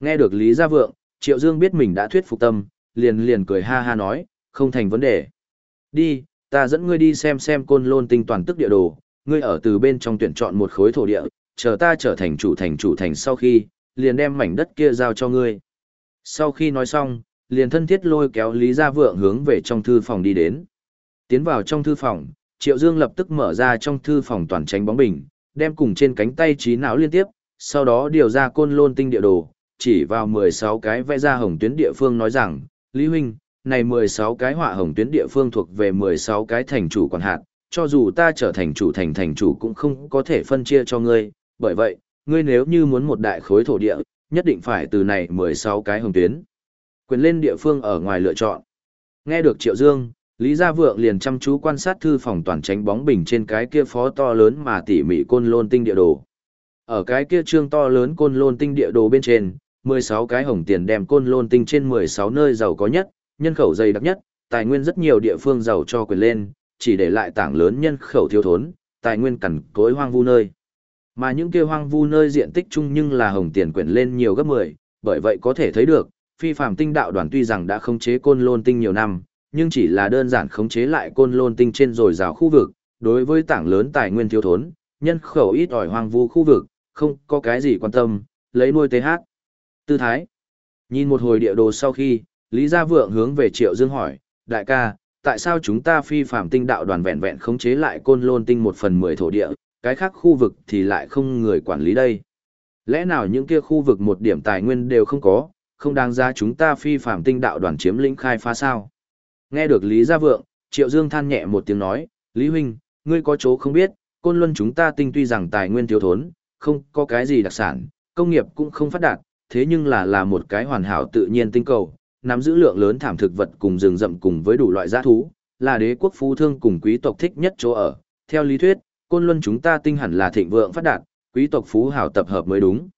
Nghe được Lý Gia Vượng, Triệu Dương biết mình đã thuyết phục tâm, liền liền cười ha ha nói, không thành vấn đề. Đi, ta dẫn ngươi đi xem xem côn lôn tinh toàn tức địa đồ, ngươi ở từ bên trong tuyển chọn một khối thổ địa, chờ ta trở thành chủ thành chủ thành sau khi, liền đem mảnh đất kia giao cho ngươi. Sau khi nói xong, liền thân thiết lôi kéo Lý Gia Vượng hướng về trong thư phòng đi đến. Tiến vào trong thư phòng, Triệu Dương lập tức mở ra trong thư phòng toàn tránh bóng bình, đem cùng trên cánh tay trí não liên tiếp, sau đó điều ra côn lôn tinh địa đồ, chỉ vào 16 cái vẽ ra hồng tuyến địa phương nói rằng, Lý Huynh, này 16 cái họa hồng tuyến địa phương thuộc về 16 cái thành chủ quản hạt, cho dù ta trở thành chủ thành thành chủ cũng không có thể phân chia cho ngươi, bởi vậy, ngươi nếu như muốn một đại khối thổ địa, nhất định phải từ này 16 cái hồng tuyến. Quyền lên địa phương ở ngoài lựa chọn. Nghe được Triệu Dương, Lý Gia Vượng liền chăm chú quan sát thư phòng toàn tránh bóng bình trên cái kia phó to lớn mà tỉ mỉ côn lôn tinh địa đồ. Ở cái kia trương to lớn côn lôn tinh địa đồ bên trên, 16 cái hồng tiền đem côn lôn tinh trên 16 nơi giàu có nhất, nhân khẩu dày đặc nhất, tài nguyên rất nhiều địa phương giàu cho quyền lên, chỉ để lại tảng lớn nhân khẩu thiếu thốn, tài nguyên cằn cối hoang vu nơi. Mà những kia hoang vu nơi diện tích chung nhưng là hồng tiền quyền lên nhiều gấp 10, bởi vậy có thể thấy được, phi phàm tinh đạo đoàn tuy rằng đã khống chế côn lôn tinh nhiều năm, nhưng chỉ là đơn giản khống chế lại côn lôn tinh trên rồi rào khu vực, đối với tảng lớn tài nguyên thiếu thốn, nhân khẩu ít ỏi hoang vu khu vực, không có cái gì quan tâm, lấy nuôi TH. Tư thái. Nhìn một hồi địa đồ sau khi, Lý Gia Vượng hướng về Triệu Dương hỏi, đại ca, tại sao chúng ta phi phạm tinh đạo đoàn vẹn vẹn khống chế lại côn lôn tinh một phần mười thổ địa, cái khác khu vực thì lại không người quản lý đây? Lẽ nào những kia khu vực một điểm tài nguyên đều không có, không đáng ra chúng ta phi phạm tinh đạo đoàn chiếm lĩnh khai phá sao? Nghe được Lý Gia Vượng, Triệu Dương than nhẹ một tiếng nói, Lý Huynh, ngươi có chỗ không biết, côn luân chúng ta tinh tuy rằng tài nguyên thiếu thốn, không có cái gì đặc sản, công nghiệp cũng không phát đạt, thế nhưng là là một cái hoàn hảo tự nhiên tinh cầu, nắm giữ lượng lớn thảm thực vật cùng rừng rậm cùng với đủ loại giá thú, là đế quốc phú thương cùng quý tộc thích nhất chỗ ở. Theo lý thuyết, côn luân chúng ta tinh hẳn là thịnh vượng phát đạt, quý tộc phú hảo tập hợp mới đúng.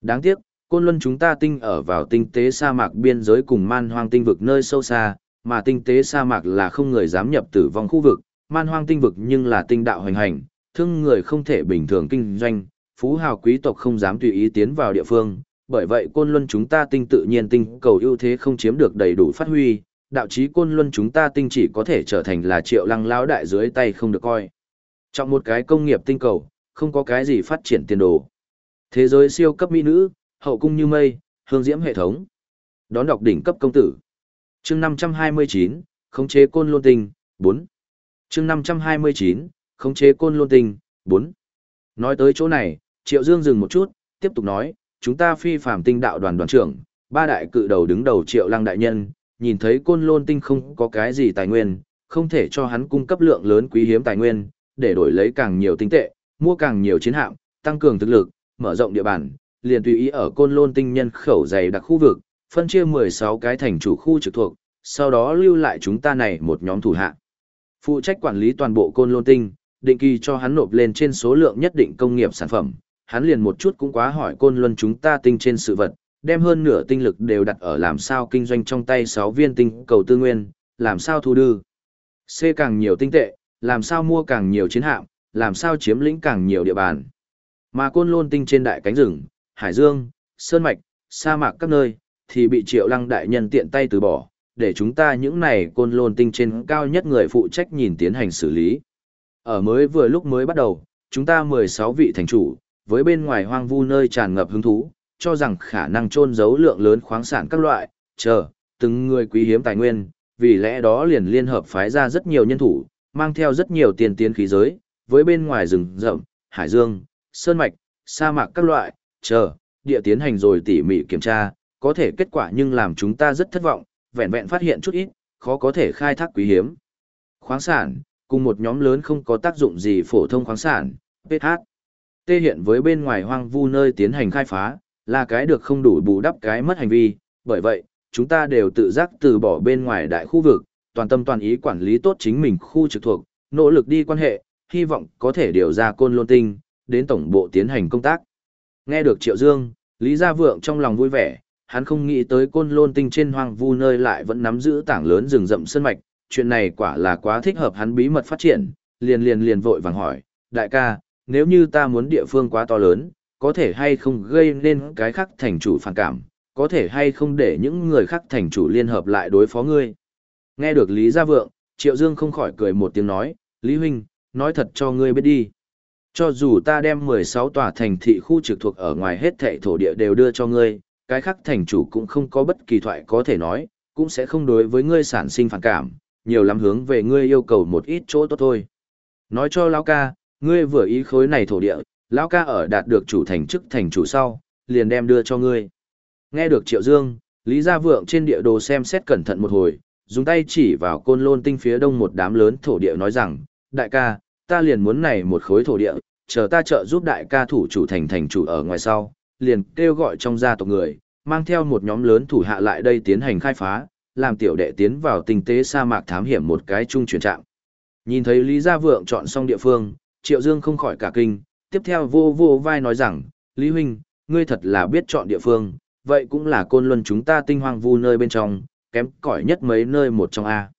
Đáng tiếc, côn luân chúng ta tinh ở vào tinh tế sa mạc biên giới cùng man hoang tinh vực nơi sâu xa, mà tinh tế sa mạc là không người dám nhập tử vong khu vực, man hoang tinh vực nhưng là tinh đạo hoành hành, thương người không thể bình thường kinh doanh, phú hào quý tộc không dám tùy ý tiến vào địa phương, bởi vậy côn luân chúng ta tinh tự nhiên tinh cầu ưu thế không chiếm được đầy đủ phát huy, đạo chí côn luân chúng ta tinh chỉ có thể trở thành là triệu lăng lão đại dưới tay không được coi. Trong một cái công nghiệp tinh cầu, không có cái gì phát triển tiền đồ. Thế giới siêu cấp mỹ nữ, hậu cung như mây, hương diễm hệ thống. Đón đọc đỉnh cấp công tử. chương 529, khống chế côn luân tinh, 4. chương 529, khống chế côn luân tinh, 4. Nói tới chỗ này, Triệu Dương dừng một chút, tiếp tục nói, chúng ta phi phạm tinh đạo đoàn đoàn trưởng, ba đại cự đầu đứng đầu triệu lăng đại nhân, nhìn thấy côn lôn tinh không có cái gì tài nguyên, không thể cho hắn cung cấp lượng lớn quý hiếm tài nguyên, để đổi lấy càng nhiều tinh tệ, mua càng nhiều chiến hạm, tăng cường thực lực, mở rộng địa bàn, liền tùy ý ở côn lôn tinh nhân khẩu dày đặc khu vực, phân chia 16 cái thành chủ khu trực thuộc, sau đó lưu lại chúng ta này một nhóm thủ hạ. Phụ trách quản lý toàn bộ côn lôn tinh, định kỳ cho hắn nộp lên trên số lượng nhất định công nghiệp sản phẩm, hắn liền một chút cũng quá hỏi côn luân chúng ta tinh trên sự vật, đem hơn nửa tinh lực đều đặt ở làm sao kinh doanh trong tay 6 viên tinh cầu tư nguyên, làm sao thu đưa. C càng nhiều tinh tệ, làm sao mua càng nhiều chiến hạm, làm sao chiếm lĩnh càng nhiều địa bàn. Mà côn lôn tinh trên đại cánh rừng, hải dương, sơn mạch, sa mạc các nơi, thì bị triệu lăng đại nhân tiện tay từ bỏ, để chúng ta những này côn lôn tinh trên cao nhất người phụ trách nhìn tiến hành xử lý. Ở mới vừa lúc mới bắt đầu, chúng ta 16 vị thành chủ, với bên ngoài hoang vu nơi tràn ngập hứng thú, cho rằng khả năng trôn giấu lượng lớn khoáng sản các loại, chờ, từng người quý hiếm tài nguyên, vì lẽ đó liền liên hợp phái ra rất nhiều nhân thủ, mang theo rất nhiều tiền tiến khí giới, với bên ngoài rừng rậm, hải dương, sơn mạch, sa mạc các loại, chờ, địa tiến hành rồi tỉ mỉ kiểm tra, có thể kết quả nhưng làm chúng ta rất thất vọng, vẹn vẹn phát hiện chút ít, khó có thể khai thác quý hiếm. Khoáng sản, cùng một nhóm lớn không có tác dụng gì phổ thông khoáng sản, PH tê hiện với bên ngoài hoang vu nơi tiến hành khai phá, là cái được không đủ bù đắp cái mất hành vi, bởi vậy, chúng ta đều tự giác từ bỏ bên ngoài đại khu vực, toàn tâm toàn ý quản lý tốt chính mình khu trực thuộc, nỗ lực đi quan hệ, hy vọng có thể điều ra côn lôn tinh, đến tổng bộ tiến hành công tác. Nghe được Triệu Dương, Lý Gia Vượng trong lòng vui vẻ, hắn không nghĩ tới côn lôn tinh trên hoang vu nơi lại vẫn nắm giữ tảng lớn rừng rậm sơn mạch, chuyện này quả là quá thích hợp hắn bí mật phát triển, liền liền liền vội vàng hỏi, đại ca, nếu như ta muốn địa phương quá to lớn, có thể hay không gây nên cái khác thành chủ phản cảm, có thể hay không để những người khác thành chủ liên hợp lại đối phó ngươi. Nghe được Lý Gia Vượng, Triệu Dương không khỏi cười một tiếng nói, Lý Huynh, nói thật cho ngươi biết đi. Cho dù ta đem 16 tòa thành thị khu trực thuộc ở ngoài hết thệ thổ địa đều đưa cho ngươi, cái khác thành chủ cũng không có bất kỳ thoại có thể nói, cũng sẽ không đối với ngươi sản sinh phản cảm, nhiều lắm hướng về ngươi yêu cầu một ít chỗ tốt thôi. Nói cho Lão ca, ngươi vừa ý khối này thổ địa, Lão ca ở đạt được chủ thành chức thành chủ sau, liền đem đưa cho ngươi. Nghe được Triệu Dương, Lý Gia Vượng trên địa đồ xem xét cẩn thận một hồi, dùng tay chỉ vào côn lôn tinh phía đông một đám lớn thổ địa nói rằng, đại ca, ta liền muốn này một khối thổ địa, chờ ta trợ giúp đại ca thủ chủ thành thành chủ ở ngoài sau, liền kêu gọi trong gia tộc người, mang theo một nhóm lớn thủ hạ lại đây tiến hành khai phá, làm tiểu đệ tiến vào tinh tế sa mạc thám hiểm một cái trung chuyển trạng. Nhìn thấy Lý Gia Vượng chọn xong địa phương, Triệu Dương không khỏi cả kinh, tiếp theo vô vô vai nói rằng, Lý Huynh, ngươi thật là biết chọn địa phương, vậy cũng là côn luân chúng ta tinh hoang vu nơi bên trong, kém cỏi nhất mấy nơi một trong A.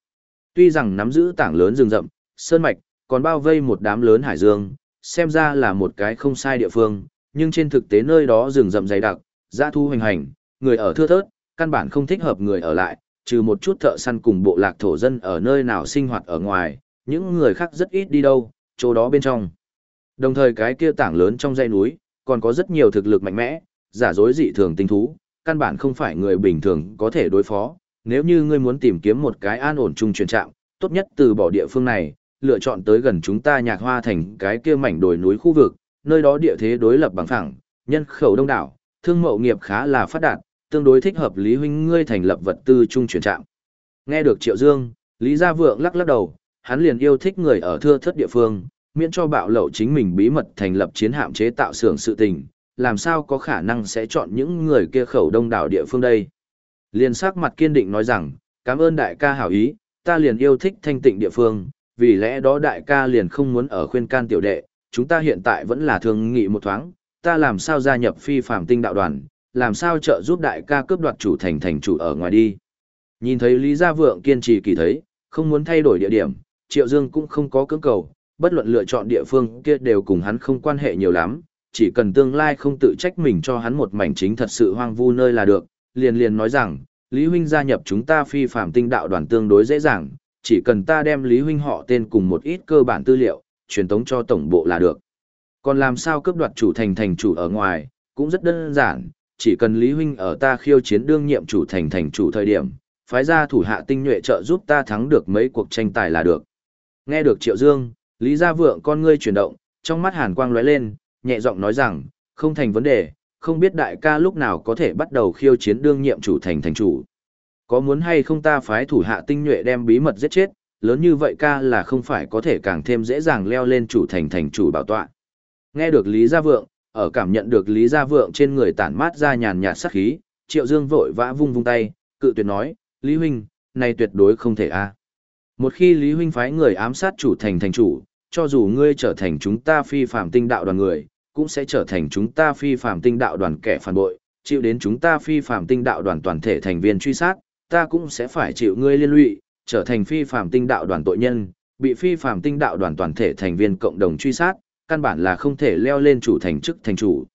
Tuy rằng nắm giữ tảng lớn rừng rậm, sơn mạch, còn bao vây một đám lớn hải dương, xem ra là một cái không sai địa phương, nhưng trên thực tế nơi đó rừng rậm dày đặc, dã thu hoành hành, người ở thưa thớt, căn bản không thích hợp người ở lại, trừ một chút thợ săn cùng bộ lạc thổ dân ở nơi nào sinh hoạt ở ngoài, những người khác rất ít đi đâu, chỗ đó bên trong. Đồng thời cái kia tảng lớn trong dãy núi, còn có rất nhiều thực lực mạnh mẽ, giả dối dị thường tinh thú, căn bản không phải người bình thường có thể đối phó. Nếu như ngươi muốn tìm kiếm một cái an ổn chung truyền trạng, tốt nhất từ bỏ địa phương này, lựa chọn tới gần chúng ta nhạc hoa thành cái kia mảnh đồi núi khu vực, nơi đó địa thế đối lập bằng phẳng, nhân khẩu đông đảo, thương mậu nghiệp khá là phát đạt, tương đối thích hợp Lý huynh ngươi thành lập vật tư trung chuyển trạm. Nghe được Triệu Dương, Lý Gia Vượng lắc lắc đầu, hắn liền yêu thích người ở thưa thất địa phương, miễn cho bạo lậu chính mình bí mật thành lập chiến hạm chế tạo xưởng sự tình, làm sao có khả năng sẽ chọn những người kia khẩu đông đảo địa phương đây. Liền sắc mặt kiên định nói rằng, cảm ơn đại ca hảo ý, ta liền yêu thích thanh tịnh địa phương, vì lẽ đó đại ca liền không muốn ở khuyên can tiểu đệ, chúng ta hiện tại vẫn là thường nghị một thoáng, ta làm sao gia nhập phi phạm tinh đạo đoàn, làm sao trợ giúp đại ca cướp đoạt chủ thành thành chủ ở ngoài đi. Nhìn thấy Lý Gia Vượng kiên trì kỳ thấy, không muốn thay đổi địa điểm, Triệu Dương cũng không có cưỡng cầu, bất luận lựa chọn địa phương kia đều cùng hắn không quan hệ nhiều lắm, chỉ cần tương lai không tự trách mình cho hắn một mảnh chính thật sự hoang vu nơi là được, liền liền nói rằng, Lý Huynh gia nhập chúng ta phi phạm tinh đạo đoàn tương đối dễ dàng, chỉ cần ta đem Lý Huynh họ tên cùng một ít cơ bản tư liệu, truyền tống cho tổng bộ là được. Còn làm sao cướp đoạt chủ thành thành chủ ở ngoài, cũng rất đơn giản, chỉ cần Lý Huynh ở ta khiêu chiến đương nhiệm chủ thành thành chủ thời điểm, phái ra thủ hạ tinh nhuệ trợ giúp ta thắng được mấy cuộc tranh tài là được. Nghe được Triệu Dương, Lý Gia Vượng con ngươi chuyển động, trong mắt hàn quang lóe lên, nhẹ giọng nói rằng, không thành vấn đề, không biết đại ca lúc nào có thể bắt đầu khiêu chiến đương nhiệm chủ thành thành chủ. Có muốn hay không ta phái thủ hạ tinh nhuệ đem bí mật giết chết, lớn như vậy ca là không phải có thể càng thêm dễ dàng leo lên chủ thành thành chủ bảo tọa. Nghe được Lý Gia Vượng, ở cảm nhận được Lý Gia Vượng trên người tản mát ra nhàn nhạt sắc khí, Triệu Dương vội vã vung vung tay, cự tuyệt nói, Lý Huynh, này tuyệt đối không thể a. Một khi Lý Huynh phái người ám sát chủ thành thành chủ, cho dù ngươi trở thành chúng ta phi phạm tinh đạo đoàn người, cũng sẽ trở thành chúng ta phi phạm tinh đạo đoàn kẻ phản bội, chịu đến chúng ta phi phạm tinh đạo đoàn toàn thể thành viên truy sát, ta cũng sẽ phải chịu ngươi liên lụy, trở thành phi phạm tinh đạo đoàn tội nhân, bị phi phạm tinh đạo đoàn toàn thể thành viên cộng đồng truy sát, căn bản là không thể leo lên chủ thành chức thành chủ.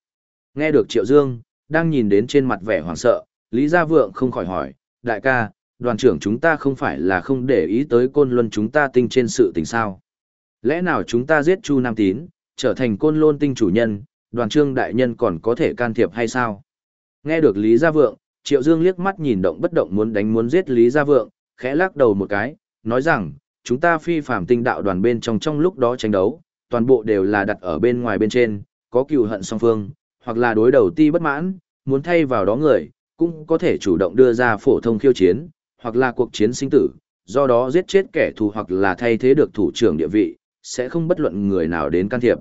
Nghe được Triệu Dương, đang nhìn đến trên mặt vẻ hoảng sợ, Lý Gia Vượng không khỏi hỏi, đại ca, đoàn trưởng chúng ta không phải là không để ý tới côn luân chúng ta tinh trên sự tình sao. Lẽ nào chúng ta giết Chu Nam Tín, trở thành côn luân tinh chủ nhân, đoàn trương đại nhân còn có thể can thiệp hay sao? Nghe được Lý Gia Vượng, Triệu Dương liếc mắt nhìn động bất động muốn đánh muốn giết Lý Gia Vượng, khẽ lắc đầu một cái, nói rằng, chúng ta phi phạm tinh đạo đoàn bên trong trong lúc đó tranh đấu, toàn bộ đều là đặt ở bên ngoài bên trên, có cựu hận song phương, hoặc là đối đầu ti bất mãn, muốn thay vào đó người, cũng có thể chủ động đưa ra phổ thông khiêu chiến, hoặc là cuộc chiến sinh tử, do đó giết chết kẻ thù hoặc là thay thế được thủ trưởng địa vị, sẽ không bất luận người nào đến can thiệp.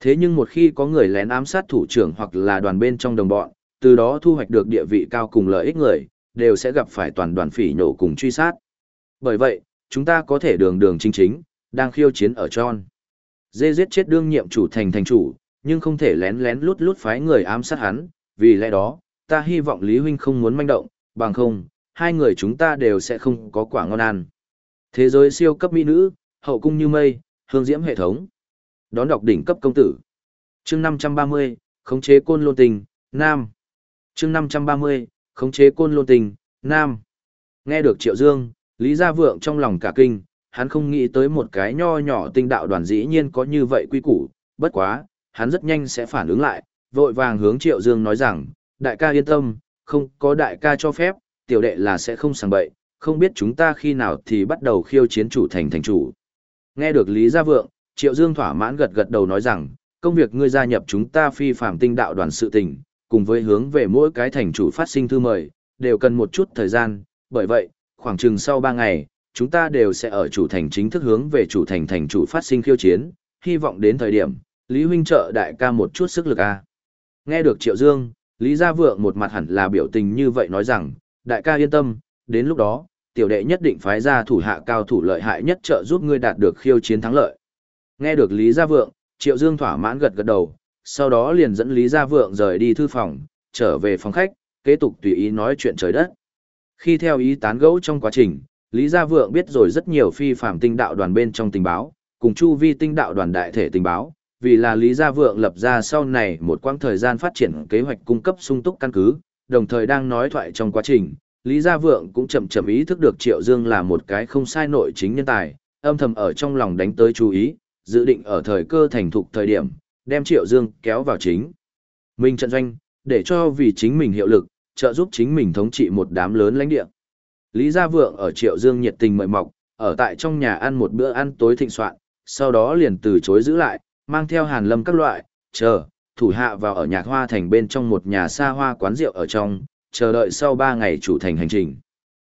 Thế nhưng một khi có người lén ám sát thủ trưởng hoặc là đoàn bên trong đồng bọn, từ đó thu hoạch được địa vị cao cùng lợi ích người, đều sẽ gặp phải toàn đoàn phỉ nhổ cùng truy sát. Bởi vậy, chúng ta có thể đường đường chính chính, đang khiêu chiến ở tròn. Dê giết chết đương nhiệm chủ thành thành chủ, nhưng không thể lén lén lút lút phái người ám sát hắn, vì lẽ đó, ta hy vọng Lý Huynh không muốn manh động, bằng không, hai người chúng ta đều sẽ không có quả ngon ăn. Thế giới siêu cấp mỹ nữ, hậu cung như mây, hương diễm hệ thống. Đón đọc đỉnh cấp công tử. chương 530, khống chế côn lôn tình, Nam. chương 530, khống chế côn lôn tình nam. Nghe được Triệu Dương, Lý Gia Vượng trong lòng cả kinh, hắn không nghĩ tới một cái nho nhỏ tinh đạo đoàn dĩ nhiên có như vậy quy củ, bất quá, hắn rất nhanh sẽ phản ứng lại, vội vàng hướng Triệu Dương nói rằng, đại ca yên tâm, không có đại ca cho phép, tiểu đệ là sẽ không sang bậy, không biết chúng ta khi nào thì bắt đầu khiêu chiến chủ thành thành chủ. Nghe được Lý Gia Vượng, Triệu Dương thỏa mãn gật gật đầu nói rằng, công việc ngươi gia nhập chúng ta phi phạm tinh đạo đoàn sự tình, cùng với hướng về mỗi cái thành chủ phát sinh thư mời, đều cần một chút thời gian, bởi vậy, khoảng chừng sau 3 ngày, chúng ta đều sẽ ở chủ thành chính thức hướng về chủ thành thành chủ phát sinh khiêu chiến, hy vọng đến thời điểm, Lý huynh trợ đại ca một chút sức lực a. Nghe được Triệu Dương, Lý Gia Vượng một mặt hẳn là biểu tình như vậy nói rằng, đại ca yên tâm, đến lúc đó, tiểu đệ nhất định phái ra thủ hạ cao thủ lợi hại nhất trợ giúp ngươi đạt được khiêu chiến thắng lợi. Nghe được Lý Gia Vượng, Triệu Dương thỏa mãn gật gật đầu, sau đó liền dẫn Lý Gia Vượng rời đi thư phòng, trở về phòng khách, kế tục tùy ý nói chuyện trời đất. Khi theo ý tán gẫu trong quá trình, Lý Gia Vượng biết rồi rất nhiều phi phạm tinh đạo đoàn bên trong tình báo, cùng chu vi tinh đạo đoàn đại thể tình báo, vì là Lý Gia Vượng lập ra sau này một quãng thời gian phát triển kế hoạch cung cấp sung túc căn cứ, đồng thời đang nói thoại trong quá trình, Lý Gia Vượng cũng chậm chậm ý thức được Triệu Dương là một cái không sai nội chính nhân tài, âm thầm ở trong lòng đánh tới chú ý, dự định ở thời cơ thành thục thời điểm, đem Triệu Dương kéo vào chính. Mình trận doanh, để cho vì chính mình hiệu lực, trợ giúp chính mình thống trị một đám lớn lãnh địa. Lý Gia Vượng ở Triệu Dương nhiệt tình mời mọc, ở tại trong nhà ăn một bữa ăn tối thịnh soạn, sau đó liền từ chối giữ lại, mang theo hàn lâm các loại, chờ, thủ hạ vào ở nhạc hoa thành bên trong một nhà xa hoa quán rượu ở trong, chờ đợi sau 3 ngày chủ thành hành trình.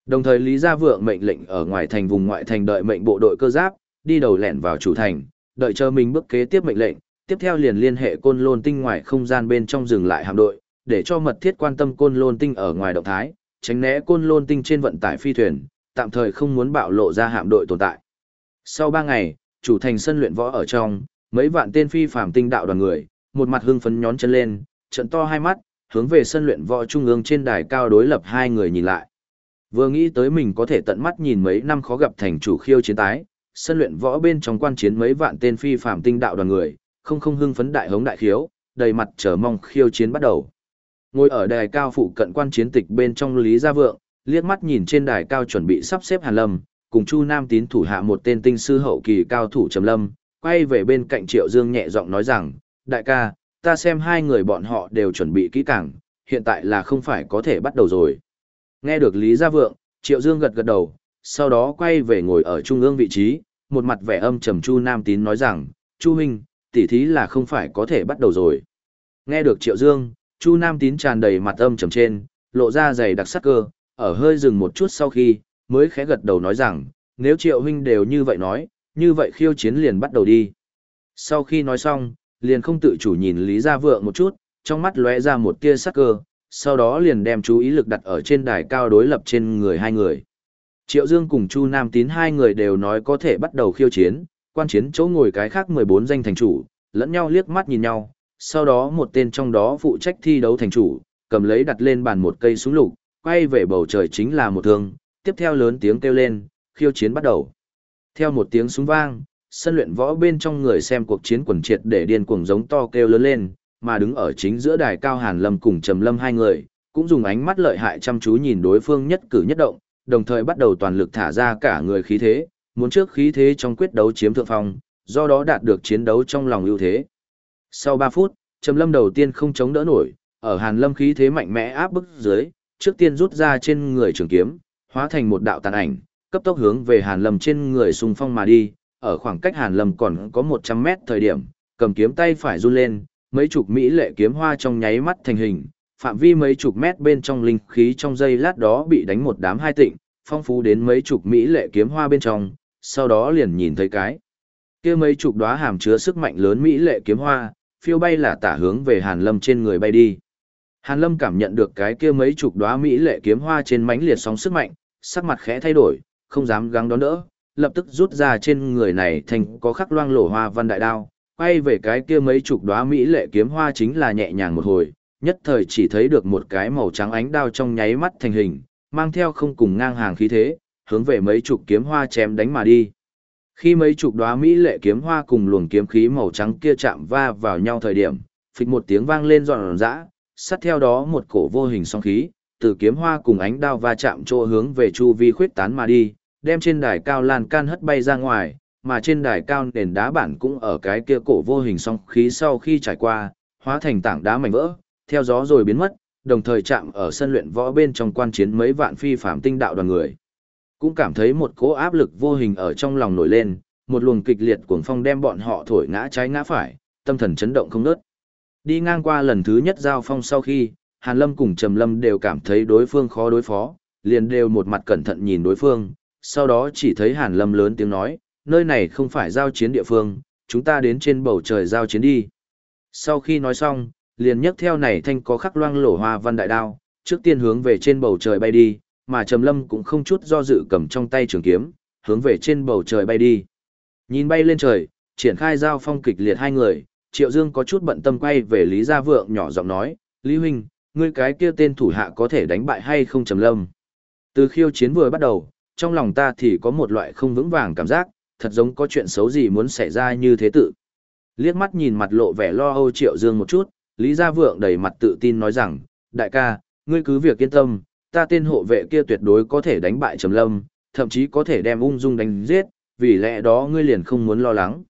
Đồng thời Lý Gia Vượng mệnh lệnh ở ngoài thành vùng ngoại thành đợi mệnh bộ đội cơ giáp, đi đầu lẻn vào chủ thành, đợi chờ mình bước kế tiếp mệnh lệnh, tiếp theo liền liên hệ côn lôn tinh ngoài không gian bên trong dừng lại hạm đội, để cho mật thiết quan tâm côn lôn tinh ở ngoài động thái, tránh né côn lôn tinh trên vận tải phi thuyền, tạm thời không muốn bạo lộ ra hạm đội tồn tại. Sau 3 ngày, chủ thành sân luyện võ ở trong, mấy vạn tên phi phàm tinh đạo đoàn người, một mặt hưng phấn nhón chân lên, trận to hai mắt, hướng về sân luyện võ trung ương trên đài cao đối lập hai người nhìn lại. Vừa nghĩ tới mình có thể tận mắt nhìn mấy năm khó gặp thành chủ khiêu chiến tái, sân luyện võ bên trong quan chiến mấy vạn tên phi phàm tinh đạo đoàn người, không không hưng phấn đại hống đại khiếu, đầy mặt chờ mong khiêu chiến bắt đầu. Ngồi ở đài cao phụ cận quan chiến tịch bên trong Lý Gia Vượng, liếc mắt nhìn trên đài cao chuẩn bị sắp xếp Hàn Lâm, cùng Chu Nam Tín thủ hạ một tên tinh sư hậu kỳ cao thủ Trầm Lâm, quay về bên cạnh Triệu Dương nhẹ giọng nói rằng, đại ca, ta xem hai người bọn họ đều chuẩn bị kỹ càng, hiện tại là không phải có thể bắt đầu rồi. Nghe được Lý Gia Vượng, Triệu Dương gật gật đầu, sau đó quay về ngồi ở trung ương vị trí, một mặt vẻ âm trầm Chu Nam Tín nói rằng, Chu Minh, tỉ thí là không phải có thể bắt đầu rồi. Nghe được Triệu Dương, Chu Nam Tín tràn đầy mặt âm trầm trên, lộ ra dày đặc sắc cơ, ở hơi dừng một chút sau khi, mới khẽ gật đầu nói rằng, nếu Triệu huynh đều như vậy nói, như vậy khiêu chiến liền bắt đầu đi. Sau khi nói xong, liền không tự chủ nhìn Lý Gia Vượng một chút, trong mắt lóe ra một tia sắc cơ, sau đó liền đem chú ý lực đặt ở trên đài cao đối lập trên người hai người. Triệu Dương cùng Chu Nam Tín hai người đều nói có thể bắt đầu khiêu chiến, quan chiến chỗ ngồi cái khác 14 danh thành chủ, lẫn nhau liếc mắt nhìn nhau, sau đó một tên trong đó phụ trách thi đấu thành chủ, cầm lấy đặt lên bàn một cây súng lục, quay về bầu trời chính là một thương, tiếp theo lớn tiếng kêu lên, khiêu chiến bắt đầu. Theo một tiếng súng vang, sân luyện võ bên trong người xem cuộc chiến quần triệt để điên cuồng giống to kêu lớn lên, mà đứng ở chính giữa đài cao Hàn Lâm cùng Trầm Lâm hai người, cũng dùng ánh mắt lợi hại chăm chú nhìn đối phương nhất cử nhất động, đồng thời bắt đầu toàn lực thả ra cả người khí thế, muốn trước khí thế trong quyết đấu chiếm thượng phong, do đó đạt được chiến đấu trong lòng ưu thế. Sau 3 phút, Trầm Lâm đầu tiên không chống đỡ nổi, ở Hàn Lâm khí thế mạnh mẽ áp bức dưới, trước tiên rút ra trên người trường kiếm, hóa thành một đạo tàn ảnh, cấp tốc hướng về Hàn Lâm trên người xung phong mà đi, ở khoảng cách Hàn Lâm còn có 100 mét thời điểm, cầm kiếm tay phải run lên, mấy chục mỹ lệ kiếm hoa trong nháy mắt thành hình, phạm vi mấy chục mét bên trong linh khí trong giây lát đó bị đánh một đám hai tịnh, phong phú đến mấy chục mỹ lệ kiếm hoa bên trong, sau đó liền nhìn thấy cái. kia mấy chục đóa hàm chứa sức mạnh lớn mỹ lệ kiếm hoa, phiêu bay là tả hướng về Hàn Lâm trên người bay đi. Hàn Lâm cảm nhận được cái kia mấy chục đóa mỹ lệ kiếm hoa trên mãnh liệt sóng sức mạnh, sắc mặt khẽ thay đổi, không dám gắng đón đỡ, lập tức rút ra trên người này thành có khắc loang lổ hoa văn đại đao, quay về cái kia mấy chục đóa mỹ lệ kiếm hoa chính là nhẹ nhàng một hồi, nhất thời chỉ thấy được một cái màu trắng ánh đao trong nháy mắt thành hình, mang theo không cùng ngang hàng khí thế, hướng về mấy chục kiếm hoa chém đánh mà đi. Khi mấy chục đóa mỹ lệ kiếm hoa cùng luồng kiếm khí màu trắng kia chạm va vào nhau thời điểm, phịch một tiếng vang lên giòn giã, sát theo đó một cổ vô hình song khí, từ kiếm hoa cùng ánh đao va chạm chỗ hướng về chu vi khuyết tán mà đi, đem trên đài cao lan can hất bay ra ngoài, mà trên đài cao nền đá bản cũng ở cái kia cổ vô hình song khí sau khi trải qua, hóa thành tảng đá mảnh vỡ, theo gió rồi biến mất, đồng thời chạm ở sân luyện võ bên trong quan chiến mấy vạn phi phạm tinh đạo đoàn người. Cũng cảm thấy một cỗ áp lực vô hình ở trong lòng nổi lên, một luồng kịch liệt cuồng phong đem bọn họ thổi ngã trái ngã phải, tâm thần chấn động không ngớt. Đi ngang qua lần thứ nhất giao phong sau khi, Hàn Lâm cùng Trầm Lâm đều cảm thấy đối phương khó đối phó, liền đều một mặt cẩn thận nhìn đối phương, sau đó chỉ thấy Hàn Lâm lớn tiếng nói, nơi này không phải giao chiến địa phương, chúng ta đến trên bầu trời giao chiến đi. Sau khi nói xong, liền nhấc theo này thanh có khắc loang lổ hoa văn đại đao, trước tiên hướng về trên bầu trời bay đi, mà Trầm Lâm cũng không chút do dự cầm trong tay trường kiếm, hướng về trên bầu trời bay đi. Nhìn bay lên trời, triển khai giao phong kịch liệt hai người, Triệu Dương có chút bận tâm quay về Lý Gia Vượng nhỏ giọng nói, Lý Huynh, ngươi cái kia tên thủ hạ có thể đánh bại hay không Trầm Lâm. Từ khiêu chiến vừa bắt đầu, trong lòng ta thì có một loại không vững vàng cảm giác, thật giống có chuyện xấu gì muốn xảy ra như thế tự. Liếc mắt nhìn mặt lộ vẻ lo âu Triệu Dương một chút, Lý Gia Vượng đầy mặt tự tin nói rằng, đại ca, ngươi cứ việc yên tâm, ta tên hộ vệ kia tuyệt đối có thể đánh bại Trầm Lâm, thậm chí có thể đem ung dung đánh giết, vì lẽ đó ngươi liền không muốn lo lắng.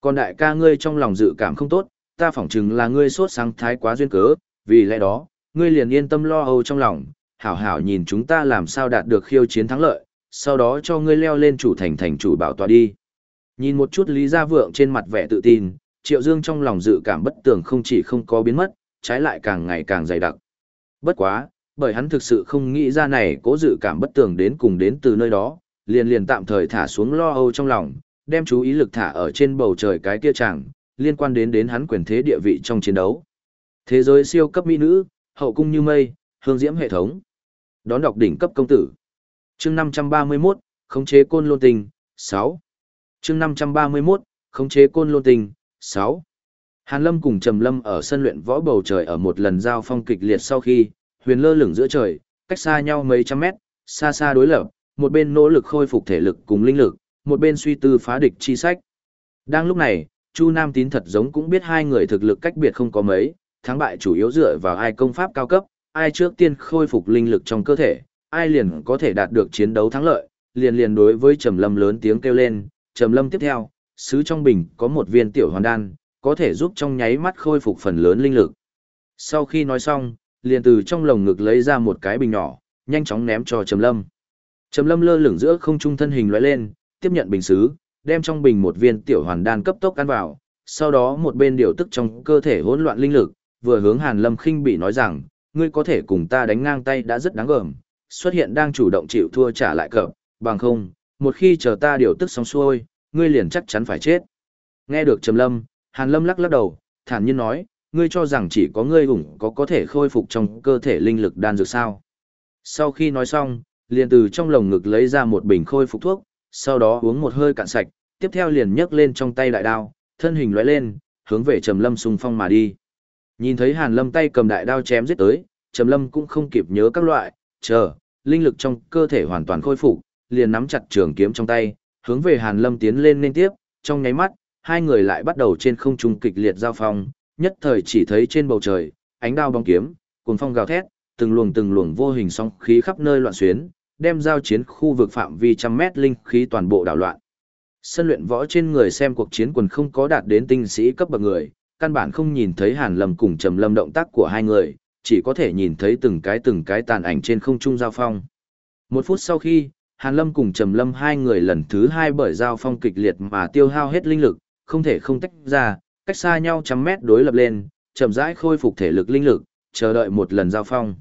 Còn đại ca ngươi trong lòng dự cảm không tốt, ta phỏng chừng là ngươi sốt sáng thái quá duyên cớ, vì lẽ đó, ngươi liền yên tâm lo âu trong lòng, hảo hảo nhìn chúng ta làm sao đạt được khiêu chiến thắng lợi, sau đó cho ngươi leo lên chủ thành thành chủ bảo tọa đi. Nhìn một chút Lý Gia Vượng trên mặt vẻ tự tin, Triệu Dương trong lòng dự cảm bất tường không chỉ không có biến mất, trái lại càng ngày càng dày đặc. Bất quá, bởi hắn thực sự không nghĩ ra này cố dự cảm bất tường đến cùng đến từ nơi đó, liền liền tạm thời thả xuống lo âu trong lòng, đem chú ý lực thả ở trên bầu trời cái kia chẳng, liên quan đến đến hắn quyền thế địa vị trong chiến đấu. Thế giới siêu cấp mỹ nữ, hậu cung như mây, hương diễm hệ thống. Đón đọc đỉnh cấp công tử. Chương 531, khống chế côn lôn tình, 6. Chương 531, khống chế côn lôn tình, 6. Hàn Lâm cùng Trầm Lâm ở sân luyện võ bầu trời ở một lần giao phong kịch liệt sau khi, huyền lơ lửng giữa trời, cách xa nhau mấy trăm mét, xa xa đối lập, một bên nỗ lực khôi phục thể lực cùng linh lực, một bên suy tư phá địch chi sách. Đang lúc này, Chu Nam Tín thật giống cũng biết hai người thực lực cách biệt không có mấy, thắng bại chủ yếu dựa vào ai công pháp cao cấp, ai trước tiên khôi phục linh lực trong cơ thể, ai liền có thể đạt được chiến đấu thắng lợi, liền liền đối với Trầm Lâm lớn tiếng kêu lên, Trầm Lâm tiếp theo, sứ trong bình có một viên tiểu hoàn đan, có thể giúp trong nháy mắt khôi phục phần lớn linh lực. Sau khi nói xong, liền từ trong lồng ngực lấy ra một cái bình nhỏ, nhanh chóng ném cho Trầm Lâm. Trầm Lâm lơ lửng giữa không trung thân hình lóe lên, tiếp nhận bình sứ, đem trong bình một viên tiểu hoàn đan cấp tốc ăn vào, sau đó một bên điều tức trong cơ thể hỗn loạn linh lực, vừa hướng Hàn Lâm khinh bị nói rằng, ngươi có thể cùng ta đánh ngang tay đã rất đáng gờm, xuất hiện đang chủ động chịu thua trả lại cờ, bằng không, một khi chờ ta điều tức xong xuôi, ngươi liền chắc chắn phải chết. Nghe được Trầm Lâm, Hàn Lâm lắc lắc đầu, thản nhiên nói, ngươi cho rằng chỉ có ngươi ủng có có thể khôi phục trong cơ thể linh lực đan dược sao. Sau khi nói xong, liền từ trong lồng ngực lấy ra một bình khôi phục thuốc, sau đó uống một hơi cạn sạch, tiếp theo liền nhấc lên trong tay đại đao, thân hình lóe lên, hướng về Trầm Lâm xung phong mà đi. Nhìn thấy Hàn Lâm tay cầm đại đao chém giết tới, Trầm Lâm cũng không kịp nhớ các loại, chờ, linh lực trong cơ thể hoàn toàn khôi phục, liền nắm chặt trường kiếm trong tay, hướng về Hàn Lâm tiến lên liên tiếp, trong nháy mắt, hai người lại bắt đầu trên không trung kịch liệt giao phong, nhất thời chỉ thấy trên bầu trời, ánh đao bóng kiếm, cuồng phong gào thét, từng luồng từng luồng vô hình sóng khí khắp nơi loạn xuyến, đem giao chiến khu vực phạm vi trăm mét linh khí toàn bộ đảo loạn. Sân luyện võ trên người xem cuộc chiến quần không có đạt đến tinh sĩ cấp bậc người, căn bản không nhìn thấy Hàn Lâm cùng Trầm Lâm động tác của hai người, chỉ có thể nhìn thấy từng cái từng cái tàn ảnh trên không trung giao phong. Một phút sau khi, Hàn Lâm cùng Trầm Lâm hai người lần thứ hai bởi giao phong kịch liệt mà tiêu hao hết linh lực, không thể không tách ra, cách xa nhau trăm mét đối lập lên, chậm rãi khôi phục thể lực linh lực, chờ đợi một lần giao phong.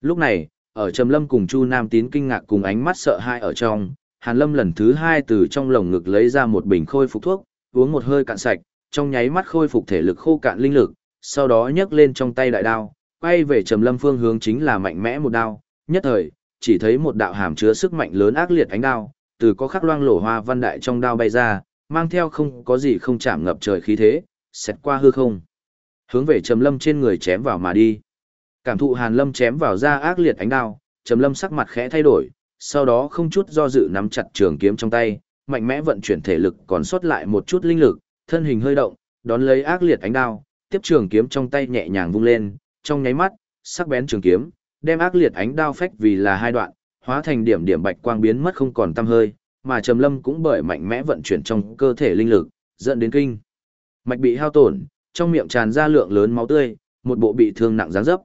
Lúc này, ở Trầm Lâm cùng Chu Nam Tín kinh ngạc cùng ánh mắt sợ hãi ở trong, Hàn Lâm lần thứ hai từ trong lồng ngực lấy ra một bình khôi phục thuốc, uống một hơi cạn sạch, trong nháy mắt khôi phục thể lực khô cạn linh lực, sau đó nhấc lên trong tay đại đao, quay về Trầm Lâm phương hướng chính là mạnh mẽ một đao, nhất thời, chỉ thấy một đạo hàm chứa sức mạnh lớn ác liệt ánh đao, từ có khắc loang lổ hoa văn đại trong đao bay ra, mang theo không có gì không chạm ngập trời khí thế, xét qua hư không. Hướng về Trầm Lâm trên người chém vào mà đi. Cảm thụ Hàn Lâm chém vào ra ác liệt ánh đao, Trầm Lâm sắc mặt khẽ thay đổi, sau đó không chút do dự nắm chặt trường kiếm trong tay, mạnh mẽ vận chuyển thể lực còn sót lại một chút linh lực, thân hình hơi động, đón lấy ác liệt ánh đao, tiếp trường kiếm trong tay nhẹ nhàng vung lên, trong nháy mắt, sắc bén trường kiếm, đem ác liệt ánh đao phách vì là hai đoạn, hóa thành điểm điểm bạch quang biến mất không còn tăm hơi, mà Trầm Lâm cũng bởi mạnh mẽ vận chuyển trong cơ thể linh lực, dẫn đến kinh. Mạch bị hao tổn, trong miệng tràn ra lượng lớn máu tươi, một bộ bị thương nặng dáng dấp.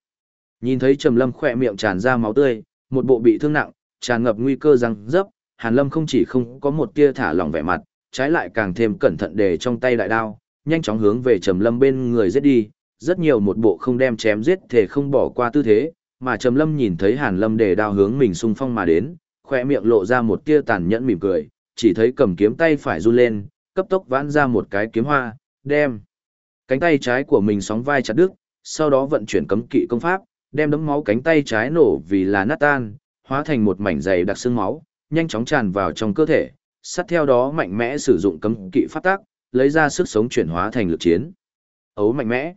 Nhìn thấy Trầm Lâm khỏe miệng tràn ra máu tươi, một bộ bị thương nặng, tràn ngập nguy cơ răng dấp, Hàn Lâm không chỉ không có một tia thả lỏng vẻ mặt, trái lại càng thêm cẩn thận để trong tay đại đao, nhanh chóng hướng về Trầm Lâm bên người giết đi, rất nhiều một bộ không đem chém giết thể không bỏ qua tư thế, mà Trầm Lâm nhìn thấy Hàn Lâm để đao hướng mình xung phong mà đến, khỏe miệng lộ ra một tia tàn nhẫn mỉm cười, chỉ thấy cầm kiếm tay phải run lên, cấp tốc vãn ra một cái kiếm hoa, đem cánh tay trái của mình sóng vai chặt đứt, sau đó vận chuyển cấm kỵ công pháp, đem đấm máu cánh tay trái nổ vì là nát tan, hóa thành một mảnh dày đặc xương máu, nhanh chóng tràn vào trong cơ thể, sát theo đó mạnh mẽ sử dụng cấm kỵ pháp tác, lấy ra sức sống chuyển hóa thành lực chiến. Ấu mạnh mẽ.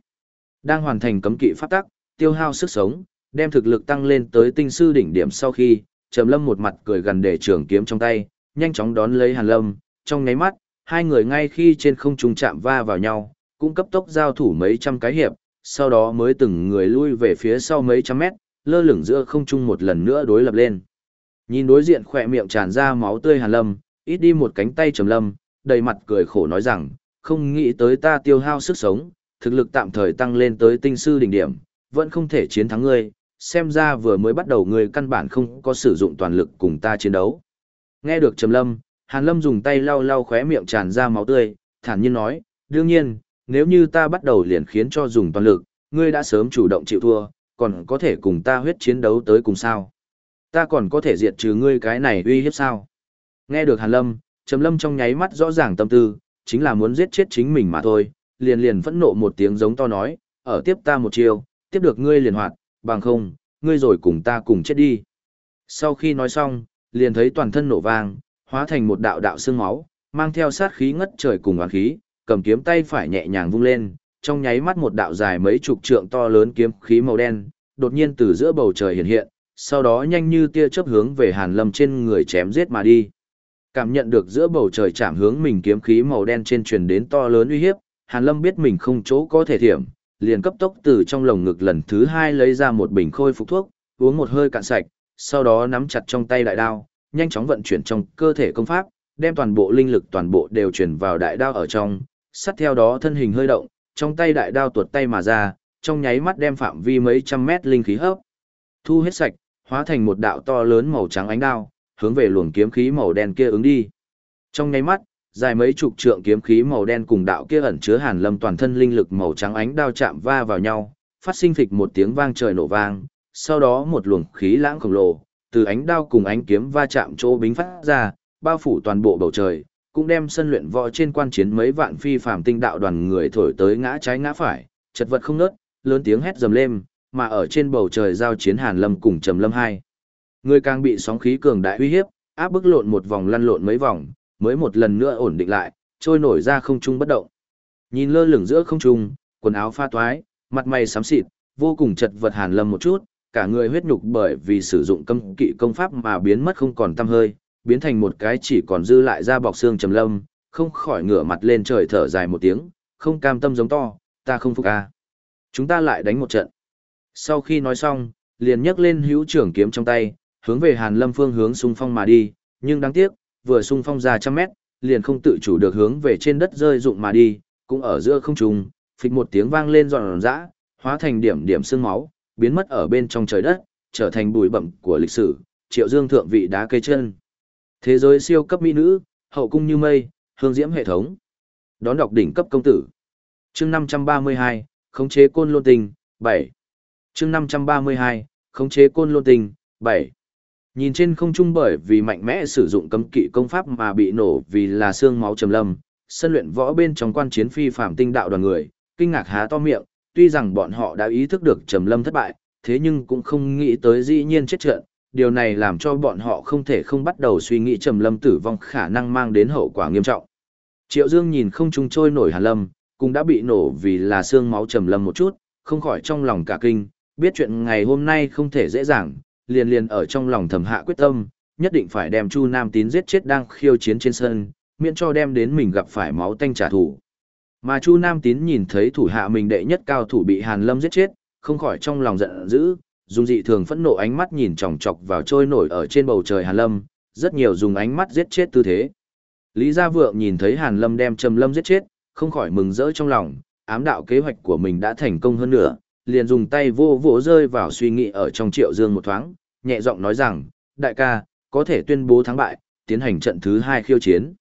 Đang hoàn thành cấm kỵ pháp tác, tiêu hao sức sống, đem thực lực tăng lên tới tinh sư đỉnh điểm sau khi, Trầm Lâm một mặt cười gần để trường kiếm trong tay, nhanh chóng đón lấy Hàn Lâm, trong nháy mắt, hai người ngay khi trên không trung chạm va vào nhau, cũng cấp tốc giao thủ mấy trăm cái hiệp, sau đó mới từng người lui về phía sau mấy trăm mét, lơ lửng giữa không trung một lần nữa đối lập lên. Nhìn đối diện khỏe miệng tràn ra máu tươi Hàn Lâm, ít đi một cánh tay Trầm Lâm, đầy mặt cười khổ nói rằng, không nghĩ tới ta tiêu hao sức sống, thực lực tạm thời tăng lên tới tinh sư đỉnh điểm, vẫn không thể chiến thắng ngươi, xem ra vừa mới bắt đầu ngươi căn bản không có sử dụng toàn lực cùng ta chiến đấu. Nghe được Trầm Lâm, Hàn Lâm dùng tay lau lau khóe miệng tràn ra máu tươi, thản nhiên nói, đương nhiên, nếu như ta bắt đầu liền khiến cho dùng toàn lực, ngươi đã sớm chủ động chịu thua, còn có thể cùng ta huyết chiến đấu tới cùng sao. Ta còn có thể diệt trừ ngươi cái này uy hiếp sao. Nghe được Hàn Lâm, Trầm Lâm trong nháy mắt rõ ràng tâm tư, chính là muốn giết chết chính mình mà thôi, liền liền phẫn nộ một tiếng giống to nói, ở tiếp ta một chiều, tiếp được ngươi liền hoạt, bằng không, ngươi rồi cùng ta cùng chết đi. Sau khi nói xong, liền thấy toàn thân nổ vang, hóa thành một đạo đạo xương máu, mang theo sát khí ngất trời cùng oán khí, cầm kiếm tay phải nhẹ nhàng vung lên, trong nháy mắt một đạo dài mấy chục trượng to lớn kiếm khí màu đen, đột nhiên từ giữa bầu trời hiện hiện, sau đó nhanh như tia chớp hướng về Hàn Lâm trên người chém giết mà đi. Cảm nhận được giữa bầu trời chạm hướng mình kiếm khí màu đen trên truyền đến to lớn uy hiếp, Hàn Lâm biết mình không chỗ có thể thiểm, liền cấp tốc từ trong lồng ngực lần thứ hai lấy ra một bình khôi phục thuốc, uống một hơi cạn sạch, sau đó nắm chặt trong tay đại đao, nhanh chóng vận chuyển trong cơ thể công pháp, đem toàn bộ linh lực toàn bộ đều chuyển vào đại đao ở trong, sát theo đó thân hình hơi động, trong tay đại đao tuột tay mà ra, trong nháy mắt đem phạm vi mấy trăm mét linh khí hấp. Thu hết sạch, hóa thành một đạo to lớn màu trắng ánh đao, hướng về luồng kiếm khí màu đen kia ứng đi. Trong nháy mắt, dài mấy chục trượng kiếm khí màu đen cùng đạo kia ẩn chứa hàn lâm toàn thân linh lực màu trắng ánh đao chạm va vào nhau, phát sinh phịch một tiếng vang trời nổ vang, sau đó một luồng khí lãng khổng lồ từ ánh đao cùng ánh kiếm va chạm chỗ bính phát ra, bao phủ toàn bộ bầu trời, cũng đem sân luyện võ trên quan chiến mấy vạn phi phàm tinh đạo đoàn người thổi tới ngã trái ngã phải, chật vật không nớt, lớn tiếng hét dầm lên, mà ở trên bầu trời giao chiến Hàn Lâm cùng Trầm Lâm hai. Người càng bị sóng khí cường đại uy hiếp, áp bức lộn một vòng lăn lộn mấy vòng, mới một lần nữa ổn định lại, trôi nổi ra không trung bất động. Nhìn lơ lửng giữa không trung, quần áo pha toái, mặt mày xám xịt, vô cùng chật vật Hàn Lâm một chút, cả người huyết nhục bởi vì sử dụng cấm kỵ công pháp mà biến mất không còn tăm hơi, biến thành một cái chỉ còn dư lại da bọc xương trầm lâm, không khỏi ngửa mặt lên trời thở dài một tiếng, không cam tâm giống to, ta không phục a. Chúng ta lại đánh một trận. Sau khi nói xong, liền nhấc lên hữu trưởng kiếm trong tay, hướng về Hàn Lâm phương hướng xung phong mà đi, nhưng đáng tiếc, vừa xung phong ra trăm mét, liền không tự chủ được hướng về trên đất rơi rụng mà đi, cũng ở giữa không trung, phịch một tiếng vang lên giòn giã, hóa thành điểm điểm xương máu, biến mất ở bên trong trời đất, trở thành bụi bẩm của lịch sử, triệu dương thượng vị đá cây chân. Thế giới siêu cấp mỹ nữ, hậu cung như mây, hương diễm hệ thống. Đón đọc đỉnh cấp công tử. chương 532, khống chế côn lôn tình, 7. chương 532, khống chế côn lôn tình, 7. Nhìn trên không trung bởi vì mạnh mẽ sử dụng cấm kỵ công pháp mà bị nổ vì là xương máu trầm lâm, sân luyện võ bên trong quan chiến phi phạm tinh đạo đoàn người, kinh ngạc há to miệng, tuy rằng bọn họ đã ý thức được Trầm Lâm thất bại, thế nhưng cũng không nghĩ tới dĩ nhiên chết trận, điều này làm cho bọn họ không thể không bắt đầu suy nghĩ Trầm Lâm tử vong khả năng mang đến hậu quả nghiêm trọng. Triệu Dương nhìn không trung trôi nổi Hàn Lâm, cũng đã bị nổ vì là xương máu Trầm Lâm một chút, không khỏi trong lòng cả kinh, biết chuyện ngày hôm nay không thể dễ dàng, liền liền ở trong lòng thầm hạ quyết tâm, nhất định phải đem Chu Nam Tín giết chết đang khiêu chiến trên sân, miễn cho đem đến mình gặp phải máu tanh trả thù. Mà Chu Nam Tín nhìn thấy thủ hạ mình đệ nhất cao thủ bị Hàn Lâm giết chết, không khỏi trong lòng giận dữ, dùng dị thường phẫn nộ ánh mắt nhìn chòng chọc vào trôi nổi ở trên bầu trời Hàn Lâm, rất nhiều dùng ánh mắt giết chết tư thế. Lý Gia Vượng nhìn thấy Hàn Lâm đem Trầm Lâm giết chết, không khỏi mừng rỡ trong lòng, ám đạo kế hoạch của mình đã thành công hơn nữa, liền dùng tay vô vỗ rơi vào suy nghĩ ở trong Triệu Dương một thoáng, nhẹ giọng nói rằng, đại ca, có thể tuyên bố thắng bại, tiến hành trận thứ hai khiêu chiến.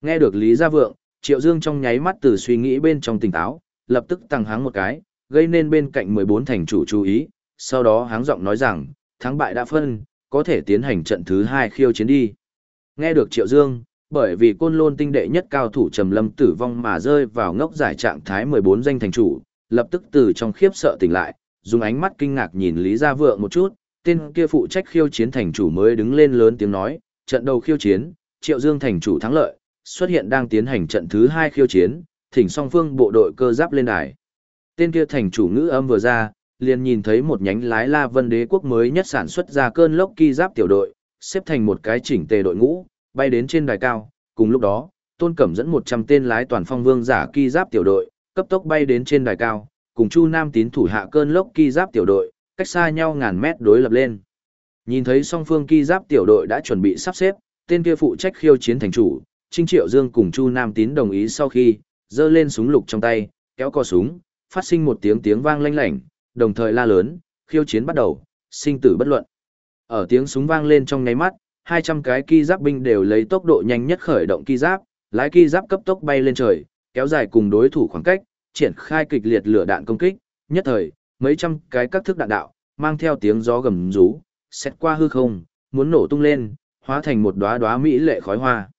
Nghe được Lý Gia Vượng, Triệu Dương trong nháy mắt từ suy nghĩ bên trong tỉnh táo, lập tức tăng háng một cái, gây nên bên cạnh 14 thành chủ chú ý, sau đó háng giọng nói rằng, thắng bại đã phân, có thể tiến hành trận thứ hai khiêu chiến đi. Nghe được Triệu Dương, bởi vì côn lôn tinh đệ nhất cao thủ trầm lâm tử vong mà rơi vào ngốc giải trạng thái 14 danh thành chủ, lập tức từ trong khiếp sợ tỉnh lại, dùng ánh mắt kinh ngạc nhìn Lý Gia Vượng một chút, tên kia phụ trách khiêu chiến thành chủ mới đứng lên lớn tiếng nói, trận đầu khiêu chiến, Triệu Dương thành chủ thắng lợi, xuất hiện đang tiến hành trận thứ hai khiêu chiến, thỉnh song phương bộ đội cơ giáp lên đài. Tên kia thành chủ ngữ âm vừa ra, liền nhìn thấy một nhánh lái La Vân Đế quốc mới nhất sản xuất ra cơn lốc kỳ giáp tiểu đội, xếp thành một cái chỉnh tề đội ngũ, bay đến trên đài cao, cùng lúc đó, Tôn Cẩm dẫn 100 tên lái toàn phong vương giả kỳ giáp tiểu đội, cấp tốc bay đến trên đài cao, cùng Chu Nam tín thủ hạ cơn lốc ki giáp tiểu đội, cách xa nhau ngàn mét đối lập lên. Nhìn thấy song phương ki giáp tiểu đội đã chuẩn bị sắp xếp, tên kia phụ trách khiêu chiến thành chủ, Trinh Triệu Dương cùng Chu Nam tín đồng ý sau khi, giơ lên súng lục trong tay, kéo co súng, phát sinh một tiếng tiếng vang lanh lảnh, đồng thời la lớn, khiêu chiến bắt đầu, sinh tử bất luận. Ở tiếng súng vang lên trong nháy mắt, 200 cái ki giáp binh đều lấy tốc độ nhanh nhất khởi động ki giáp, lái ki giáp cấp tốc bay lên trời, kéo dài cùng đối thủ khoảng cách, triển khai kịch liệt lửa đạn công kích, nhất thời, mấy trăm cái các thức đạn đạo, mang theo tiếng gió gầm rú, xét qua hư không, muốn nổ tung lên, hóa thành một đóa đóa mỹ lệ khói hoa.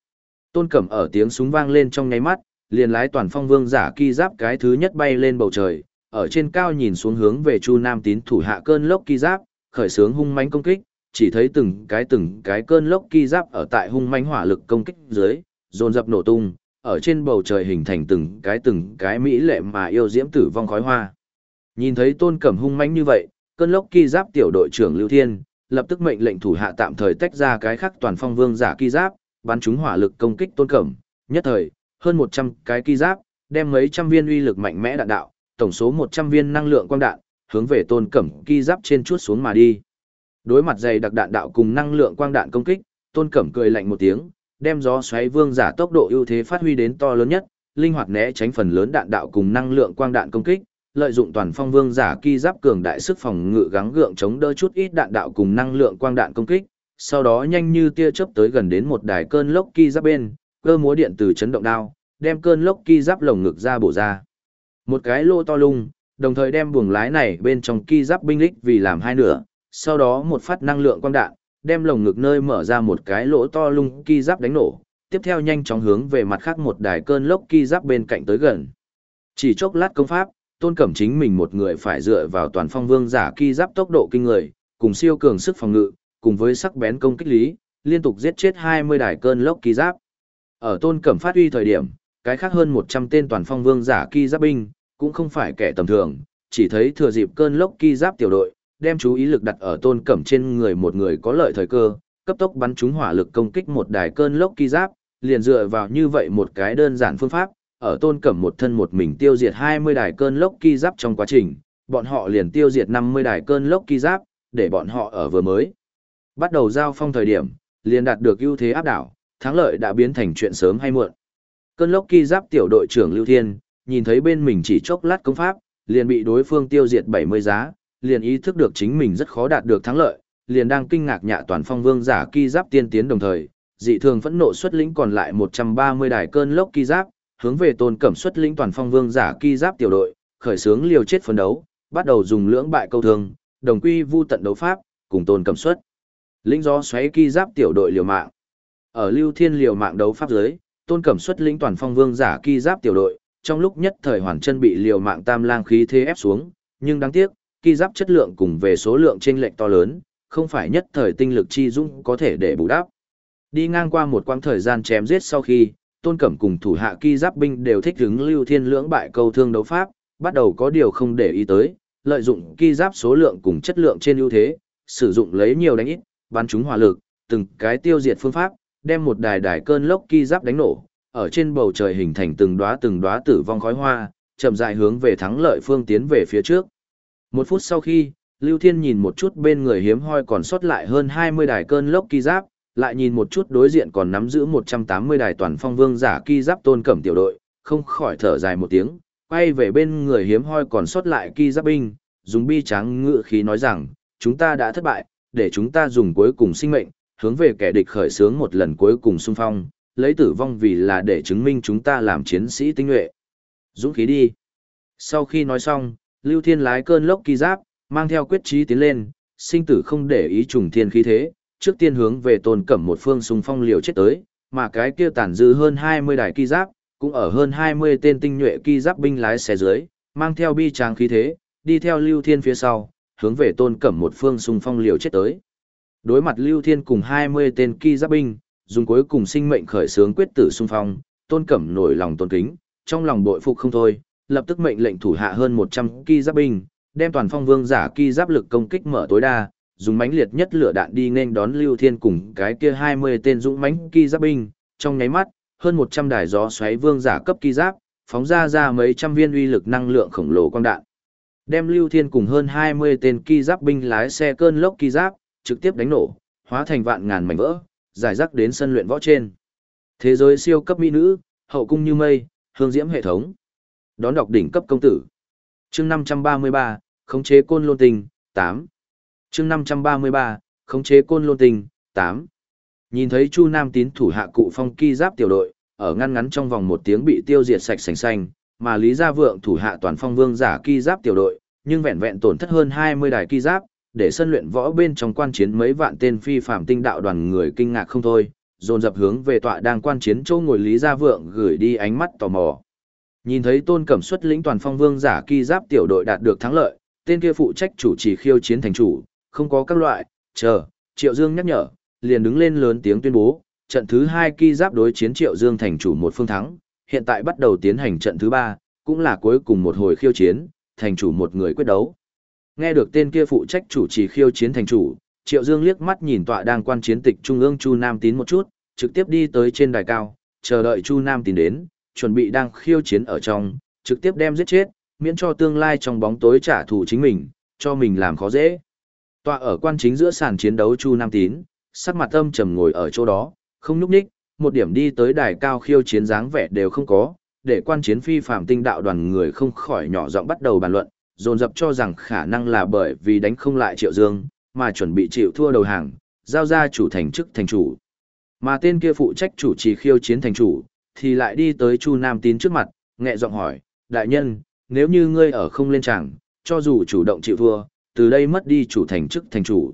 Tôn Cẩm ở tiếng súng vang lên trong nháy mắt, liền lái toàn phong vương giả kỳ giáp cái thứ nhất bay lên bầu trời, ở trên cao nhìn xuống hướng về Chu Nam Tín thủ hạ cơn lốc kỳ giáp, khởi sướng hung mãnh công kích, chỉ thấy từng cái từng cái cơn lốc kỳ giáp ở tại hung mãnh hỏa lực công kích dưới, dồn dập nổ tung, ở trên bầu trời hình thành từng cái từng cái mỹ lệ mà yêu diễm tử vong khói hoa. Nhìn thấy Tôn Cẩm hung mãnh như vậy, cơn lốc kỳ giáp tiểu đội trưởng Lưu Thiên, lập tức mệnh lệnh thủ hạ tạm thời tách ra cái khắc toàn phong vương giả kỳ giáp, bắn chúng hỏa lực công kích Tôn Cẩm, nhất thời, hơn 100 cái kỳ giáp, đem mấy trăm viên uy lực mạnh mẽ đạn đạo, tổng số 100 viên năng lượng quang đạn, hướng về Tôn Cẩm kỳ giáp trên chuốt xuống mà đi. Đối mặt dày đặc đạn đạo cùng năng lượng quang đạn công kích, Tôn Cẩm cười lạnh một tiếng, đem gió xoáy vương giả tốc độ ưu thế phát huy đến to lớn nhất, linh hoạt né tránh phần lớn đạn đạo cùng năng lượng quang đạn công kích, lợi dụng toàn phong vương giả kỳ giáp cường đại sức phòng ngự gắng gượng chống đỡ chút ít đạn đạo cùng năng lượng quang đạn công kích, sau đó nhanh như tia chớp tới gần đến một đài cơn lốc kỳ giáp bên, cơ múa điện từ chấn động đao, đem cơn lốc kỳ giáp lồng ngực ra bổ ra. Một cái lô to lung, đồng thời đem buồng lái này bên trong kỳ giáp binh lích vì làm hai nửa, sau đó một phát năng lượng quang đạn, đem lồng ngực nơi mở ra một cái lỗ to lung ki giáp đánh nổ, tiếp theo nhanh chóng hướng về mặt khác một đài cơn lốc ki giáp bên cạnh tới gần. Chỉ chốc lát công pháp, Tôn Cẩm chính mình một người phải dựa vào toàn phong vương giả ki giáp tốc độ kinh người, cùng siêu cường sức phòng ngự, cùng với sắc bén công kích lý, liên tục giết chết 20 đài cơn lốc ki giáp. Ở Tôn Cẩm phát huy thời điểm, cái khác hơn 100 tên toàn phong vương giả ki giáp binh, cũng không phải kẻ tầm thường, chỉ thấy thừa dịp cơn lốc ki giáp tiểu đội, đem chú ý lực đặt ở tôn cẩm trên người một người có lợi thời cơ, cấp tốc bắn trúng hỏa lực công kích một đài cơn lốc kỳ giáp, liền dựa vào như vậy một cái đơn giản phương pháp, ở tôn cẩm một thân một mình tiêu diệt 20 đài cơn lốc kỳ giáp trong quá trình, bọn họ liền tiêu diệt 50 đài cơn lốc kỳ giáp, để bọn họ ở vừa mới. Bắt đầu giao phong thời điểm, liền đạt được ưu thế áp đảo, thắng lợi đã biến thành chuyện sớm hay muộn. Cơn lốc kỳ giáp tiểu đội trưởng Lưu Thiên, nhìn thấy bên mình chỉ chốc lát công pháp, liền bị đối phương tiêu diệt 70 giá, liền ý thức được chính mình rất khó đạt được thắng lợi, liền đang kinh ngạc nhạ toàn phong vương giả ki giáp tiên tiến đồng thời, dị thường phẫn nộ xuất lĩnh còn lại 130 đài cơn lốc ki giáp, hướng về tôn cẩm xuất lĩnh toàn phong vương giả ki giáp tiểu đội, khởi xướng liều chết phấn đấu, bắt đầu dùng lưỡng bại câu thương, đồng quy vu tận đấu pháp, cùng tôn cẩm xuất. Lĩnh gió xoáy ki giáp tiểu đội liều mạng. Ở Lưu Thiên liều mạng đấu pháp dưới, tôn cẩm xuất lĩnh toàn phong vương giả ki giáp tiểu đội, trong lúc nhất thời hoàn chân bị liều mạng tam lang khí thế ép xuống, nhưng đáng tiếc, ki giáp chất lượng cùng về số lượng chênh lệch to lớn, không phải nhất thời tinh lực chi dung có thể để bù đắp. Đi ngang qua một quãng thời gian chém giết sau khi, Tôn Cẩm cùng thủ hạ ki giáp binh đều thích ứng Lưu Thiên lưỡng bại câu thương đấu pháp, bắt đầu có điều không để ý tới, lợi dụng ki giáp số lượng cùng chất lượng trên ưu thế, sử dụng lấy nhiều đánh ít, bắn chúng hỏa lực, từng cái tiêu diệt phương pháp, đem một đài đài cơn lốc ki giáp đánh nổ, ở trên bầu trời hình thành từng đóa từng đóa tử vong khói hoa, chậm rãi hướng về thắng lợi phương tiến về phía trước. Một phút sau khi, Lưu Thiên nhìn một chút bên người hiếm hoi còn sót lại hơn 20 đài cơn lốc kỳ giáp, lại nhìn một chút đối diện còn nắm giữ 180 đài toàn phong vương giả kỳ giáp tôn cẩm tiểu đội, không khỏi thở dài một tiếng, quay về bên người hiếm hoi còn sót lại kỳ giáp binh, dùng bi trắng ngựa khí nói rằng, chúng ta đã thất bại, để chúng ta dùng cuối cùng sinh mệnh, hướng về kẻ địch khởi sướng một lần cuối cùng xung phong, lấy tử vong vì là để chứng minh chúng ta làm chiến sĩ tinh nhuệ. Dũng khí đi. Sau khi nói xong, Lưu Thiên lái cơn lốc kỳ giáp, mang theo quyết chí tiến lên, sinh tử không để ý trùng thiên khí thế, trước tiên hướng về tôn cẩm một phương xung phong liều chết tới, mà cái kia tàn dư hơn 20 đài kỳ giáp, cũng ở hơn 20 tên tinh nhuệ kỳ giáp binh lái xe dưới, mang theo bi tráng khí thế, đi theo Lưu Thiên phía sau, hướng về tôn cẩm một phương xung phong liều chết tới. Đối mặt Lưu Thiên cùng 20 tên kỳ giáp binh, dùng cuối cùng sinh mệnh khởi sướng quyết tử xung phong, tôn cẩm nổi lòng tôn kính, trong lòng bội phục không thôi, lập tức mệnh lệnh thủ hạ hơn 100 kỳ giáp binh, đem toàn phong vương giả kỳ giáp lực công kích mở tối đa, dùng mãnh liệt nhất lửa đạn đi nên đón Lưu Thiên cùng cái kia 20 tên dũng mãnh kỳ giáp binh, trong nháy mắt, hơn 100 đài gió xoáy vương giả cấp kỳ giáp, phóng ra ra mấy trăm viên uy lực năng lượng khổng lồ quang đạn. Đem Lưu Thiên cùng hơn 20 tên kỳ giáp binh lái xe cơn lốc kỳ giáp, trực tiếp đánh nổ, hóa thành vạn ngàn mảnh vỡ, giải rác đến sân luyện võ trên. Thế giới siêu cấp mỹ nữ, hậu cung như mây, hương diễm hệ thống. Đón đọc đỉnh cấp công tử. Chương 533, khống chế côn lôn tình, 8. Chương 533, khống chế côn lôn tình, 8. Nhìn thấy Chu Nam Tín thủ hạ cụ phong ki giáp tiểu đội, ở ngăn ngắn trong vòng một tiếng bị tiêu diệt sạch sành xanh, mà Lý Gia Vượng thủ hạ toàn phong vương giả ki giáp tiểu đội, nhưng vẹn vẹn tổn thất hơn 20 đài ki giáp, để sân luyện võ bên trong quan chiến mấy vạn tên phi phạm tinh đạo đoàn người kinh ngạc không thôi, dồn dập hướng về tọa đang quan chiến chỗ ngồi Lý Gia Vượng gửi đi ánh mắt tò mò. Nhìn thấy Tôn Cẩm xuất lĩnh toàn phong vương giả ki giáp tiểu đội đạt được thắng lợi, tên kia phụ trách chủ trì khiêu chiến thành chủ, không có các loại, chờ, Triệu Dương nhắc nhở, liền đứng lên lớn tiếng tuyên bố, trận thứ hai ki giáp đối chiến Triệu Dương thành chủ một phương thắng, hiện tại bắt đầu tiến hành trận thứ ba, cũng là cuối cùng một hồi khiêu chiến, thành chủ một người quyết đấu. Nghe được tên kia phụ trách chủ trì khiêu chiến thành chủ, Triệu Dương liếc mắt nhìn tọa đang quan chiến tịch trung ương Chu Nam Tín một chút, trực tiếp đi tới trên đài cao, chờ đợi Chu Nam Tín đến, chuẩn bị đang khiêu chiến ở trong, trực tiếp đem giết chết, miễn cho tương lai trong bóng tối trả thù chính mình, cho mình làm khó dễ. Tọa ở quan chính giữa sàn chiến đấu Chu Nam Tín, sắc mặt âm trầm ngồi ở chỗ đó, không nhúc nhích, một điểm đi tới đài cao khiêu chiến dáng vẻ đều không có, để quan chiến phi phạm tinh đạo đoàn người không khỏi nhỏ giọng bắt đầu bàn luận, dồn dập cho rằng khả năng là bởi vì đánh không lại Triệu Dương, mà chuẩn bị chịu thua đầu hàng, giao ra chủ thành chức thành chủ. Mà tên kia phụ trách chủ trì khiêu chiến thành chủ, thì lại đi tới Chu Nam Tín trước mặt, nhẹ giọng hỏi, đại nhân, nếu như ngươi ở không lên tràng, cho dù chủ động chịu thua, từ đây mất đi chủ thành chức thành chủ.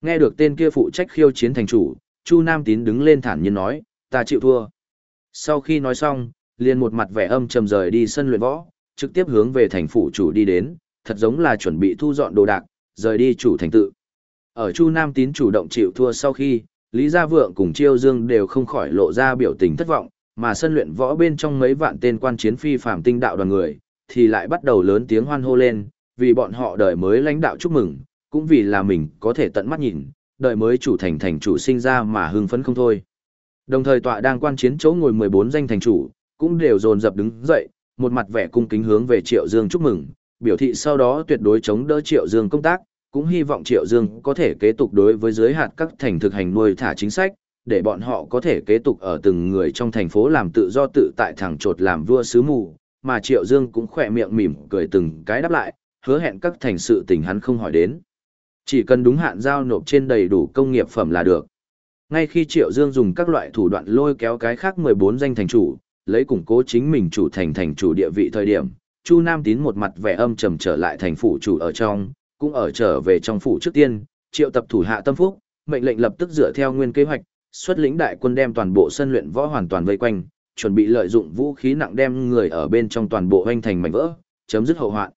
Nghe được tên kia phụ trách khiêu chiến thành chủ, Chu Nam Tín đứng lên thản nhiên nói, ta chịu thua. Sau khi nói xong, liền một mặt vẻ âm trầm rời đi sân luyện võ, trực tiếp hướng về thành phủ chủ đi đến, thật giống là chuẩn bị thu dọn đồ đạc, rời đi chủ thành tự. Ở Chu Nam Tín chủ động chịu thua sau khi, Lý Gia Vượng cùng Chiêu Dương đều không khỏi lộ ra biểu tình thất vọng, mà sân luyện võ bên trong mấy vạn tên quan chiến phi phạm tinh đạo đoàn người, thì lại bắt đầu lớn tiếng hoan hô lên, vì bọn họ đời mới lãnh đạo chúc mừng, cũng vì là mình có thể tận mắt nhìn, đời mới chủ thành thành chủ sinh ra mà hưng phấn không thôi. Đồng thời tọa đang quan chiến chỗ ngồi 14 danh thành chủ, cũng đều dồn dập đứng dậy, một mặt vẻ cung kính hướng về Triệu Dương chúc mừng, biểu thị sau đó tuyệt đối chống đỡ Triệu Dương công tác, cũng hy vọng Triệu Dương có thể kế tục đối với giới hạt các thành thực hành nuôi thả chính sách, để bọn họ có thể kế tục ở từng người trong thành phố làm tự do tự tại thẳng trột làm vua sứ mù, mà Triệu Dương cũng khỏe miệng mỉm cười từng cái đáp lại, hứa hẹn các thành sự tình hắn không hỏi đến. Chỉ cần đúng hạn giao nộp trên đầy đủ công nghiệp phẩm là được. Ngay khi Triệu Dương dùng các loại thủ đoạn lôi kéo cái khác 14 danh thành chủ, lấy củng cố chính mình chủ thành thành chủ địa vị thời điểm, Chu Nam Tín một mặt vẻ âm trầm trở lại thành phủ chủ ở trong, cũng ở trở về trong phủ trước tiên, triệu tập thủ hạ tâm phúc, mệnh lệnh lập tức dựa theo nguyên kế hoạch, xuất lĩnh đại quân đem toàn bộ sân luyện võ hoàn toàn vây quanh, chuẩn bị lợi dụng vũ khí nặng đem người ở bên trong toàn bộ hoành thành mảnh vỡ, chấm dứt hậu hoạn.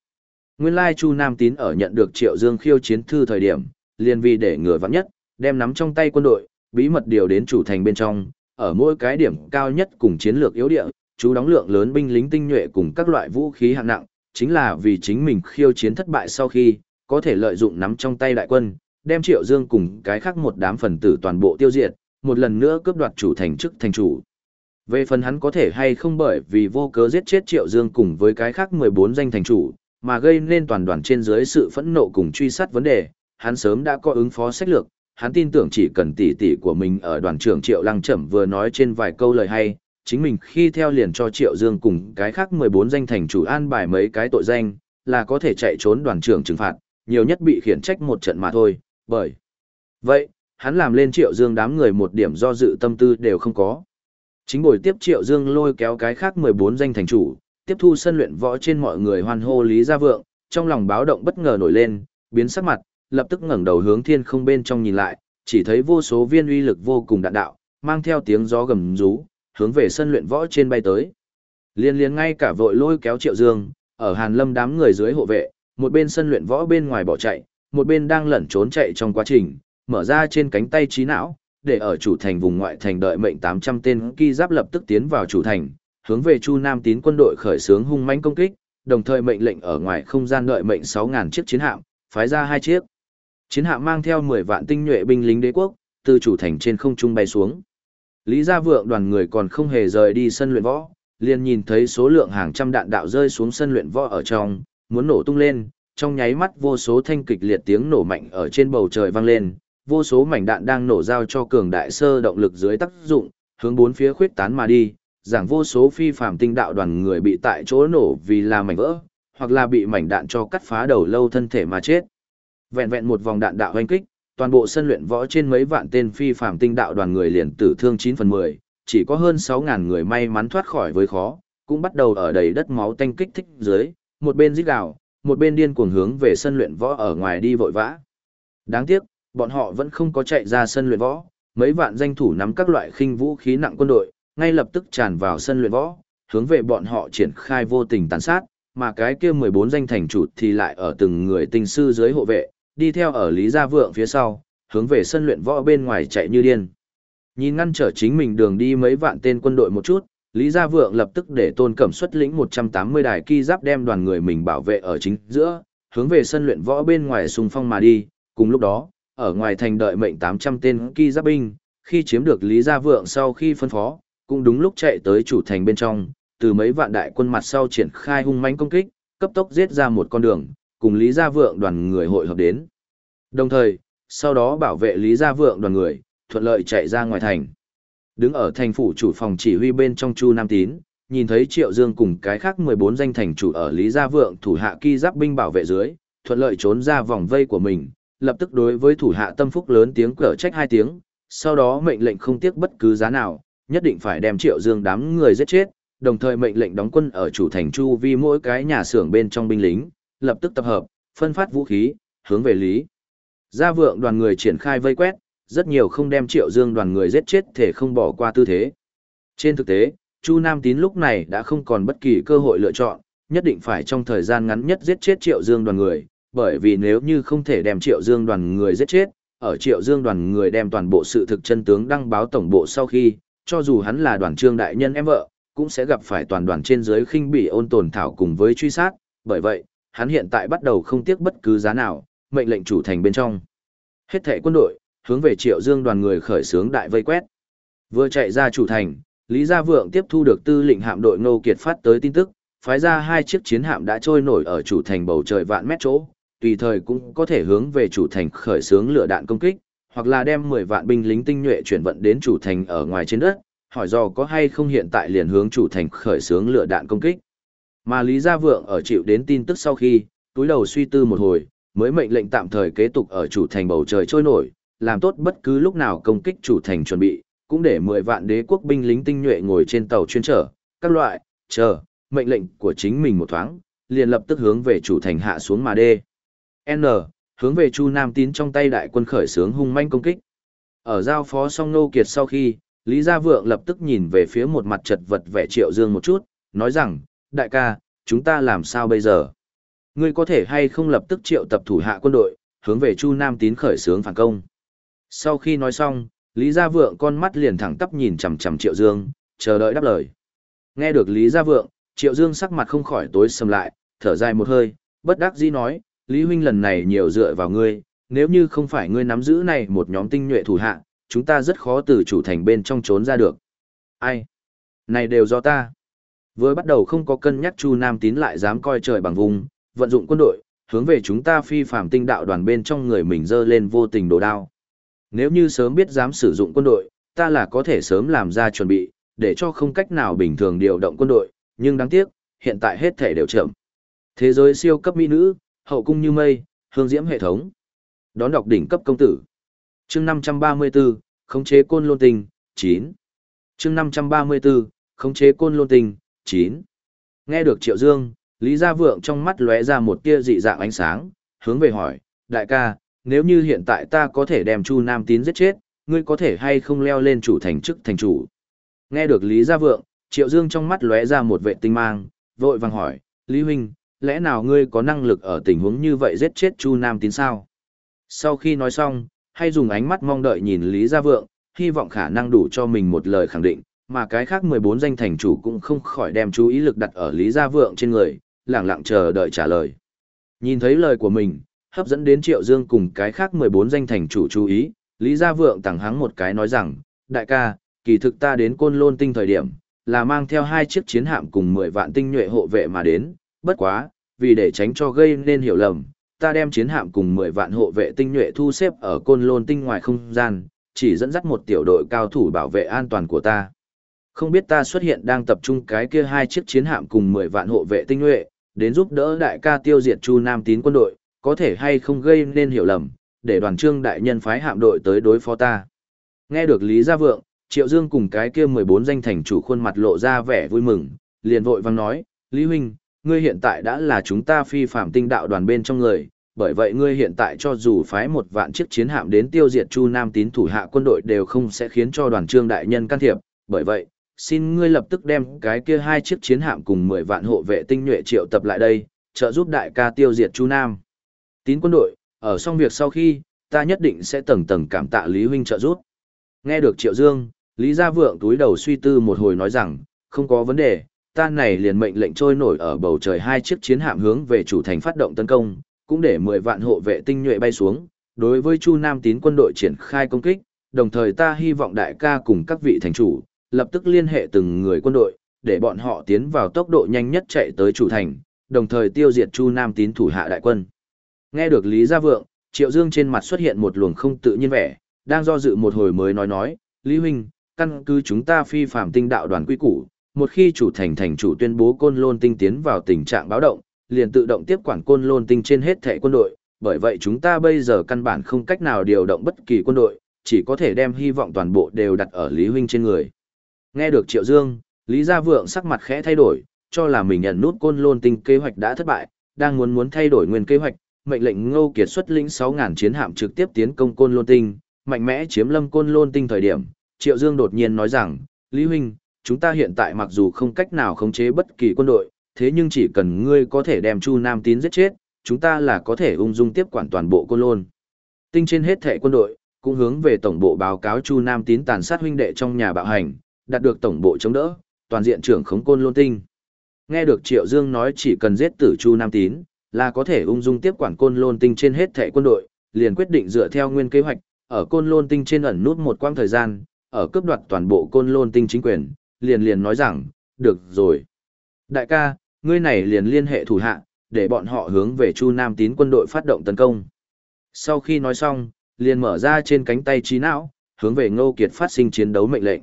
Nguyên lai Chu Nam Tín ở nhận được Triệu Dương khiêu chiến thư thời điểm, liền vì để ngừa vắng nhất, đem nắm trong tay quân đội, bí mật điều đến chủ thành bên trong, ở mỗi cái điểm cao nhất cùng chiến lược yếu địa, chú đóng lượng lớn binh lính tinh nhuệ cùng các loại vũ khí hạng nặng, chính là vì chính mình khiêu chiến thất bại sau khi, có thể lợi dụng nắm trong tay đại quân, đem Triệu Dương cùng cái khác một đám phần tử toàn bộ tiêu diệt, một lần nữa cướp đoạt chủ thành chức thành chủ. Về phần hắn có thể hay không bởi vì vô cớ giết chết Triệu Dương cùng với cái khác 14 danh thành chủ, mà gây nên toàn đoàn trên dưới sự phẫn nộ cùng truy sát vấn đề, hắn sớm đã có ứng phó sách lược, hắn tin tưởng chỉ cần tỷ tỷ của mình ở đoàn trưởng Triệu Lăng Trẩm vừa nói trên vài câu lời hay, chính mình khi theo liền cho Triệu Dương cùng cái khác 14 danh thành chủ an bài mấy cái tội danh, là có thể chạy trốn đoàn trưởng trừng phạt, nhiều nhất bị khiển trách một trận mà thôi, bởi vậy, hắn làm lên Triệu Dương đám người một điểm do dự tâm tư đều không có. Chính buổi tiếp Triệu Dương lôi kéo cái khác 14 danh thành chủ, tiếp thu sân luyện võ trên mọi người hoan hô Lý Gia Vượng, trong lòng báo động bất ngờ nổi lên, biến sắc mặt, lập tức ngẩng đầu hướng thiên không bên trong nhìn lại, chỉ thấy vô số viên uy lực vô cùng đạn đạo, mang theo tiếng gió gầm rú, hướng về sân luyện võ trên bay tới. Liên liên ngay cả vội lôi kéo Triệu Dương, ở Hàn Lâm đám người dưới hộ vệ, một bên sân luyện võ bên ngoài bỏ chạy, một bên đang lẩn trốn chạy trong quá trình, mở ra trên cánh tay trí não, để ở chủ thành vùng ngoại thành đợi mệnh 800 tên kỳ giáp lập tức tiến vào chủ thành, hướng về Chu Nam Tín quân đội khởi xướng hung mãnh công kích, đồng thời mệnh lệnh ở ngoài không gian đợi mệnh 6000 chiếc chiến hạm, phái ra hai chiếc. Chiến hạm mang theo 10 vạn tinh nhuệ binh lính đế quốc, từ chủ thành trên không trung bay xuống. Lý Gia Vượng đoàn người còn không hề rời đi sân luyện võ, liền nhìn thấy số lượng hàng trăm đạn đạo rơi xuống sân luyện võ ở trong, muốn nổ tung lên, trong nháy mắt vô số thanh kịch liệt tiếng nổ mạnh ở trên bầu trời vang lên, vô số mảnh đạn đang nổ giao cho cường đại sơ động lực dưới tác dụng, hướng bốn phía khuyết tán mà đi, giảng vô số phi phàm tinh đạo đoàn người bị tại chỗ nổ vì là mảnh vỡ, hoặc là bị mảnh đạn cho cắt phá đầu lâu thân thể mà chết. Vẹn vẹn một vòng đạn đạo hoanh kích, toàn bộ sân luyện võ trên mấy vạn tên phi phàm tinh đạo đoàn người liền tử thương 9 phần 10, chỉ có hơn 6.000 người may mắn thoát khỏi với khó, cũng bắt đầu ở đầy đất máu tanh kích thích dưới, một bên giết gào, một bên điên cuồng hướng về sân luyện võ ở ngoài đi vội vã. Đáng tiếc, bọn họ vẫn không có chạy ra sân luyện võ, mấy vạn danh thủ nắm các loại khinh vũ khí nặng quân đội, ngay lập tức tràn vào sân luyện võ, hướng về bọn họ triển khai vô tình tàn sát, mà cái kia 14 danh thành chủ thì lại ở từng người tinh sư dưới hộ vệ, đi theo ở Lý Gia Vượng phía sau, hướng về sân luyện võ bên ngoài chạy như điên. Nhìn ngăn trở chính mình đường đi mấy vạn tên quân đội một chút, Lý Gia Vượng lập tức để Tôn Cẩm xuất lĩnh 180 đài ki giáp đem đoàn người mình bảo vệ ở chính giữa, hướng về sân luyện võ bên ngoài xung phong mà đi, cùng lúc đó, ở ngoài thành đợi mệnh 800 tên kỳ giáp binh, khi chiếm được Lý Gia Vượng sau khi phân phó, cũng đúng lúc chạy tới chủ thành bên trong, từ mấy vạn đại quân mặt sau triển khai hung mãnh công kích, cấp tốc giết ra một con đường, cùng Lý Gia Vượng đoàn người hội hợp đến. Đồng thời, sau đó bảo vệ Lý Gia Vượng đoàn người, thuận lợi chạy ra ngoài thành. Đứng ở thành phủ chủ phòng chỉ huy bên trong Chu Nam Tín, nhìn thấy Triệu Dương cùng cái khác 14 danh thành chủ ở Lý Gia Vượng thủ hạ kỳ giáp binh bảo vệ dưới, thuận lợi trốn ra vòng vây của mình, lập tức đối với thủ hạ tâm phúc lớn tiếng cở trách hai tiếng, sau đó mệnh lệnh không tiếc bất cứ giá nào, nhất định phải đem Triệu Dương đám người giết chết, đồng thời mệnh lệnh đóng quân ở chủ thành Chu Vi mỗi cái nhà xưởng bên trong binh lính, lập tức tập hợp, phân phát vũ khí, hướng về Lý. Gia Vượng đoàn người triển khai vây quét, rất nhiều không đem Triệu Dương đoàn người giết chết thể không bỏ qua tư thế. Trên thực tế, Chu Nam Tín lúc này đã không còn bất kỳ cơ hội lựa chọn, nhất định phải trong thời gian ngắn nhất giết chết Triệu Dương đoàn người, bởi vì nếu như không thể đem Triệu Dương đoàn người giết chết, ở Triệu Dương đoàn người đem toàn bộ sự thực chân tướng đăng báo tổng bộ sau khi, cho dù hắn là đoàn trương đại nhân em vợ, cũng sẽ gặp phải toàn đoàn trên dưới khinh bỉ ôn tồn thảo cùng với truy sát, bởi vậy, hắn hiện tại bắt đầu không tiếc bất cứ giá nào, mệnh lệnh chủ thành bên trong. Hết thảy quân đội, hướng về Triệu Dương đoàn người khởi xướng đại vây quét. Vừa chạy ra chủ thành, Lý Gia Vượng tiếp thu được tư lệnh hạm đội Ngô Kiệt phát tới tin tức, phái ra hai chiếc chiến hạm đã trôi nổi ở chủ thành bầu trời vạn mét chỗ, tùy thời cũng có thể hướng về chủ thành khởi xướng lửa đạn công kích, hoặc là đem 10 vạn binh lính tinh nhuệ chuyển vận đến chủ thành ở ngoài trên đất, hỏi do có hay không hiện tại liền hướng chủ thành khởi xướng lửa đạn công kích. Mà Lý Gia Vượng ở chịu đến tin tức sau khi, túi đầu suy tư một hồi, mới mệnh lệnh tạm thời kế tục ở chủ thành bầu trời trôi nổi, làm tốt bất cứ lúc nào công kích chủ thành chuẩn bị, cũng để 10 vạn đế quốc binh lính tinh nhuệ ngồi trên tàu chuyên trở, các loại, chờ, mệnh lệnh của chính mình một thoáng, liền lập tức hướng về chủ thành hạ xuống mà đê. N, hướng về Chu Nam Tín trong tay đại quân khởi sướng hung manh công kích. Ở giao phó song nô kiệt sau khi, Lý Gia Vượng lập tức nhìn về phía một mặt chật vật vẻ Triệu Dương một chút, nói rằng, đại ca, chúng ta làm sao bây giờ? Ngươi có thể hay không lập tức triệu tập thủ hạ quân đội, hướng về Chu Nam Tín khởi sướng phản công? Sau khi nói xong, Lý Gia Vượng con mắt liền thẳng tắp nhìn chằm chằm Triệu Dương, chờ đợi đáp lời. Nghe được Lý Gia Vượng, Triệu Dương sắc mặt không khỏi tối sầm lại, thở dài một hơi, bất đắc dĩ nói, Lý huynh lần này nhiều dựa vào ngươi, nếu như không phải ngươi nắm giữ này một nhóm tinh nhuệ thủ hạ, chúng ta rất khó từ chủ thành bên trong trốn ra được. Ai? Này đều do ta. Vừa bắt đầu không có cân nhắc Chu Nam Tín lại dám coi trời bằng vùng, vận dụng quân đội, hướng về chúng ta phi phạm tinh đạo đoàn bên trong người mình dơ lên vô tình đồ đao. Nếu như sớm biết dám sử dụng quân đội, ta là có thể sớm làm ra chuẩn bị, để cho không cách nào bình thường điều động quân đội, nhưng đáng tiếc, hiện tại hết thể đều chậm. Thế giới siêu cấp mỹ nữ, hậu cung như mây, hương diễm hệ thống. Đón đọc đỉnh cấp công tử. Chương 534, khống chế côn lôn tinh, 9. Chương 534, khống chế côn lôn tinh, 9. Nghe được Triệu Dương, Lý Gia Vượng trong mắt lóe ra một tia dị dạng ánh sáng, hướng về hỏi, đại ca, nếu như hiện tại ta có thể đem Chu Nam Tín giết chết, ngươi có thể hay không leo lên chủ thành chức thành chủ. Nghe được Lý Gia Vượng, Triệu Dương trong mắt lóe ra một vệ tinh mang, vội vàng hỏi, Lý Huynh, lẽ nào ngươi có năng lực ở tình huống như vậy giết chết Chu Nam Tín sao? Sau khi nói xong, hay dùng ánh mắt mong đợi nhìn Lý Gia Vượng, hy vọng khả năng đủ cho mình một lời khẳng định, mà cái khác 14 danh thành chủ cũng không khỏi đem chú ý lực đặt ở Lý Gia Vượng trên người, lặng lặng chờ đợi trả lời. Nhìn thấy lời của mình, hấp dẫn đến Triệu Dương cùng cái khác 14 danh thành chủ chú ý, Lý Gia Vượng tặng hắng một cái nói rằng, đại ca, kỳ thực ta đến côn lôn tinh thời điểm, là mang theo hai chiếc chiến hạm cùng 10 vạn tinh nhuệ hộ vệ mà đến, bất quá, vì để tránh cho gây nên hiểu lầm, ta đem chiến hạm cùng 10 vạn hộ vệ tinh nhuệ thu xếp ở côn lôn tinh ngoài không gian, chỉ dẫn dắt một tiểu đội cao thủ bảo vệ an toàn của ta. Không biết ta xuất hiện đang tập trung cái kia hai chiếc chiến hạm cùng 10 vạn hộ vệ tinh nhuệ, đến giúp đỡ đại ca tiêu diệt Chu Nam tín quân đội, có thể hay không gây nên hiểu lầm, để đoàn trương đại nhân phái hạm đội tới đối phó ta. Nghe được Lý Gia Vượng, Triệu Dương cùng cái kia 14 danh thành chủ khuôn mặt lộ ra vẻ vui mừng, liền vội vang nói, Lý Huynh, ngươi hiện tại đã là chúng ta phi phạm tinh đạo đoàn bên trong người, bởi vậy ngươi hiện tại cho dù phái một vạn chiếc chiến hạm đến tiêu diệt Chu Nam tín thủ hạ quân đội đều không sẽ khiến cho đoàn trương đại nhân can thiệp, bởi vậy, xin ngươi lập tức đem cái kia hai chiếc chiến hạm cùng 10 vạn hộ vệ tinh nhuệ triệu tập lại đây, trợ giúp đại ca tiêu diệt Chu Nam. Tín quân đội, ở xong việc sau khi, ta nhất định sẽ tầng tầng cảm tạ Lý Huynh trợ giúp. Nghe được Triệu Dương, Lý Gia Vượng túi đầu suy tư một hồi nói rằng, không có vấn đề, ta này liền mệnh lệnh trôi nổi ở bầu trời hai chiếc chiến hạm hướng về chủ thành phát động tấn công, cũng để 10 vạn hộ vệ tinh nhuệ bay xuống, đối với Chu Nam tín quân đội triển khai công kích, đồng thời ta hy vọng đại ca cùng các vị thành chủ, lập tức liên hệ từng người quân đội, để bọn họ tiến vào tốc độ nhanh nhất chạy tới chủ thành, đồng thời tiêu diệt Chu Nam tín thủ hạ đại quân. Nghe được Lý Gia Vượng, Triệu Dương trên mặt xuất hiện một luồng không tự nhiên vẻ, đang do dự một hồi mới nói nói, Lý Huynh, căn cứ chúng ta phi phạm tinh đạo đoàn quy củ, một khi chủ thành thành chủ tuyên bố côn lôn tinh tiến vào tình trạng báo động, liền tự động tiếp quản côn lôn tinh trên hết thẻ quân đội, bởi vậy chúng ta bây giờ căn bản không cách nào điều động bất kỳ quân đội, chỉ có thể đem hy vọng toàn bộ đều đặt ở Lý Huynh trên người. Nghe được Triệu Dương, Lý Gia Vượng sắc mặt khẽ thay đổi, cho là mình nhận nút côn lôn tinh kế hoạch đã thất bại, đang muốn muốn thay đổi nguyên kế hoạch, mệnh lệnh Ngô Kiệt xuất lĩnh 6000 chiến hạm trực tiếp tiến công côn lôn tinh, mạnh mẽ chiếm lâm côn lôn tinh thời điểm, Triệu Dương đột nhiên nói rằng, Lý Huynh, chúng ta hiện tại mặc dù không cách nào khống chế bất kỳ quân đội, thế nhưng chỉ cần ngươi có thể đem Chu Nam Tín giết chết, chúng ta là có thể ung dung tiếp quản toàn bộ côn lôn. Tinh trên hết thệ quân đội, cũng hướng về tổng bộ báo cáo Chu Nam Tín tàn sát huynh đệ trong nhà bạo hành, đạt được tổng bộ chống đỡ, toàn diện trưởng khống côn lôn tinh. Nghe được Triệu Dương nói chỉ cần giết tử Chu Nam Tín, là có thể ung dung tiếp quản côn lôn tinh trên hết thệ quân đội, liền quyết định dựa theo nguyên kế hoạch, ở côn lôn tinh trên ẩn nút một quãng thời gian, ở cướp đoạt toàn bộ côn lôn tinh chính quyền, liền liền nói rằng, được rồi. Đại ca, ngươi này liền liên hệ thủ hạ, để bọn họ hướng về Chu Nam Tín quân đội phát động tấn công. Sau khi nói xong, liền mở ra trên cánh tay trí não, hướng về Ngô Kiệt phát sinh chiến đấu mệnh lệnh.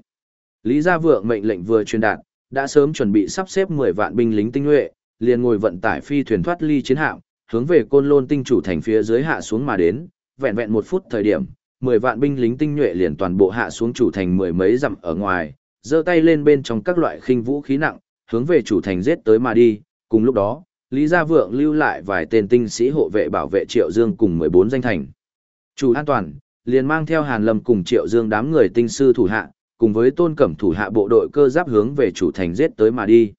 Lý Gia Vượng mệnh lệnh vừa truyền đạt, đã sớm chuẩn bị sắp xếp 10 vạn binh lính tinh nhuệ, liền ngồi vận tải phi thuyền thoát ly chiến hạm, hướng về Côn Lôn tinh chủ thành phía dưới hạ xuống mà đến, vẹn vẹn một phút thời điểm, 10 vạn binh lính tinh nhuệ liền toàn bộ hạ xuống chủ thành mười mấy dặm ở ngoài, giơ tay lên bên trong các loại khinh vũ khí nặng, hướng về chủ thành giết tới mà đi, cùng lúc đó, Lý Gia Vượng lưu lại vài tên tinh sĩ hộ vệ bảo vệ Triệu Dương cùng 14 danh thành. Chủ an toàn, liền mang theo Hàn Lâm cùng Triệu Dương đám người tinh sư thủ hạ, cùng với tôn cẩm thủ hạ bộ đội cơ giáp hướng về chủ thành giết tới mà đi.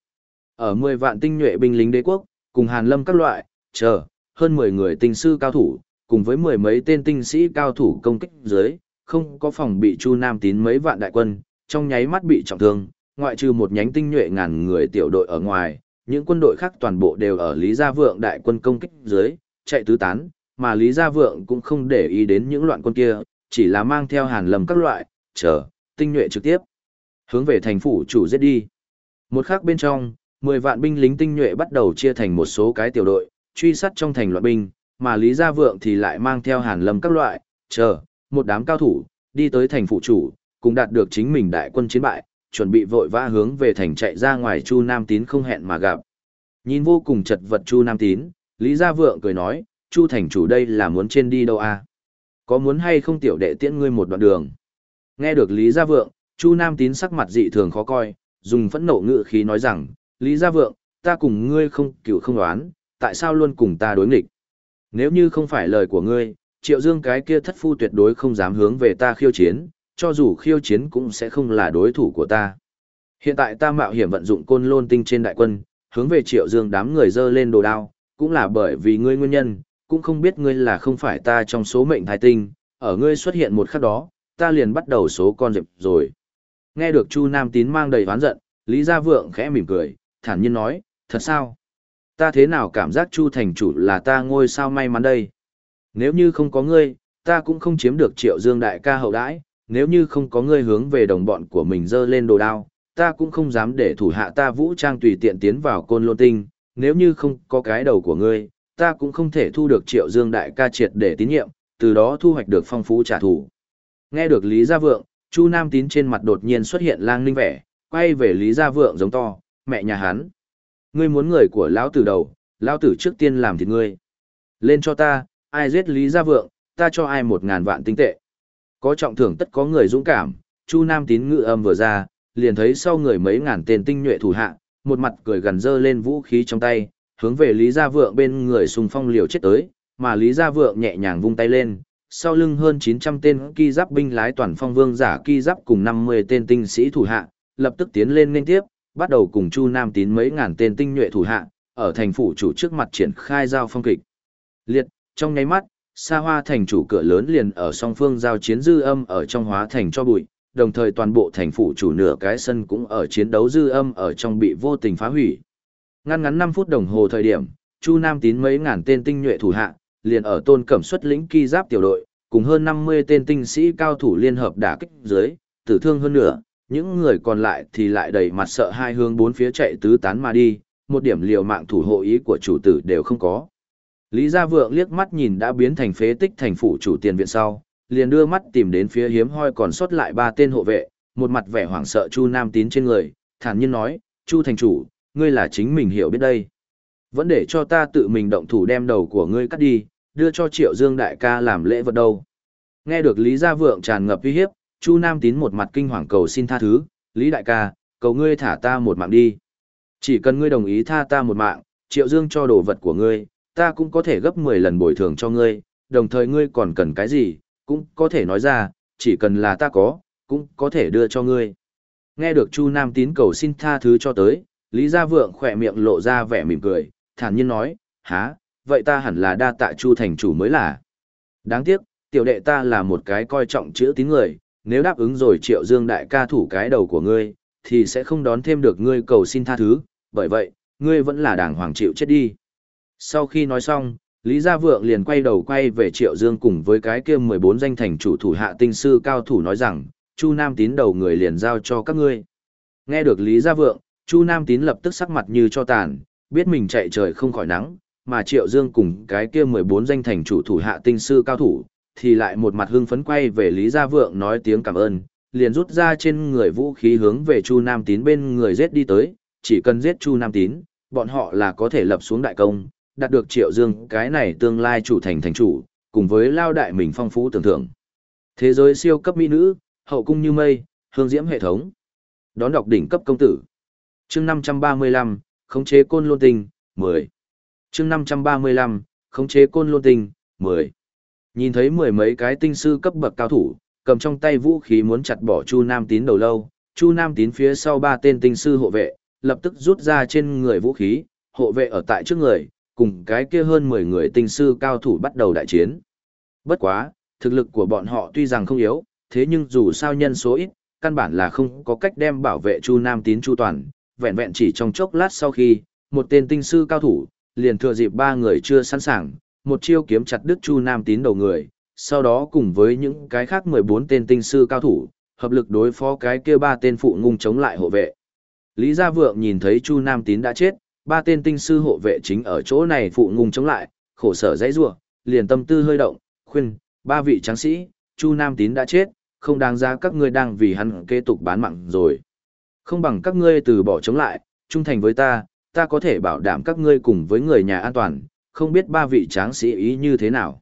Ở 10 vạn tinh nhuệ binh lính đế quốc, cùng Hàn Lâm các loại, chờ, hơn 10 người tinh sư cao thủ, cùng với mười mấy tên tinh sĩ cao thủ công kích dưới, không có phòng bị Chu Nam tín mấy vạn đại quân, trong nháy mắt bị trọng thương, ngoại trừ một nhánh tinh nhuệ ngàn người tiểu đội ở ngoài, những quân đội khác toàn bộ đều ở Lý Gia Vượng đại quân công kích dưới, chạy tứ tán, mà Lý Gia Vượng cũng không để ý đến những loạn quân kia, chỉ là mang theo hàn lầm các loại, chờ, tinh nhuệ trực tiếp. Hướng về thành phủ chủ giết đi. Một khắc bên trong, 10 vạn binh lính tinh nhuệ bắt đầu chia thành một số cái tiểu đội, truy sát trong thành loạn binh, mà Lý Gia Vượng thì lại mang theo hàn lâm các loại, chờ, một đám cao thủ, đi tới thành phủ chủ, cùng đạt được chính mình đại quân chiến bại, chuẩn bị vội vã hướng về thành chạy ra ngoài Chu Nam Tín không hẹn mà gặp. Nhìn vô cùng chật vật Chu Nam Tín, Lý Gia Vượng cười nói, Chu thành chủ đây là muốn trên đi đâu à? Có muốn hay không tiểu đệ tiễn ngươi một đoạn đường? Nghe được Lý Gia Vượng, Chu Nam Tín sắc mặt dị thường khó coi, dùng phẫn nộ ngự khí nói rằng, Lý Gia Vượng, ta cùng ngươi không cựu không đoán, tại sao luôn cùng ta đối nghịch? Nếu như không phải lời của ngươi, Triệu Dương cái kia thất phu tuyệt đối không dám hướng về ta khiêu chiến, cho dù khiêu chiến cũng sẽ không là đối thủ của ta. Hiện tại ta mạo hiểm vận dụng côn lôn tinh trên đại quân, hướng về Triệu Dương đám người dơ lên đồ đao, cũng là bởi vì ngươi nguyên nhân, cũng không biết ngươi là không phải ta trong số mệnh thái tinh, ở ngươi xuất hiện một khắc đó, ta liền bắt đầu số con dẹp rồi. Nghe được Chu Nam Tín mang đầy oán giận, Lý Gia Vượng khẽ mỉm cười, thản nhiên nói, thật sao? Ta thế nào cảm giác Chu thành chủ là ta ngôi sao may mắn đây? Nếu như không có ngươi, ta cũng không chiếm được triệu dương đại ca hậu đãi, nếu như không có ngươi hướng về đồng bọn của mình dơ lên đồ đao, ta cũng không dám để thủ hạ ta vũ trang tùy tiện tiến vào côn lôn tinh, nếu như không có cái đầu của ngươi, ta cũng không thể thu được triệu dương đại ca triệt để tín nhiệm, từ đó thu hoạch được phong phú trả thù. Nghe được Lý Gia Vượng, Chu Nam Tín trên mặt đột nhiên xuất hiện lang ninh vẻ, quay về Lý Gia Vượng giống to, mẹ nhà hắn. Ngươi muốn người của lão tử đầu, lão tử trước tiên làm thịt ngươi. Lên cho ta, ai giết Lý Gia Vượng, ta cho ai một ngàn vạn tinh tệ. Có trọng thưởng tất có người dũng cảm, Chu Nam Tín ngự âm vừa ra, liền thấy sau người mấy ngàn tên tinh nhuệ thủ hạ, một mặt cười gần dơ lên vũ khí trong tay, hướng về Lý Gia Vượng bên người xung phong liều chết tới, mà Lý Gia Vượng nhẹ nhàng vung tay lên, sau lưng hơn 900 tên ki giáp binh lái toàn phong vương giả ki giáp cùng 50 tên tinh sĩ thủ hạ, lập tức tiến lên liên tiếp, bắt đầu cùng Chu Nam Tín mấy ngàn tên tinh nhuệ thủ hạ, ở thành phủ chủ trước mặt triển khai giao phong kịch. Liệt, trong nháy mắt, xa hoa thành chủ cửa lớn liền ở song phương giao chiến dư âm ở trong hóa thành cho bụi, đồng thời toàn bộ thành phủ chủ nửa cái sân cũng ở chiến đấu dư âm ở trong bị vô tình phá hủy. Ngăn ngắn 5 phút đồng hồ thời điểm, Chu Nam tín mấy ngàn tên tinh nhuệ thủ hạ, liền ở tôn cẩm xuất lĩnh ki giáp tiểu đội, cùng hơn 50 tên tinh sĩ cao thủ liên hợp đả kích dưới, tử thương hơn nửa. những người còn lại thì lại đầy mặt sợ hai hướng bốn phía chạy tứ tán mà đi, một điểm liều mạng thủ hộ ý của chủ tử đều không có. Lý Gia Vượng liếc mắt nhìn đã biến thành phế tích thành phủ chủ tiền viện sau, liền đưa mắt tìm đến phía hiếm hoi còn sót lại ba tên hộ vệ, một mặt vẻ hoảng sợ Chu Nam Tín trên người, thản nhiên nói, Chu thành chủ, ngươi là chính mình hiểu biết đây. Vẫn để cho ta tự mình động thủ đem đầu của ngươi cắt đi, đưa cho Triệu Dương đại ca làm lễ vật đâu. Nghe được Lý Gia Vượng tràn ngập uy hiếp, Chu Nam Tín một mặt kinh hoàng cầu xin tha thứ, Lý đại ca, cầu ngươi thả ta một mạng đi. Chỉ cần ngươi đồng ý tha ta một mạng, Triệu Dương cho đồ vật của ngươi, ta cũng có thể gấp 10 lần bồi thường cho ngươi, đồng thời ngươi còn cần cái gì, cũng có thể nói ra, chỉ cần là ta có, cũng có thể đưa cho ngươi. Nghe được Chu Nam Tín cầu xin tha thứ cho tới, Lý Gia Vượng khỏe miệng lộ ra vẻ mỉm cười, thản nhiên nói, há, vậy ta hẳn là đa tạ Chu thành chủ mới là. Đáng tiếc, tiểu đệ ta là một cái coi trọng chữ tín người, nếu đáp ứng rồi triệu dương đại ca thủ cái đầu của ngươi, thì sẽ không đón thêm được ngươi cầu xin tha thứ, bởi vậy, ngươi vẫn là đàng hoàng chịu chết đi. Sau khi nói xong, Lý Gia Vượng liền quay đầu quay về Triệu Dương cùng với cái kia 14 danh thành chủ thủ hạ tinh sư cao thủ nói rằng, Chu Nam Tín đầu người liền giao cho các ngươi. Nghe được Lý Gia Vượng, Chu Nam Tín lập tức sắc mặt như cho tàn, biết mình chạy trời không khỏi nắng, mà Triệu Dương cùng cái kia 14 danh thành chủ thủ hạ tinh sư cao thủ, thì lại một mặt hưng phấn quay về Lý Gia Vượng nói tiếng cảm ơn, liền rút ra trên người vũ khí hướng về Chu Nam Tín bên người giết đi tới, chỉ cần giết Chu Nam Tín, bọn họ là có thể lập xuống đại công, đạt được triệu dương cái này tương lai chủ thành thành chủ, cùng với lao đại mình phong phú tưởng thưởng. Thế giới siêu cấp mỹ nữ, hậu cung như mây, hương diễm hệ thống. Đón đọc đỉnh cấp công tử. chương 535, khống chế côn lôn tinh, 10. chương 535, khống chế côn lôn tinh, 10. Nhìn thấy mười mấy cái tinh sư cấp bậc cao thủ, cầm trong tay vũ khí muốn chặt bỏ Chu Nam Tín đầu lâu, Chu Nam Tín phía sau ba tên tinh sư hộ vệ, lập tức rút ra trên người vũ khí, hộ vệ ở tại trước người, cùng cái kia hơn 10 người tinh sư cao thủ bắt đầu đại chiến. Bất quá, thực lực của bọn họ tuy rằng không yếu, thế nhưng dù sao nhân số ít, căn bản là không có cách đem bảo vệ Chu Nam Tín Chu Toàn, vẹn vẹn chỉ trong chốc lát sau khi, một tên tinh sư cao thủ, liền thừa dịp ba người chưa sẵn sàng, một chiêu kiếm chặt đứt Chu Nam Tín đầu người, sau đó cùng với những cái khác 14 tên tinh sư cao thủ, hợp lực đối phó cái kia ba tên phụ ngung chống lại hộ vệ. Lý Gia Vượng nhìn thấy Chu Nam Tín đã chết, ba tên tinh sư hộ vệ chính ở chỗ này phụ ngùng chống lại, khổ sở dãy rủa, liền tâm tư hơi động, khuyên, ba vị tráng sĩ, Chu Nam Tín đã chết, không đáng ra các ngươi đang vì hắn kế tục bán mạng rồi. Không bằng các ngươi từ bỏ chống lại, trung thành với ta, ta có thể bảo đảm các ngươi cùng với người nhà an toàn, không biết ba vị tráng sĩ ý như thế nào.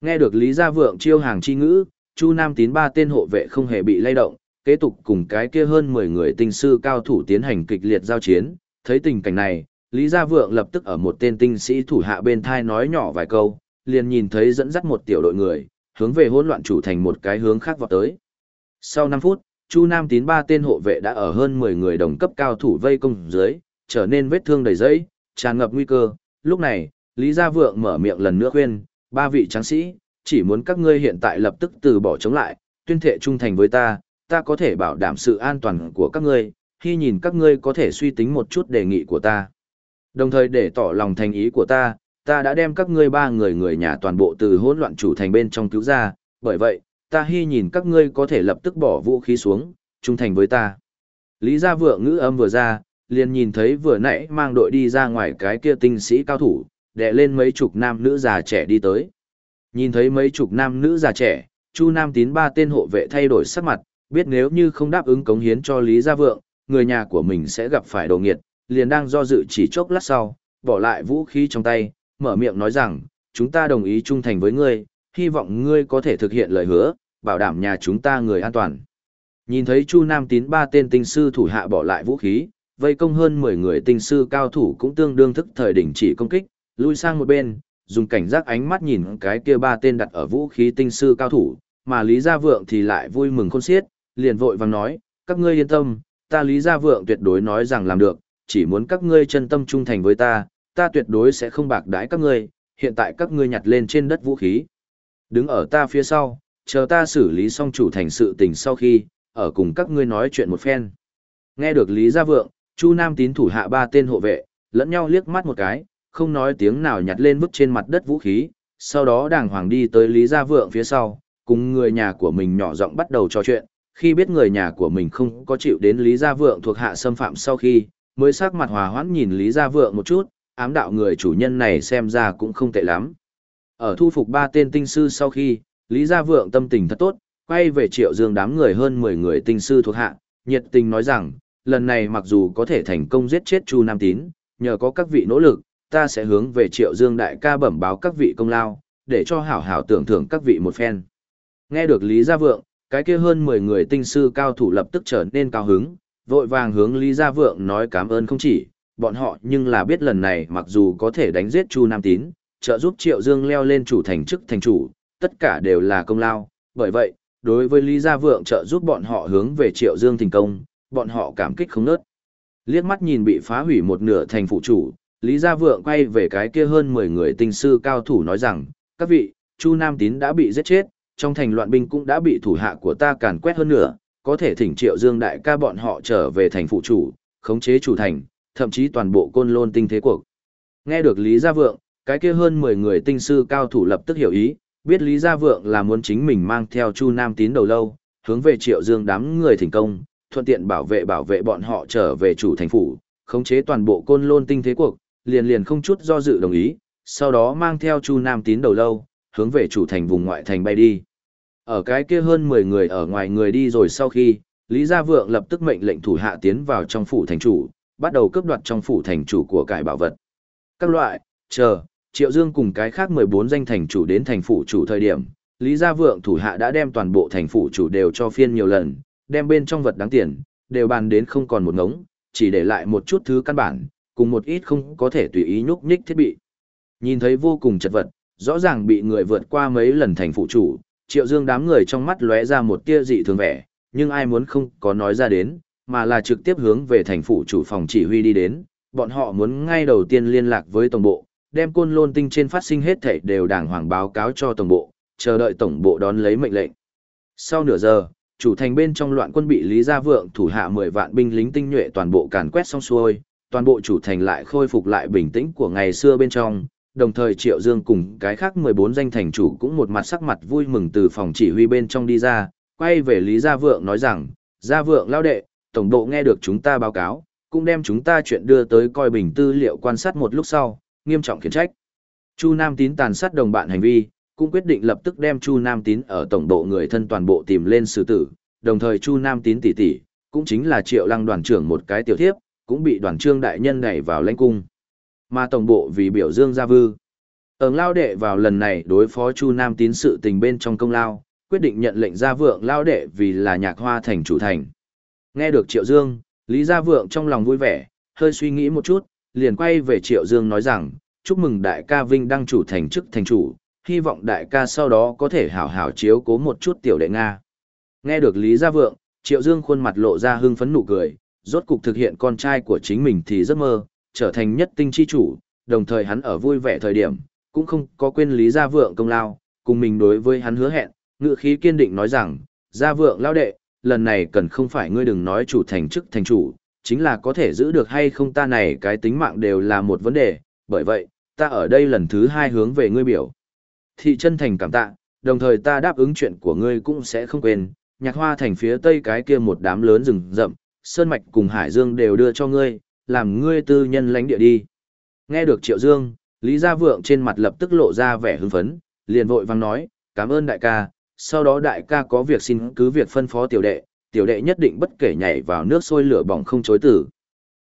Nghe được Lý Gia Vượng chiêu hàng chi ngữ, Chu Nam Tín ba tên hộ vệ không hề bị lay động, kế tục cùng cái kia hơn 10 người tinh sư cao thủ tiến hành kịch liệt giao chiến, thấy tình cảnh này, Lý Gia Vượng lập tức ở một tên tinh sĩ thủ hạ bên thai nói nhỏ vài câu, liền nhìn thấy dẫn dắt một tiểu đội người, hướng về hỗn loạn chủ thành một cái hướng khác vọt tới. Sau 5 phút, Chu Nam Tín ba tên hộ vệ đã ở hơn 10 người đồng cấp cao thủ vây công dưới, trở nên vết thương đầy dẫy, tràn ngập nguy cơ. Lúc này, Lý Gia Vượng mở miệng lần nữa khuyên, ba vị tráng sĩ, chỉ muốn các ngươi hiện tại lập tức từ bỏ chống lại, tuyên thệ trung thành với ta, ta có thể bảo đảm sự an toàn của các ngươi, khi nhìn các ngươi có thể suy tính một chút đề nghị của ta. Đồng thời để tỏ lòng thành ý của ta, ta đã đem các ngươi ba người người nhà toàn bộ từ hỗn loạn chủ thành bên trong cứu ra, bởi vậy, ta hy nhìn các ngươi có thể lập tức bỏ vũ khí xuống, trung thành với ta. Lý gia vượng ngữ âm vừa ra, liền nhìn thấy vừa nãy mang đội đi ra ngoài cái kia tinh sĩ cao thủ, đè lên mấy chục nam nữ già trẻ đi tới. Nhìn thấy mấy chục nam nữ già trẻ, Chu Nam Tín ba tên hộ vệ thay đổi sắc mặt, biết nếu như không đáp ứng cống hiến cho Lý Gia Vượng, người nhà của mình sẽ gặp phải đồ nghiệt, liền đang do dự chỉ chốc lát sau, bỏ lại vũ khí trong tay, mở miệng nói rằng, chúng ta đồng ý trung thành với ngươi, hy vọng ngươi có thể thực hiện lời hứa, bảo đảm nhà chúng ta người an toàn. Nhìn thấy Chu Nam Tín ba tên tinh sư thủ hạ bỏ lại vũ khí, vây công hơn 10 người tinh sư cao thủ cũng tương đương thức thời đỉnh chỉ công kích, lui sang một bên, dùng cảnh giác ánh mắt nhìn cái kia ba tên đặt ở vũ khí tinh sư cao thủ, mà Lý Gia Vượng thì lại vui mừng khôn xiết, liền vội vàng nói, các ngươi yên tâm, ta Lý Gia Vượng tuyệt đối nói rằng làm được, chỉ muốn các ngươi chân tâm trung thành với ta, ta tuyệt đối sẽ không bạc đãi các ngươi, hiện tại các ngươi nhặt lên trên đất vũ khí. Đứng ở ta phía sau, chờ ta xử lý xong chủ thành sự tình sau khi, ở cùng các ngươi nói chuyện một phen. Nghe được Lý Gia Vượng, Chu Nam tín thủ hạ ba tên hộ vệ, lẫn nhau liếc mắt một cái, không nói tiếng nào nhặt lên vứt trên mặt đất vũ khí, sau đó đàng hoàng đi tới Lý Gia Vượng phía sau, cùng người nhà của mình nhỏ giọng bắt đầu trò chuyện, khi biết người nhà của mình không có chịu đến Lý Gia Vượng thuộc hạ xâm phạm sau khi, mới sắc mặt hòa hoãn nhìn Lý Gia Vượng một chút, ám đạo người chủ nhân này xem ra cũng không tệ lắm. Ở thu phục ba tên tinh sư sau khi, Lý Gia Vượng tâm tình thật tốt, quay về triệu dương đám người hơn 10 người tinh sư thuộc hạ, nhiệt tình nói rằng, lần này mặc dù có thể thành công giết chết Chu Nam Tín, nhờ có các vị nỗ lực, ta sẽ hướng về triệu dương đại ca bẩm báo các vị công lao, để cho hảo hảo tưởng thưởng các vị một phen. Nghe được Lý Gia Vượng, cái kia hơn 10 người tinh sư cao thủ lập tức trở nên cao hứng, vội vàng hướng Lý Gia Vượng nói cảm ơn không chỉ, bọn họ nhưng là biết lần này mặc dù có thể đánh giết Chu Nam Tín, trợ giúp Triệu Dương leo lên chủ thành chức thành chủ, tất cả đều là công lao, bởi vậy, đối với Lý Gia Vượng trợ giúp bọn họ hướng về Triệu Dương thành công, bọn họ cảm kích không nớt. Liếc mắt nhìn bị phá hủy một nửa thành phụ chủ, Lý Gia Vượng quay về cái kia hơn 10 người tinh sư cao thủ nói rằng, các vị, Chu Nam Tín đã bị giết chết, trong thành loạn binh cũng đã bị thủ hạ của ta càn quét hơn nữa, có thể thỉnh Triệu Dương đại ca bọn họ trở về thành phụ chủ, khống chế chủ thành, thậm chí toàn bộ côn lôn tinh thế cuộc. Nghe được Lý Gia Vượng, cái kia hơn 10 người tinh sư cao thủ lập tức hiểu ý, biết Lý Gia Vượng là muốn chính mình mang theo Chu Nam Tín đầu lâu, hướng về Triệu Dương đám người thành công, thuận tiện bảo vệ bảo vệ bọn họ trở về chủ thành phủ, khống chế toàn bộ côn lôn tinh thế cuộc, liền liền không chút do dự đồng ý, sau đó mang theo Chu Nam Tín đầu lâu, hướng về chủ thành vùng ngoại thành bay đi. Ở cái kia hơn 10 người ở ngoài người đi rồi sau khi, Lý Gia Vượng lập tức mệnh lệnh thủ hạ tiến vào trong phủ thành chủ, bắt đầu cướp đoạt trong phủ thành chủ của cải bảo vật. Các loại, chờ, Triệu Dương cùng cái khác 14 danh thành chủ đến thành phủ chủ thời điểm, Lý Gia Vượng thủ hạ đã đem toàn bộ thành phủ chủ đều cho phiên nhiều lần, đem bên trong vật đáng tiền, đều bàn đến không còn một ngống, chỉ để lại một chút thứ căn bản, cùng một ít không có thể tùy ý nhúc nhích thiết bị. Nhìn thấy vô cùng chật vật, rõ ràng bị người vượt qua mấy lần thành phụ chủ, Triệu Dương đám người trong mắt lóe ra một tia dị thường vẻ, nhưng ai muốn không có nói ra đến, mà là trực tiếp hướng về thành phủ chủ phòng chỉ huy đi đến, bọn họ muốn ngay đầu tiên liên lạc với tổng bộ, đem côn lôn tinh trên phát sinh hết thảy đều đàng hoàng báo cáo cho tổng bộ, chờ đợi tổng bộ đón lấy mệnh lệnh. Sau nửa giờ, chủ thành bên trong loạn quân bị Lý Gia Vượng thủ hạ 10 vạn binh lính tinh nhuệ toàn bộ càn quét xong xuôi, toàn bộ chủ thành lại khôi phục lại bình tĩnh của ngày xưa bên trong, đồng thời Triệu Dương cùng cái khác 14 danh thành chủ cũng một mặt sắc mặt vui mừng từ phòng chỉ huy bên trong đi ra, quay về Lý Gia Vượng nói rằng, Gia Vượng lao đệ, tổng độ nghe được chúng ta báo cáo, cũng đem chúng ta chuyện đưa tới coi bình tư liệu quan sát một lúc sau, nghiêm trọng khiển trách. Chu Nam Tín tàn sát đồng bạn hành vi, cũng quyết định lập tức đem Chu Nam Tín ở tổng độ người thân toàn bộ tìm lên xử tử, đồng thời Chu Nam Tín tỷ tỷ, cũng chính là Triệu Lăng đoàn trưởng một cái tiểu thiếp, cũng bị đoàn trương đại nhân đẩy vào lãnh cung. Mà tổng bộ vì biểu dương gia vư. Ứng lao đệ vào lần này đối phó Chu Nam Tín sự tình bên trong công lao, quyết định nhận lệnh gia vượng lao đệ vì là nhạc hoa thành chủ thành. Nghe được Triệu Dương, Lý Gia Vượng trong lòng vui vẻ, hơi suy nghĩ một chút, liền quay về Triệu Dương nói rằng, chúc mừng đại ca Vinh đăng chủ thành chức thành chủ, hy vọng đại ca sau đó có thể hảo hảo chiếu cố một chút tiểu đệ Nga. Nghe được Lý Gia Vượng, Triệu Dương khuôn mặt lộ ra hưng phấn nụ cười, rốt cục thực hiện con trai của chính mình thì giấc mơ, trở thành nhất tinh chi chủ, đồng thời hắn ở vui vẻ thời điểm, cũng không có quên Lý Gia Vượng công lao, cùng mình đối với hắn hứa hẹn, ngựa khí kiên định nói rằng, Gia Vượng lao đệ, lần này cần không phải ngươi đừng nói chủ thành chức thành chủ, chính là có thể giữ được hay không ta này cái tính mạng đều là một vấn đề, bởi vậy, ta ở đây lần thứ hai hướng về ngươi biểu. Thị chân thành cảm tạ, đồng thời ta đáp ứng chuyện của ngươi cũng sẽ không quên, nhạc hoa thành phía tây cái kia một đám lớn rừng rậm, sơn mạch cùng hải dương đều đưa cho ngươi, làm ngươi tư nhân lãnh địa đi. Nghe được triệu dương, Lý Gia Vượng trên mặt lập tức lộ ra vẻ hưng phấn, liền vội vang nói, cảm ơn đại ca, sau đó đại ca có việc xin cứ việc phân phó tiểu đệ, tiểu đệ nhất định bất kể nhảy vào nước sôi lửa bỏng không chối tử.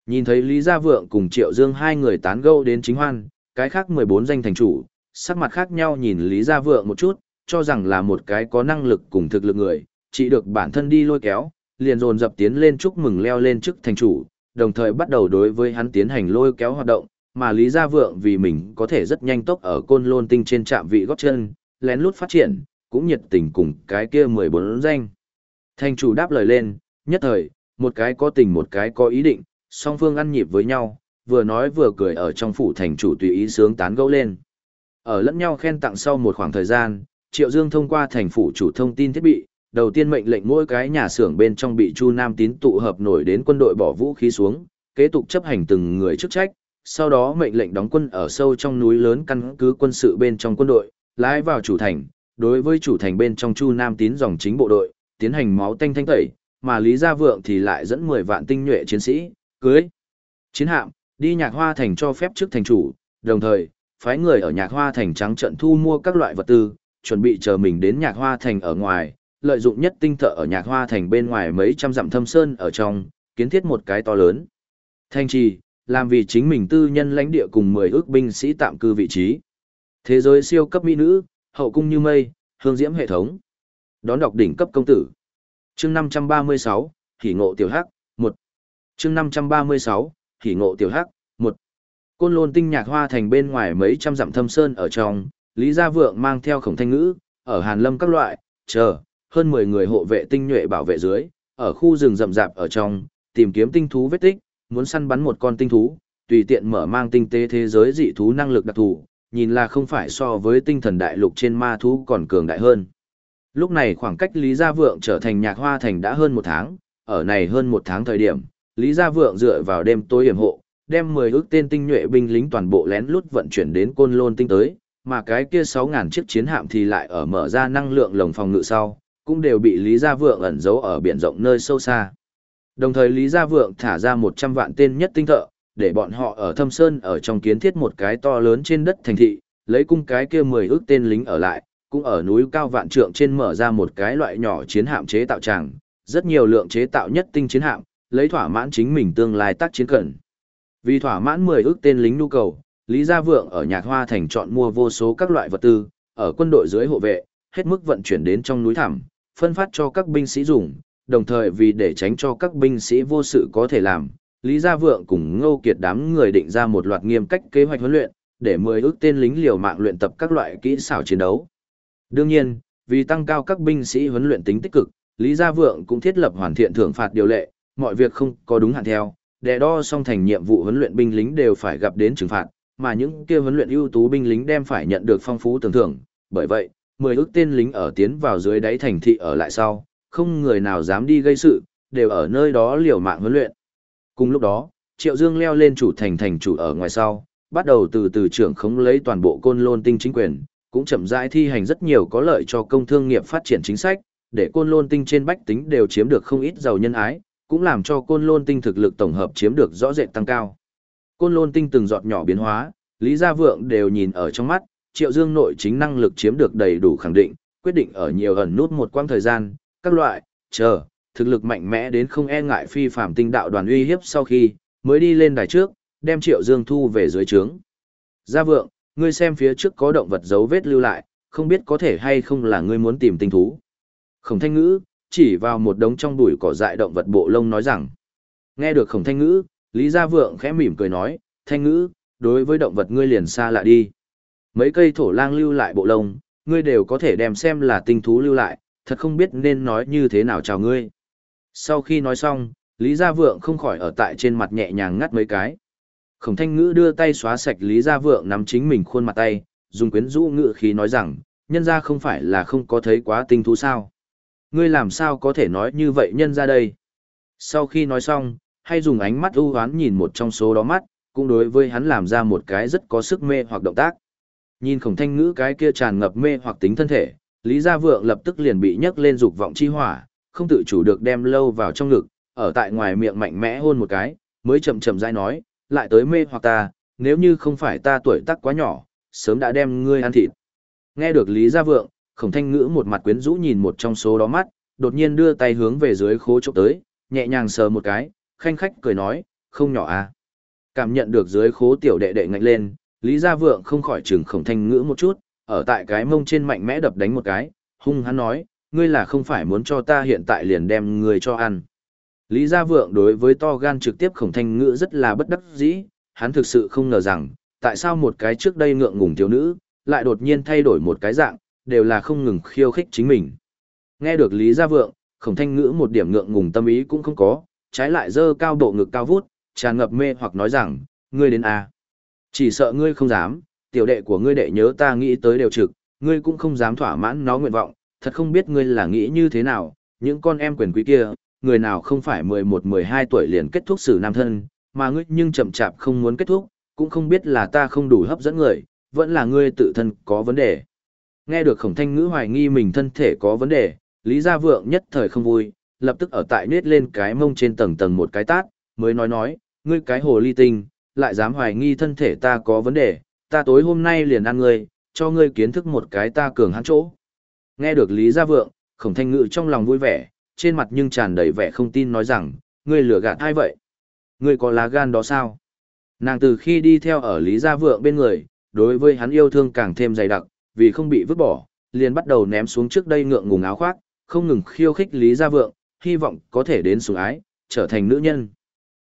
Nhìn thấy Lý Gia Vượng cùng Triệu Dương hai người tán gẫu đến chính hoan, cái khác 14 danh thành chủ, sắc mặt khác nhau nhìn Lý Gia Vượng một chút, cho rằng là một cái có năng lực cùng thực lực người, chỉ được bản thân đi lôi kéo, liền dồn dập tiến lên chúc mừng leo lên chức thành chủ, đồng thời bắt đầu đối với hắn tiến hành lôi kéo hoạt động, mà Lý Gia Vượng vì mình có thể rất nhanh tốc ở côn lôn tinh trên trạm vị gót chân, lén lút phát triển, cũng nhiệt tình cùng cái kia 14 danh. Thành chủ đáp lời lên, nhất thời, một cái có tình một cái có ý định, song phương ăn nhịp với nhau, vừa nói vừa cười ở trong phủ thành chủ tùy ý sướng tán gẫu lên. Ở lẫn nhau khen tặng sau một khoảng thời gian, Triệu Dương thông qua thành phủ chủ thông tin thiết bị, đầu tiên mệnh lệnh mỗi cái nhà xưởng bên trong bị Chu Nam tín tụ hợp nổi đến quân đội bỏ vũ khí xuống, kế tục chấp hành từng người chức trách, sau đó mệnh lệnh đóng quân ở sâu trong núi lớn căn cứ quân sự bên trong quân đội, lái vào chủ thành, đối với chủ thành bên trong Chu Nam tín dòng chính bộ đội, tiến hành máu tanh thanh tẩy, mà Lý Gia Vượng thì lại dẫn 10 vạn tinh nhuệ chiến sĩ, cưới, chiến hạm, đi nhạc hoa thành cho phép trước thành chủ, đồng thời, phái người ở nhạc hoa thành trắng trận thu mua các loại vật tư, chuẩn bị chờ mình đến nhạc hoa thành ở ngoài, lợi dụng nhất tinh thợ ở nhạc hoa thành bên ngoài mấy trăm dặm thâm sơn ở trong, kiến thiết một cái to lớn. Thanh trì, làm vì chính mình tư nhân lãnh địa cùng 10 ước binh sĩ tạm cư vị trí. Thế giới siêu cấp mỹ nữ, hậu cung như mây, hương diễm hệ thống. Đón đọc đỉnh cấp công tử. Chương 536, Hỉ ngộ tiểu hắc, 1. Chương 536, Hỉ ngộ tiểu hắc, 1. Côn Lôn tinh nhạc hoa thành bên ngoài mấy trăm dặm thâm sơn ở trong, Lý Gia Vượng mang theo khổng thanh ngữ, ở Hàn Lâm các loại, chờ, hơn 10 người hộ vệ tinh nhuệ bảo vệ dưới, ở khu rừng rậm rạp ở trong, tìm kiếm tinh thú vết tích, muốn săn bắn một con tinh thú, tùy tiện mở mang tinh tế thế giới dị thú năng lực đặc thù, nhìn là không phải so với tinh thần đại lục trên ma thú còn cường đại hơn. Lúc này khoảng cách Lý Gia Vượng trở thành nhạc hoa thành đã hơn một tháng, ở này hơn một tháng thời điểm, Lý Gia Vượng dựa vào đêm tối hiểm hộ, đem 10 ước tên tinh nhuệ binh lính toàn bộ lén lút vận chuyển đến côn lôn tinh tới, mà cái kia 6.000 chiếc chiến hạm thì lại ở mở ra năng lượng lồng phòng ngự sau, cũng đều bị Lý Gia Vượng ẩn giấu ở biển rộng nơi sâu xa. Đồng thời Lý Gia Vượng thả ra 100 vạn tên nhất tinh thợ, để bọn họ ở thâm sơn ở trong kiến thiết một cái to lớn trên đất thành thị, lấy cung cái kia 10 ước tên lính ở lại, cũng ở núi cao vạn trượng trên mở ra một cái loại nhỏ chiến hạm chế tạo tràng, rất nhiều lượng chế tạo nhất tinh chiến hạm, lấy thỏa mãn chính mình tương lai tác chiến cần. Vì thỏa mãn 10 ước tên lính nhu cầu, Lý Gia Vượng ở Nhạc Hoa Thành chọn mua vô số các loại vật tư, ở quân đội dưới hộ vệ, hết mức vận chuyển đến trong núi thẳm, phân phát cho các binh sĩ dùng, đồng thời vì để tránh cho các binh sĩ vô sự có thể làm, Lý Gia Vượng cùng Ngô Kiệt đám người định ra một loạt nghiêm cách kế hoạch huấn luyện, để 10 ước tên lính liều mạng luyện tập các loại kỹ xảo chiến đấu. Đương nhiên, vì tăng cao các binh sĩ huấn luyện tính tích cực, Lý Gia Vượng cũng thiết lập hoàn thiện thưởng phạt điều lệ, mọi việc không có đúng hạn theo, để đo xong thành nhiệm vụ huấn luyện binh lính đều phải gặp đến trừng phạt, mà những kia huấn luyện ưu tú binh lính đem phải nhận được phong phú tưởng thưởng, bởi vậy, 10 ước tên lính ở tiến vào dưới đáy thành thị ở lại sau, không người nào dám đi gây sự, đều ở nơi đó liều mạng huấn luyện. Cùng lúc đó, Triệu Dương leo lên chủ thành thành chủ ở ngoài sau, bắt đầu từ từ trưởng khống lấy toàn bộ côn lôn tinh chính quyền, cũng chậm rãi thi hành rất nhiều có lợi cho công thương nghiệp phát triển chính sách, để côn lôn tinh trên bách tính đều chiếm được không ít giàu nhân ái, cũng làm cho côn lôn tinh thực lực tổng hợp chiếm được rõ rệt tăng cao. Côn lôn tinh từng giọt nhỏ biến hóa, Lý Gia Vượng đều nhìn ở trong mắt, Triệu Dương nội chính năng lực chiếm được đầy đủ khẳng định, quyết định ở nhiều ẩn nút một quãng thời gian, các loại, chờ, thực lực mạnh mẽ đến không e ngại phi phạm tinh đạo đoàn uy hiếp sau khi, mới đi lên đài trước, đem Triệu Dương thu về dưới trướng. Gia Vượng, ngươi xem phía trước có động vật dấu vết lưu lại, không biết có thể hay không là ngươi muốn tìm tinh thú. Khổng thanh ngữ, chỉ vào một đống trong bụi cỏ dại động vật bộ lông nói rằng. Nghe được khổng thanh ngữ, Lý Gia Vượng khẽ mỉm cười nói, thanh ngữ, đối với động vật ngươi liền xa lạ đi. Mấy cây thổ lang lưu lại bộ lông, ngươi đều có thể đem xem là tinh thú lưu lại, thật không biết nên nói như thế nào chào ngươi. Sau khi nói xong, Lý Gia Vượng không khỏi ở tại trên mặt nhẹ nhàng ngắt mấy cái. Khổng thanh ngữ đưa tay xóa sạch Lý Gia Vượng nắm chính mình khuôn mặt tay, dùng quyến rũ ngữ khí nói rằng, nhân ra không phải là không có thấy quá tinh thú sao. Ngươi làm sao có thể nói như vậy nhân ra đây? Sau khi nói xong, hay dùng ánh mắt ưu hoán nhìn một trong số đó mắt, cũng đối với hắn làm ra một cái rất có sức mê hoặc động tác. Nhìn khổng thanh ngữ cái kia tràn ngập mê hoặc tính thân thể, Lý Gia Vượng lập tức liền bị nhấc lên dục vọng chi hỏa, không tự chủ được đem lâu vào trong ngực, ở tại ngoài miệng mạnh mẽ hôn một cái, mới chậm chậm rãi nói, lại tới mê hoặc ta, nếu như không phải ta tuổi tác quá nhỏ, sớm đã đem ngươi ăn thịt. Nghe được Lý Gia Vượng, khổng thanh ngữ một mặt quyến rũ nhìn một trong số đó mắt, đột nhiên đưa tay hướng về dưới khố chốc tới, nhẹ nhàng sờ một cái, khanh khách cười nói, không nhỏ à. Cảm nhận được dưới khố tiểu đệ đệ ngạnh lên, Lý Gia Vượng không khỏi trừng khổng thanh ngữ một chút, ở tại cái mông trên mạnh mẽ đập đánh một cái, hung hắn nói, ngươi là không phải muốn cho ta hiện tại liền đem người cho ăn. Lý Gia Vượng đối với to gan trực tiếp khổng thanh ngữ rất là bất đắc dĩ, hắn thực sự không ngờ rằng, tại sao một cái trước đây ngượng ngùng thiếu nữ, lại đột nhiên thay đổi một cái dạng, đều là không ngừng khiêu khích chính mình. Nghe được Lý Gia Vượng, khổng thanh ngữ một điểm ngượng ngùng tâm ý cũng không có, trái lại dơ cao độ ngực cao vút, tràn ngập mê hoặc nói rằng, ngươi đến à. Chỉ sợ ngươi không dám, tiểu đệ của ngươi đệ nhớ ta nghĩ tới đều trực, ngươi cũng không dám thỏa mãn nó nguyện vọng, thật không biết ngươi là nghĩ như thế nào, những con em quyền quý kia, người nào không phải 11-12 tuổi liền kết thúc xử nam thân, mà ngươi nhưng chậm chạp không muốn kết thúc, cũng không biết là ta không đủ hấp dẫn người, vẫn là ngươi tự thân có vấn đề. Nghe được khổng thanh ngữ hoài nghi mình thân thể có vấn đề, Lý Gia Vượng nhất thời không vui, lập tức ở tại nết lên cái mông trên tầng tầng một cái tát, mới nói nói, ngươi cái hồ ly tinh, lại dám hoài nghi thân thể ta có vấn đề, ta tối hôm nay liền ăn ngươi, cho ngươi kiến thức một cái ta cường hãn chỗ. Nghe được Lý Gia Vượng, khổng thanh Ngự trong lòng vui vẻ, trên mặt nhưng tràn đầy vẻ không tin nói rằng, ngươi lừa gạt ai vậy? Ngươi có lá gan đó sao? Nàng từ khi đi theo ở Lý Gia Vượng bên người, đối với hắn yêu thương càng thêm dày đặc, vì không bị vứt bỏ, liền bắt đầu ném xuống trước đây ngượng ngùng áo khoác, không ngừng khiêu khích Lý Gia Vượng, hy vọng có thể đến sủng ái, trở thành nữ nhân.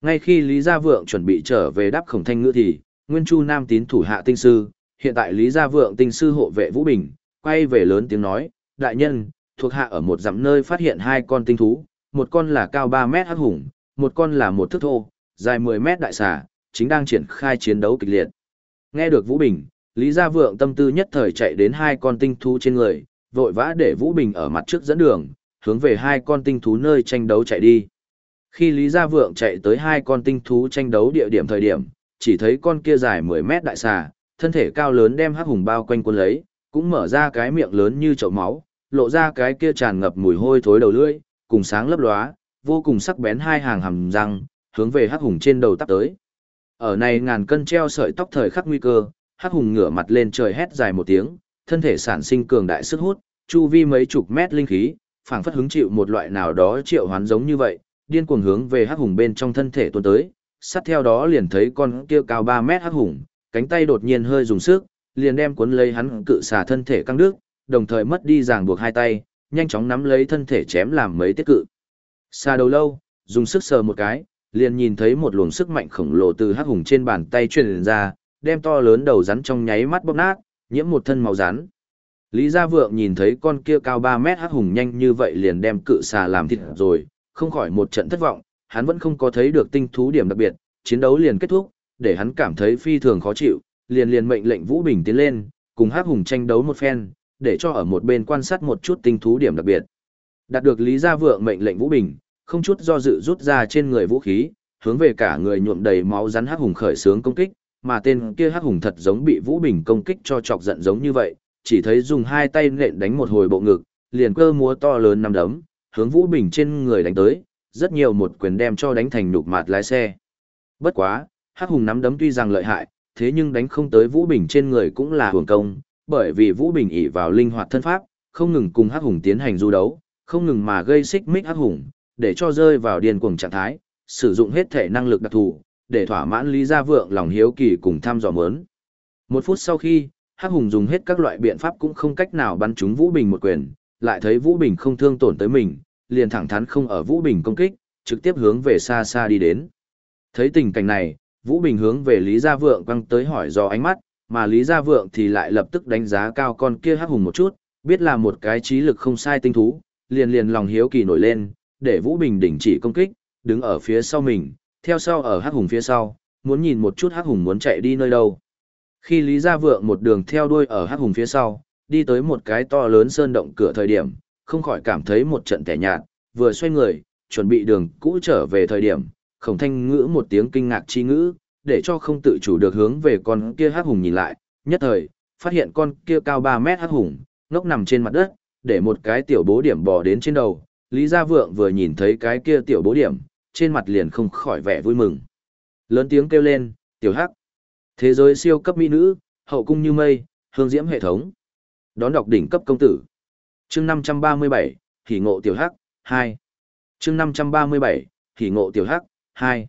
Ngay khi Lý Gia Vượng chuẩn bị trở về đáp khổng thanh ngữ thì, Nguyên Chu Nam tín thủ hạ tinh sư, hiện tại Lý Gia Vượng tinh sư hộ vệ Vũ Bình, quay về lớn tiếng nói, đại nhân, thuộc hạ ở một dặm nơi phát hiện hai con tinh thú, một con là cao 3 mét hắc hùng, một con là một thước thô, dài 10 mét đại xà, chính đang triển khai chiến đấu kịch liệt. Nghe được Vũ Bình, Lý Gia Vượng tâm tư nhất thời chạy đến hai con tinh thú trên người, vội vã để Vũ Bình ở mặt trước dẫn đường, hướng về hai con tinh thú nơi tranh đấu chạy đi. Khi Lý Gia Vượng chạy tới hai con tinh thú tranh đấu địa điểm thời điểm, chỉ thấy con kia dài 10 mét đại xà, thân thể cao lớn đem hắc hùng bao quanh cuốn lấy, cũng mở ra cái miệng lớn như chậu máu, lộ ra cái kia tràn ngập mùi hôi thối đầu lưỡi, cùng sáng lấp lóa, vô cùng sắc bén hai hàng hàm răng, hướng về hắc hùng trên đầu tắp tới. Ở này ngàn cân treo sợi tóc thời khắc nguy cơ, hắc hùng ngửa mặt lên trời hét dài một tiếng, thân thể sản sinh cường đại sức hút, chu vi mấy chục mét linh khí, phảng phất hứng chịu một loại nào đó triệu hoán giống như vậy, điên cuồng hướng về hắc hùng bên trong thân thể tuôn tới, sát theo đó liền thấy con kia cao 3 mét hắc hùng, cánh tay đột nhiên hơi dùng sức, liền đem cuốn lấy hắn cự xả thân thể căng đứt, đồng thời mất đi ràng buộc hai tay, nhanh chóng nắm lấy thân thể chém làm mấy tiết cự. Xa đầu lâu, dùng sức sờ một cái, liền nhìn thấy một luồng sức mạnh khổng lồ từ hắc hùng trên bàn tay truyền ra, đem to lớn đầu rắn trong nháy mắt bóp nát, nhiễm một thân màu rắn. Lý Gia Vượng nhìn thấy con kia cao 3 mét hắc hùng nhanh như vậy liền đem cự xà làm thịt rồi, không khỏi một trận thất vọng, hắn vẫn không có thấy được tinh thú điểm đặc biệt, chiến đấu liền kết thúc, để hắn cảm thấy phi thường khó chịu, liền liền mệnh lệnh Vũ Bình tiến lên, cùng hắc hùng tranh đấu một phen, để cho ở một bên quan sát một chút tinh thú điểm đặc biệt. Đạt được Lý Gia Vượng mệnh lệnh Vũ Bình, không chút do dự rút ra trên người vũ khí, hướng về cả người nhuộm đầy máu rắn hắc hùng khởi sướng công kích, mà tên kia hắc hùng thật giống bị Vũ Bình công kích cho chọc giận giống như vậy, chỉ thấy dùng hai tay nện đánh một hồi bộ ngực, liền cơ múa to lớn năm đấm, hướng Vũ Bình trên người đánh tới, rất nhiều một quyền đem cho đánh thành nhục mạt lái xe. Bất quá, Hắc Hùng nắm đấm tuy rằng lợi hại, thế nhưng đánh không tới Vũ Bình trên người cũng là hưởng công, bởi vì Vũ Bình ỷ vào linh hoạt thân pháp, không ngừng cùng Hắc Hùng tiến hành du đấu, không ngừng mà gây xích mích Hắc Hùng, để cho rơi vào điên cuồng trạng thái, sử dụng hết thể năng lực đặc thù, để thỏa mãn Lý Gia Vượng lòng hiếu kỳ cùng tham dò mớn. Một phút sau khi, Hắc Hùng dùng hết các loại biện pháp cũng không cách nào bắn trúng Vũ Bình một quyền, lại thấy Vũ Bình không thương tổn tới mình, liền thẳng thắn không ở Vũ Bình công kích, trực tiếp hướng về xa xa đi đến. Thấy tình cảnh này, Vũ Bình hướng về Lý Gia Vượng quăng tới hỏi do ánh mắt, mà Lý Gia Vượng thì lại lập tức đánh giá cao con kia Hắc Hùng một chút, biết là một cái trí lực không sai tinh thú, liền liền lòng hiếu kỳ nổi lên, để Vũ Bình đình chỉ công kích, đứng ở phía sau mình, theo sau ở Hắc Hùng phía sau, muốn nhìn một chút Hắc Hùng muốn chạy đi nơi đâu. Khi Lý Gia Vượng một đường theo đuôi ở Hắc Hùng phía sau, đi tới một cái to lớn sơn động cửa thời điểm, không khỏi cảm thấy một trận tẻ nhạt, vừa xoay người, chuẩn bị đường cũ trở về thời điểm, khổng thanh ngữ một tiếng kinh ngạc chi ngữ, để cho không tự chủ được hướng về con kia Hắc Hùng nhìn lại, nhất thời, phát hiện con kia cao 3 mét Hắc Hùng, ngốc nằm trên mặt đất, để một cái tiểu bố điểm bò đến trên đầu, Lý Gia Vượng vừa nhìn thấy cái kia tiểu bố điểm, trên mặt liền không khỏi vẻ vui mừng. Lớn tiếng kêu lên, tiểu hắc. Thế giới siêu cấp mỹ nữ, hậu cung như mây, hương diễm hệ thống. Đón đọc đỉnh cấp công tử. chương 537, hỉ ngộ tiểu hắc, 2. chương 537, hỉ ngộ tiểu hắc, 2.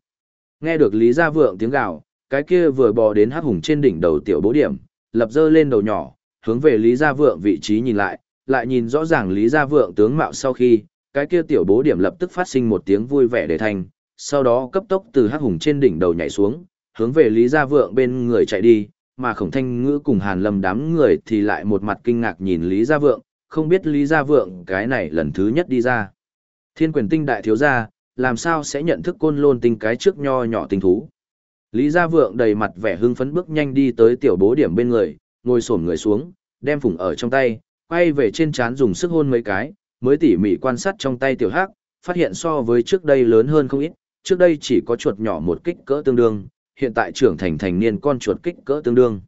Nghe được Lý Gia Vượng tiếng gào, cái kia vừa bò đến hắc hùng trên đỉnh đầu tiểu bố điểm, lập dơ lên đầu nhỏ, hướng về Lý Gia Vượng vị trí nhìn lại, lại nhìn rõ ràng Lý Gia Vượng tướng mạo sau khi, cái kia tiểu bố điểm lập tức phát sinh một tiếng vui vẻ để thành, sau đó cấp tốc từ hắc hùng trên đỉnh đầu nhảy xuống, hướng về Lý Gia Vượng bên người chạy đi, mà khổng thanh ngữ cùng hàn lâm đám người thì lại một mặt kinh ngạc nhìn Lý Gia Vượng, không biết Lý Gia Vượng cái này lần thứ nhất đi ra. Thiên quyền tinh đại thiếu gia, làm sao sẽ nhận thức côn lôn tinh cái trước nho nhỏ tinh thú. Lý Gia Vượng đầy mặt vẻ hưng phấn bước nhanh đi tới tiểu bố điểm bên người, ngồi xổm người xuống, đem phủng ở trong tay, quay về trên trán dùng sức hôn mấy cái, mới tỉ mỉ quan sát trong tay tiểu hắc, phát hiện so với trước đây lớn hơn không ít, trước đây chỉ có chuột nhỏ một kích cỡ tương đương, hiện tại trưởng thành thành niên con chuột kích cỡ tương đương.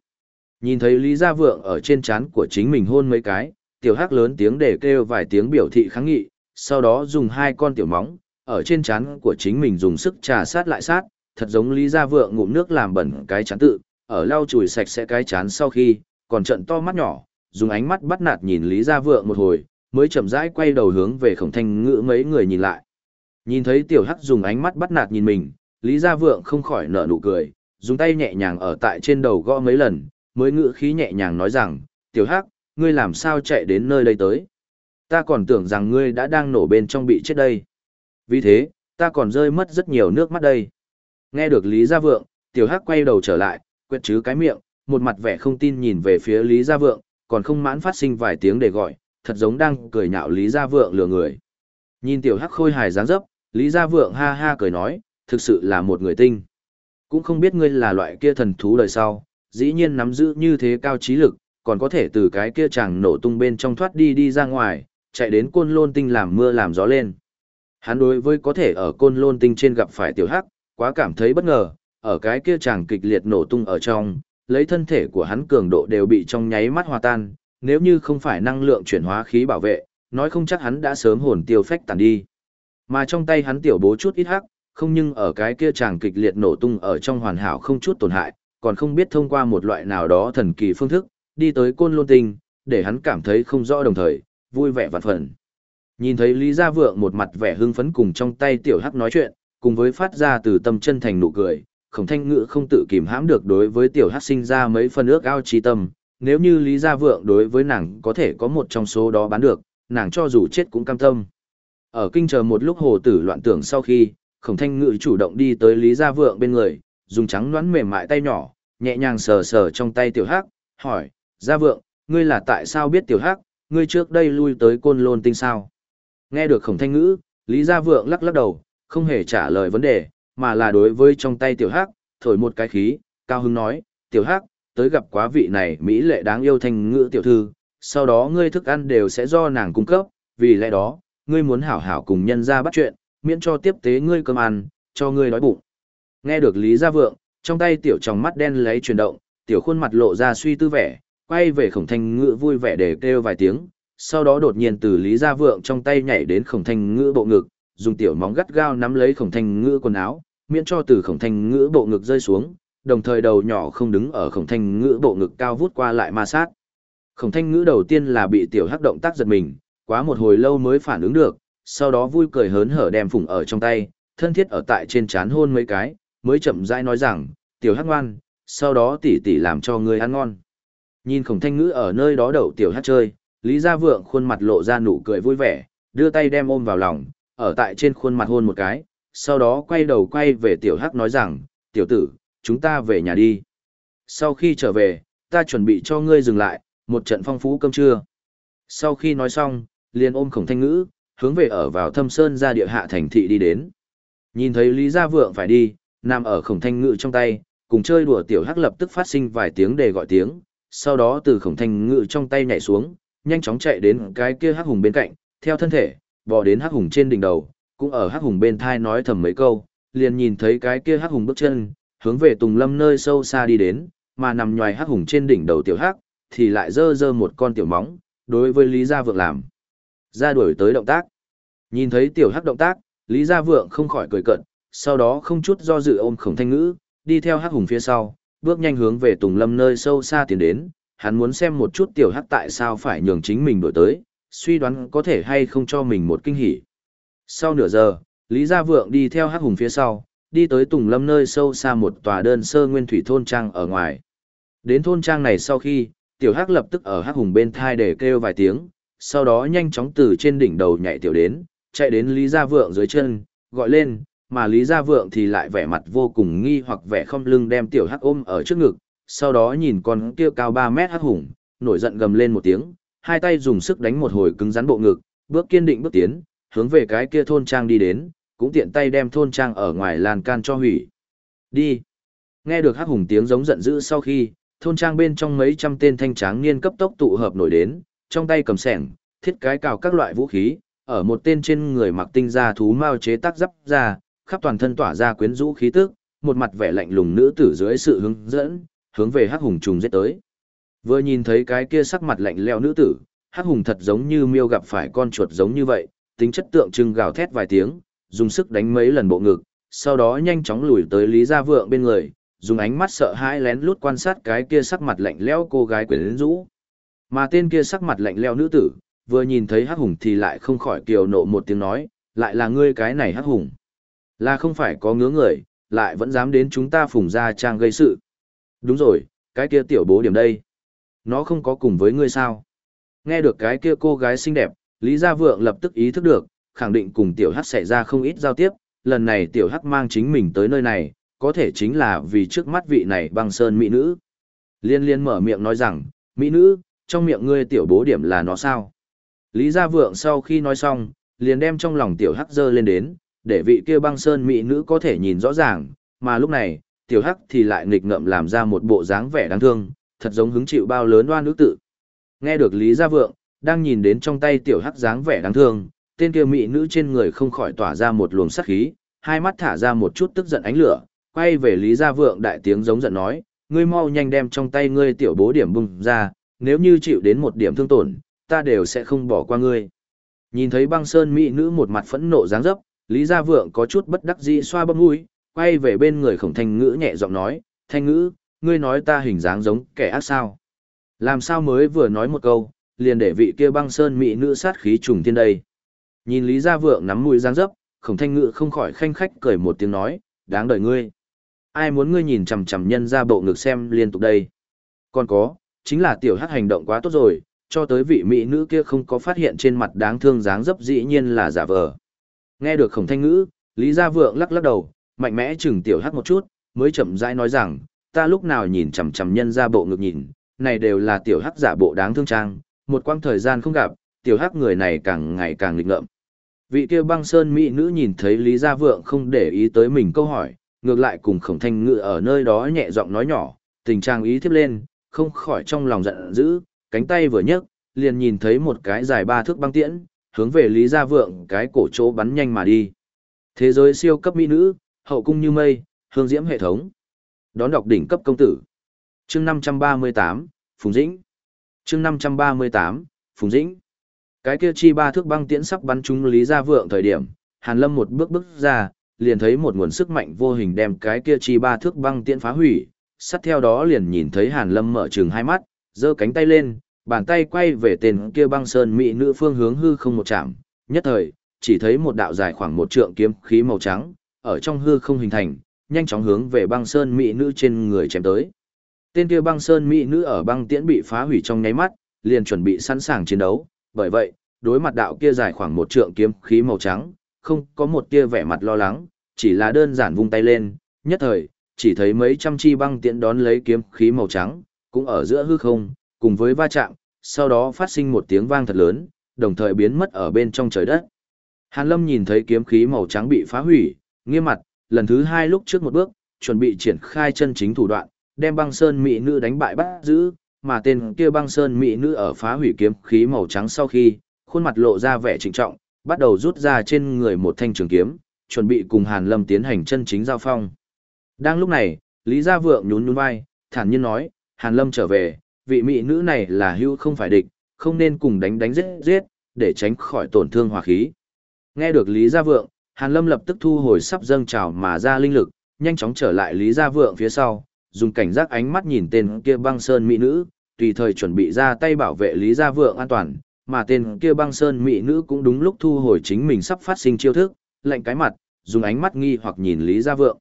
Nhìn thấy Lý Gia Vượng ở trên trán của chính mình hôn mấy cái, tiểu hắc lớn tiếng để kêu vài tiếng biểu thị kháng nghị, sau đó dùng hai con tiểu móng, ở trên trán của chính mình dùng sức trà sát lại sát, thật giống Lý Gia Vượng ngụm nước làm bẩn cái chán tự, ở lau chùi sạch sẽ cái chán sau khi, còn trận to mắt nhỏ, dùng ánh mắt bắt nạt nhìn Lý Gia Vượng một hồi, mới chậm rãi quay đầu hướng về khổng thanh ngữ mấy người nhìn lại. Nhìn thấy tiểu hắc dùng ánh mắt bắt nạt nhìn mình, Lý Gia Vượng không khỏi nở nụ cười, dùng tay nhẹ nhàng ở tại trên đầu gõ mấy lần, mới ngữ khí nhẹ nhàng nói rằng, tiểu hắc, ngươi làm sao chạy đến nơi đây tới? Ta còn tưởng rằng ngươi đã đang nổ bên trong bị chết đây. Vì thế, ta còn rơi mất rất nhiều nước mắt đây. Nghe được Lý Gia Vượng, tiểu hắc quay đầu trở lại, quẹt chứ cái miệng, một mặt vẻ không tin nhìn về phía Lý Gia Vượng, còn không mãn phát sinh vài tiếng để gọi, thật giống đang cười nhạo Lý Gia Vượng lừa người. Nhìn tiểu hắc khôi hài dáng dấp, Lý Gia Vượng ha ha cười nói, thực sự là một người tinh. Cũng không biết ngươi là loại kia thần thú đời sau, dĩ nhiên nắm giữ như thế cao trí lực, còn có thể từ cái kia chàng nổ tung bên trong thoát đi đi ra ngoài, chạy đến côn lôn tinh làm mưa làm gió lên. Hắn đối với có thể ở côn lôn tinh trên gặp phải tiểu hắc, quá cảm thấy bất ngờ, ở cái kia chàng kịch liệt nổ tung ở trong, lấy thân thể của hắn cường độ đều bị trong nháy mắt hòa tan, nếu như không phải năng lượng chuyển hóa khí bảo vệ, nói không chắc hắn đã sớm hồn tiêu phách tàn đi. Mà trong tay hắn tiểu bố chút ít hắc, không nhưng ở cái kia chàng kịch liệt nổ tung ở trong hoàn hảo không chút tổn hại, còn không biết thông qua một loại nào đó thần kỳ phương thức, đi tới côn lôn tinh, để hắn cảm thấy không rõ đồng thời, vui vẻ vạn phần. Nhìn thấy Lý Gia Vượng một mặt vẻ hưng phấn cùng trong tay tiểu hắc nói chuyện, cùng với phát ra từ tâm chân thành nụ cười, khổng thanh ngữ không tự kìm hãm được đối với tiểu hắc sinh ra mấy phần ước ao trí tâm, nếu như Lý Gia Vượng đối với nàng có thể có một trong số đó bán được, nàng cho dù chết cũng cam tâm. Ở kinh chờ một lúc hồ tử loạn tưởng sau khi, khổng thanh ngự chủ động đi tới Lý Gia Vượng bên người, dùng trắng noãn mềm mại tay nhỏ, nhẹ nhàng sờ sờ trong tay tiểu hắc, hỏi, Gia Vượng, ngươi là tại sao biết tiểu hắc, ngươi trước đây lui tới côn lôn tinh sao? Nghe được khổng thanh ngữ, Lý Gia Vượng lắc lắc đầu, không hề trả lời vấn đề, mà là đối với trong tay tiểu hắc, thổi một cái khí, cao hứng nói, tiểu hắc, tới gặp quá vị này Mỹ lệ đáng yêu thanh ngữ tiểu thư, sau đó ngươi thức ăn đều sẽ do nàng cung cấp, vì lẽ đó, ngươi muốn hảo hảo cùng nhân ra bắt chuyện, miễn cho tiếp tế ngươi cơm ăn, cho ngươi đói bụng. Nghe được Lý Gia Vượng, trong tay tiểu tròng mắt đen lấy chuyển động, tiểu khuôn mặt lộ ra suy tư vẻ, quay về khổng thanh ngữ vui vẻ để kêu vài tiếng, sau đó đột nhiên từ Lý Gia Vượng trong tay nhảy đến khổng thanh ngữ bộ ngực, dùng tiểu móng gắt gao nắm lấy khổng thanh ngữ quần áo, miễn cho từ khổng thanh ngữ bộ ngực rơi xuống, đồng thời đầu nhỏ không đứng ở khổng thanh ngữ bộ ngực cao vút qua lại ma sát. Khổng thanh ngữ đầu tiên là bị tiểu hắc động tác giật mình, quá một hồi lâu mới phản ứng được, sau đó vui cười hớn hở đem phủng ở trong tay, thân thiết ở tại trên chán hôn mấy cái, mới chậm rãi nói rằng, tiểu hắc ngoan, sau đó tỷ tỷ làm cho ngươi ăn ngon. Nhìn khổng thanh ngữ ở nơi đó đậu tiểu hắc chơi, Lý Gia Vượng khuôn mặt lộ ra nụ cười vui vẻ, đưa tay đem ôm vào lòng, ở tại trên khuôn mặt hôn một cái, sau đó quay đầu quay về tiểu hắc nói rằng, tiểu tử, chúng ta về nhà đi. Sau khi trở về, ta chuẩn bị cho ngươi dừng lại, một trận phong phú cơm trưa. Sau khi nói xong, liền ôm khổng thanh ngữ, hướng về ở vào thâm sơn ra địa hạ thành thị đi đến. Nhìn thấy Lý Gia Vượng phải đi, nằm ở khổng thanh ngự trong tay, cùng chơi đùa tiểu hắc lập tức phát sinh vài tiếng để gọi tiếng, sau đó từ khổng thanh ngự trong tay nhảy xuống, nhanh chóng chạy đến cái kia hắc hùng bên cạnh, theo thân thể, bò đến hắc hùng trên đỉnh đầu, cũng ở hắc hùng bên thai nói thầm mấy câu, liền nhìn thấy cái kia hắc hùng bước chân, hướng về Tùng Lâm nơi sâu xa đi đến, mà nằm nhòi hắc hùng trên đỉnh đầu tiểu hắc, thì lại dơ dơ một con tiểu móng, đối với Lý Gia Vượng làm. Ra đuổi tới động tác. Nhìn thấy tiểu hắc động tác, Lý Gia Vượng không khỏi cười cận, sau đó không chút do dự ôm khổng thanh ngữ, đi theo hắc hùng phía sau, bước nhanh hướng về Tùng Lâm nơi sâu xa tiến đến, hắn muốn xem một chút tiểu hắc tại sao phải nhường chính mình đổi tới, suy đoán có thể hay không cho mình một kinh hỉ. Sau nửa giờ, Lý Gia Vượng đi theo hắc hùng phía sau, đi tới Tùng Lâm nơi sâu xa một tòa đơn sơ nguyên thủy thôn trang ở ngoài. Đến thôn trang này sau khi, tiểu hắc lập tức ở hắc hùng bên thai để kêu vài tiếng, sau đó nhanh chóng từ trên đỉnh đầu nhảy tiểu đến, chạy đến Lý Gia Vượng dưới chân, gọi lên, mà Lý Gia Vượng thì lại vẻ mặt vô cùng nghi hoặc vẻ không lưng đem tiểu hắc ôm ở trước ngực, sau đó nhìn con kia cao 3 mét hắc hùng, nổi giận gầm lên một tiếng, hai tay dùng sức đánh một hồi cứng rắn bộ ngực, bước kiên định bước tiến, hướng về cái kia thôn trang đi đến, cũng tiện tay đem thôn trang ở ngoài lan can cho hủy. Đi. Nghe được hắc hùng tiếng giống giận dữ sau khi, thôn trang bên trong mấy trăm tên thanh tráng niên cấp tốc tụ hợp nổi đến, trong tay cầm sẻng, thiết cái cào các loại vũ khí, ở một tên trên người mặc tinh da thú mao chế tác giáp ra, khắp toàn thân tỏa ra quyến rũ khí tức, một mặt vẻ lạnh lùng nữ tử dưới sự hướng dẫn, hướng về hắc hùng trùng giết tới. Vừa nhìn thấy cái kia sắc mặt lạnh lẽo nữ tử, hắc hùng thật giống như miêu gặp phải con chuột giống như vậy, tính chất tượng trưng gào thét vài tiếng, dùng sức đánh mấy lần bộ ngực, sau đó nhanh chóng lùi tới Lý Gia Vượng bên người, dùng ánh mắt sợ hãi lén lút quan sát cái kia sắc mặt lạnh lẽo cô gái quyến rũ. Mà tên kia sắc mặt lạnh lẽo nữ tử, vừa nhìn thấy hắc hùng thì lại không khỏi kiều nộ một tiếng nói, lại là ngươi cái này hắc hùng. Là không phải có ngứa người, lại vẫn dám đến chúng ta phùng ra trang gây sự. Đúng rồi, cái kia tiểu bố điểm đây. Nó không có cùng với ngươi sao. Nghe được cái kia cô gái xinh đẹp, Lý Gia Vượng lập tức ý thức được, khẳng định cùng tiểu hắc xảy ra không ít giao tiếp, lần này tiểu hắc mang chính mình tới nơi này, có thể chính là vì trước mắt vị này băng sơn mỹ nữ. Liên liên mở miệng nói rằng, mỹ nữ, trong miệng ngươi tiểu bố điểm là nó sao? Lý Gia Vượng sau khi nói xong, liền đem trong lòng tiểu hắc dơ lên đến, để vị kia băng sơn mỹ nữ có thể nhìn rõ ràng, mà lúc này, tiểu hắc thì lại nghịch ngợm làm ra một bộ dáng vẻ đáng thương, thật giống hứng chịu bao lớn oan ức tự. Nghe được Lý Gia Vượng, đang nhìn đến trong tay tiểu hắc dáng vẻ đáng thương, tên kia mỹ nữ trên người không khỏi tỏa ra một luồng sát khí, hai mắt thả ra một chút tức giận ánh lửa, quay về Lý Gia Vượng đại tiếng giống giận nói, ngươi mau nhanh đem trong tay ngươi tiểu bố điểm bung ra, nếu như chịu đến một điểm thương tổn, ta đều sẽ không bỏ qua ngươi. Nhìn thấy băng sơn mỹ nữ một mặt phẫn nộ dáng dấp, Lý Gia Vượng có chút bất đắc dĩ xoa bấm mũi, quay về bên người khổng thanh ngữ nhẹ giọng nói, thanh ngữ, ngươi nói ta hình dáng giống kẻ ác sao. Làm sao mới vừa nói một câu, liền để vị kia băng sơn mỹ nữ sát khí trùng thiên đây. Nhìn Lý Gia Vượng nắm mũi dáng dấp, khổng thanh ngữ không khỏi khanh khách cười một tiếng nói, đáng đợi ngươi. Ai muốn ngươi nhìn chằm chằm nhân ra bộ ngực xem liên tục đây. Còn có, chính là tiểu hắc hành động quá tốt rồi, cho tới vị mỹ nữ kia không có phát hiện trên mặt đáng thương dáng dấp dĩ nhiên là giả vờ. Nghe được khổng thanh ngữ, Lý Gia Vượng lắc lắc đầu, mạnh mẽ chừng tiểu hắc một chút, mới chậm rãi nói rằng, ta lúc nào nhìn chằm chằm nhân ra bộ ngực nhìn, này đều là tiểu hắc giả bộ đáng thương trang, một quãng thời gian không gặp, tiểu hắc người này càng ngày càng lịch ngợm. Vị kia băng sơn mỹ nữ nhìn thấy Lý Gia Vượng không để ý tới mình câu hỏi, ngược lại cùng khổng thanh ngữ ở nơi đó nhẹ giọng nói nhỏ, tình trang ý thiếp lên, không khỏi trong lòng giận dữ, cánh tay vừa nhấc, liền nhìn thấy một cái dài ba thước băng tiễn, hướng về Lý Gia Vượng cái cổ chỗ bắn nhanh mà đi. Thế giới siêu cấp mỹ nữ, hậu cung như mây, hương diễm hệ thống. Đón đọc đỉnh cấp công tử. Chương 538, Phùng Dĩnh. Chương 538, Phùng Dĩnh. Cái kia chi ba thước băng tiễn sắp bắn trúng Lý Gia Vượng thời điểm, Hàn Lâm một bước bước ra, liền thấy một nguồn sức mạnh vô hình đem cái kia chi ba thước băng tiễn phá hủy, sát theo đó liền nhìn thấy Hàn Lâm mở trừng hai mắt, giơ cánh tay lên, bàn tay quay về tên kia băng sơn mỹ nữ phương hướng hư không một chạm, nhất thời, chỉ thấy một đạo dài khoảng một trượng kiếm khí màu trắng, ở trong hư không hình thành, nhanh chóng hướng về băng sơn mỹ nữ trên người chém tới. Tên kia băng sơn mỹ nữ ở băng tiễn bị phá hủy trong nháy mắt, liền chuẩn bị sẵn sàng chiến đấu, bởi vậy, đối mặt đạo kia dài khoảng một trượng kiếm khí màu trắng, không có một tia vẻ mặt lo lắng, chỉ là đơn giản vung tay lên, nhất thời, chỉ thấy mấy trăm chi băng tiễn đón lấy kiếm khí màu trắng, cũng ở giữa hư không, cùng với va chạm, sau đó phát sinh một tiếng vang thật lớn, đồng thời biến mất ở bên trong trời đất. Hàn Lâm nhìn thấy kiếm khí màu trắng bị phá hủy, nghiêm mặt, lần thứ hai lúc trước một bước, chuẩn bị triển khai chân chính thủ đoạn, đem băng sơn mỹ nữ đánh bại bắt giữ, mà tên kia băng sơn mỹ nữ ở phá hủy kiếm khí màu trắng sau khi, khuôn mặt lộ ra vẻ trịnh trọng, bắt đầu rút ra trên người một thanh trường kiếm, chuẩn bị cùng Hàn Lâm tiến hành chân chính giao phong. Đang lúc này, Lý Gia Vượng nhún nhún vai, thản nhiên nói, Hàn Lâm trở về, vị mỹ nữ này là hưu không phải địch, không nên cùng đánh đánh giết giết, để tránh khỏi tổn thương hòa khí. Nghe được Lý Gia Vượng, Hàn Lâm lập tức thu hồi sắp dâng trào mà ra linh lực, nhanh chóng trở lại Lý Gia Vượng phía sau, dùng cảnh giác ánh mắt nhìn tên kia băng sơn mỹ nữ, tùy thời chuẩn bị ra tay bảo vệ Lý Gia Vượng an toàn, mà tên kia băng sơn mỹ nữ cũng đúng lúc thu hồi chính mình sắp phát sinh chiêu thức, lạnh cái mặt, dùng ánh mắt nghi hoặc nhìn Lý Gia Vượng.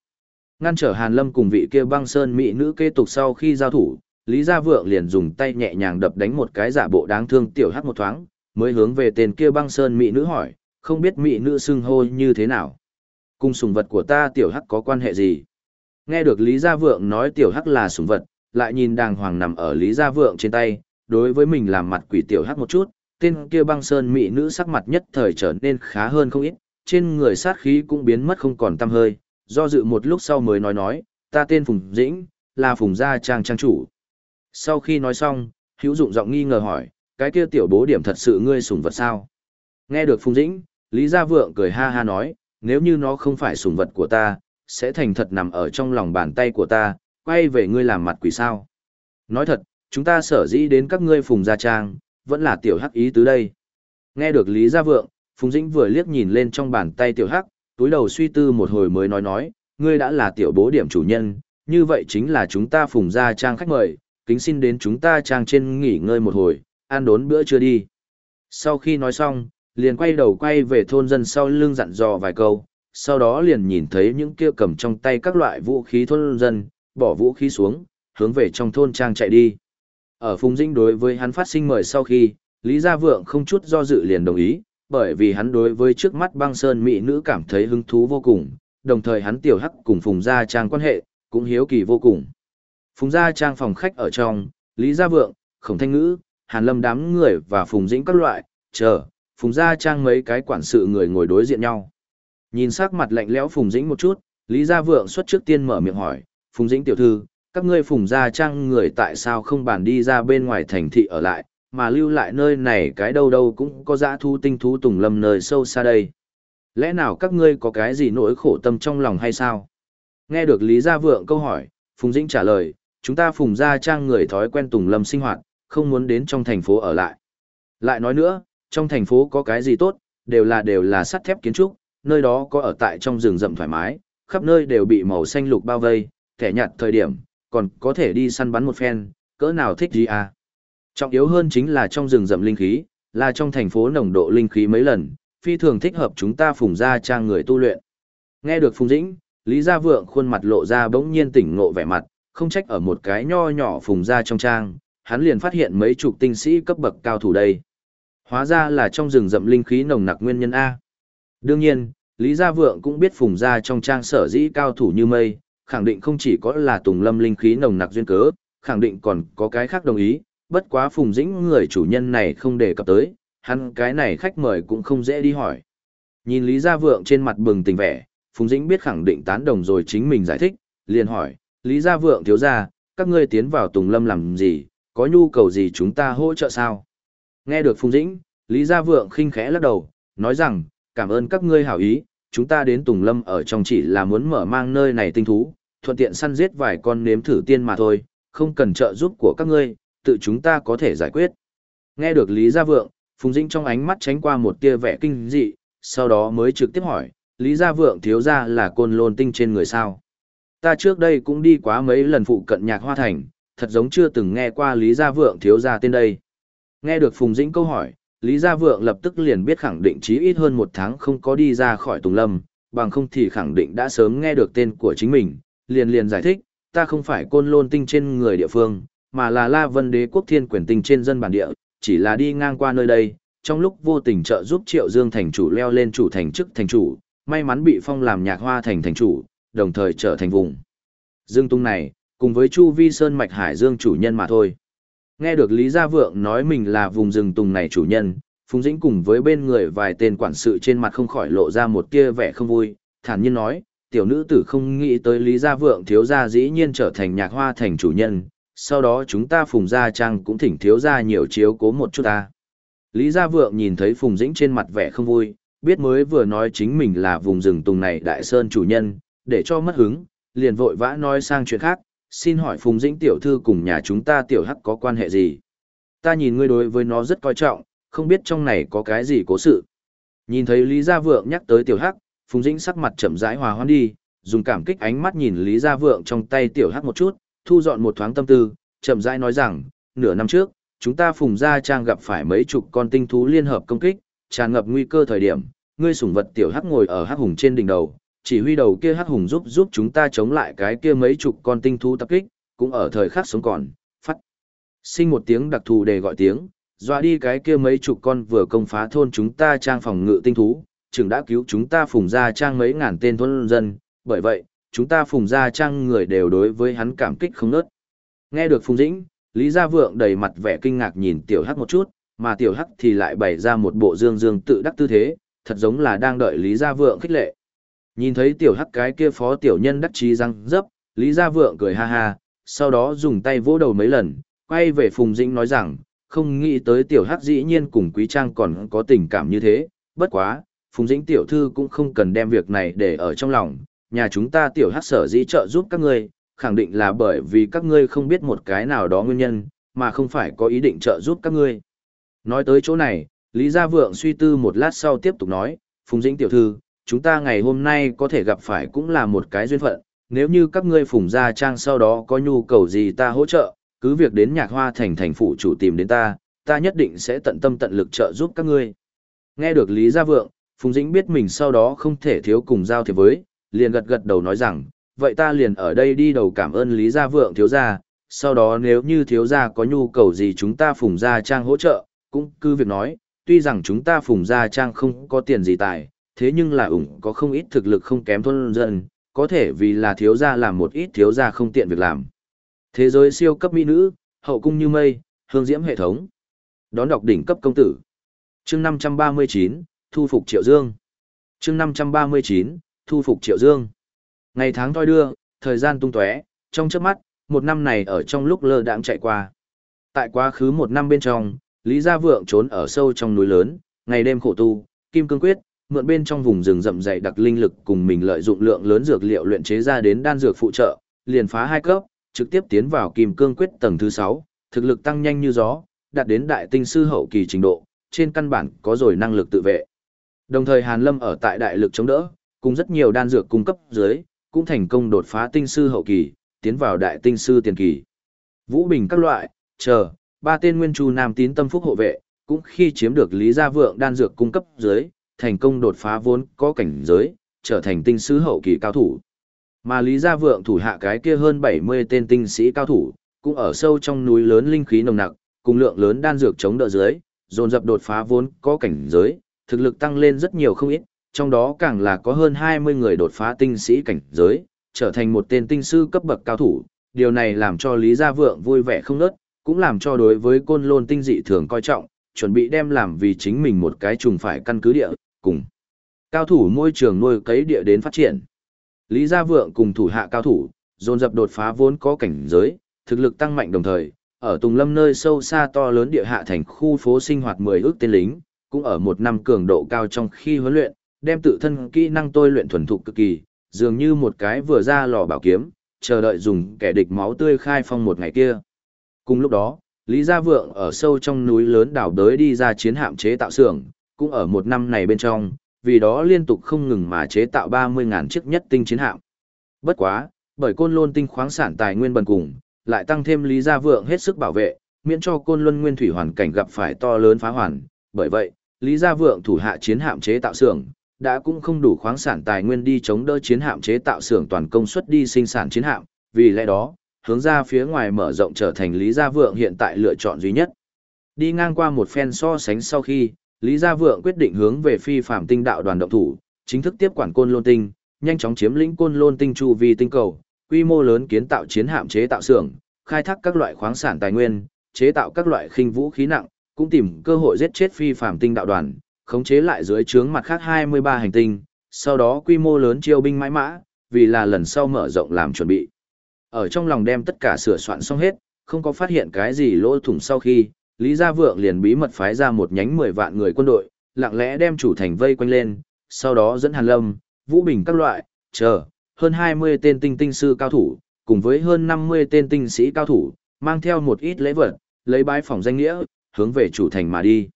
Ngăn trở Hàn Lâm cùng vị kia băng sơn mỹ nữ kế tục sau khi giao thủ, Lý Gia Vượng liền dùng tay nhẹ nhàng đập đánh một cái giả bộ đáng thương tiểu hắc một thoáng, mới hướng về tên kia băng sơn mỹ nữ hỏi, không biết mỹ nữ xưng hô như thế nào. Cùng sùng vật của ta tiểu hắc có quan hệ gì? Nghe được Lý Gia Vượng nói tiểu hắc là sùng vật, lại nhìn đàng hoàng nằm ở Lý Gia Vượng trên tay, đối với mình làm mặt quỷ tiểu hắc một chút, tên kia băng sơn mỹ nữ sắc mặt nhất thời trở nên khá hơn không ít, trên người sát khí cũng biến mất không còn tăm hơi, do dự một lúc sau mới nói nói, ta tên Phùng Dĩnh, là Phùng Gia Trang Trang chủ. Sau khi nói xong, hữu dụng giọng nghi ngờ hỏi, cái kia tiểu bố điểm thật sự ngươi sủng vật sao? Nghe được Phùng Dĩnh, Lý Gia Vượng cười ha ha nói, nếu như nó không phải sủng vật của ta, sẽ thành thật nằm ở trong lòng bàn tay của ta, quay về ngươi làm mặt quỷ sao. Nói thật, chúng ta sở dĩ đến các ngươi Phùng Gia Trang, vẫn là tiểu hắc ý tứ đây. Nghe được Lý Gia Vượng, Phùng Dĩnh vừa liếc nhìn lên trong bàn tay tiểu hắc, túi đầu suy tư một hồi mới nói nói, ngươi đã là tiểu bố điểm chủ nhân, như vậy chính là chúng ta Phùng Gia Trang khách mời, kính xin đến chúng ta trang trên nghỉ ngơi một hồi, ăn đốn bữa trưa đi. Sau khi nói xong, liền quay đầu quay về thôn dân sau lưng dặn dò vài câu, sau đó liền nhìn thấy những kia cầm trong tay các loại vũ khí thôn dân, bỏ vũ khí xuống, hướng về trong thôn trang chạy đi. Ở Phùng Dĩnh đối với hắn phát sinh mời sau khi, Lý Gia Vượng không chút do dự liền đồng ý, bởi vì hắn đối với trước mắt băng sơn mỹ nữ cảm thấy hứng thú vô cùng, đồng thời hắn tiểu hắc cùng Phùng Gia Trang quan hệ, cũng hiếu kỳ vô cùng. Phùng Gia Trang phòng khách ở trong, Lý Gia Vượng, Khổng Thanh Ngữ, Hàn Lâm đám người và Phùng Dĩnh các loại, chờ, Phùng Gia Trang mấy cái quản sự người ngồi đối diện nhau. Nhìn sắc mặt lạnh lẽo Phùng Dĩnh một chút, Lý Gia Vượng xuất trước tiên mở miệng hỏi, Phùng Dĩnh tiểu thư, các ngươi Phùng Gia Trang người tại sao không bàn đi ra bên ngoài thành thị ở lại, mà lưu lại nơi này cái đâu đâu cũng có dã thu tinh thú tùng lâm nơi sâu xa đây. Lẽ nào các ngươi có cái gì nỗi khổ tâm trong lòng hay sao? Nghe được Lý Gia Vượng câu hỏi, Phùng Dĩnh trả lời, chúng ta Phùng ra Trang người thói quen tùng lâm sinh hoạt, không muốn đến trong thành phố ở lại. Lại nói nữa, trong thành phố có cái gì tốt, đều là đều là sắt thép kiến trúc, nơi đó có ở tại trong rừng rậm thoải mái, khắp nơi đều bị màu xanh lục bao vây, kẻ nhạt thời điểm, còn có thể đi săn bắn một phen, cỡ nào thích gì à. Trọng yếu hơn chính là trong rừng rậm linh khí, là trong thành phố nồng độ linh khí mấy lần, phi thường thích hợp chúng ta phùng ra trang người tu luyện. Nghe được Phùng Dĩnh, Lý Gia Vượng khuôn mặt lộ ra bỗng nhiên tỉnh ngộ vẻ mặt, không trách ở một cái nho nhỏ phùng gia trong trang, hắn liền phát hiện mấy chục tinh sĩ cấp bậc cao thủ đây. Hóa ra là trong rừng rậm linh khí nồng nặc nguyên nhân A. Đương nhiên, Lý Gia Vượng cũng biết phùng gia trong trang sở dĩ cao thủ như mây, khẳng định không chỉ có là tùng lâm linh khí nồng nặc duyên cớ, khẳng định còn có cái khác đồng ý, bất quá phùng dĩnh người chủ nhân này không đề cập tới, hắn cái này khách mời cũng không dễ đi hỏi. Nhìn Lý Gia Vượng trên mặt bừng tình vẻ, Phùng Dĩnh biết khẳng định tán đồng rồi chính mình giải thích, liền hỏi, Lý Gia Vượng thiếu gia, các ngươi tiến vào Tùng Lâm làm gì, có nhu cầu gì chúng ta hỗ trợ sao? Nghe được Phùng Dĩnh, Lý Gia Vượng khinh khẽ lắc đầu, nói rằng, cảm ơn các ngươi hảo ý, chúng ta đến Tùng Lâm ở trong chỉ là muốn mở mang nơi này tinh thú, thuận tiện săn giết vài con nếm thử tiên mà thôi, không cần trợ giúp của các ngươi, tự chúng ta có thể giải quyết. Nghe được Lý Gia Vượng, Phùng Dĩnh trong ánh mắt tránh qua một tia vẻ kinh dị, sau đó mới trực tiếp hỏi, Lý Gia Vượng thiếu gia là côn lôn tinh trên người sao. Ta trước đây cũng đi quá mấy lần phụ cận nhạc hoa thành, thật giống chưa từng nghe qua Lý Gia Vượng thiếu gia tên đây. Nghe được Phùng Dĩnh câu hỏi, Lý Gia Vượng lập tức liền biết khẳng định chí ít hơn một tháng không có đi ra khỏi Tùng Lâm, bằng không thì khẳng định đã sớm nghe được tên của chính mình, liền liền giải thích, ta không phải côn lôn tinh trên người địa phương, mà là La Vân Đế quốc thiên quyền tinh trên dân bản địa, chỉ là đi ngang qua nơi đây, trong lúc vô tình trợ giúp Triệu Dương thành chủ leo lên chủ thành chức thành chủ, may mắn bị phong làm nhạc hoa thành thành chủ, đồng thời trở thành vùng. Dương Tung này, cùng với Chu Vi Sơn Mạch Hải Dương chủ nhân mà thôi. Nghe được Lý Gia Vượng nói mình là vùng rừng tùng này chủ nhân, Phùng Dĩnh cùng với bên người vài tên quản sự trên mặt không khỏi lộ ra một tia vẻ không vui, thản nhiên nói, tiểu nữ tử không nghĩ tới Lý Gia Vượng thiếu gia dĩ nhiên trở thành nhạc hoa thành chủ nhân, sau đó chúng ta Phùng Gia Trang cũng thỉnh thiếu gia nhiều chiếu cố một chút ta. Lý Gia Vượng nhìn thấy Phùng Dĩnh trên mặt vẻ không vui, biết mới vừa nói chính mình là vùng rừng tùng này đại sơn chủ nhân, để cho mất hứng, liền vội vã nói sang chuyện khác, xin hỏi Phùng Dĩnh tiểu thư cùng nhà chúng ta tiểu hắc có quan hệ gì? Ta nhìn ngươi đối với nó rất coi trọng, không biết trong này có cái gì cố sự. Nhìn thấy Lý Gia Vượng nhắc tới tiểu hắc, Phùng Dĩnh sắc mặt chậm rãi hòa hoãn đi, dùng cảm kích ánh mắt nhìn Lý Gia Vượng trong tay tiểu hắc một chút, thu dọn một thoáng tâm tư, chậm rãi nói rằng, nửa năm trước, chúng ta Phùng Gia Trang gặp phải mấy chục con tinh thú liên hợp công kích, tràn ngập nguy cơ thời điểm, ngươi sủng vật tiểu hắc ngồi ở hắc hùng trên đỉnh đầu, chỉ huy đầu kia hắc hùng giúp giúp chúng ta chống lại cái kia mấy chục con tinh thú tập kích, cũng ở thời khắc sống còn, phát. Sinh một tiếng đặc thù để gọi tiếng, dọa đi cái kia mấy chục con vừa công phá thôn chúng ta trang phòng ngự tinh thú, chừng đã cứu chúng ta phùng ra trang mấy ngàn tên thôn dân, bởi vậy, chúng ta phùng ra trang người đều đối với hắn cảm kích không nớt. Nghe được phùng dĩnh, Lý Gia Vượng đầy mặt vẻ kinh ngạc nhìn tiểu hắc một chút, mà tiểu hắc thì lại bày ra một bộ dương dương tự đắc tư thế, thật giống là đang đợi Lý Gia Vượng khích lệ. Nhìn thấy tiểu hắc cái kia phó tiểu nhân đắc chí răng dấp, Lý Gia Vượng cười ha ha, sau đó dùng tay vỗ đầu mấy lần, quay về Phùng Dĩnh nói rằng, không nghĩ tới tiểu hắc dĩ nhiên cùng Quý Trang còn có tình cảm như thế, bất quá, Phùng Dĩnh tiểu thư cũng không cần đem việc này để ở trong lòng, nhà chúng ta tiểu hắc sở dĩ trợ giúp các ngươi, khẳng định là bởi vì các ngươi không biết một cái nào đó nguyên nhân, mà không phải có ý định trợ giúp các ngươi. Nói tới chỗ này, Lý Gia Vượng suy tư một lát sau tiếp tục nói, Phùng Dĩnh tiểu thư, chúng ta ngày hôm nay có thể gặp phải cũng là một cái duyên phận, nếu như các ngươi Phùng Gia Trang sau đó có nhu cầu gì ta hỗ trợ, cứ việc đến nhạc hoa thành thành phủ chủ tìm đến ta, ta nhất định sẽ tận tâm tận lực trợ giúp các ngươi. Nghe được Lý Gia Vượng, Phùng Dĩnh biết mình sau đó không thể thiếu cùng giao thiệp với, liền gật gật đầu nói rằng, vậy ta liền ở đây đi đầu cảm ơn Lý Gia Vượng thiếu gia, sau đó nếu như thiếu gia có nhu cầu gì chúng ta Phùng Gia Trang hỗ trợ, cũng cứ việc nói, tuy rằng chúng ta Phùng Gia Trang không có tiền gì tài, thế nhưng là ủng có không ít thực lực không kém thôn dân, có thể vì là thiếu gia làm một ít thiếu gia không tiện việc làm. Thế giới siêu cấp mỹ nữ, hậu cung như mây, hương diễm hệ thống. Đón đọc đỉnh cấp công tử. Chương 539, thu phục Triệu Dương. Chương 539, thu phục Triệu Dương. Ngày tháng thoi đưa, thời gian tung tóe, trong chớp mắt, một năm này ở trong lúc lơ đãng chạy qua. Tại quá khứ một năm bên trong, Lý Gia Vượng trốn ở sâu trong núi lớn, ngày đêm khổ tu, kim cương quyết, mượn bên trong vùng rừng rậm dày đặc linh lực cùng mình lợi dụng lượng lớn dược liệu luyện chế ra đến đan dược phụ trợ, liền phá hai cấp, trực tiếp tiến vào kim cương quyết tầng thứ 6, thực lực tăng nhanh như gió, đạt đến đại tinh sư hậu kỳ trình độ, trên căn bản có rồi năng lực tự vệ. Đồng thời Hàn Lâm ở tại đại lực chống đỡ, cùng rất nhiều đan dược cung cấp dưới, cũng thành công đột phá tinh sư hậu kỳ, tiến vào đại tinh sư tiền kỳ. Vũ Bình các loại, chờ, ba tên nguyên chu nam tín tâm phúc hộ vệ, cũng khi chiếm được Lý Gia Vượng đan dược cung cấp dưới, thành công đột phá vốn có cảnh giới, trở thành tinh sứ hậu kỳ cao thủ. Mà Lý Gia Vượng thủ hạ cái kia hơn 70 tên tinh sĩ cao thủ, cũng ở sâu trong núi lớn linh khí nồng nặc, cùng lượng lớn đan dược chống đỡ dưới, dồn dập đột phá vốn có cảnh giới, thực lực tăng lên rất nhiều không ít, trong đó càng là có hơn 20 người đột phá tinh sĩ cảnh giới, trở thành một tên tinh sư cấp bậc cao thủ. Điều này làm cho Lý Gia Vượng vui vẻ không nớt, cũng làm cho đối với côn lôn tinh dị thường coi trọng, chuẩn bị đem làm vì chính mình một cái trùng phải căn cứ địa, cùng cao thủ môi trường nuôi cấy địa đến phát triển. Lý Gia Vượng cùng thủ hạ cao thủ, dồn dập đột phá vốn có cảnh giới, thực lực tăng mạnh đồng thời, ở Tùng Lâm nơi sâu xa to lớn địa hạ thành khu phố sinh hoạt 10 ước tên lính, cũng ở một năm cường độ cao trong khi huấn luyện, đem tự thân kỹ năng tôi luyện thuần thục cực kỳ, dường như một cái vừa ra lò bảo kiếm, chờ đợi dùng kẻ địch máu tươi khai phong một ngày kia. Cùng lúc đó, Lý Gia Vượng ở sâu trong núi lớn đảo đới đi ra chiến hạm chế tạo xưởng, cũng ở một năm này bên trong, vì đó liên tục không ngừng mà chế tạo 30.000 chiếc nhất tinh chiến hạm. Bất quá, bởi côn lôn tinh khoáng sản tài nguyên bần cùng, lại tăng thêm Lý Gia Vượng hết sức bảo vệ, miễn cho côn luân nguyên thủy hoàn cảnh gặp phải to lớn phá hoàn. Bởi vậy, Lý Gia Vượng thủ hạ chiến hạm chế tạo xưởng, đã cũng không đủ khoáng sản tài nguyên đi chống đỡ chiến hạm chế tạo xưởng toàn công suất đi sinh sản chiến hạm, vì lẽ đó, hướng ra phía ngoài mở rộng trở thành Lý Gia Vượng hiện tại lựa chọn duy nhất. Đi ngang qua một phen so sánh sau khi, Lý Gia Vượng quyết định hướng về phi phạm tinh đạo đoàn động thủ, chính thức tiếp quản côn lôn tinh, nhanh chóng chiếm lĩnh côn lôn tinh chu vi tinh cầu, quy mô lớn kiến tạo chiến hạm chế tạo xưởng, khai thác các loại khoáng sản tài nguyên, chế tạo các loại khinh vũ khí nặng, cũng tìm cơ hội giết chết phi phạm tinh đạo đoàn, khống chế lại dưới trướng mặt khác 23 hành tinh, sau đó quy mô lớn chiêu binh mãi mã, vì là lần sau mở rộng làm chuẩn bị. Ở trong lòng đem tất cả sửa soạn xong hết, không có phát hiện cái gì lỗ thủng sau khi, Lý Gia Vượng liền bí mật phái ra một nhánh 10 vạn người quân đội, lặng lẽ đem chủ thành vây quanh lên, sau đó dẫn Hàn Lâm, Vũ Bình các loại, chờ, hơn 20 tên tinh tinh sư cao thủ, cùng với hơn 50 tên tinh sĩ cao thủ, mang theo một ít lễ vật, lấy bái phòng danh nghĩa, hướng về chủ thành mà đi.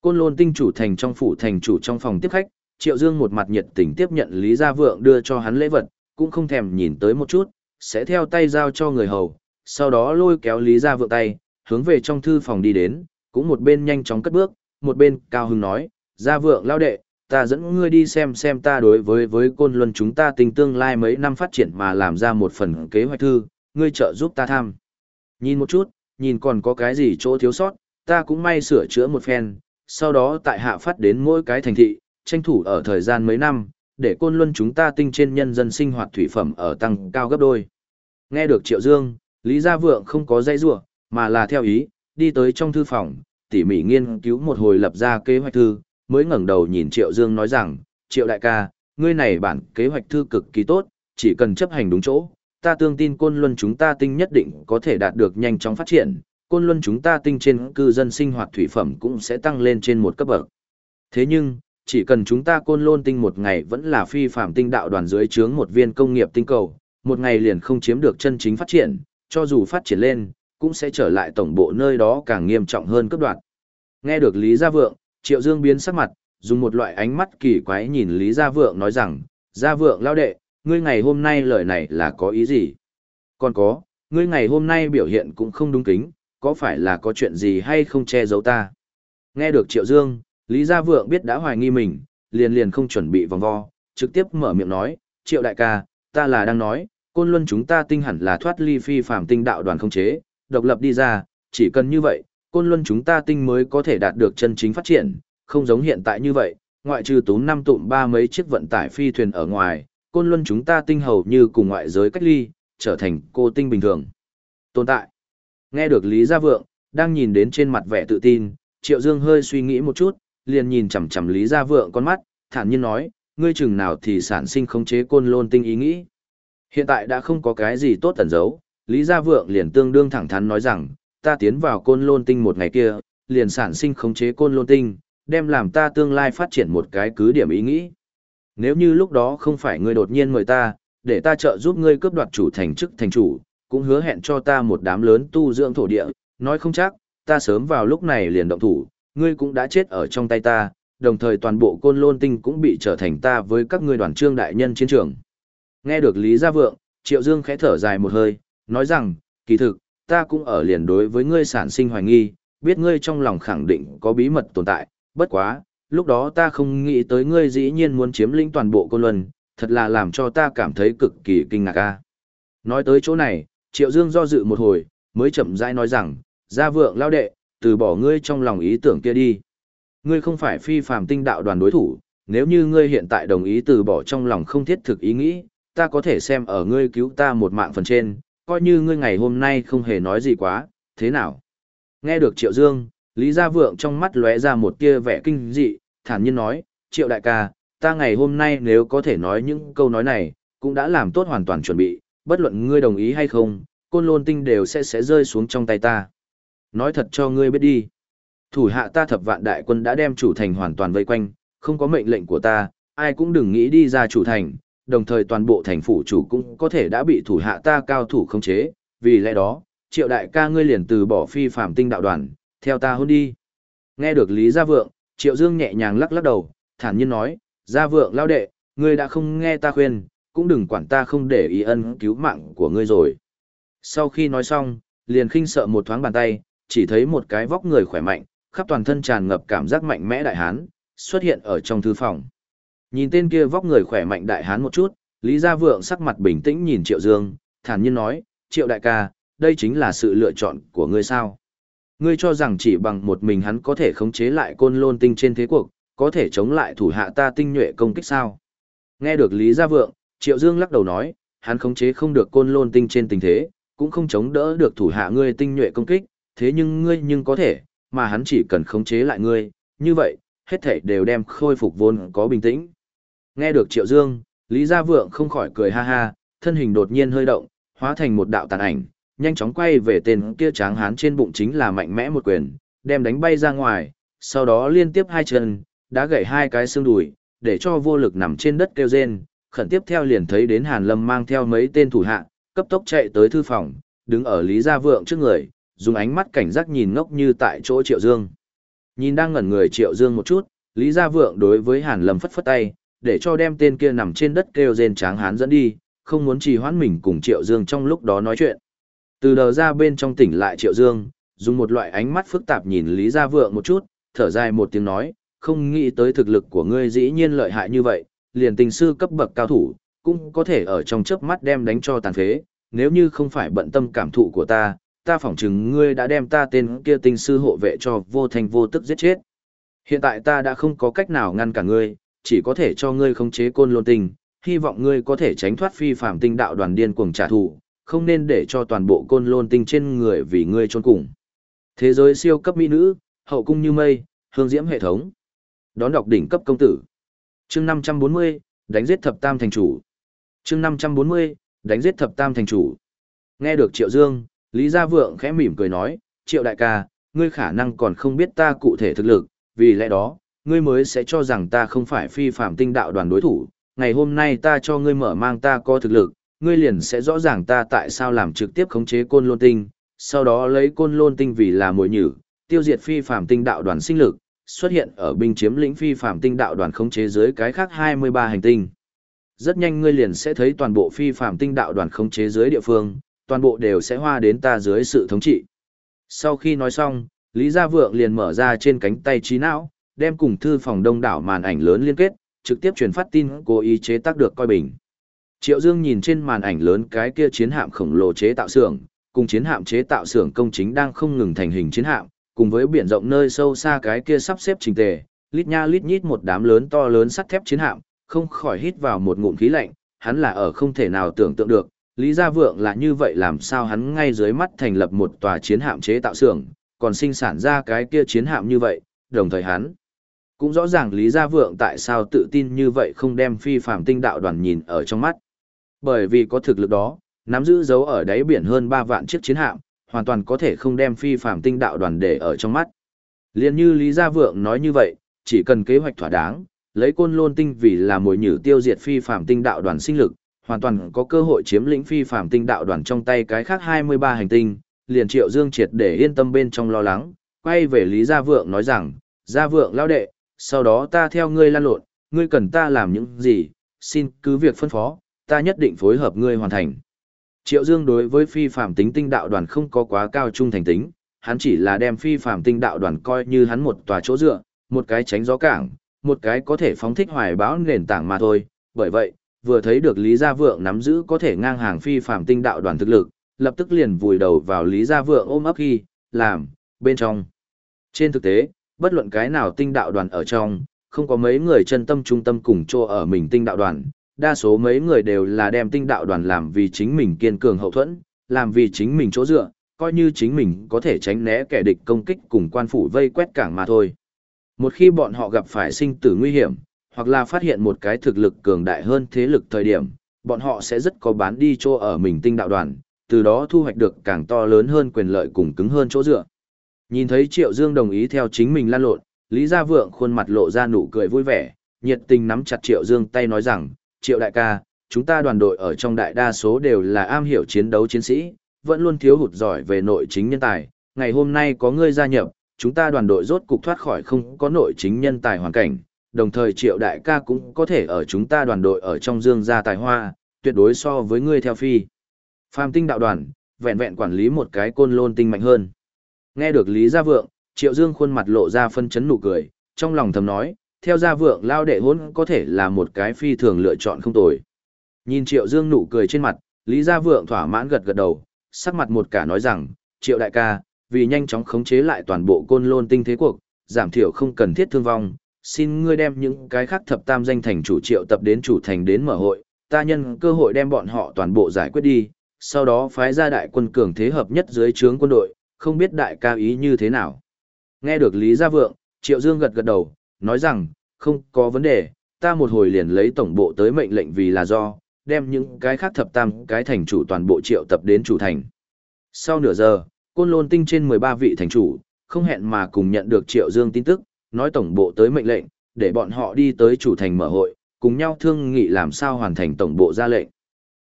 Côn Lôn tinh chủ thành trong phủ thành chủ trong phòng tiếp khách, Triệu Dương một mặt nhiệt tình tiếp nhận Lý Gia Vượng đưa cho hắn lễ vật, cũng không thèm nhìn tới một chút, sẽ theo tay giao cho người hầu, sau đó lôi kéo Lý Gia Vượng tay, hướng về trong thư phòng đi đến, cũng một bên nhanh chóng cất bước, một bên cao hưng nói, Gia Vượng lao đệ, ta dẫn ngươi đi xem xem ta đối với với côn luân chúng ta tình tương lai mấy năm phát triển mà làm ra một phần kế hoạch thư, ngươi trợ giúp ta tham. Nhìn một chút, nhìn còn có cái gì chỗ thiếu sót, ta cũng may sửa chữa một phen, sau đó tại hạ phát đến mỗi cái thành thị, tranh thủ ở thời gian mấy năm, để côn luân chúng ta tinh trên nhân dân sinh hoạt thủy phẩm ở tăng cao gấp đôi. Nghe được Triệu Dương, Lý Gia Vượng không có dây rủa mà là theo ý, đi tới trong thư phòng, tỉ mỉ nghiên cứu một hồi lập ra kế hoạch thư, mới ngẩng đầu nhìn Triệu Dương nói rằng, Triệu đại ca, ngươi này bản kế hoạch thư cực kỳ tốt, chỉ cần chấp hành đúng chỗ, ta tương tin côn luân chúng ta tinh nhất định có thể đạt được nhanh chóng phát triển, côn luân chúng ta tinh trên cư dân sinh hoạt thủy phẩm cũng sẽ tăng lên trên một cấp bậc. Thế nhưng, chỉ cần chúng ta côn lôn tinh một ngày vẫn là phi phạm tinh đạo đoàn dưới chướng một viên công nghiệp tinh cầu, một ngày liền không chiếm được chân chính phát triển, cho dù phát triển lên, cũng sẽ trở lại tổng bộ nơi đó càng nghiêm trọng hơn cấp đoạn. Nghe được Lý Gia Vượng, Triệu Dương biến sắc mặt, dùng một loại ánh mắt kỳ quái nhìn Lý Gia Vượng nói rằng, Gia Vượng lao đệ, ngươi ngày hôm nay lời này là có ý gì? Còn có, ngươi ngày hôm nay biểu hiện cũng không đúng kính, có phải là có chuyện gì hay không che giấu ta? Nghe được Triệu Dương, Lý Gia Vượng biết đã hoài nghi mình, liền liền không chuẩn bị vòng vo, trực tiếp mở miệng nói, Triệu đại ca, ta là đang nói, côn luân chúng ta tinh hẳn là thoát ly phi phạm tinh đạo đoàn không chế, độc lập đi ra, chỉ cần như vậy, côn luân chúng ta tinh mới có thể đạt được chân chính phát triển, không giống hiện tại như vậy, ngoại trừ tốn năm tụm ba mấy chiếc vận tải phi thuyền ở ngoài, côn luân chúng ta tinh hầu như cùng ngoại giới cách ly, trở thành cô tinh bình thường. Tồn tại. Nghe được Lý Gia Vượng, đang nhìn đến trên mặt vẻ tự tin, Triệu Dương hơi suy nghĩ một chút, liền nhìn chằm chằm Lý Gia Vượng con mắt, thản nhiên nói, ngươi chừng nào thì sản sinh khống chế côn lôn tinh ý nghĩ. Hiện tại đã không có cái gì tốt tẩn giấu, Lý Gia Vượng liền tương đương thẳng thắn nói rằng, ta tiến vào côn lôn tinh một ngày kia, liền sản sinh khống chế côn lôn tinh, đem làm ta tương lai phát triển một cái cứ điểm ý nghĩ. Nếu như lúc đó không phải ngươi đột nhiên mời ta, để ta trợ giúp ngươi cướp đoạt chủ thành chức thành chủ, cũng hứa hẹn cho ta một đám lớn tu dưỡng thổ địa, nói không chắc, ta sớm vào lúc này liền động thủ, ngươi cũng đã chết ở trong tay ta, đồng thời toàn bộ côn lôn tinh cũng bị trở thành ta với các ngươi đoàn trương đại nhân chiến trường. Nghe được Lý Gia Vượng, Triệu Dương khẽ thở dài một hơi, nói rằng, kỳ thực, ta cũng ở liền đối với ngươi sản sinh hoài nghi, biết ngươi trong lòng khẳng định có bí mật tồn tại, bất quá, lúc đó ta không nghĩ tới ngươi dĩ nhiên muốn chiếm lĩnh toàn bộ côn luân, thật là làm cho ta cảm thấy cực kỳ kinh ngạc a. Nói tới chỗ này, Triệu Dương do dự một hồi, mới chậm rãi nói rằng, gia vượng lao đệ, từ bỏ ngươi trong lòng ý tưởng kia đi. Ngươi không phải phi phàm tinh đạo đoàn đối thủ, nếu như ngươi hiện tại đồng ý từ bỏ trong lòng không thiết thực ý nghĩ, ta có thể xem ở ngươi cứu ta một mạng phần trên, coi như ngươi ngày hôm nay không hề nói gì quá, thế nào? Nghe được Triệu Dương, Lý Gia Vượng trong mắt lóe ra một tia vẻ kinh dị, thản nhiên nói, Triệu đại ca, ta ngày hôm nay nếu có thể nói những câu nói này, cũng đã làm tốt hoàn toàn chuẩn bị, bất luận ngươi đồng ý hay không, côn lôn tinh đều sẽ sẽ rơi xuống trong tay ta. Nói thật cho ngươi biết đi. Thủ hạ ta thập vạn đại quân đã đem chủ thành hoàn toàn vây quanh, không có mệnh lệnh của ta, ai cũng đừng nghĩ đi ra chủ thành, đồng thời toàn bộ thành phủ chủ cũng có thể đã bị thủ hạ ta cao thủ khống chế, vì lẽ đó, triệu đại ca ngươi liền từ bỏ phi phạm tinh đạo đoàn, theo ta hôn đi. Nghe được Lý Gia Vượng, triệu dương nhẹ nhàng lắc lắc đầu, thản nhiên nói, Gia vượng lao đệ, ngươi đã không nghe ta khuyên, cũng đừng quản ta không để ý ân cứu mạng của ngươi rồi. Sau khi nói xong, liền khinh sợ một thoáng bàn tay, chỉ thấy một cái vóc người khỏe mạnh, khắp toàn thân tràn ngập cảm giác mạnh mẽ đại hán, xuất hiện ở trong thư phòng. Nhìn tên kia vóc người khỏe mạnh đại hán một chút, Lý Gia Vượng sắc mặt bình tĩnh nhìn Triệu Dương, thản nhiên nói, Triệu đại ca, đây chính là sự lựa chọn của ngươi sao? Ngươi cho rằng chỉ bằng một mình hắn có thể khống chế lại côn lôn tinh trên thế cuộc, có thể chống lại thủ hạ ta tinh nhuệ công kích sao? Nghe được Lý Gia Vượng, Triệu Dương lắc đầu nói, hắn khống chế không được côn lôn tinh trên tình thế, cũng không chống đỡ được thủ hạ ngươi tinh nhuệ công kích, thế nhưng ngươi nhưng có thể, mà hắn chỉ cần khống chế lại ngươi, như vậy, hết thảy đều đem khôi phục vốn có bình tĩnh. Nghe được Triệu Dương, Lý Gia Vượng không khỏi cười ha ha, thân hình đột nhiên hơi động, hóa thành một đạo tàn ảnh, nhanh chóng quay về tên kia tráng hán trên bụng chính là mạnh mẽ một quyền, đem đánh bay ra ngoài, sau đó liên tiếp hai chân, đã gãy hai cái xương đùi, để cho vô lực nằm trên đất kêu rên, khẩn tiếp theo liền thấy đến Hàn Lâm mang theo mấy tên thủ hạ, cấp tốc chạy tới thư phòng, đứng ở Lý Gia Vượng trước người, dùng ánh mắt cảnh giác nhìn ngốc như tại chỗ Triệu Dương. Nhìn đang ngẩn người Triệu Dương một chút, Lý Gia Vượng đối với Hàn Lâm phất phất tay, để cho đem tên kia nằm trên đất kêu rên tráng hán dẫn đi, không muốn trì hoãn mình cùng Triệu Dương trong lúc đó nói chuyện. Từ đờ ra bên trong tỉnh lại Triệu Dương, dùng một loại ánh mắt phức tạp nhìn Lý Gia Vượng một chút, thở dài một tiếng nói, không nghĩ tới thực lực của ngươi dĩ nhiên lợi hại như vậy, liền tình sư cấp bậc cao thủ, cũng có thể ở trong chớp mắt đem đánh cho tàn phế, nếu như không phải bận tâm cảm thụ của ta, ta phỏng chừng ngươi đã đem ta tên kia tình sư hộ vệ cho vô thành vô tức giết chết. Hiện tại ta đã không có cách nào ngăn cả ngươi, chỉ có thể cho ngươi khống chế côn lôn tinh, hy vọng ngươi có thể tránh thoát phi phạm tinh đạo đoàn điên cuồng trả thù, không nên để cho toàn bộ côn lôn tinh trên người vì ngươi trôn cùng. Thế giới siêu cấp mỹ nữ, hậu cung như mây, hương diễm hệ thống. Đón đọc đỉnh cấp công tử. Chương 540, đánh giết thập tam thành chủ. Chương 540, đánh giết thập tam thành chủ. Nghe được Triệu Dương, Lý Gia Vượng khẽ mỉm cười nói, Triệu đại ca, ngươi khả năng còn không biết ta cụ thể thực lực, vì lẽ đó, ngươi mới sẽ cho rằng ta không phải phi phạm tinh đạo đoàn đối thủ. Ngày hôm nay ta cho ngươi mở mang ta có thực lực, ngươi liền sẽ rõ ràng ta tại sao làm trực tiếp khống chế côn lôn tinh, sau đó lấy côn lôn tinh vì là mồi nhử, tiêu diệt phi phạm tinh đạo đoàn sinh lực, xuất hiện ở binh chiếm lĩnh phi phạm tinh đạo đoàn khống chế dưới cái khác 23 hành tinh. Rất nhanh ngươi liền sẽ thấy toàn bộ phi phạm tinh đạo đoàn khống chế dưới địa phương, toàn bộ đều sẽ hoa đến ta dưới sự thống trị. Sau khi nói xong, Lý Gia Vượng liền mở ra trên cánh tay trí não, đem cùng thư phòng đông đảo màn ảnh lớn liên kết, trực tiếp truyền phát tin cố ý chế tác được coi bình. Triệu Dương nhìn trên màn ảnh lớn cái kia chiến hạm khổng lồ chế tạo xưởng, cùng chiến hạm chế tạo xưởng công chính đang không ngừng thành hình chiến hạm, cùng với biển rộng nơi sâu xa cái kia sắp xếp trình tề, lít nha lít nhít một đám lớn to lớn sắt thép chiến hạm, không khỏi hít vào một ngụm khí lạnh, hắn là ở không thể nào tưởng tượng được, Lý Gia Vượng là như vậy làm sao hắn ngay dưới mắt thành lập một tòa chiến hạm chế tạo xưởng, còn sinh sản ra cái kia chiến hạm như vậy, đồng thời hắn cũng rõ ràng Lý Gia Vượng tại sao tự tin như vậy không đem phi phạm tinh đạo đoàn nhìn ở trong mắt. Bởi vì có thực lực đó, nắm giữ dấu ở đáy biển hơn 3 vạn chiếc chiến hạm, hoàn toàn có thể không đem phi phạm tinh đạo đoàn để ở trong mắt. Liên như Lý Gia Vượng nói như vậy, chỉ cần kế hoạch thỏa đáng, lấy côn lôn tinh vì là mồi nhử tiêu diệt phi phạm tinh đạo đoàn sinh lực, hoàn toàn có cơ hội chiếm lĩnh phi phạm tinh đạo đoàn trong tay cái khác 23 hành tinh, liền triệu dương triệt để yên tâm bên trong lo lắng, quay về Lý Gia Vượng nói rằng, Gia Vượng lao đệ, sau đó ta theo ngươi lan lộn, ngươi cần ta làm những gì, xin cứ việc phân phó, ta nhất định phối hợp ngươi hoàn thành. Triệu Dương đối với phi phạm tính tinh đạo đoàn không có quá cao trung thành tính, hắn chỉ là đem phi phạm tinh đạo đoàn coi như hắn một tòa chỗ dựa, một cái tránh gió cảng, một cái có thể phóng thích hoài báo nền tảng mà thôi. Bởi vậy, vừa thấy được Lý Gia Vượng nắm giữ có thể ngang hàng phi phạm tinh đạo đoàn thực lực, lập tức liền vùi đầu vào Lý Gia Vượng ôm ấp khi, làm, bên trong. Trên thực tế, bất luận cái nào tinh đạo đoàn ở trong, không có mấy người chân tâm trung tâm cùng chỗ ở mình tinh đạo đoàn, đa số mấy người đều là đem tinh đạo đoàn làm vì chính mình kiên cường hậu thuẫn, làm vì chính mình chỗ dựa, coi như chính mình có thể tránh né kẻ địch công kích cùng quan phủ vây quét cảng mà thôi. Một khi bọn họ gặp phải sinh tử nguy hiểm, hoặc là phát hiện một cái thực lực cường đại hơn thế lực thời điểm, bọn họ sẽ rất có bán đi chỗ ở mình tinh đạo đoàn, từ đó thu hoạch được càng to lớn hơn quyền lợi cùng cứng hơn chỗ dựa. Nhìn thấy Triệu Dương đồng ý theo chính mình lan lộn, Lý Gia Vượng khuôn mặt lộ ra nụ cười vui vẻ, nhiệt tình nắm chặt Triệu Dương tay nói rằng, Triệu đại ca, chúng ta đoàn đội ở trong đại đa số đều là am hiểu chiến đấu chiến sĩ, vẫn luôn thiếu hụt giỏi về nội chính nhân tài. Ngày hôm nay có ngươi gia nhập, chúng ta đoàn đội rốt cục thoát khỏi không có nội chính nhân tài hoàn cảnh, đồng thời triệu đại ca cũng có thể ở chúng ta đoàn đội ở trong dương gia tài hoa, tuyệt đối so với ngươi theo phi. Phàm tinh đạo đoàn, vẹn vẹn quản lý một cái côn lôn tinh mạnh hơn. Nghe được Lý Gia Vượng, Triệu Dương khuôn mặt lộ ra phân chấn nụ cười, trong lòng thầm nói, theo Gia Vượng lao đệ hôn có thể là một cái phi thường lựa chọn không tồi. Nhìn Triệu Dương nụ cười trên mặt, Lý Gia Vượng thỏa mãn gật gật đầu, sắc mặt một cả nói rằng, Triệu đại ca, vì nhanh chóng khống chế lại toàn bộ côn lôn tinh thế cuộc, giảm thiểu không cần thiết thương vong, xin ngươi đem những cái khác thập tam danh thành chủ triệu tập đến chủ thành đến mở hội, ta nhân cơ hội đem bọn họ toàn bộ giải quyết đi, sau đó phái ra đại quân cường thế hợp nhất dưới trướng quân đội, không biết đại ca ý như thế nào. Nghe được Lý Gia Vượng, Triệu Dương gật gật đầu, nói rằng, không có vấn đề, ta một hồi liền lấy tổng bộ tới mệnh lệnh vì là do, đem những cái khác thập tam cái thành chủ toàn bộ triệu tập đến chủ thành. Sau nửa giờ, côn lôn tinh trên 13 vị thành chủ, không hẹn mà cùng nhận được Triệu Dương tin tức, nói tổng bộ tới mệnh lệnh, để bọn họ đi tới chủ thành mở hội, cùng nhau thương nghị làm sao hoàn thành tổng bộ ra lệnh.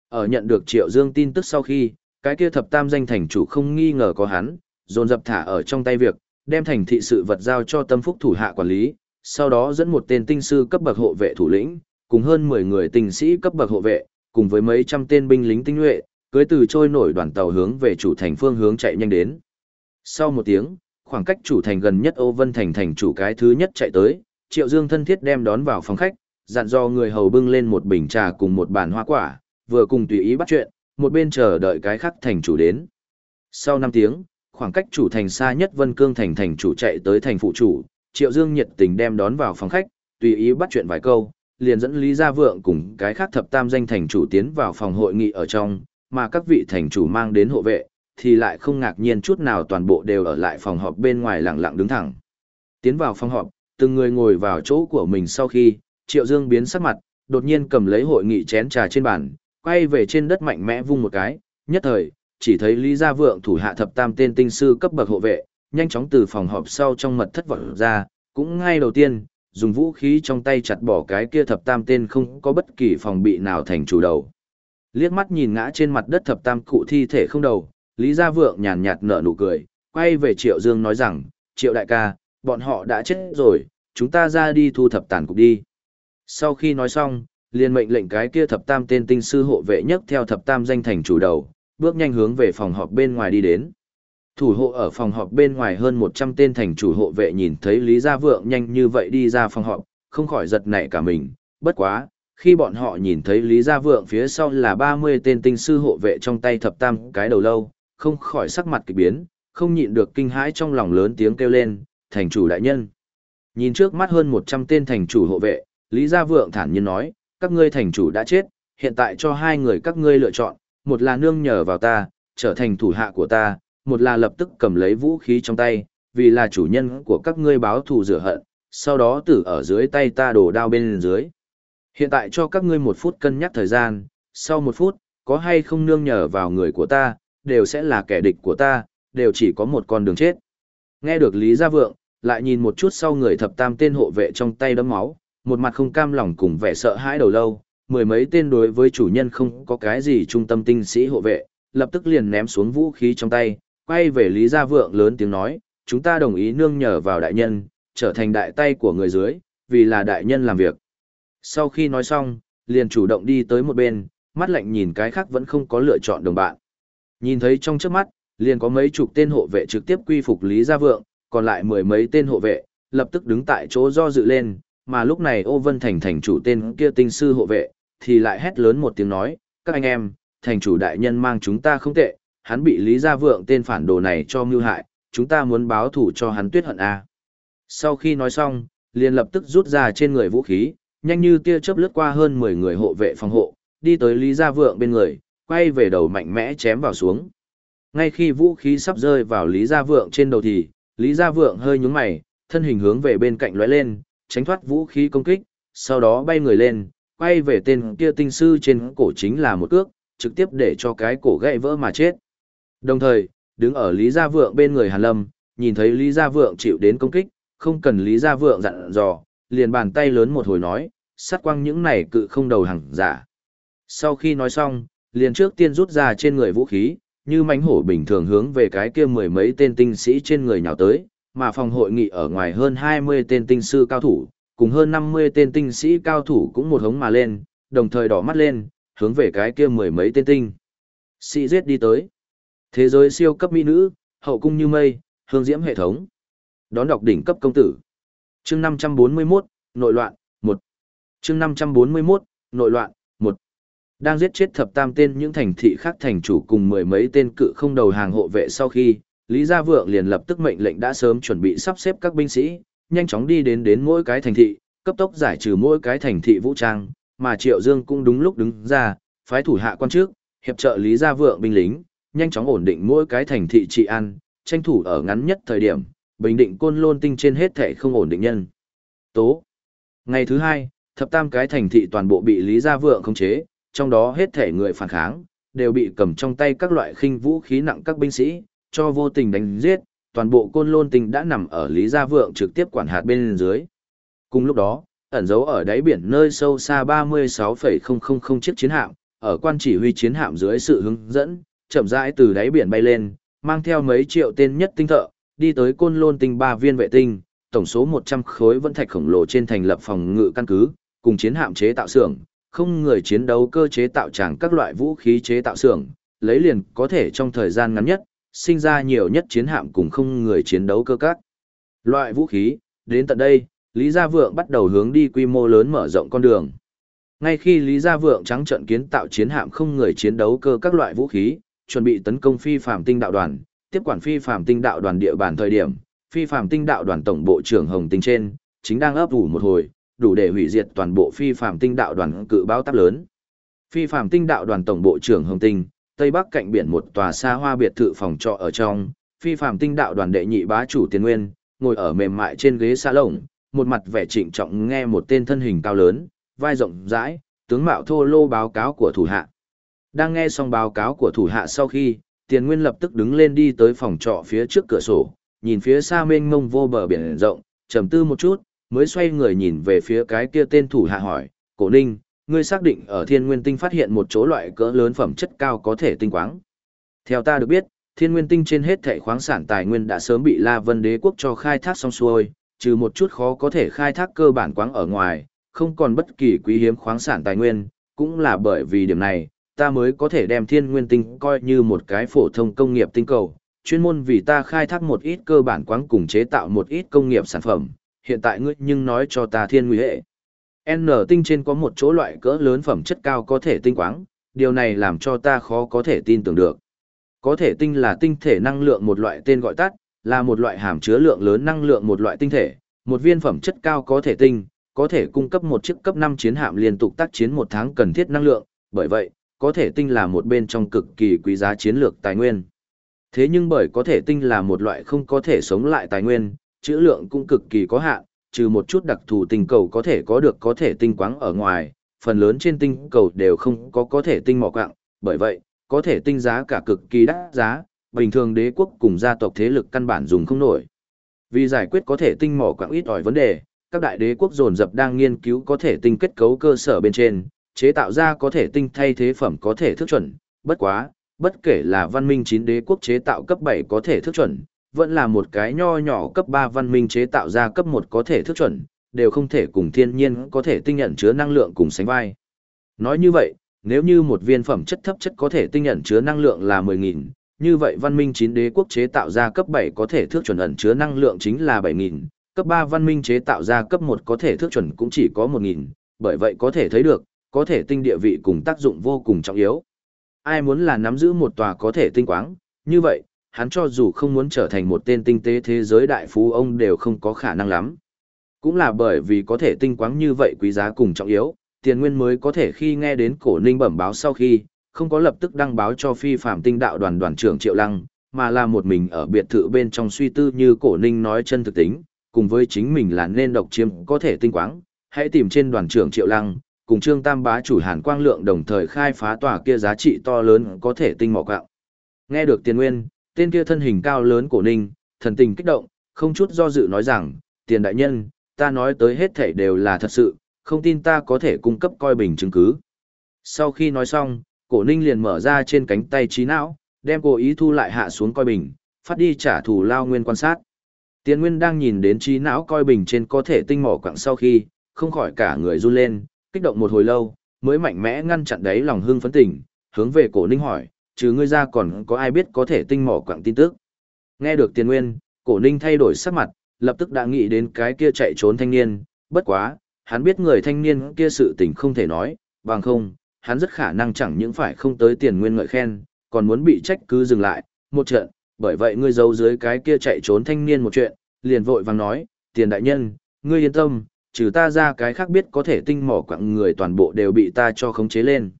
Ở nhận được Triệu Dương tin tức sau khi, cái kia thập tam danh thành chủ không nghi ngờ có hắn, dồn dập thả ở trong tay việc, đem thành thị sự vật giao cho tâm phúc thủ hạ quản lý, sau đó dẫn một tên tinh sư cấp bậc hộ vệ thủ lĩnh, cùng hơn 10 người tinh sĩ cấp bậc hộ vệ, cùng với mấy trăm tên binh lính tinh nhuệ, cưới từ trôi nổi đoàn tàu hướng về chủ thành phương hướng chạy nhanh đến. Sau một tiếng, khoảng cách chủ thành gần nhất Âu Vân thành thành chủ cái thứ nhất chạy tới, Triệu Dương thân thiết đem đón vào phòng khách, dặn dò người hầu bưng lên một bình trà cùng một bàn hoa quả, vừa cùng tùy ý bắt chuyện, một bên chờ đợi cái khác thành chủ đến. Sau 5 tiếng, khoảng cách chủ thành xa nhất Vân Cương thành thành chủ chạy tới thành phụ chủ, Triệu Dương nhiệt tình đem đón vào phòng khách, tùy ý bắt chuyện vài câu, liền dẫn Lý Gia Vượng cùng cái khác thập tam danh thành chủ tiến vào phòng hội nghị ở trong, mà các vị thành chủ mang đến hộ vệ, thì lại không ngạc nhiên chút nào toàn bộ đều ở lại phòng họp bên ngoài lặng lặng đứng thẳng. Tiến vào phòng họp, từng người ngồi vào chỗ của mình sau khi, Triệu Dương biến sắc mặt, đột nhiên cầm lấy hội nghị chén trà trên bàn, quay về trên đất mạnh mẽ vung một cái, nhất thời, chỉ thấy Lý Gia Vượng thủ hạ thập tam tên tinh sư cấp bậc hộ vệ, nhanh chóng từ phòng họp sau trong mật thất vọt ra, cũng ngay đầu tiên, dùng vũ khí trong tay chặt bỏ cái kia thập tam tên không có bất kỳ phòng bị nào thành chủ đầu. Liếc mắt nhìn ngã trên mặt đất thập tam cụ thi thể không đầu, Lý Gia Vượng nhàn nhạt nở nụ cười, quay về Triệu Dương nói rằng, Triệu đại ca, bọn họ đã chết rồi, chúng ta ra đi thu thập tàn cục đi. Sau khi nói xong, liền mệnh lệnh cái kia thập tam tên tinh sư hộ vệ nhất theo thập tam danh thành chủ đầu, bước nhanh hướng về phòng họp bên ngoài đi đến. Thủ hộ ở phòng họp bên ngoài hơn 100 tên thành chủ hộ vệ nhìn thấy Lý Gia Vượng nhanh như vậy đi ra phòng họp, không khỏi giật nảy cả mình, bất quá, khi bọn họ nhìn thấy Lý Gia Vượng phía sau là 30 tên tinh sư hộ vệ trong tay thập tam cái đầu lâu, không khỏi sắc mặt kỳ biến, không nhịn được kinh hãi trong lòng lớn tiếng kêu lên, thành chủ đại nhân. Nhìn trước mắt hơn 100 tên thành chủ hộ vệ, Lý Gia Vượng thản nhiên nói, các ngươi thành chủ đã chết, hiện tại cho hai người các ngươi lựa chọn, một là nương nhờ vào ta, trở thành thủ hạ của ta, một là lập tức cầm lấy vũ khí trong tay, vì là chủ nhân của các ngươi báo thù rửa hận, sau đó tử ở dưới tay ta đổ đao bên dưới. Hiện tại cho các ngươi một phút cân nhắc thời gian, sau một phút, có hay không nương nhờ vào người của ta, đều sẽ là kẻ địch của ta, đều chỉ có một con đường chết. Nghe được Lý Gia Vượng, lại nhìn một chút sau người thập tam tên hộ vệ trong tay đấm máu, một mặt không cam lòng cùng vẻ sợ hãi đầu lâu, mười mấy tên đối với chủ nhân không có cái gì trung tâm tinh sĩ hộ vệ, lập tức liền ném xuống vũ khí trong tay, quay về Lý Gia Vượng lớn tiếng nói, chúng ta đồng ý nương nhờ vào đại nhân, trở thành đại tay của người dưới, vì là đại nhân làm việc. Sau khi nói xong, liền chủ động đi tới một bên, mắt lạnh nhìn cái khác vẫn không có lựa chọn đồng bạn. Nhìn thấy trong trước mắt, liền có mấy chục tên hộ vệ trực tiếp quy phục Lý Gia Vượng, còn lại mười mấy tên hộ vệ, lập tức đứng tại chỗ do dự lên, mà lúc này ô vân thành thành chủ tên kia tinh sư hộ vệ, thì lại hét lớn một tiếng nói, các anh em, thành chủ đại nhân mang chúng ta không tệ, hắn bị Lý Gia Vượng tên phản đồ này cho mưu hại, chúng ta muốn báo thủ cho hắn tuyết hận A. Sau khi nói xong, liền lập tức rút ra trên người vũ khí, nhanh như tia chớp lướt qua hơn 10 người hộ vệ phòng hộ, đi tới Lý Gia Vượng bên người, quay về đầu mạnh mẽ chém vào xuống. Ngay khi vũ khí sắp rơi vào Lý Gia Vượng trên đầu thì, Lý Gia Vượng hơi nhúng mày, thân hình hướng về bên cạnh lóe lên, tránh thoát vũ khí công kích, sau đó bay người lên, quay về tên kia tinh sư trên cổ chính là một cước, trực tiếp để cho cái cổ gãy vỡ mà chết. Đồng thời, đứng ở Lý Gia Vượng bên người Hàn Lâm, nhìn thấy Lý Gia Vượng chịu đến công kích, không cần Lý Gia Vượng dặn dò, liền bàn tay lớn một hồi nói, sát quăng những này cự không đầu hàng giả. Sau khi nói xong, liền trước tiên rút ra trên người vũ khí, như mánh hổ bình thường hướng về cái kia mười mấy tên tinh sĩ trên người nhào tới, mà phòng hội nghị ở ngoài hơn 20 tên tinh sư cao thủ, cùng hơn 50 tên tinh sĩ cao thủ cũng một hống mà lên, đồng thời đỏ mắt lên, hướng về cái kia mười mấy tên tinh. Sĩ giết đi tới. Thế giới siêu cấp mỹ nữ, hậu cung như mây, hương diễm hệ thống. Đón đọc đỉnh cấp công tử. Chương 541, nội loạn, 1. Chương 541, nội loạn, 1. Đang giết chết thập tam tên những thành thị khác thành chủ cùng mười mấy tên cự không đầu hàng hộ vệ sau khi, Lý Gia Vượng liền lập tức mệnh lệnh đã sớm chuẩn bị sắp xếp các binh sĩ, nhanh chóng đi đến đến mỗi cái thành thị, cấp tốc giải trừ mỗi cái thành thị vũ trang, mà Triệu Dương cũng đúng lúc đứng ra, phái thủ hạ quan trước, hiệp trợ Lý Gia Vượng binh lính, nhanh chóng ổn định mỗi cái thành thị trị an, tranh thủ ở ngắn nhất thời điểm, bình định côn lôn tinh trên hết thể không ổn định nhân. Tố. Ngày thứ hai, thập tam cái thành thị toàn bộ bị Lý Gia Vượng khống chế, trong đó hết thể người phản kháng, đều bị cầm trong tay các loại khinh vũ khí nặng các binh sĩ, cho vô tình đánh giết, toàn bộ côn lôn tinh đã nằm ở Lý Gia Vượng trực tiếp quản hạt bên dưới. Cùng lúc đó, ẩn giấu ở đáy biển nơi sâu xa 36,000 chiếc chiến hạm, ở quan chỉ huy chiến hạm dưới sự hướng dẫn, chậm rãi từ đáy biển bay lên, mang theo mấy triệu tên nhất tinh thợ, đi tới côn lôn tinh ba viên vệ tinh, tổng số 100 khối vẫn thạch khổng lồ trên thành lập phòng ngự căn cứ, cùng chiến hạm chế tạo xưởng, không người chiến đấu cơ chế tạo tràng các loại vũ khí chế tạo xưởng, lấy liền có thể trong thời gian ngắn nhất, sinh ra nhiều nhất chiến hạm cùng không người chiến đấu cơ các. Loại vũ khí, đến tận đây, Lý Gia Vượng bắt đầu hướng đi quy mô lớn mở rộng con đường. Ngay khi Lý Gia Vượng trắng trận kiến tạo chiến hạm không người chiến đấu cơ các loại vũ khí, chuẩn bị tấn công phi phạm tinh đạo đoàn, tiếp quản phi phạm tinh đạo đoàn địa bàn thời điểm, phi phạm tinh đạo đoàn tổng bộ trưởng Hồng Tinh trên, chính đang ấp ủ một hồi, đủ để hủy diệt toàn bộ phi phạm tinh đạo đoàn cự báo táp lớn. Phi phạm tinh đạo đoàn tổng bộ trưởng Hồng Tinh, tây bắc cạnh biển một tòa xa hoa biệt thự phòng trọ ở trong, phi phạm tinh đạo đoàn đệ nhị bá chủ Tiền Nguyên, ngồi ở mềm mại trên ghế xa lồng, một mặt vẻ trịnh trọng nghe một tên thân hình cao lớn, vai rộng rãi, tướng mạo thô lô báo cáo của thủ hạ. Đang nghe xong báo cáo của thủ hạ sau khi, Tiền Nguyên lập tức đứng lên đi tới phòng trọ phía trước cửa sổ, nhìn phía xa mênh mông vô bờ biển rộng, trầm tư một chút, mới xoay người nhìn về phía cái kia tên thủ hạ hỏi, Cổ Ninh, ngươi xác định ở Thiên Nguyên Tinh phát hiện một chỗ loại cỡ lớn phẩm chất cao có thể tinh quáng. Theo ta được biết, Thiên Nguyên Tinh trên hết thảy khoáng sản tài nguyên đã sớm bị La Vân Đế quốc cho khai thác xong xuôi, trừ một chút khó có thể khai thác cơ bản quáng ở ngoài, không còn bất kỳ quý hiếm khoáng sản tài nguyên, cũng là bởi vì điểm này, ta mới có thể đem thiên nguyên tinh coi như một cái phổ thông công nghiệp tinh cầu, chuyên môn vì ta khai thác một ít cơ bản quáng cùng chế tạo một ít công nghiệp sản phẩm, hiện tại ngươi nhưng nói cho ta thiên nguy hệ. N tinh trên có một chỗ loại cỡ lớn phẩm chất cao có thể tinh quáng, điều này làm cho ta khó có thể tin tưởng được. Có thể tinh là tinh thể năng lượng một loại tên gọi tắt, là một loại hàm chứa lượng lớn năng lượng một loại tinh thể, một viên phẩm chất cao có thể tinh, có thể cung cấp một chiếc cấp 5 chiến hạm liên tục tác chiến một tháng cần thiết năng lượng, bởi vậy, có thể tinh là một bên trong cực kỳ quý giá chiến lược tài nguyên. Thế nhưng bởi có thể tinh là một loại không có thể sống lại tài nguyên, chữ lượng cũng cực kỳ có hạn, trừ một chút đặc thù tinh cầu có thể có được có thể tinh quáng ở ngoài, phần lớn trên tinh cầu đều không có có thể tinh mỏ quạng, bởi vậy, có thể tinh giá cả cực kỳ đắt giá, bình thường đế quốc cùng gia tộc thế lực căn bản dùng không nổi. Vì giải quyết có thể tinh mỏ quạng ít ỏi vấn đề, các đại đế quốc dồn dập đang nghiên cứu có thể tinh kết cấu cơ sở bên trên, chế tạo ra có thể tinh thay thế phẩm có thể thức chuẩn, bất quá, bất kể là văn minh 9 đế quốc chế tạo cấp 7 có thể thức chuẩn, vẫn là một cái nho nhỏ cấp 3 văn minh chế tạo ra cấp 1 có thể thức chuẩn, đều không thể cùng thiên nhiên có thể tinh nhận chứa năng lượng cùng sánh vai. Nói như vậy, nếu như một viên phẩm chất thấp chất có thể tinh nhận chứa năng lượng là 10.000, như vậy văn minh 9 đế quốc chế tạo ra cấp 7 có thể thước chuẩn ẩn chứa năng lượng chính là 7.000, cấp 3 văn minh chế tạo ra cấp 1 có thể thước chuẩn cũng chỉ có 1.000, bởi vậy có thể thấy được, có thể tinh địa vị cùng tác dụng vô cùng trọng yếu. Ai muốn là nắm giữ một tòa có thể tinh quáng, như vậy, hắn cho dù không muốn trở thành một tên tinh tế thế giới đại phú ông đều không có khả năng lắm. Cũng là bởi vì có thể tinh quáng như vậy quý giá cùng trọng yếu, tiền nguyên mới có thể khi nghe đến cổ ninh bẩm báo sau khi, không có lập tức đăng báo cho phi phạm tinh đạo đoàn đoàn trưởng Triệu Lăng, mà là một mình ở biệt thự bên trong suy tư như cổ ninh nói chân thực tính, cùng với chính mình là nên độc chiếm có thể tinh quáng, hãy tìm trên đoàn trưởng Triệu Lăng, cùng Trương Tam bá chủ Hàn Quang Lượng đồng thời khai phá tòa kia giá trị to lớn có thể tinh mỏ quạng. Nghe được tiền nguyên, tên kia thân hình cao lớn cổ ninh, thần tình kích động, không chút do dự nói rằng, tiền đại nhân, ta nói tới hết thảy đều là thật sự, không tin ta có thể cung cấp coi bình chứng cứ. Sau khi nói xong, cổ ninh liền mở ra trên cánh tay trí não, đem cố ý thu lại hạ xuống coi bình, phát đi trả thù lao nguyên quan sát. Tiền Nguyên đang nhìn đến trí não coi bình trên có thể tinh mỏ quặng sau khi, không khỏi cả người run lên, kích động một hồi lâu, mới mạnh mẽ ngăn chặn đấy lòng hưng phấn tỉnh, hướng về cổ ninh hỏi, trừ ngươi ra còn có ai biết có thể tinh mỏ quặng tin tức. Nghe được Tiền Nguyên, cổ ninh thay đổi sắc mặt, lập tức đã nghĩ đến cái kia chạy trốn thanh niên, bất quá, hắn biết người thanh niên kia sự tình không thể nói, bằng không, hắn rất khả năng chẳng những phải không tới tiền nguyên ngợi khen, còn muốn bị trách cứ dừng lại, một trận, bởi vậy ngươi giấu dưới cái kia chạy trốn thanh niên một chuyện, liền vội vàng nói, tiền đại nhân, ngươi yên tâm, trừ ta ra cái khác biết có thể tinh mỏ quặng người toàn bộ đều bị ta cho khống chế lên.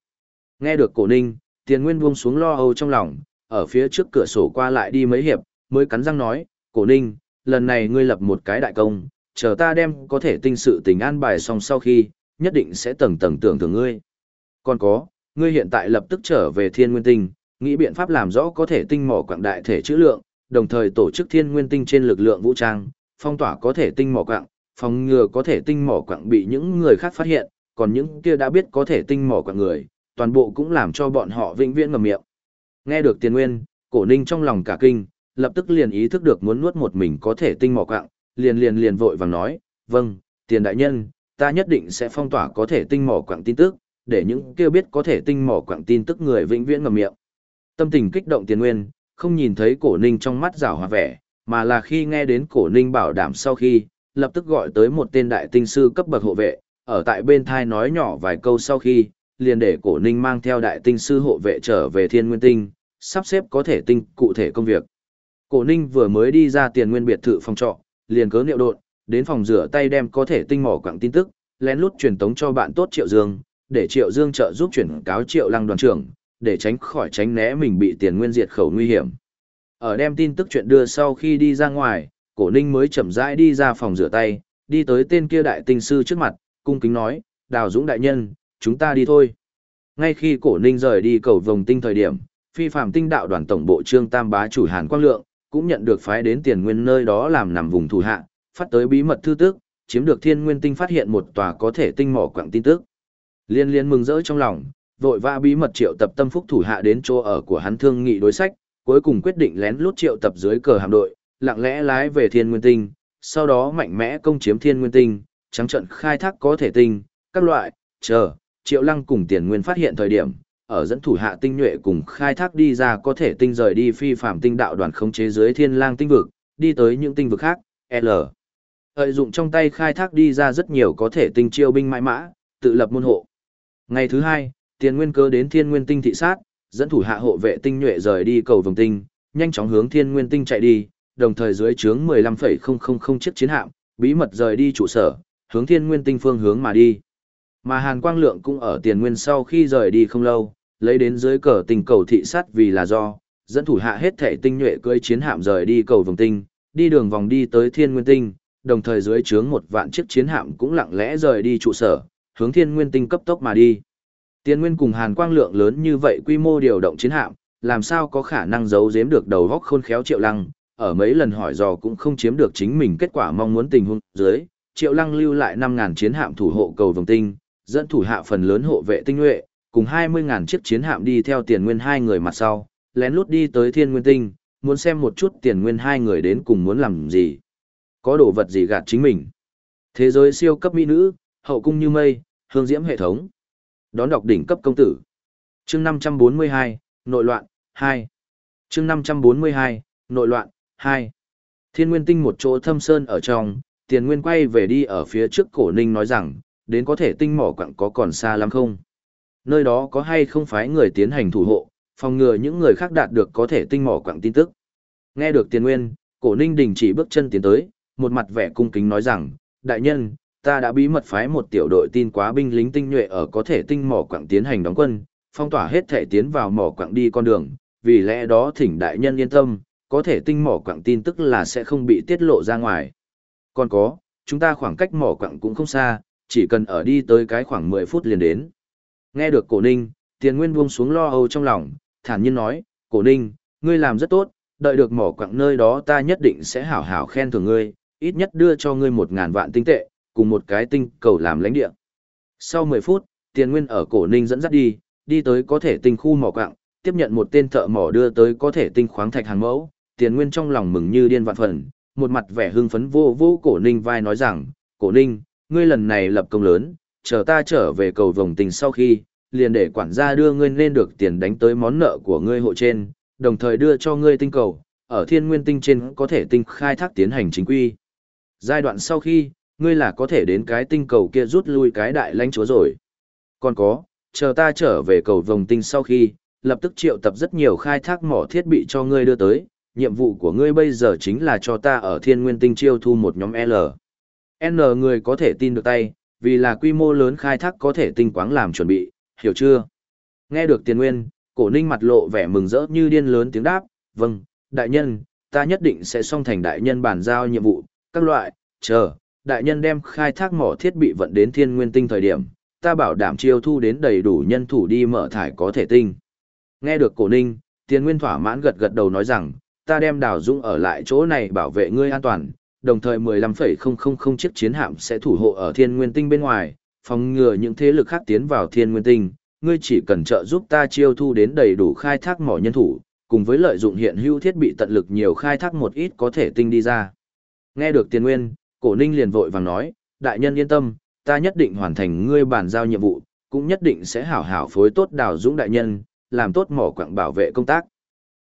Nghe được cổ ninh, tiền nguyên buông xuống lo âu trong lòng, ở phía trước cửa sổ qua lại đi mấy hiệp, mới cắn răng nói, cổ ninh, lần này ngươi lập một cái đại công, chờ ta đem có thể tinh sự tình an bài xong sau khi, nhất định sẽ tầng tầng tưởng thưởng ngươi. Còn có, ngươi hiện tại lập tức trở về thiên nguyên tinh, nghĩ biện pháp làm rõ có thể tinh mỏ quảng đại thể chữ lượng, đồng thời tổ chức thiên nguyên tinh trên lực lượng vũ trang, phong tỏa có thể tinh mỏ quảng, phòng ngừa có thể tinh mỏ quảng bị những người khác phát hiện, còn những kia đã biết có thể tinh mỏ quảng người, toàn bộ cũng làm cho bọn họ vĩnh viễn ngậm miệng. Nghe được tiền nguyên, cổ ninh trong lòng cả kinh, lập tức liền ý thức được muốn nuốt một mình có thể tinh mỏ quặng, liền liền liền vội vàng nói, vâng, tiền đại nhân, ta nhất định sẽ phong tỏa có thể tinh mỏ quặng tin tức, để những kêu biết có thể tinh mỏ quặng tin tức người vĩnh viễn ngậm miệng. Tâm tình kích động tiền nguyên, không nhìn thấy cổ ninh trong mắt rào hòa vẻ, mà là khi nghe đến cổ ninh bảo đảm sau khi, lập tức gọi tới một tên đại tinh sư cấp bậc hộ vệ, ở tại bên thai nói nhỏ vài câu sau khi, liền để cổ ninh mang theo đại tinh sư hộ vệ trở về thiên nguyên tinh, sắp xếp có thể tinh cụ thể công việc. Cổ ninh vừa mới đi ra tiền nguyên biệt thự phòng trọ, liền cớ niệu đột, đến phòng rửa tay đem có thể tinh mỏ quặng tin tức, lén lút truyền tống cho bạn tốt Triệu Dương, để Triệu Dương trợ giúp chuyển cáo Triệu Lăng đoàn trưởng, để tránh khỏi tránh né mình bị tiền nguyên diệt khẩu nguy hiểm. Ở đem tin tức chuyện đưa sau khi đi ra ngoài, Cổ Ninh mới chậm rãi đi ra phòng rửa tay, đi tới tên kia đại tinh sư trước mặt, cung kính nói, Đào Dũng đại nhân, chúng ta đi thôi. Ngay khi Cổ Ninh rời đi cầu vòng tinh thời điểm, phi phạm tinh đạo đoàn tổng bộ trương tam bá chủ Hàn Quang Lượng, cũng nhận được phái đến tiền nguyên nơi đó làm nằm vùng thủ hạ, phát tới bí mật thư tức, chiếm được thiên nguyên tinh phát hiện một tòa có thể tinh mỏ quặng tin tức. Liên liên mừng rỡ trong lòng, vội vã bí mật triệu tập tâm phúc thủ hạ đến chỗ ở của hắn thương nghị đối sách, cuối cùng quyết định lén lút triệu tập dưới cờ hạm đội, lặng lẽ lái về thiên nguyên tinh, sau đó mạnh mẽ công chiếm thiên nguyên tinh, trắng trận khai thác có thể tinh, các loại, chờ, triệu lăng cùng tiền nguyên phát hiện thời điểm, ở dẫn thủ hạ tinh nhuệ cùng khai thác đi ra có thể tinh rời đi phi phạm tinh đạo đoàn khống chế dưới thiên lang tinh vực, đi tới những tinh vực khác, L. Lợi dụng trong tay khai thác đi ra rất nhiều có thể tinh chiêu binh mãi mã, tự lập môn hộ. Ngày thứ hai, tiền nguyên cơ đến thiên nguyên tinh thị sát, dẫn thủ hạ hộ vệ tinh nhuệ rời đi cầu vòng tinh, nhanh chóng hướng thiên nguyên tinh chạy đi, đồng thời dưới trướng 15,000 chiếc chiến hạm, bí mật rời đi trụ sở, hướng thiên nguyên tinh phương hướng mà đi. Mà Hàn Quang Lượng cũng ở tiền nguyên sau khi rời đi không lâu, lấy đến dưới cờ tình cầu thị sát vì là do, dẫn thủ hạ hết thể tinh nhuệ cưỡi chiến hạm rời đi cầu vòng tinh, đi đường vòng đi tới thiên nguyên tinh, đồng thời dưới trướng một vạn chiếc chiến hạm cũng lặng lẽ rời đi trụ sở, hướng thiên nguyên tinh cấp tốc mà đi. Tiên nguyên cùng hàn quang lượng lớn như vậy quy mô điều động chiến hạm, làm sao có khả năng giấu giếm được đầu góc khôn khéo triệu lăng, ở mấy lần hỏi dò cũng không chiếm được chính mình kết quả mong muốn tình huống dưới, triệu lăng lưu lại 5.000 chiến hạm thủ hộ cầu vòng tinh, dẫn thủ hạ phần lớn hộ vệ tinh nhuệ, cùng 20.000 chiếc chiến hạm đi theo tiền nguyên hai người mặt sau, lén lút đi tới thiên nguyên tinh, muốn xem một chút tiền nguyên hai người đến cùng muốn làm gì. Có đồ vật gì gạt chính mình. Thế giới siêu cấp mỹ nữ, hậu cung như mây, hương diễm hệ thống. Đón đọc đỉnh cấp công tử. chương 542, nội loạn, 2. chương 542, nội loạn, 2. Thiên nguyên tinh một chỗ thâm sơn ở trong, tiền nguyên quay về đi ở phía trước cổ ninh nói rằng, đến có thể tinh mỏ quặng có còn xa lắm không? Nơi đó có hay không phải người tiến hành thủ hộ, phòng ngừa những người khác đạt được có thể tinh mỏ quặng tin tức. Nghe được tiền nguyên, cổ ninh đình chỉ bước chân tiến tới, một mặt vẻ cung kính nói rằng, đại nhân, ta đã bí mật phái một tiểu đội tin quá binh lính tinh nhuệ ở có thể tinh mỏ quặng tiến hành đóng quân, phong tỏa hết thể tiến vào mỏ quặng đi con đường, vì lẽ đó thỉnh đại nhân yên tâm, có thể tinh mỏ quặng tin tức là sẽ không bị tiết lộ ra ngoài. Còn có, chúng ta khoảng cách mỏ quặng cũng không xa, chỉ cần ở đi tới cái khoảng 10 phút liền đến. Nghe được cổ ninh, tiền nguyên buông xuống lo âu trong lòng, thản nhiên nói, cổ ninh, ngươi làm rất tốt, đợi được mỏ quặng nơi đó ta nhất định sẽ hảo hảo khen thưởng ngươi, ít nhất đưa cho ngươi một ngàn vạn tinh tệ, cùng một cái tinh cầu làm lãnh địa. Sau 10 phút, tiền nguyên ở cổ ninh dẫn dắt đi, đi tới có thể tinh khu mỏ quặng, tiếp nhận một tên thợ mỏ đưa tới có thể tinh khoáng thạch hàng mẫu, tiền nguyên trong lòng mừng như điên vạn phần, một mặt vẻ hưng phấn vô vô cổ ninh vai nói rằng, cổ ninh, ngươi lần này lập công lớn, chờ ta trở về cầu vồng tình sau khi, liền để quản gia đưa ngươi nên được tiền đánh tới món nợ của ngươi hộ trên, đồng thời đưa cho ngươi tinh cầu, ở thiên nguyên tinh trên có thể tinh khai thác tiến hành chính quy. Giai đoạn sau khi, ngươi là có thể đến cái tinh cầu kia rút lui cái đại lãnh chúa rồi. Còn có, chờ ta trở về cầu vồng tinh sau khi, lập tức triệu tập rất nhiều khai thác mỏ thiết bị cho ngươi đưa tới, nhiệm vụ của ngươi bây giờ chính là cho ta ở thiên nguyên tinh chiêu thu một nhóm L. N người có thể tin được tay, vì là quy mô lớn khai thác có thể tinh quáng làm chuẩn bị, hiểu chưa? Nghe được tiền nguyên, cổ ninh mặt lộ vẻ mừng rỡ như điên lớn tiếng đáp, vâng, đại nhân, ta nhất định sẽ song thành đại nhân bàn giao nhiệm vụ, các loại, chờ, đại nhân đem khai thác mỏ thiết bị vận đến thiên nguyên tinh thời điểm, ta bảo đảm chiêu thu đến đầy đủ nhân thủ đi mở thải có thể tinh. Nghe được cổ ninh, tiền nguyên thỏa mãn gật gật đầu nói rằng, ta đem đào dũng ở lại chỗ này bảo vệ ngươi an toàn, đồng thời 15,000 chiếc chiến hạm sẽ thủ hộ ở thiên nguyên tinh bên ngoài, phòng ngừa những thế lực khác tiến vào thiên nguyên tinh, ngươi chỉ cần trợ giúp ta chiêu thu đến đầy đủ khai thác mỏ nhân thủ, cùng với lợi dụng hiện hữu thiết bị tận lực nhiều khai thác một ít có thể tinh đi ra. Nghe được tiền nguyên, cổ ninh liền vội vàng nói, đại nhân yên tâm, ta nhất định hoàn thành ngươi bản giao nhiệm vụ, cũng nhất định sẽ hảo hảo phối tốt đào dũng đại nhân, làm tốt mỏ quặng bảo vệ công tác.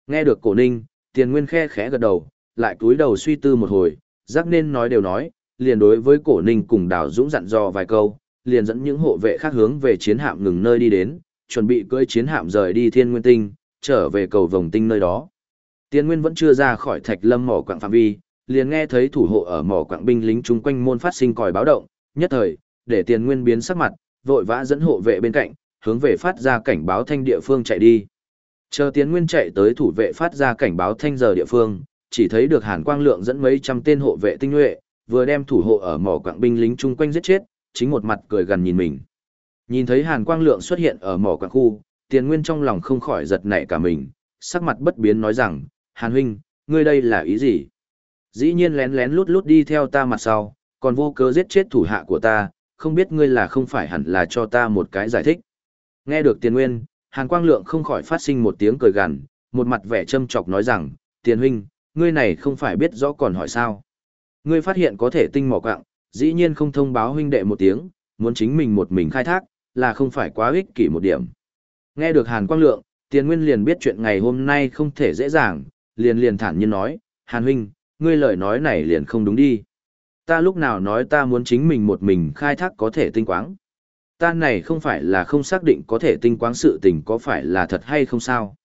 Nghe được cổ ninh, tiền nguyên khe khẽ gật đầu, lại cúi đầu suy tư một hồi, giác nên nói đều nói, liền đối với cổ ninh cùng đào dũng dặn dò vài câu, liền dẫn những hộ vệ khác hướng về chiến hạm ngừng nơi đi đến, chuẩn bị cưỡi chiến hạm rời đi thiên nguyên tinh, trở về cầu vồng tinh nơi đó. Tiên nguyên vẫn chưa ra khỏi thạch lâm mỏ quạng phạm vi, liền nghe thấy thủ hộ ở mỏ quạng binh lính chung quanh môn phát sinh còi báo động, nhất thời, để tiền nguyên biến sắc mặt, vội vã dẫn hộ vệ bên cạnh, hướng về phát ra cảnh báo thanh địa phương chạy đi. Chờ tiến nguyên chạy tới thủ vệ phát ra cảnh báo thanh giờ địa phương, chỉ thấy được hàn quang lượng dẫn mấy trăm tên hộ vệ tinh nhuệ, vừa đem thủ hộ ở mỏ quặng binh lính chung quanh giết chết, chính một mặt cười gần nhìn mình. Nhìn thấy hàn quang lượng xuất hiện ở mỏ quặng khu, tiền nguyên trong lòng không khỏi giật nảy cả mình, sắc mặt bất biến nói rằng, hàn huynh, ngươi đây là ý gì? Dĩ nhiên lén lén lút lút đi theo ta mặt sau, còn vô cớ giết chết thủ hạ của ta, không biết ngươi là không phải hẳn là cho ta một cái giải thích. Nghe được tiền nguyên, hàn quang lượng không khỏi phát sinh một tiếng cười gằn, một mặt vẻ châm chọc nói rằng, tiền huynh, ngươi này không phải biết rõ còn hỏi sao. Ngươi phát hiện có thể tinh mỏ quạng, dĩ nhiên không thông báo huynh đệ một tiếng, muốn chính mình một mình khai thác, là không phải quá ích kỷ một điểm. Nghe được Hàn Quang Lượng, Tiền Nguyên liền biết chuyện ngày hôm nay không thể dễ dàng, liền liền thản nhiên nói, Hàn huynh, ngươi lời nói này liền không đúng đi. Ta lúc nào nói ta muốn chính mình một mình khai thác có thể tinh quáng. Ta này không phải là không xác định có thể tinh quáng sự tình có phải là thật hay không sao.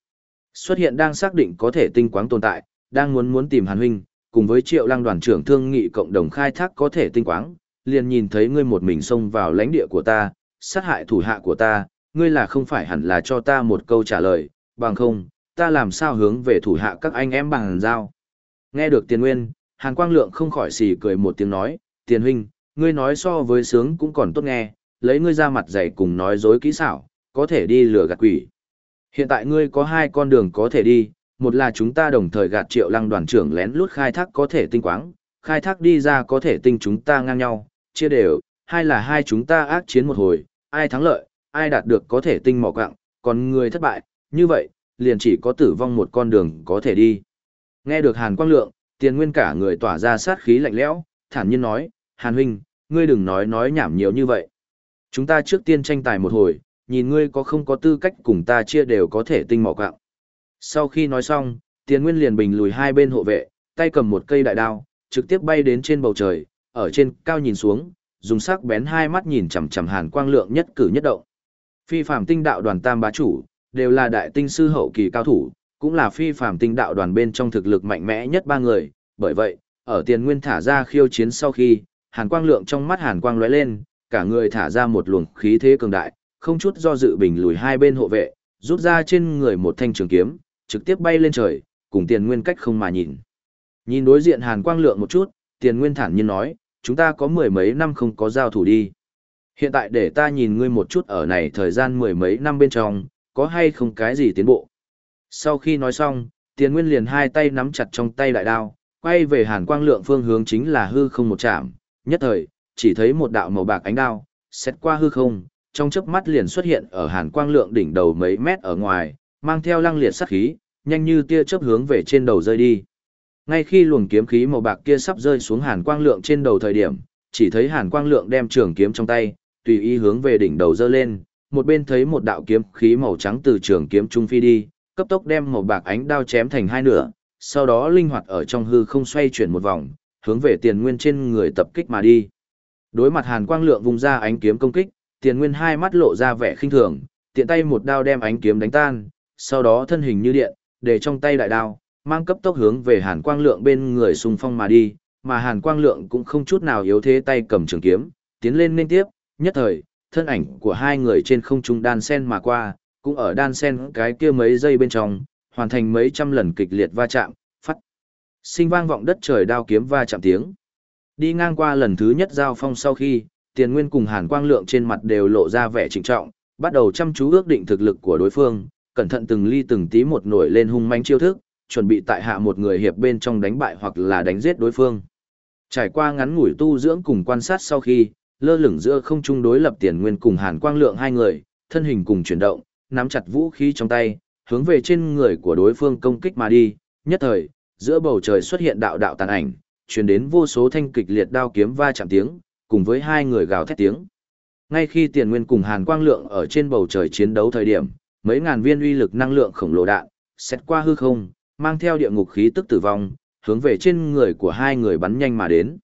Xuất hiện đang xác định có thể tinh quáng tồn tại, đang muốn muốn tìm Hàn huynh, cùng với triệu lăng đoàn trưởng thương nghị cộng đồng khai thác có thể tinh quáng, liền nhìn thấy ngươi một mình xông vào lãnh địa của ta, sát hại thủ hạ của ta, ngươi là không phải hẳn là cho ta một câu trả lời, bằng không, ta làm sao hướng về thủ hạ các anh em bằng giao. Nghe được tiền nguyên, Hàn Quang Lượng không khỏi xì cười một tiếng nói, tiền huynh, ngươi nói so với sướng cũng còn tốt nghe, lấy ngươi ra mặt dày cùng nói dối kỹ xảo, có thể đi lừa gạt quỷ. Hiện tại ngươi có hai con đường có thể đi, một là chúng ta đồng thời gạt triệu lăng đoàn trưởng lén lút khai thác có thể tinh quáng, khai thác đi ra có thể tinh chúng ta ngang nhau, chia đều, hai là hai chúng ta ác chiến một hồi, ai thắng lợi, ai đạt được có thể tinh mỏ quạng, còn người thất bại, như vậy, liền chỉ có tử vong một con đường có thể đi. Nghe được Hàn Quang Lượng, tiền nguyên cả người tỏa ra sát khí lạnh lẽo, thản nhiên nói, Hàn huynh, ngươi đừng nói nói nhảm nhiều như vậy. Chúng ta trước tiên tranh tài một hồi, nhìn ngươi có không có tư cách cùng ta chia đều có thể tinh mỏ quạng. Sau khi nói xong, tiền nguyên liền bình lùi hai bên hộ vệ, tay cầm một cây đại đao, trực tiếp bay đến trên bầu trời, ở trên cao nhìn xuống, dùng sắc bén hai mắt nhìn chằm chằm Hàn Quang Lượng nhất cử nhất động. Phi phàm tinh đạo đoàn tam bá chủ, đều là đại tinh sư hậu kỳ cao thủ, cũng là phi phàm tinh đạo đoàn bên trong thực lực mạnh mẽ nhất ba người, bởi vậy, ở tiền nguyên thả ra khiêu chiến sau khi, Hàn Quang Lượng trong mắt Hàn Quang lóe lên, cả người thả ra một luồng khí thế cường đại, không chút do dự bình lùi hai bên hộ vệ, rút ra trên người một thanh trường kiếm, trực tiếp bay lên trời, cùng tiền nguyên cách không mà nhìn. Nhìn đối diện Hàn Quang Lượng một chút, tiền nguyên thản nhiên nói, chúng ta có mười mấy năm không có giao thủ đi. Hiện tại để ta nhìn ngươi một chút ở này thời gian mười mấy năm bên trong, có hay không cái gì tiến bộ. Sau khi nói xong, tiền nguyên liền hai tay nắm chặt trong tay đại đao, quay về hàn quang lượng phương hướng chính là hư không một chạm, nhất thời, chỉ thấy một đạo màu bạc ánh đao, xét qua hư không, trong chớp mắt liền xuất hiện ở hàn quang lượng đỉnh đầu mấy mét ở ngoài, mang theo lăng liệt sát khí, nhanh như tia chớp hướng về trên đầu rơi đi. Ngay khi luồng kiếm khí màu bạc kia sắp rơi xuống Hàn Quang Lượng trên đầu thời điểm, chỉ thấy Hàn Quang Lượng đem trường kiếm trong tay, tùy ý hướng về đỉnh đầu giơ lên, một bên thấy một đạo kiếm khí màu trắng từ trường kiếm trung phi đi, cấp tốc đem màu bạc ánh đao chém thành hai nửa, sau đó linh hoạt ở trong hư không xoay chuyển một vòng, hướng về tiền nguyên trên người tập kích mà đi. Đối mặt Hàn Quang Lượng vùng ra ánh kiếm công kích, tiền nguyên hai mắt lộ ra vẻ khinh thường, tiện tay một đao đem ánh kiếm đánh tan, sau đó thân hình như điện, để trong tay đại đao, mang cấp tốc hướng về Hàn Quang Lượng bên người xung phong mà đi, mà Hàn Quang Lượng cũng không chút nào yếu thế tay cầm trường kiếm, tiến lên liên tiếp, nhất thời, thân ảnh của hai người trên không trung đan sen mà qua, cũng ở đan sen cái kia mấy giây bên trong, hoàn thành mấy trăm lần kịch liệt va chạm, phát. Sinh vang vọng đất trời đao kiếm va chạm tiếng. Đi ngang qua lần thứ nhất giao phong sau khi, Tiền Nguyên cùng Hàn Quang Lượng trên mặt đều lộ ra vẻ trịnh trọng, bắt đầu chăm chú ước định thực lực của đối phương, cẩn thận từng ly từng tí một nổi lên hung manh chiêu thức, chuẩn bị tại hạ một người hiệp bên trong đánh bại hoặc là đánh giết đối phương. Trải qua ngắn ngủi tu dưỡng cùng quan sát sau khi, lơ lửng giữa không trung đối lập Tiền Nguyên cùng Hàn Quang Lượng hai người, thân hình cùng chuyển động, nắm chặt vũ khí trong tay, hướng về trên người của đối phương công kích mà đi, nhất thời, giữa bầu trời xuất hiện đạo đạo tàn ảnh, truyền đến vô số thanh kịch liệt đao kiếm va chạm tiếng, cùng với hai người gào thét tiếng. Ngay khi Tiền Nguyên cùng Hàn Quang Lượng ở trên bầu trời chiến đấu thời điểm, mấy ngàn viên uy lực năng lượng khổng lồ đạn, xét qua hư không, mang theo địa ngục khí tức tử vong, hướng về trên người của hai người bắn nhanh mà đến.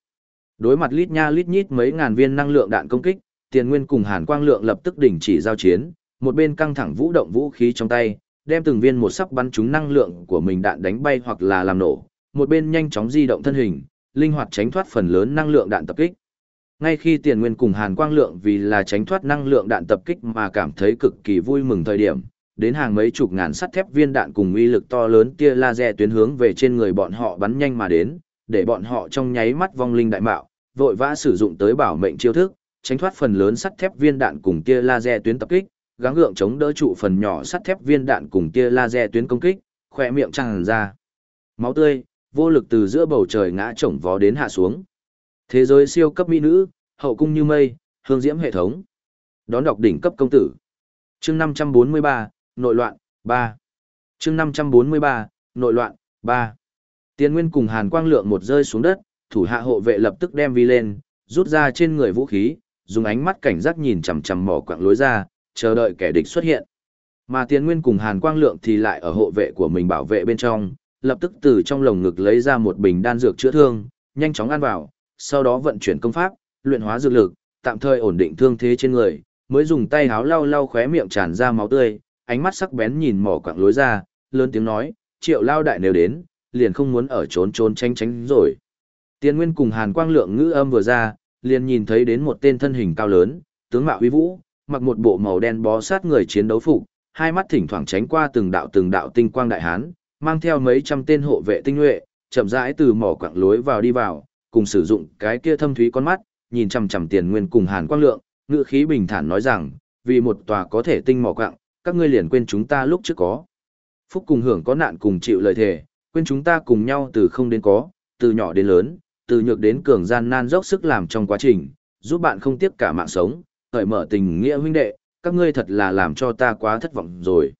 Đối mặt lít nha lít nhít mấy ngàn viên năng lượng đạn công kích, Tiền Nguyên cùng Hàn Quang Lượng lập tức đình chỉ giao chiến, một bên căng thẳng vũ động vũ khí trong tay, đem từng viên một sắp bắn trúng năng lượng của mình đạn đánh bay hoặc là làm nổ, một bên nhanh chóng di động thân hình, linh hoạt tránh thoát phần lớn năng lượng đạn tập kích. Ngay khi Tiền Nguyên cùng Hàn Quang Lượng vì là tránh thoát năng lượng đạn tập kích mà cảm thấy cực kỳ vui mừng thời điểm, đến hàng mấy chục ngàn sắt thép viên đạn cùng uy lực to lớn tia laser tuyến hướng về trên người bọn họ bắn nhanh mà đến, để bọn họ trong nháy mắt vong linh đại mạo, vội vã sử dụng tới bảo mệnh chiêu thức, tránh thoát phần lớn sắt thép viên đạn cùng tia laser tuyến tập kích, gắng gượng chống đỡ trụ phần nhỏ sắt thép viên đạn cùng tia laser tuyến công kích, khỏe miệng tràn ra. Máu tươi, vô lực từ giữa bầu trời ngã chổng vó đến hạ xuống. Thế giới siêu cấp mỹ nữ, hậu cung như mây, hương diễm hệ thống. Đón đọc đỉnh cấp công tử. Chương 543, nội loạn, 3. Chương 543, nội loạn, 3. Tiên Nguyên cùng Hàn Quang Lượng một rơi xuống đất, thủ hạ hộ vệ lập tức đem vi lên, rút ra trên người vũ khí, dùng ánh mắt cảnh giác nhìn chằm chằm mỏ quặng lối ra, chờ đợi kẻ địch xuất hiện. Mà Tiên Nguyên cùng Hàn Quang Lượng thì lại ở hộ vệ của mình bảo vệ bên trong, lập tức từ trong lồng ngực lấy ra một bình đan dược chữa thương, nhanh chóng ăn vào, sau đó vận chuyển công pháp, luyện hóa dược lực, tạm thời ổn định thương thế trên người, mới dùng tay háo lau lau khóe miệng tràn ra máu tươi, ánh mắt sắc bén nhìn mỏ quạng lối ra, lớn tiếng nói, triệu lao đại nếu đến, liền không muốn ở trốn trốn tránh tránh rồi. Tiên Nguyên cùng Hàn Quang Lượng ngữ âm vừa ra, liền nhìn thấy đến một tên thân hình cao lớn, tướng mạo uy vũ, mặc một bộ màu đen bó sát người chiến đấu phục, hai mắt thỉnh thoảng tránh qua từng đạo từng đạo tinh quang đại hán, mang theo mấy trăm tên hộ vệ tinh nhuệ, chậm rãi từ mỏ quạng lối vào đi vào, cùng sử dụng cái kia thâm thúy con mắt, nhìn chằm chằm Tiền Nguyên cùng Hàn Quang Lượng, ngữ khí bình thản nói rằng, vì một tòa có thể tinh mỏ quặng, các ngươi liền quên chúng ta lúc trước có. Phúc cùng hưởng có nạn cùng chịu lời thề, quên chúng ta cùng nhau từ không đến có, từ nhỏ đến lớn, từ nhược đến cường gian nan dốc sức làm trong quá trình, giúp bạn không tiếc cả mạng sống, cởi mở tình nghĩa huynh đệ, các ngươi thật là làm cho ta quá thất vọng rồi.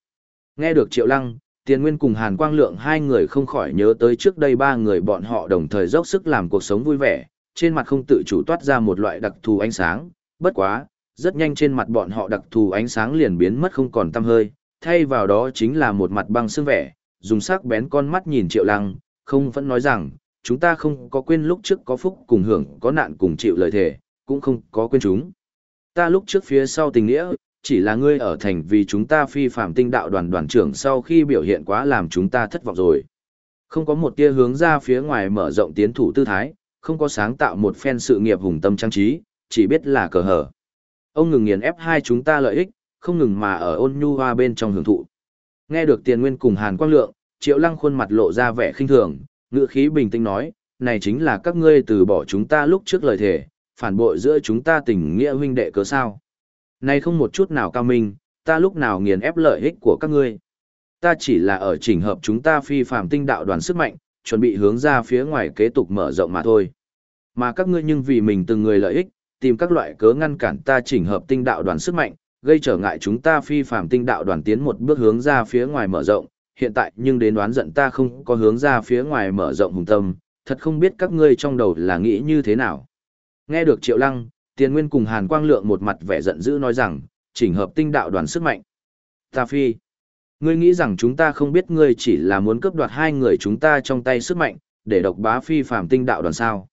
Nghe được Triệu Lăng, Tiền Nguyên cùng Hàn Quang Lượng hai người không khỏi nhớ tới trước đây ba người bọn họ đồng thời dốc sức làm cuộc sống vui vẻ, trên mặt không tự chủ toát ra một loại đặc thù ánh sáng, bất quá, rất nhanh trên mặt bọn họ đặc thù ánh sáng liền biến mất không còn tăm hơi, thay vào đó chính là một mặt băng sương vẻ, dùng sắc bén con mắt nhìn Triệu Lăng, không vẫn nói rằng, chúng ta không có quên lúc trước có phúc cùng hưởng có nạn cùng chịu lời thề, cũng không có quên chúng. Ta lúc trước phía sau tình nghĩa, chỉ là ngươi ở thành vì chúng ta phi phạm tinh đạo đoàn đoàn trưởng sau khi biểu hiện quá làm chúng ta thất vọng rồi. Không có một tia hướng ra phía ngoài mở rộng tiến thủ tư thái, không có sáng tạo một phen sự nghiệp hùng tâm trang trí, chỉ biết là cờ hở. Ông ngừng nghiền ép hai chúng ta lợi ích, không ngừng mà ở ôn nhu hoa bên trong hưởng thụ. Nghe được tiền nguyên cùng Hàn Quang Lượng, Triệu Lăng khuôn mặt lộ ra vẻ khinh thường, ngữ khí bình tĩnh nói, này chính là các ngươi từ bỏ chúng ta lúc trước lời thề, phản bội giữa chúng ta tình nghĩa huynh đệ cớ sao nay không một chút nào cao minh, ta lúc nào nghiền ép lợi ích của các ngươi. Ta chỉ là ở chỉnh hợp chúng ta phi phàm tinh đạo đoàn sức mạnh, chuẩn bị hướng ra phía ngoài kế tục mở rộng mà thôi. Mà các ngươi nhưng vì mình từng người lợi ích, tìm các loại cớ ngăn cản ta chỉnh hợp tinh đạo đoàn sức mạnh, gây trở ngại chúng ta phi phàm tinh đạo đoàn tiến một bước hướng ra phía ngoài mở rộng, hiện tại nhưng đến đoán giận ta không có hướng ra phía ngoài mở rộng hùng tâm, thật không biết các ngươi trong đầu là nghĩ như thế nào. Nghe được Triệu Lăng, Tiền Nguyên cùng Hàn Quang Lượng một mặt vẻ giận dữ nói rằng, chỉnh hợp tinh đạo đoàn sức mạnh. Ta phi, ngươi nghĩ rằng chúng ta không biết ngươi chỉ là muốn cướp đoạt hai người chúng ta trong tay sức mạnh, để độc bá phi phàm tinh đạo đoàn sao?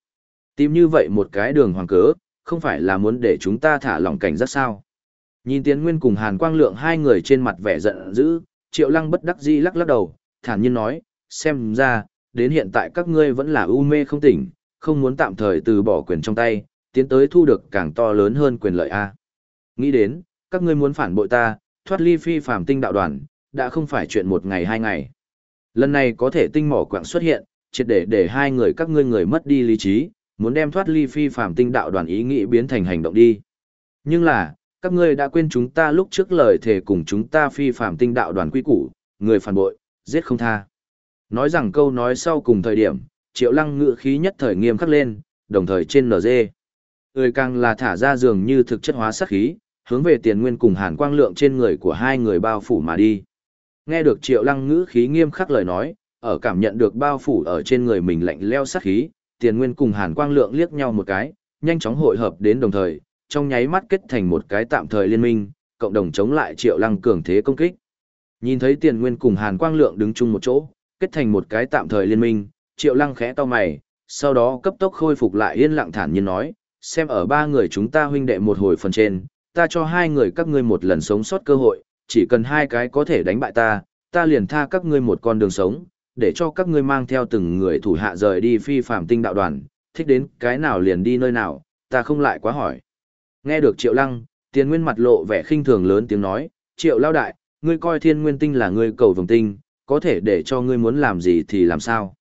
Tìm như vậy một cái đường hoàng cớ, không phải là muốn để chúng ta thả lỏng cảnh rất sao? Nhìn Tiến Nguyên cùng Hàn Quang Lượng hai người trên mặt vẻ giận dữ, Triệu Lăng bất đắc dĩ lắc lắc đầu, thản nhiên nói, xem ra, đến hiện tại các ngươi vẫn là u mê không tỉnh, không muốn tạm thời từ bỏ quyền trong tay, tiến tới thu được càng to lớn hơn quyền lợi a. Nghĩ đến, các ngươi muốn phản bội ta, thoát ly phi phàm tinh đạo đoàn, đã không phải chuyện một ngày hai ngày. Lần này có thể tinh mỏ quạng xuất hiện, triệt để để hai người các ngươi người mất đi lý trí, muốn đem thoát ly phi phàm tinh đạo đoàn ý nghĩ biến thành hành động đi. Nhưng là, các ngươi đã quên chúng ta lúc trước lời thề cùng chúng ta phi phàm tinh đạo đoàn quy củ, người phản bội, giết không tha. Nói rằng câu nói sau cùng thời điểm, triệu lăng ngựa khí nhất thời nghiêm khắc lên, đồng thời trên NG. Người càng là thả ra dường như thực chất hóa sát khí, hướng về tiền nguyên cùng hàn quang lượng trên người của hai người bao phủ mà đi. Nghe được triệu lăng ngữ khí nghiêm khắc lời nói, ở cảm nhận được bao phủ ở trên người mình lạnh leo sát khí, tiền nguyên cùng hàn quang lượng liếc nhau một cái, nhanh chóng hội hợp đến đồng thời, trong nháy mắt kết thành một cái tạm thời liên minh, cộng đồng chống lại triệu lăng cường thế công kích. Nhìn thấy tiền nguyên cùng hàn quang lượng đứng chung một chỗ, kết thành một cái tạm thời liên minh, triệu lăng khẽ to mày, sau đó cấp tốc khôi phục lại yên lặng thản nhiên nói, xem ở ba người chúng ta huynh đệ một hồi phần trên, ta cho hai người các ngươi một lần sống sót cơ hội, chỉ cần hai cái có thể đánh bại ta, ta liền tha các ngươi một con đường sống, để cho các ngươi mang theo từng người thủ hạ rời đi phi phạm tinh đạo đoàn, thích đến cái nào liền đi nơi nào, ta không lại quá hỏi. Nghe được triệu lăng, tiền nguyên mặt lộ vẻ khinh thường lớn tiếng nói, triệu lao đại, ngươi coi thiên nguyên tinh là ngươi cầu vồng tinh, có thể để cho ngươi muốn làm gì thì làm sao.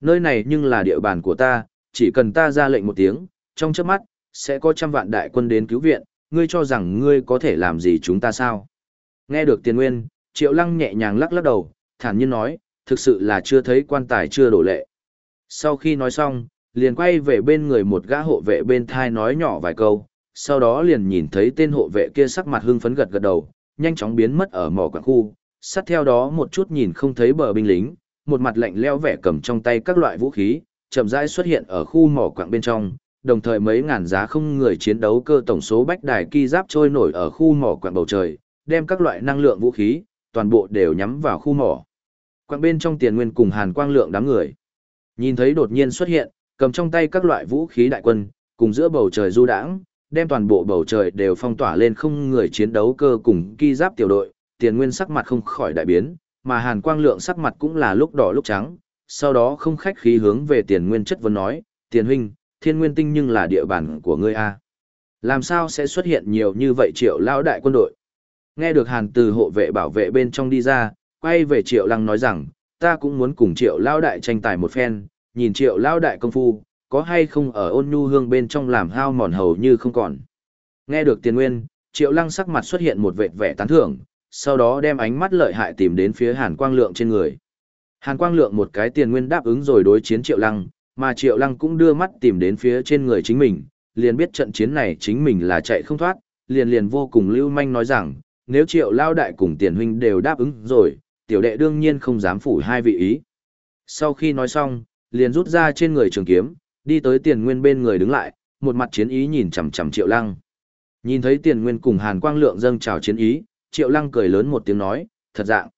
Nơi này nhưng là địa bàn của ta, chỉ cần ta ra lệnh một tiếng, trong chớp mắt, sẽ có trăm vạn đại quân đến cứu viện, ngươi cho rằng ngươi có thể làm gì chúng ta sao? Nghe được tiền nguyên, triệu lăng nhẹ nhàng lắc lắc đầu, thản nhiên nói, thực sự là chưa thấy quan tài chưa đổ lệ. Sau khi nói xong, liền quay về bên người một gã hộ vệ bên thai nói nhỏ vài câu, sau đó liền nhìn thấy tên hộ vệ kia sắc mặt hưng phấn gật gật đầu, nhanh chóng biến mất ở mỏ quảng khu, sát theo đó một chút nhìn không thấy bờ binh lính, một mặt lạnh leo vẻ cầm trong tay các loại vũ khí, chậm rãi xuất hiện ở khu mỏ quảng bên trong, đồng thời mấy ngàn giá không người chiến đấu cơ tổng số bách đài ki giáp trôi nổi ở khu mỏ quặng bầu trời, đem các loại năng lượng vũ khí, toàn bộ đều nhắm vào khu mỏ. Quặng bên trong tiền nguyên cùng hàn quang lượng đám người. Nhìn thấy đột nhiên xuất hiện, cầm trong tay các loại vũ khí đại quân, cùng giữa bầu trời du đãng, đem toàn bộ bầu trời đều phong tỏa lên không người chiến đấu cơ cùng ki giáp tiểu đội, tiền nguyên sắc mặt không khỏi đại biến, mà hàn quang lượng sắc mặt cũng là lúc đỏ lúc trắng, sau đó không khách khí hướng về tiền nguyên chất vấn nói, tiền huynh, thiên nguyên tinh nhưng là địa bàn của ngươi a Làm sao sẽ xuất hiện nhiều như vậy triệu Lão đại quân đội? Nghe được hàn từ hộ vệ bảo vệ bên trong đi ra, quay về triệu lăng nói rằng, ta cũng muốn cùng triệu Lão đại tranh tài một phen, nhìn triệu Lão đại công phu, có hay không ở ôn nhu hương bên trong làm hao mòn hầu như không còn. Nghe được tiền nguyên, triệu lăng sắc mặt xuất hiện một vệt vẻ tán thưởng, sau đó đem ánh mắt lợi hại tìm đến phía hàn quang lượng trên người. Hàn quang lượng một cái tiền nguyên đáp ứng rồi đối chiến triệu lăng, mà triệu lăng cũng đưa mắt tìm đến phía trên người chính mình, liền biết trận chiến này chính mình là chạy không thoát, liền liền vô cùng lưu manh nói rằng, nếu triệu lao đại cùng tiền huynh đều đáp ứng rồi, tiểu đệ đương nhiên không dám phủ hai vị ý. Sau khi nói xong, liền rút ra trên người trường kiếm, đi tới tiền nguyên bên người đứng lại, một mặt chiến ý nhìn chằm chằm triệu lăng. Nhìn thấy tiền nguyên cùng hàn quang lượng dâng trào chiến ý, triệu lăng cười lớn một tiếng nói, thật dạng.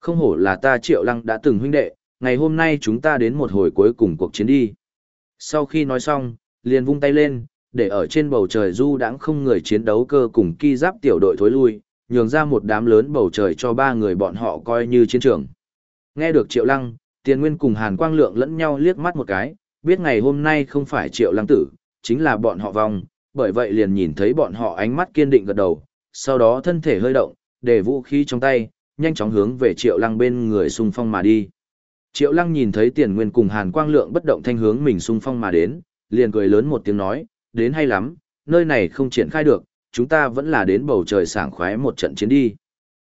Không hổ là ta triệu lăng đã từng huynh đệ, ngày hôm nay chúng ta đến một hồi cuối cùng cuộc chiến đi. Sau khi nói xong, liền vung tay lên, để ở trên bầu trời du đãng không người chiến đấu cơ cùng ki giáp tiểu đội thối lui, nhường ra một đám lớn bầu trời cho ba người bọn họ coi như chiến trường. Nghe được triệu lăng, tiền nguyên cùng hàn quang lượng lẫn nhau liếc mắt một cái, biết ngày hôm nay không phải triệu lăng tử, chính là bọn họ vong, bởi vậy liền nhìn thấy bọn họ ánh mắt kiên định gật đầu, sau đó thân thể hơi động, để vũ khí trong tay, nhanh chóng hướng về triệu lăng bên người xung phong mà đi. Triệu lăng nhìn thấy tiền nguyên cùng hàn quang lượng bất động thanh hướng mình xung phong mà đến, liền cười lớn một tiếng nói, đến hay lắm, nơi này không triển khai được, chúng ta vẫn là đến bầu trời sảng khoái một trận chiến đi.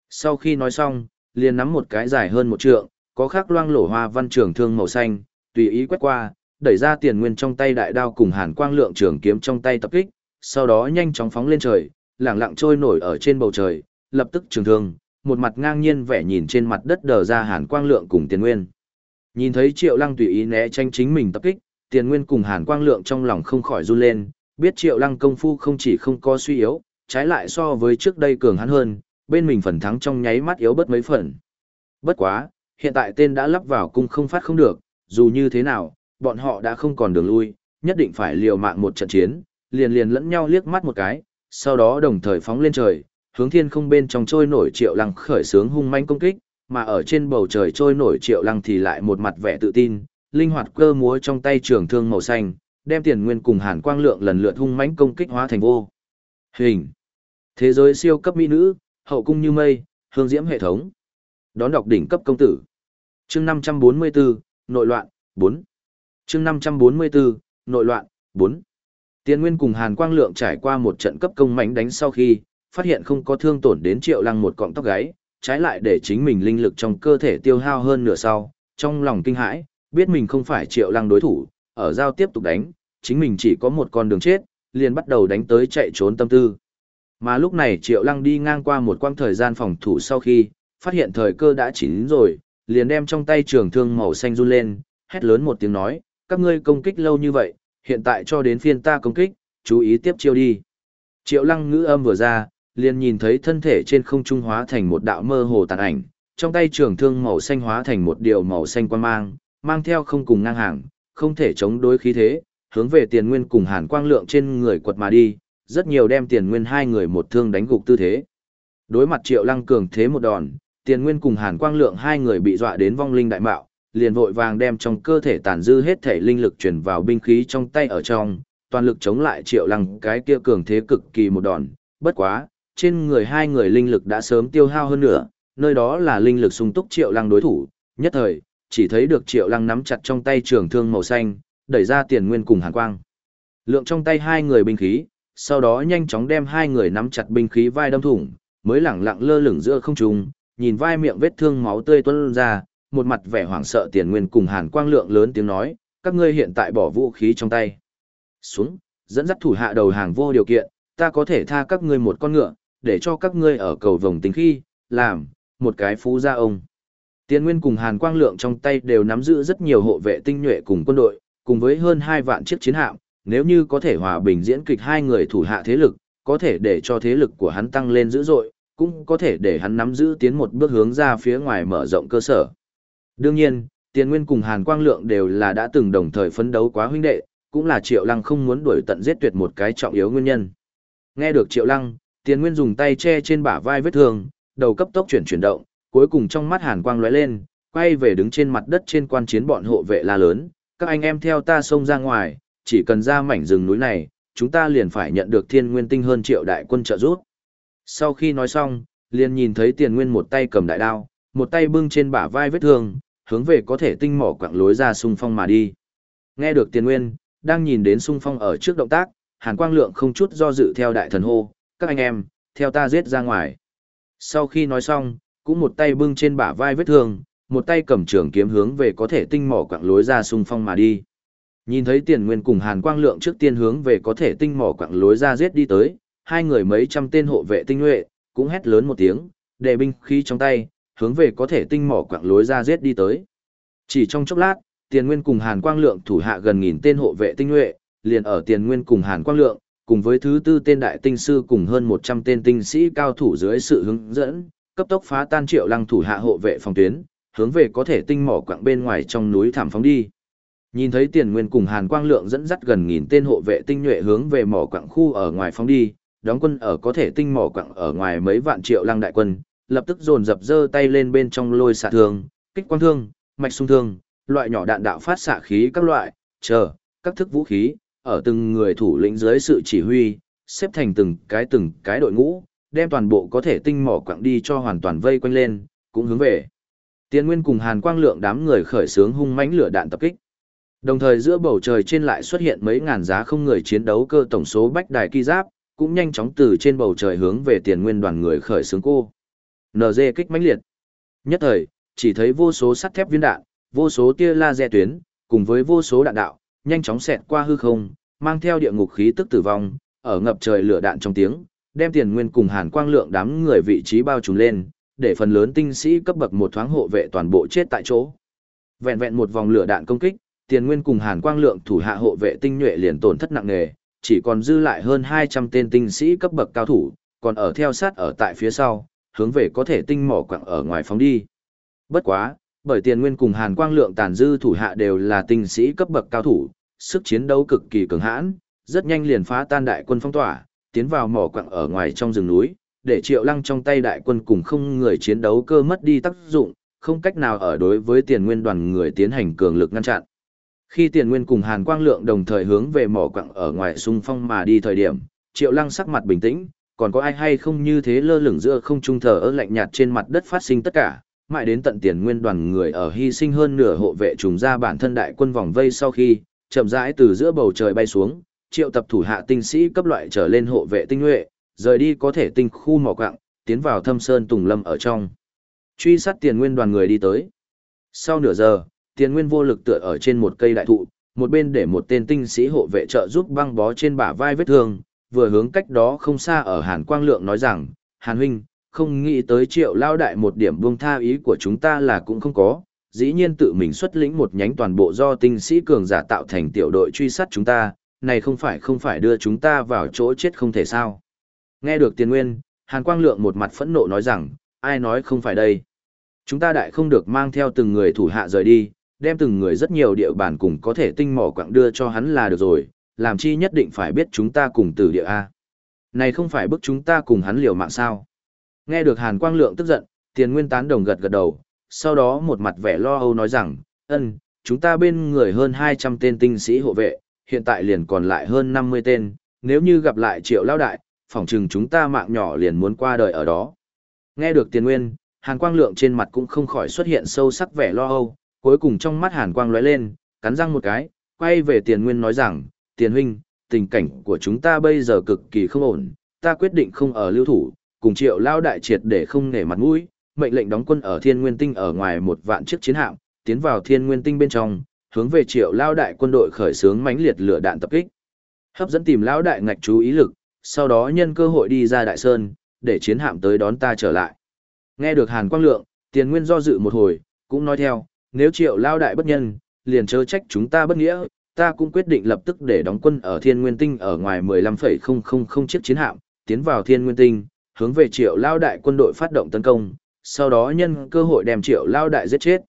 Sau khi nói xong, liền nắm một cái dài hơn một trượng, có khắc loang lổ hoa văn trường thương màu xanh, tùy ý quét qua, đẩy ra tiền nguyên trong tay đại đao cùng hàn quang lượng trường kiếm trong tay tập kích, sau đó nhanh chóng phóng lên trời, lẳng lặng trôi nổi ở trên bầu trời, lập tức trường thương, một mặt ngang nhiên vẻ nhìn trên mặt đất đờ ra Hàn Quang Lượng cùng Tiền Nguyên. Nhìn thấy Triệu Lăng tùy ý né tranh chính mình tập kích, Tiền Nguyên cùng Hàn Quang Lượng trong lòng không khỏi run lên, biết Triệu Lăng công phu không chỉ không có suy yếu, trái lại so với trước đây cường hắn hơn, bên mình phần thắng trong nháy mắt yếu bớt mấy phần. Bất quá, hiện tại tên đã lắp vào cung không phát không được, dù như thế nào, bọn họ đã không còn đường lui, nhất định phải liều mạng một trận chiến, liền liền lẫn nhau liếc mắt một cái, sau đó đồng thời phóng lên trời, hướng thiên không bên trong trôi nổi triệu lăng khởi sướng hung manh công kích, mà ở trên bầu trời trôi nổi triệu lăng thì lại một mặt vẻ tự tin, linh hoạt cơ múa trong tay trường thương màu xanh, đem tiền nguyên cùng hàn quang lượng lần lượt hung mãnh công kích hóa thành vô. Hình. Thế giới siêu cấp mỹ nữ, hậu cung như mây, hương diễm hệ thống. Đón đọc đỉnh cấp công tử. Chương 544, nội loạn, 4. Chương 544, nội loạn, 4. Tiền Nguyên cùng Hàn Quang Lượng trải qua một trận cấp công mãnh đánh sau khi, phát hiện không có thương tổn đến Triệu Lăng một cọng tóc gáy, trái lại để chính mình linh lực trong cơ thể tiêu hao hơn nửa sau, trong lòng kinh hãi, biết mình không phải Triệu Lăng đối thủ, ở giao tiếp tục đánh, chính mình chỉ có một con đường chết, liền bắt đầu đánh tới chạy trốn tâm tư. Mà lúc này Triệu Lăng đi ngang qua một quang thời gian phòng thủ sau khi, phát hiện thời cơ đã chín rồi, liền đem trong tay trường thương màu xanh run lên, hét lớn một tiếng nói, các ngươi công kích lâu như vậy, hiện tại cho đến phiên ta công kích, chú ý tiếp chiêu đi. Triệu lăng ngữ âm vừa ra, liền nhìn thấy thân thể trên không trung hóa thành một đạo mơ hồ tàn ảnh, trong tay trường thương màu xanh hóa thành một điều màu xanh quan mang, mang theo không cùng ngang hàng, không thể chống đối khí thế, hướng về tiền nguyên cùng hàn quang lượng trên người quật mà đi, rất nhiều đem tiền nguyên hai người một thương đánh gục tư thế. Đối mặt triệu lăng cường thế một đòn, tiền nguyên cùng hàn quang lượng hai người bị dọa đến vong linh đại mạo, liền vội vàng đem trong cơ thể tàn dư hết thể linh lực chuyển vào binh khí trong tay ở trong, toàn lực chống lại triệu lăng cái kia cường thế cực kỳ một đòn, bất quá, trên người hai người linh lực đã sớm tiêu hao hơn nữa, nơi đó là linh lực sung túc triệu lăng đối thủ, nhất thời, chỉ thấy được triệu lăng nắm chặt trong tay trường thương màu xanh, đẩy ra tiền nguyên cùng hàn quang. Lượng trong tay hai người binh khí, sau đó nhanh chóng đem hai người nắm chặt binh khí vai đâm thủng, mới lẳng lặng lơ lửng giữa không trung, nhìn vai miệng vết thương máu tươi tuôn ra, một mặt vẻ hoảng sợ tiền nguyên cùng hàn quang lượng lớn tiếng nói, các ngươi hiện tại bỏ vũ khí trong tay. Xuống, dẫn dắt thủ hạ đầu hàng vô điều kiện, ta có thể tha các ngươi một con ngựa, để cho các ngươi ở cầu vồng tính khi, làm, một cái phú gia ông. Tiền nguyên cùng hàn quang lượng trong tay đều nắm giữ rất nhiều hộ vệ tinh nhuệ cùng quân đội, cùng với hơn hai vạn chiếc chiến hạm, nếu như có thể hòa bình diễn kịch hai người thủ hạ thế lực, có thể để cho thế lực của hắn tăng lên dữ dội, cũng có thể để hắn nắm giữ tiến một bước hướng ra phía ngoài mở rộng cơ sở. Đương nhiên, Tiền Nguyên cùng Hàn Quang Lượng đều là đã từng đồng thời phấn đấu quá huynh đệ, cũng là Triệu Lăng không muốn đuổi tận giết tuyệt một cái trọng yếu nguyên nhân. Nghe được Triệu Lăng, Tiền Nguyên dùng tay che trên bả vai vết thương, đầu cấp tốc chuyển chuyển động, cuối cùng trong mắt Hàn Quang lóe lên, quay về đứng trên mặt đất trên quan chiến bọn hộ vệ la lớn, các anh em theo ta xông ra ngoài, chỉ cần ra mảnh rừng núi này, chúng ta liền phải nhận được thiên nguyên tinh hơn triệu đại quân trợ giúp. Sau khi nói xong, liền nhìn thấy tiền nguyên một tay cầm đại đao, một tay bưng trên bả vai vết thương, hướng về có thể tinh mỏ quạng lối ra xung phong mà đi. Nghe được tiền nguyên, đang nhìn đến xung phong ở trước động tác, hàn quang lượng không chút do dự theo đại thần hô, các anh em, theo ta giết ra ngoài. Sau khi nói xong, cũng một tay bưng trên bả vai vết thương, một tay cầm trường kiếm hướng về có thể tinh mỏ quạng lối ra xung phong mà đi. Nhìn thấy tiền nguyên cùng hàn quang lượng trước tiên hướng về có thể tinh mỏ quạng lối ra giết đi tới, hai người mấy trăm tên hộ vệ tinh nhuệ, cũng hét lớn một tiếng, để binh khí trong tay, hướng về có thể tinh mỏ quạng lối ra giết đi tới. Chỉ trong chốc lát, tiền nguyên cùng hàn quang lượng thủ hạ gần nghìn tên hộ vệ tinh nhuệ, liền ở tiền nguyên cùng hàn quang lượng, cùng với thứ tư tên đại tinh sư cùng hơn 100 tên tinh sĩ cao thủ dưới sự hướng dẫn, cấp tốc phá tan triệu lăng thủ hạ hộ vệ phòng tuyến, hướng về có thể tinh mỏ quạng bên ngoài trong núi thảm phóng đi. Nhìn thấy tiền nguyên cùng hàn quang lượng dẫn dắt gần nghìn tên hộ vệ tinh nhuệ hướng về mỏ quạng khu ở ngoài phóng đi, đóng quân ở có thể tinh mỏ quặng ở ngoài mấy vạn triệu lăng đại quân, lập tức dồn dập giơ tay lên bên trong lôi xạ thương, kích quang thương, mạch sung thương, loại nhỏ đạn đạo phát xạ khí các loại, chờ, các thức vũ khí, ở từng người thủ lĩnh dưới sự chỉ huy, xếp thành từng cái từng cái đội ngũ, đem toàn bộ có thể tinh mỏ quặng đi cho hoàn toàn vây quanh lên, cũng hướng về. Tiên Nguyên cùng Hàn Quang Lượng đám người khởi xướng hung mãnh lửa đạn tập kích. Đồng thời giữa bầu trời trên lại xuất hiện mấy ngàn giá không người chiến đấu cơ tổng số bách đài kỳ giáp, cũng nhanh chóng từ trên bầu trời hướng về tiền nguyên đoàn người khởi xướng cô. NG kích mãnh liệt. Nhất thời, chỉ thấy vô số sắt thép viên đạn, vô số tia laser tuyến, cùng với vô số đạn đạo, nhanh chóng xẹt qua hư không, mang theo địa ngục khí tức tử vong, ở ngập trời lửa đạn trong tiếng, đem tiền nguyên cùng hàn quang lượng đám người vị trí bao trùm lên, để phần lớn tinh sĩ cấp bậc một thoáng hộ vệ toàn bộ chết tại chỗ. Vẹn vẹn một vòng lửa đạn công kích, Tiền Nguyên cùng Hàn Quang Lượng thủ hạ hộ vệ tinh nhuệ liền tổn thất nặng nề, chỉ còn dư lại hơn 200 tên tinh sĩ cấp bậc cao thủ, còn ở theo sát ở tại phía sau, hướng về có thể tinh mỏ quặng ở ngoài phóng đi. Bất quá, bởi Tiền Nguyên cùng Hàn Quang Lượng tàn dư thủ hạ đều là tinh sĩ cấp bậc cao thủ, sức chiến đấu cực kỳ cường hãn, rất nhanh liền phá tan đại quân phong tỏa, tiến vào mỏ quặng ở ngoài trong rừng núi, để Triệu Lăng trong tay đại quân cùng không người chiến đấu cơ mất đi tác dụng, không cách nào ở đối với Tiền Nguyên đoàn người tiến hành cường lực ngăn chặn. Khi Tiền Nguyên cùng Hàn Quang Lượng đồng thời hướng về mỏ quặng ở ngoài xung phong mà đi thời điểm, Triệu Lăng sắc mặt bình tĩnh, còn có ai hay không như thế lơ lửng giữa không trung thờ ơ lạnh nhạt trên mặt đất phát sinh tất cả, mãi đến tận Tiền Nguyên đoàn người ở hy sinh hơn nửa hộ vệ trùng ra bản thân đại quân vòng vây sau khi, chậm rãi từ giữa bầu trời bay xuống, triệu tập thủ hạ tinh sĩ cấp loại trở lên hộ vệ tinh nhuệ, rời đi có thể tinh khu mỏ quạng, tiến vào thâm sơn tùng lâm ở trong. Truy sát Tiền Nguyên đoàn người đi tới. Sau nửa giờ, tiền nguyên vô lực tựa ở trên một cây đại thụ, một bên để một tên tinh sĩ hộ vệ trợ giúp băng bó trên bả vai vết thương, vừa hướng cách đó không xa ở Hàn Quang Lượng nói rằng, Hàn huynh, không nghĩ tới triệu lao đại một điểm buông tha ý của chúng ta là cũng không có, dĩ nhiên tự mình xuất lĩnh một nhánh toàn bộ do tinh sĩ cường giả tạo thành tiểu đội truy sát chúng ta, này không phải không phải đưa chúng ta vào chỗ chết không thể sao. Nghe được tiền nguyên, Hàn Quang Lượng một mặt phẫn nộ nói rằng, ai nói không phải đây. Chúng ta đại không được mang theo từng người thủ hạ rời đi, đem từng người rất nhiều địa bàn cùng có thể tinh mỏ quặng đưa cho hắn là được rồi, làm chi nhất định phải biết chúng ta cùng từ địa A. Này không phải bức chúng ta cùng hắn liều mạng sao. Nghe được Hàn Quang Lượng tức giận, tiền nguyên tán đồng gật gật đầu, sau đó một mặt vẻ lo âu nói rằng, ân, chúng ta bên người hơn 200 tên tinh sĩ hộ vệ, hiện tại liền còn lại hơn 50 tên, nếu như gặp lại triệu lao đại, phỏng chừng chúng ta mạng nhỏ liền muốn qua đời ở đó. Nghe được tiền nguyên, Hàn Quang Lượng trên mặt cũng không khỏi xuất hiện sâu sắc vẻ lo âu, cuối cùng trong mắt hàn quang lóe lên, cắn răng một cái, quay về tiền nguyên nói rằng, tiền huynh, tình cảnh của chúng ta bây giờ cực kỳ không ổn, ta quyết định không ở lưu thủ, cùng triệu lao đại triệt để không nể mặt mũi, mệnh lệnh đóng quân ở thiên nguyên tinh ở ngoài một vạn chiếc chiến hạm, tiến vào thiên nguyên tinh bên trong, hướng về triệu lao đại quân đội khởi xướng mãnh liệt lửa đạn tập kích. Hấp dẫn tìm lao đại ngạch chú ý lực, sau đó nhân cơ hội đi ra đại sơn, để chiến hạm tới đón ta trở lại. Nghe được Hàn Quang Lượng, tiền nguyên do dự một hồi, cũng nói theo, nếu triệu lao đại bất nhân, liền chớ trách chúng ta bất nghĩa, ta cũng quyết định lập tức để đóng quân ở thiên nguyên tinh ở ngoài 15,000 chiếc chiến hạm, tiến vào thiên nguyên tinh, hướng về triệu lao đại quân đội phát động tấn công, sau đó nhân cơ hội đem triệu lao đại giết chết.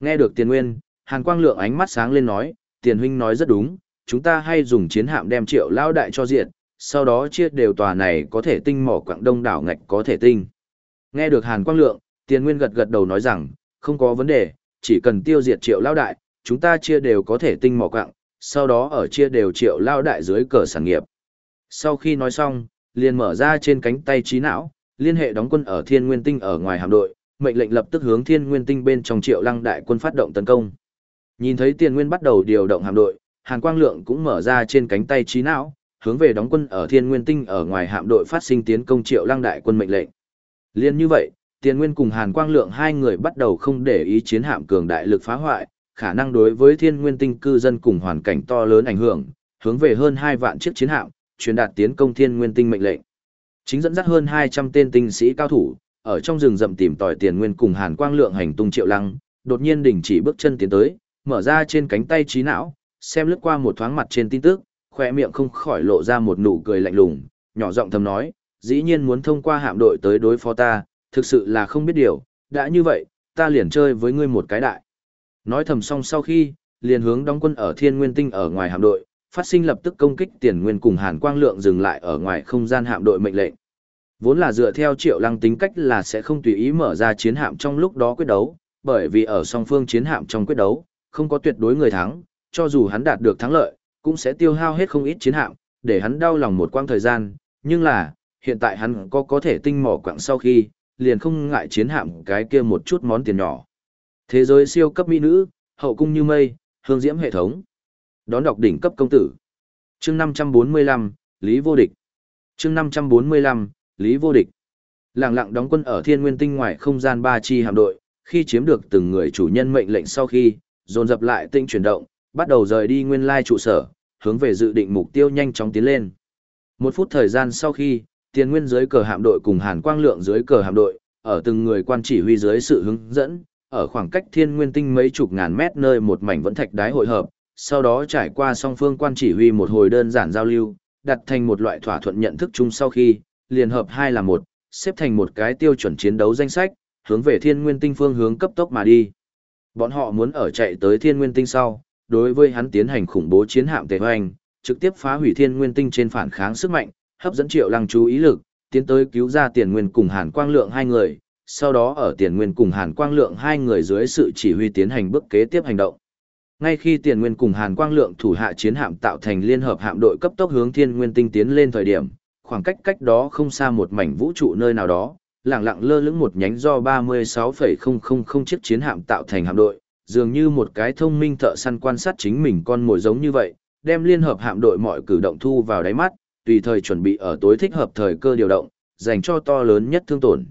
Nghe được tiền nguyên, Hàn Quang Lượng ánh mắt sáng lên nói, tiền huynh nói rất đúng, chúng ta hay dùng chiến hạm đem triệu lao đại cho diện, sau đó chia đều tòa này có thể tinh mỏ quảng đông đảo ngạch có thể tinh. Nghe được Hàn Quang Lượng, tiền nguyên gật gật đầu nói rằng, không có vấn đề, chỉ cần tiêu diệt triệu lao đại, chúng ta chia đều có thể tinh mỏ quạng sau đó ở chia đều triệu lao đại dưới cờ sản nghiệp. Sau khi nói xong, liền mở ra trên cánh tay trí não, liên hệ đóng quân ở thiên nguyên tinh ở ngoài hạm đội, mệnh lệnh lập tức hướng thiên nguyên tinh bên trong triệu lăng đại quân phát động tấn công. Nhìn thấy tiền nguyên bắt đầu điều động hạm đội, Hàn Quang Lượng cũng mở ra trên cánh tay trí não, hướng về đóng quân ở thiên nguyên tinh ở ngoài hạm đội phát sinh tiến công triệu lăng đại quân mệnh lệnh. Liên như vậy, Tiền Nguyên cùng Hàn Quang Lượng hai người bắt đầu không để ý chiến hạm cường đại lực phá hoại, khả năng đối với thiên nguyên tinh cư dân cùng hoàn cảnh to lớn ảnh hưởng, hướng về hơn 2 vạn chiếc chiến hạm, truyền đạt tiến công thiên nguyên tinh mệnh lệnh. Chính dẫn dắt hơn 200 tên tinh sĩ cao thủ, ở trong rừng rậm tìm tòi tiền nguyên cùng Hàn Quang Lượng hành tung triệu lăng, đột nhiên đình chỉ bước chân tiến tới, mở ra trên cánh tay trí não, xem lướt qua một thoáng mặt trên tin tức, khỏe miệng không khỏi lộ ra một nụ cười lạnh lùng, nhỏ giọng thầm nói, dĩ nhiên muốn thông qua hạm đội tới đối phó ta, thực sự là không biết điều, đã như vậy, ta liền chơi với ngươi một cái đại. Nói thầm xong sau khi, liền hướng đóng quân ở thiên nguyên tinh ở ngoài hạm đội, phát sinh lập tức công kích tiền nguyên cùng hàn quang lượng dừng lại ở ngoài không gian hạm đội mệnh lệnh. Vốn là dựa theo triệu lăng tính cách là sẽ không tùy ý mở ra chiến hạm trong lúc đó quyết đấu, bởi vì ở song phương chiến hạm trong quyết đấu, không có tuyệt đối người thắng, cho dù hắn đạt được thắng lợi, cũng sẽ tiêu hao hết không ít chiến hạm, để hắn đau lòng một quãng thời gian, nhưng là, hiện tại hắn có có thể tinh mỏ quặng sau khi, liền không ngại chiến hạm cái kia một chút món tiền nhỏ. Thế giới siêu cấp mỹ nữ, hậu cung như mây, hương diễm hệ thống. Đón đọc đỉnh cấp công tử. Chương 545, Lý Vô Địch. Chương 545, Lý Vô Địch. Lặng lặng đóng quân ở Thiên Nguyên Tinh ngoài không gian ba chi hạm đội, khi chiếm được từng người chủ nhân mệnh lệnh sau khi, dồn dập lại tinh chuyển động, bắt đầu rời đi nguyên lai trụ sở, hướng về dự định mục tiêu nhanh chóng tiến lên. Một phút thời gian sau khi, tiền nguyên dưới cờ hạm đội cùng hàn quang lượng dưới cờ hạm đội, ở từng người quan chỉ huy dưới sự hướng dẫn, ở khoảng cách thiên nguyên tinh mấy chục ngàn mét nơi một mảnh vẫn thạch đái hội hợp, sau đó trải qua song phương quan chỉ huy một hồi đơn giản giao lưu, đặt thành một loại thỏa thuận nhận thức chung sau khi, liền hợp hai là một, xếp thành một cái tiêu chuẩn chiến đấu danh sách, hướng về thiên nguyên tinh phương hướng cấp tốc mà đi. Bọn họ muốn ở chạy tới thiên nguyên tinh sau, đối với hắn tiến hành khủng bố chiến hạm tề hoành, trực tiếp phá hủy thiên nguyên tinh trên phản kháng sức mạnh, hấp dẫn triệu lăng chú ý lực, tiến tới cứu ra tiền nguyên cùng hàn quang lượng hai người, sau đó ở tiền nguyên cùng hàn quang lượng hai người dưới sự chỉ huy tiến hành bước kế tiếp hành động. Ngay khi tiền nguyên cùng hàn quang lượng thủ hạ chiến hạm tạo thành liên hợp hạm đội cấp tốc hướng thiên nguyên tinh tiến lên thời điểm, khoảng cách cách đó không xa một mảnh vũ trụ nơi nào đó, lặng lặng lơ lửng một nhánh do 36,000 chiếc chiến hạm tạo thành hạm đội, dường như một cái thông minh thợ săn quan sát chính mình con mồi giống như vậy, đem liên hợp hạm đội mọi cử động thu vào đáy mắt, tùy thời chuẩn bị ở tối thích hợp thời cơ điều động, dành cho to lớn nhất thương tổn.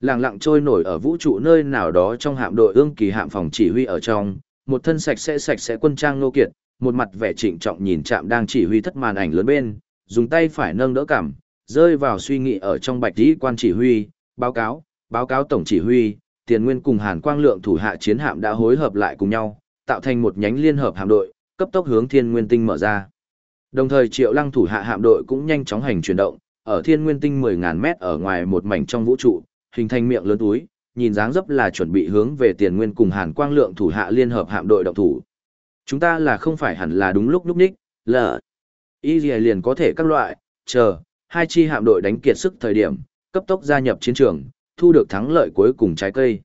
Lặng lặng trôi nổi ở vũ trụ nơi nào đó trong hạm đội ương kỳ hạm phòng chỉ huy ở trong, một thân sạch sẽ sạch sẽ quân trang nô kiệt, một mặt vẻ trịnh trọng nhìn chạm đang chỉ huy thất màn ảnh lớn bên, dùng tay phải nâng đỡ cảm, rơi vào suy nghĩ ở trong bạch tí quan chỉ huy, báo cáo, báo cáo tổng chỉ huy, tiền nguyên cùng hàn quang lượng thủ hạ chiến hạm đã hối hợp lại cùng nhau, tạo thành một nhánh liên hợp hạm đội, cấp tốc hướng thiên nguyên tinh mở ra. Đồng thời triệu lăng thủ hạ hạm đội cũng nhanh chóng hành chuyển động, ở thiên nguyên tinh 10.000 mét ở ngoài một mảnh trong vũ trụ, hình thành miệng lớn túi, nhìn dáng dấp là chuẩn bị hướng về tiền nguyên cùng hàn quang lượng thủ hạ liên hợp hạm đội động thủ. Chúng ta là không phải hẳn là đúng lúc lúc ních, lờ. Y liền có thể các loại, chờ, hai chi hạm đội đánh kiệt sức thời điểm, cấp tốc gia nhập chiến trường, thu được thắng lợi cuối cùng trái cây.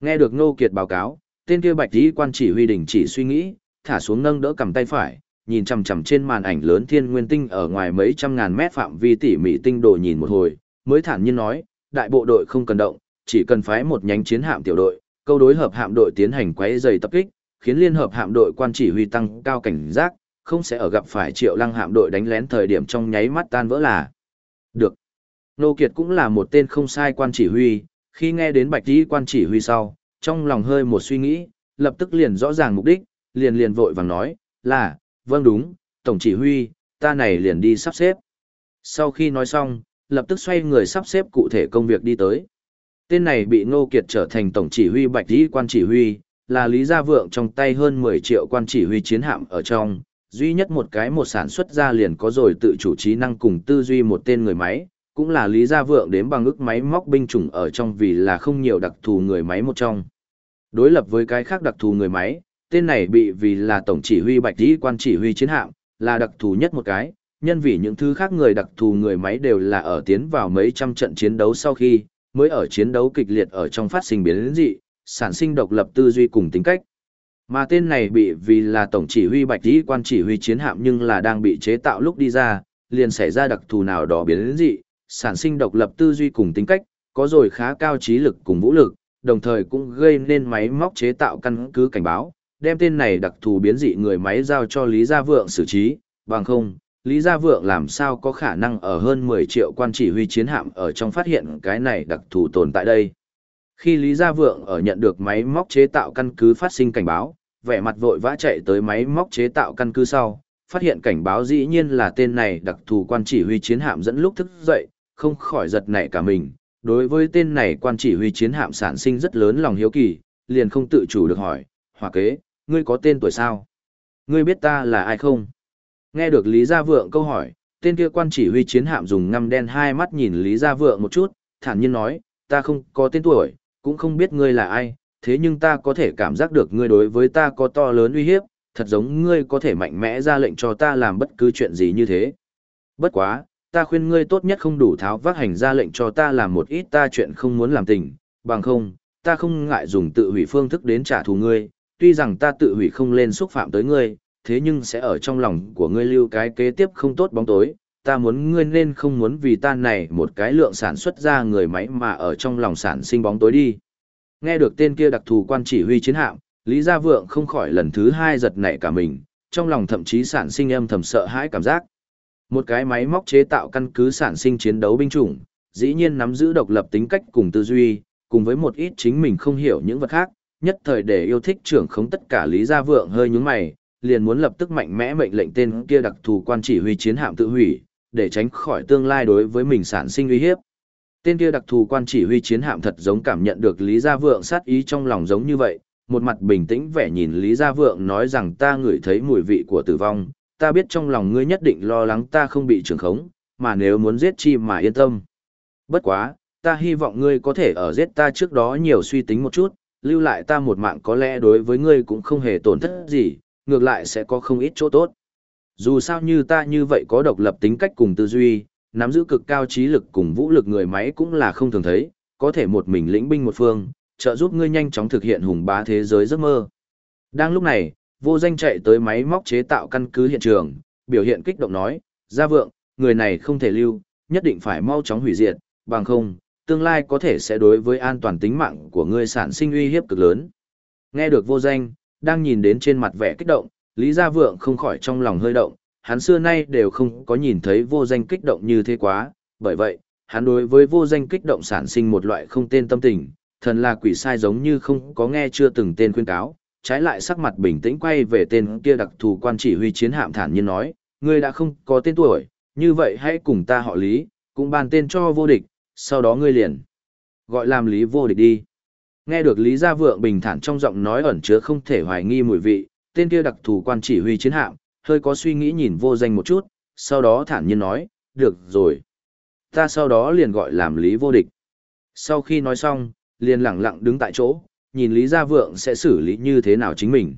Nghe được Ngô Kiệt báo cáo, tên kia bạch dĩ quan chỉ huy đình chỉ suy nghĩ, thả xuống nâng đỡ cầm tay phải, nhìn chằm chằm trên màn ảnh lớn thiên nguyên tinh ở ngoài mấy trăm ngàn mét phạm vi tỉ mỉ tinh đồ nhìn một hồi, mới thản nhiên nói, đại bộ đội không cần động, chỉ cần phái một nhánh chiến hạm tiểu đội, câu đối hợp hạm đội tiến hành quấy dày tập kích, khiến liên hợp hạm đội quan chỉ huy tăng cao cảnh giác, không sẽ ở gặp phải triệu lăng hạm đội đánh lén thời điểm trong nháy mắt tan vỡ là. Được. Nô Kiệt cũng là một tên không sai quan chỉ huy, khi nghe đến bạch tí quan chỉ huy sau, trong lòng hơi một suy nghĩ, lập tức liền rõ ràng mục đích, liền liền vội vàng nói, là, vâng đúng, tổng chỉ huy, ta này liền đi sắp xếp. Sau khi nói xong, lập tức xoay người sắp xếp cụ thể công việc đi tới. Tên này bị Ngô Kiệt trở thành tổng chỉ huy bạch tí quan chỉ huy, là Lý Gia Vượng trong tay hơn 10 triệu quan chỉ huy chiến hạm ở trong, duy nhất một cái một sản xuất ra liền có rồi tự chủ trí năng cùng tư duy một tên người máy, cũng là Lý Gia Vượng đến bằng ức máy móc binh chủng ở trong vì là không nhiều đặc thù người máy một trong. Đối lập với cái khác đặc thù người máy, tên này bị vì là tổng chỉ huy bạch tí quan chỉ huy chiến hạm, là đặc thù nhất một cái, nhân vì những thứ khác người đặc thù người máy đều là ở tiến vào mấy trăm trận chiến đấu sau khi, mới ở chiến đấu kịch liệt ở trong phát sinh biến dị, sản sinh độc lập tư duy cùng tính cách. Mà tên này bị vì là tổng chỉ huy bạch tí quan chỉ huy chiến hạm nhưng là đang bị chế tạo lúc đi ra, liền xảy ra đặc thù nào đó biến dị, sản sinh độc lập tư duy cùng tính cách, có rồi khá cao trí lực cùng vũ lực, đồng thời cũng gây nên máy móc chế tạo căn cứ cảnh báo, đem tên này đặc thù biến dị người máy giao cho Lý Gia Vượng xử trí, bằng không, Lý Gia Vượng làm sao có khả năng ở hơn 10 triệu quan chỉ huy chiến hạm ở trong phát hiện cái này đặc thù tồn tại đây. Khi Lý Gia Vượng ở nhận được máy móc chế tạo căn cứ phát sinh cảnh báo, vẻ mặt vội vã chạy tới máy móc chế tạo căn cứ sau, phát hiện cảnh báo dĩ nhiên là tên này đặc thù quan chỉ huy chiến hạm dẫn lúc thức dậy, không khỏi giật nảy cả mình. Đối với tên này quan chỉ huy chiến hạm sản sinh rất lớn lòng hiếu kỳ, liền không tự chủ được hỏi, hòa kế, ngươi có tên tuổi sao? Ngươi biết ta là ai không? Nghe được Lý Gia Vượng câu hỏi, tên kia quan chỉ huy chiến hạm dùng ngăm đen hai mắt nhìn Lý Gia Vượng một chút, thản nhiên nói, ta không có tên tuổi, cũng không biết ngươi là ai, thế nhưng ta có thể cảm giác được ngươi đối với ta có to lớn uy hiếp, thật giống ngươi có thể mạnh mẽ ra lệnh cho ta làm bất cứ chuyện gì như thế. Bất quá, ta khuyên ngươi tốt nhất không đủ tháo vác hành ra lệnh cho ta làm một ít ta chuyện không muốn làm tình, bằng không, ta không ngại dùng tự hủy phương thức đến trả thù ngươi, tuy rằng ta tự hủy không lên xúc phạm tới ngươi, thế nhưng sẽ ở trong lòng của ngươi lưu cái kế tiếp không tốt bóng tối, ta muốn ngươi nên không muốn vì ta này một cái lượng sản xuất ra người máy mà ở trong lòng sản sinh bóng tối đi. Nghe được tên kia đặc thù quan chỉ huy chiến hạm, Lý Gia Vượng không khỏi lần thứ hai giật nảy cả mình, trong lòng thậm chí sản sinh âm thầm sợ hãi cảm giác. Một cái máy móc chế tạo căn cứ sản sinh chiến đấu binh chủng, dĩ nhiên nắm giữ độc lập tính cách cùng tư duy, cùng với một ít chính mình không hiểu những vật khác, nhất thời để yêu thích trưởng khống tất cả Lý Gia Vượng hơi nhướng mày, liền muốn lập tức mạnh mẽ mệnh lệnh tên kia đặc thù quan chỉ huy chiến hạm tự hủy, để tránh khỏi tương lai đối với mình sản sinh uy hiếp. Tên kia đặc thù quan chỉ huy chiến hạm thật giống cảm nhận được Lý Gia Vượng sát ý trong lòng giống như vậy, một mặt bình tĩnh vẻ nhìn Lý Gia Vượng nói rằng ta ngửi thấy mùi vị của tử vong, ta biết trong lòng ngươi nhất định lo lắng ta không bị trường khống, mà nếu muốn giết chi mà yên tâm. Bất quá, ta hy vọng ngươi có thể ở giết ta trước đó nhiều suy tính một chút, lưu lại ta một mạng có lẽ đối với ngươi cũng không hề tổn thất gì, ngược lại sẽ có không ít chỗ tốt. Dù sao như ta như vậy có độc lập tính cách cùng tư duy, nắm giữ cực cao trí lực cùng vũ lực người máy cũng là không thường thấy, có thể một mình lĩnh binh một phương, trợ giúp ngươi nhanh chóng thực hiện hùng bá thế giới giấc mơ. Đang lúc này, vô danh chạy tới máy móc chế tạo căn cứ hiện trường, biểu hiện kích động nói, gia vượng, người này không thể lưu, nhất định phải mau chóng hủy diệt, bằng không, tương lai có thể sẽ đối với an toàn tính mạng của ngươi sản sinh uy hiếp cực lớn. Nghe được vô danh, đang nhìn đến trên mặt vẻ kích động, Lý Gia Vượng không khỏi trong lòng hơi động, hắn xưa nay đều không có nhìn thấy vô danh kích động như thế quá, bởi vậy, hắn đối với vô danh kích động sản sinh một loại không tên tâm tình, thần là quỷ sai giống như không có nghe chưa từng tên khuyên cáo, trái lại sắc mặt bình tĩnh quay về tên kia đặc thù quan chỉ huy chiến hạm thản nhiên nói, ngươi đã không có tên tuổi, như vậy hãy cùng ta họ Lý, cũng bàn tên cho vô địch, sau đó ngươi liền gọi làm Lý vô địch đi. Nghe được Lý Gia Vượng bình thản trong giọng nói ẩn chứa không thể hoài nghi mùi vị, tên kia đặc thù quan chỉ huy chiến hạm, hơi có suy nghĩ nhìn vô danh một chút, sau đó thản nhiên nói, được rồi. Ta sau đó liền gọi làm Lý vô địch. Sau khi nói xong, liền lặng lặng đứng tại chỗ, nhìn Lý Gia Vượng sẽ xử lý như thế nào chính mình.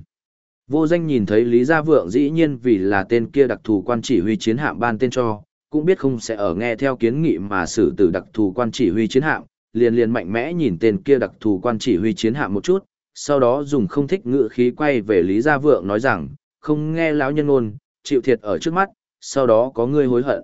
Vô danh nhìn thấy Lý Gia Vượng dĩ nhiên vì là tên kia đặc thù quan chỉ huy chiến hạm ban tên cho, cũng biết không sẽ ở nghe theo kiến nghị mà xử tử đặc thù quan chỉ huy chiến hạm, liền liền mạnh mẽ nhìn tên kia đặc thù quan chỉ huy chiến hạm một chút, sau đó dùng không thích ngữ khí quay về Lý Gia Vượng nói rằng, không nghe lão nhân ngôn, chịu thiệt ở trước mắt, sau đó có ngươi hối hận.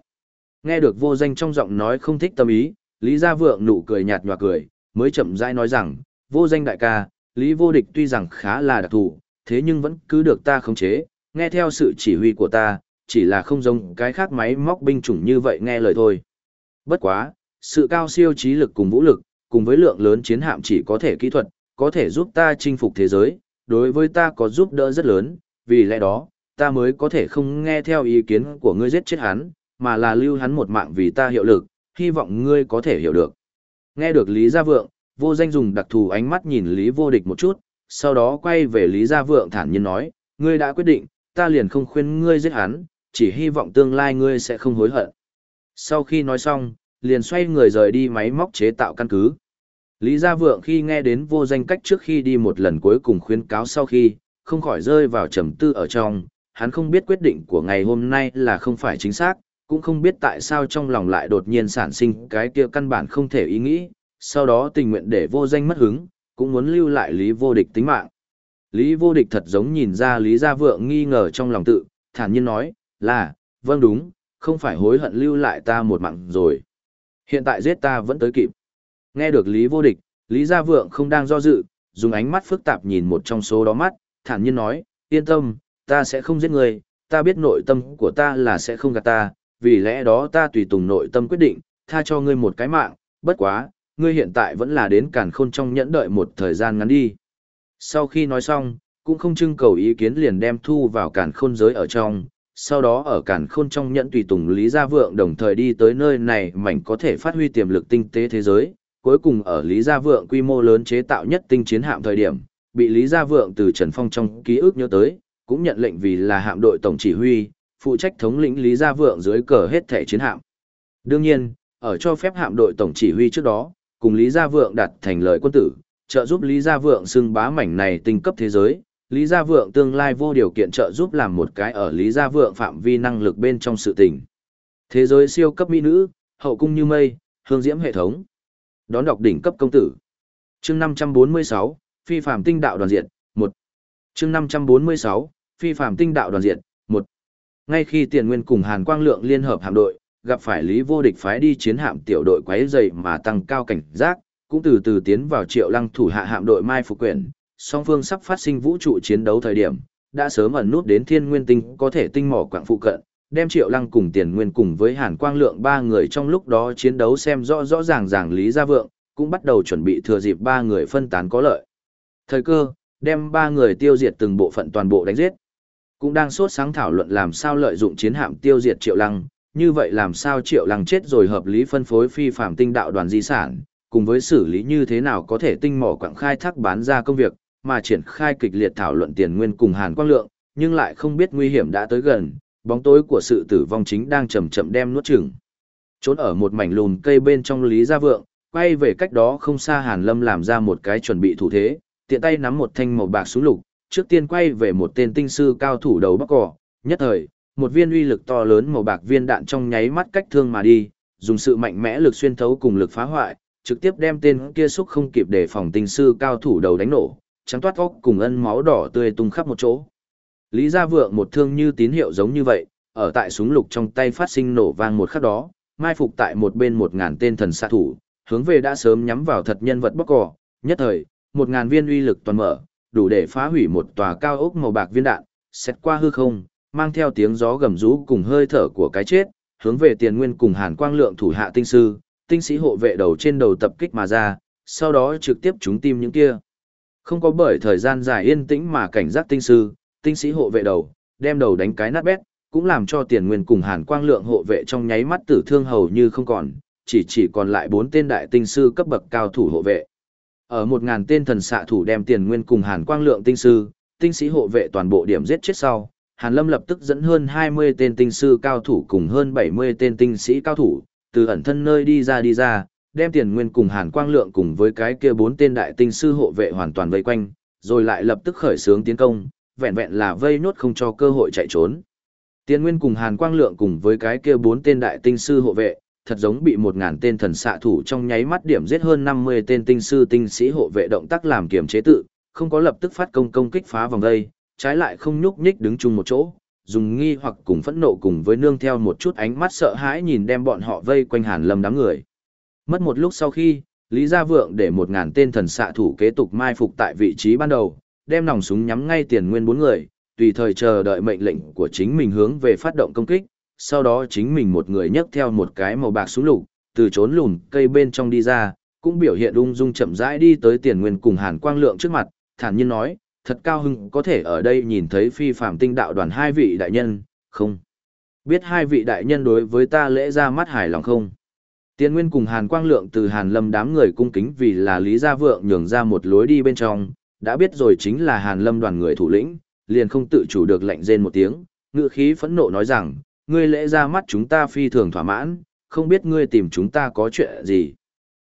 Nghe được vô danh trong giọng nói không thích tâm ý, Lý Gia Vượng nụ cười nhạt nhòa cười, mới chậm rãi nói rằng, vô danh đại ca, Lý vô địch tuy rằng khá là đặc thù, thế nhưng vẫn cứ được ta khống chế, nghe theo sự chỉ huy của ta, chỉ là không giống cái khác máy móc binh chủng như vậy nghe lời thôi. Bất quá, sự cao siêu trí lực cùng vũ lực, cùng với lượng lớn chiến hạm chỉ có thể kỹ thuật, có thể giúp ta chinh phục thế giới, đối với ta có giúp đỡ rất lớn, vì lẽ đó, ta mới có thể không nghe theo ý kiến của ngươi giết chết hắn, mà là lưu hắn một mạng vì ta hiệu lực, hy vọng ngươi có thể hiểu được. Nghe được Lý Gia Vượng, vô danh dùng đặc thù ánh mắt nhìn Lý vô địch một chút, sau đó quay về Lý Gia Vượng thản nhiên nói, ngươi đã quyết định, ta liền không khuyên ngươi giết hắn, chỉ hy vọng tương lai ngươi sẽ không hối hận. Sau khi nói xong, liền xoay người rời đi máy móc chế tạo căn cứ. Lý Gia Vượng khi nghe đến vô danh cách trước khi đi một lần cuối cùng khuyến cáo sau khi, không khỏi rơi vào trầm tư ở trong, hắn không biết quyết định của ngày hôm nay là không phải chính xác, cũng không biết tại sao trong lòng lại đột nhiên sản sinh cái kia căn bản không thể ý nghĩ, sau đó tình nguyện để vô danh mất hứng, cũng muốn lưu lại Lý Vô Địch tính mạng. Lý Vô Địch thật giống nhìn ra Lý Gia Vượng nghi ngờ trong lòng tự, thản nhiên nói, là, vâng đúng, không phải hối hận lưu lại ta một mạng rồi. Hiện tại giết ta vẫn tới kịp. Nghe được Lý Vô Địch, Lý Gia Vượng không đang do dự, dùng ánh mắt phức tạp nhìn một trong số đó mắt, thản nhiên nói, yên tâm, ta sẽ không giết người, ta biết nội tâm của ta là sẽ không gạt ta, vì lẽ đó ta tùy tùng nội tâm quyết định, tha cho ngươi một cái mạng, bất quá, ngươi hiện tại vẫn là đến càn khôn trong nhẫn đợi một thời gian ngắn đi. Sau khi nói xong, cũng không trưng cầu ý kiến liền đem thu vào càn khôn giới ở trong, sau đó ở càn khôn trong nhẫn tùy tùng Lý Gia Vượng đồng thời đi tới nơi này mảnh có thể phát huy tiềm lực tinh tế thế giới, cuối cùng ở Lý Gia Vượng quy mô lớn chế tạo nhất tinh chiến hạm thời điểm, bị Lý Gia Vượng từ Trần Phong trong ký ức nhớ tới, cũng nhận lệnh vì là hạm đội tổng chỉ huy, phụ trách thống lĩnh Lý Gia Vượng dưới cờ hết thể chiến hạm. Đương nhiên, ở cho phép hạm đội tổng chỉ huy trước đó, cùng Lý Gia Vượng đặt thành lời quân tử, trợ giúp Lý Gia Vượng xưng bá mảnh này tinh cấp thế giới. Lý Gia Vượng tương lai vô điều kiện trợ giúp làm một cái ở Lý Gia Vượng phạm vi năng lực bên trong sự tình. Thế giới siêu cấp mỹ nữ, hậu cung như mây, hương diễm hệ thống. Đón đọc đỉnh cấp công tử. Chương 546, Phi phạm tinh đạo đoàn diện, 1. Chương 546, Phi phạm tinh đạo đoàn diện, 1. Ngay khi Tiền Nguyên cùng Hàn Quang Lượng liên hợp hạm đội, gặp phải Lý Vô Địch phái đi chiến hạm tiểu đội quấy dày mà tăng cao cảnh giác, cũng từ từ tiến vào Triệu Lăng thủ hạ hạm đội Mai Phục Quyển, song phương sắp phát sinh vũ trụ chiến đấu thời điểm, đã sớm ẩn nút đến Thiên Nguyên Tinh có thể tinh mỏ quạng phụ cận, đem Triệu Lăng cùng Tiền Nguyên cùng với Hàn Quang Lượng ba người trong lúc đó chiến đấu xem rõ rõ ràng ràng Lý Gia Vượng, cũng bắt đầu chuẩn bị thừa dịp ba người phân tán có lợi. Thời cơ, đem ba người tiêu diệt từng bộ phận toàn bộ đánh giết. Cũng đang sốt sáng thảo luận làm sao lợi dụng chiến hạm tiêu diệt Triệu Lăng, như vậy làm sao triệu lăng chết rồi hợp lý phân phối phi phạm tinh đạo đoàn di sản, cùng với xử lý như thế nào có thể tinh mỏ quảng khai thác bán ra công việc, mà triển khai kịch liệt thảo luận tiền nguyên cùng Hàn Quang Lượng, nhưng lại không biết nguy hiểm đã tới gần, bóng tối của sự tử vong chính đang chậm chậm đem nuốt chửng. Trốn ở một mảnh lùn cây bên trong Lý Gia Vượng, quay về cách đó không xa Hàn Lâm làm ra một cái chuẩn bị thủ thế, tiện tay nắm một thanh màu bạc súng lục, trước tiên quay về một tên tinh sư cao thủ đầu bắc cỏ, nhất thời, một viên uy lực to lớn màu bạc viên đạn trong nháy mắt cách thương mà đi, dùng sự mạnh mẽ lực xuyên thấu cùng lực phá hoại, trực tiếp đem tên kia xúc không kịp để phòng tinh sư cao thủ đầu đánh nổ, trắng toát óc cùng ân máu đỏ tươi tung khắp một chỗ. Lý Gia Vượng một thương như tín hiệu giống như vậy, ở tại súng lục trong tay phát sinh nổ vang một khắc đó, mai phục tại một bên một ngàn tên thần xạ thủ, hướng về đã sớm nhắm vào thật nhân vật bóc cỏ, nhất thời, một ngàn viên uy lực toàn mở, đủ để phá hủy một tòa cao ốc màu bạc viên đạn, xét qua hư không, mang theo tiếng gió gầm rú cùng hơi thở của cái chết, hướng về tiền nguyên cùng hàn quang lượng thủ hạ tinh sư, tinh sĩ hộ vệ đầu trên đầu tập kích mà ra, sau đó trực tiếp trúng tim những kia. Không có bởi thời gian dài yên tĩnh mà cảnh giác tinh sư, tinh sĩ hộ vệ đầu, đem đầu đánh cái nát bét, cũng làm cho tiền nguyên cùng hàn quang lượng hộ vệ trong nháy mắt tử thương hầu như không còn, chỉ chỉ còn lại bốn tên đại tinh sư cấp bậc cao thủ hộ vệ. Ở một ngàn tên thần xạ thủ đem tiền nguyên cùng hàn quang lượng tinh sư, tinh sĩ hộ vệ toàn bộ điểm giết chết sau, Hàn Lâm lập tức dẫn hơn 20 tên tinh sư cao thủ cùng hơn 70 tên tinh sĩ cao thủ, từ ẩn thân nơi đi ra đi ra, đem tiền nguyên cùng Hàn Quang Lượng cùng với cái kia bốn tên đại tinh sư hộ vệ hoàn toàn vây quanh, rồi lại lập tức khởi xướng tiến công, vẹn vẹn là vây nốt không cho cơ hội chạy trốn. Tiền nguyên cùng Hàn Quang Lượng cùng với cái kia bốn tên đại tinh sư hộ vệ, thật giống bị một ngàn tên thần xạ thủ trong nháy mắt điểm giết hơn 50 tên tinh sư tinh sĩ hộ vệ động tác làm kiểm chế tự, không có lập tức phát công công kích phá vòng dây, trái lại không nhúc nhích đứng chung một chỗ, dùng nghi hoặc cùng phẫn nộ cùng với nương theo một chút ánh mắt sợ hãi nhìn đem bọn họ vây quanh Hàn Lâm đám người. Mất một lúc sau khi, Lý Gia Vượng để một ngàn tên thần xạ thủ kế tục mai phục tại vị trí ban đầu, đem nòng súng nhắm ngay tiền nguyên bốn người, tùy thời chờ đợi mệnh lệnh của chính mình hướng về phát động công kích, sau đó chính mình một người nhấc theo một cái màu bạc súng lục, từ trốn lùn cây bên trong đi ra, cũng biểu hiện ung dung chậm rãi đi tới tiền nguyên cùng Hàn Quang Lượng trước mặt, thản nhiên nói, thật cao hưng có thể ở đây nhìn thấy phi phạm tinh đạo đoàn hai vị đại nhân, không. Biết hai vị đại nhân đối với ta lễ ra mắt hài lòng không? Tiên Nguyên cùng Hàn Quang Lượng từ Hàn Lâm đám người cung kính vì là Lý Gia Vượng nhường ra một lối đi bên trong, đã biết rồi chính là Hàn Lâm đoàn người thủ lĩnh, liền không tự chủ được lệnh rên một tiếng, ngựa khí phẫn nộ nói rằng, ngươi lễ ra mắt chúng ta phi thường thỏa mãn, không biết ngươi tìm chúng ta có chuyện gì.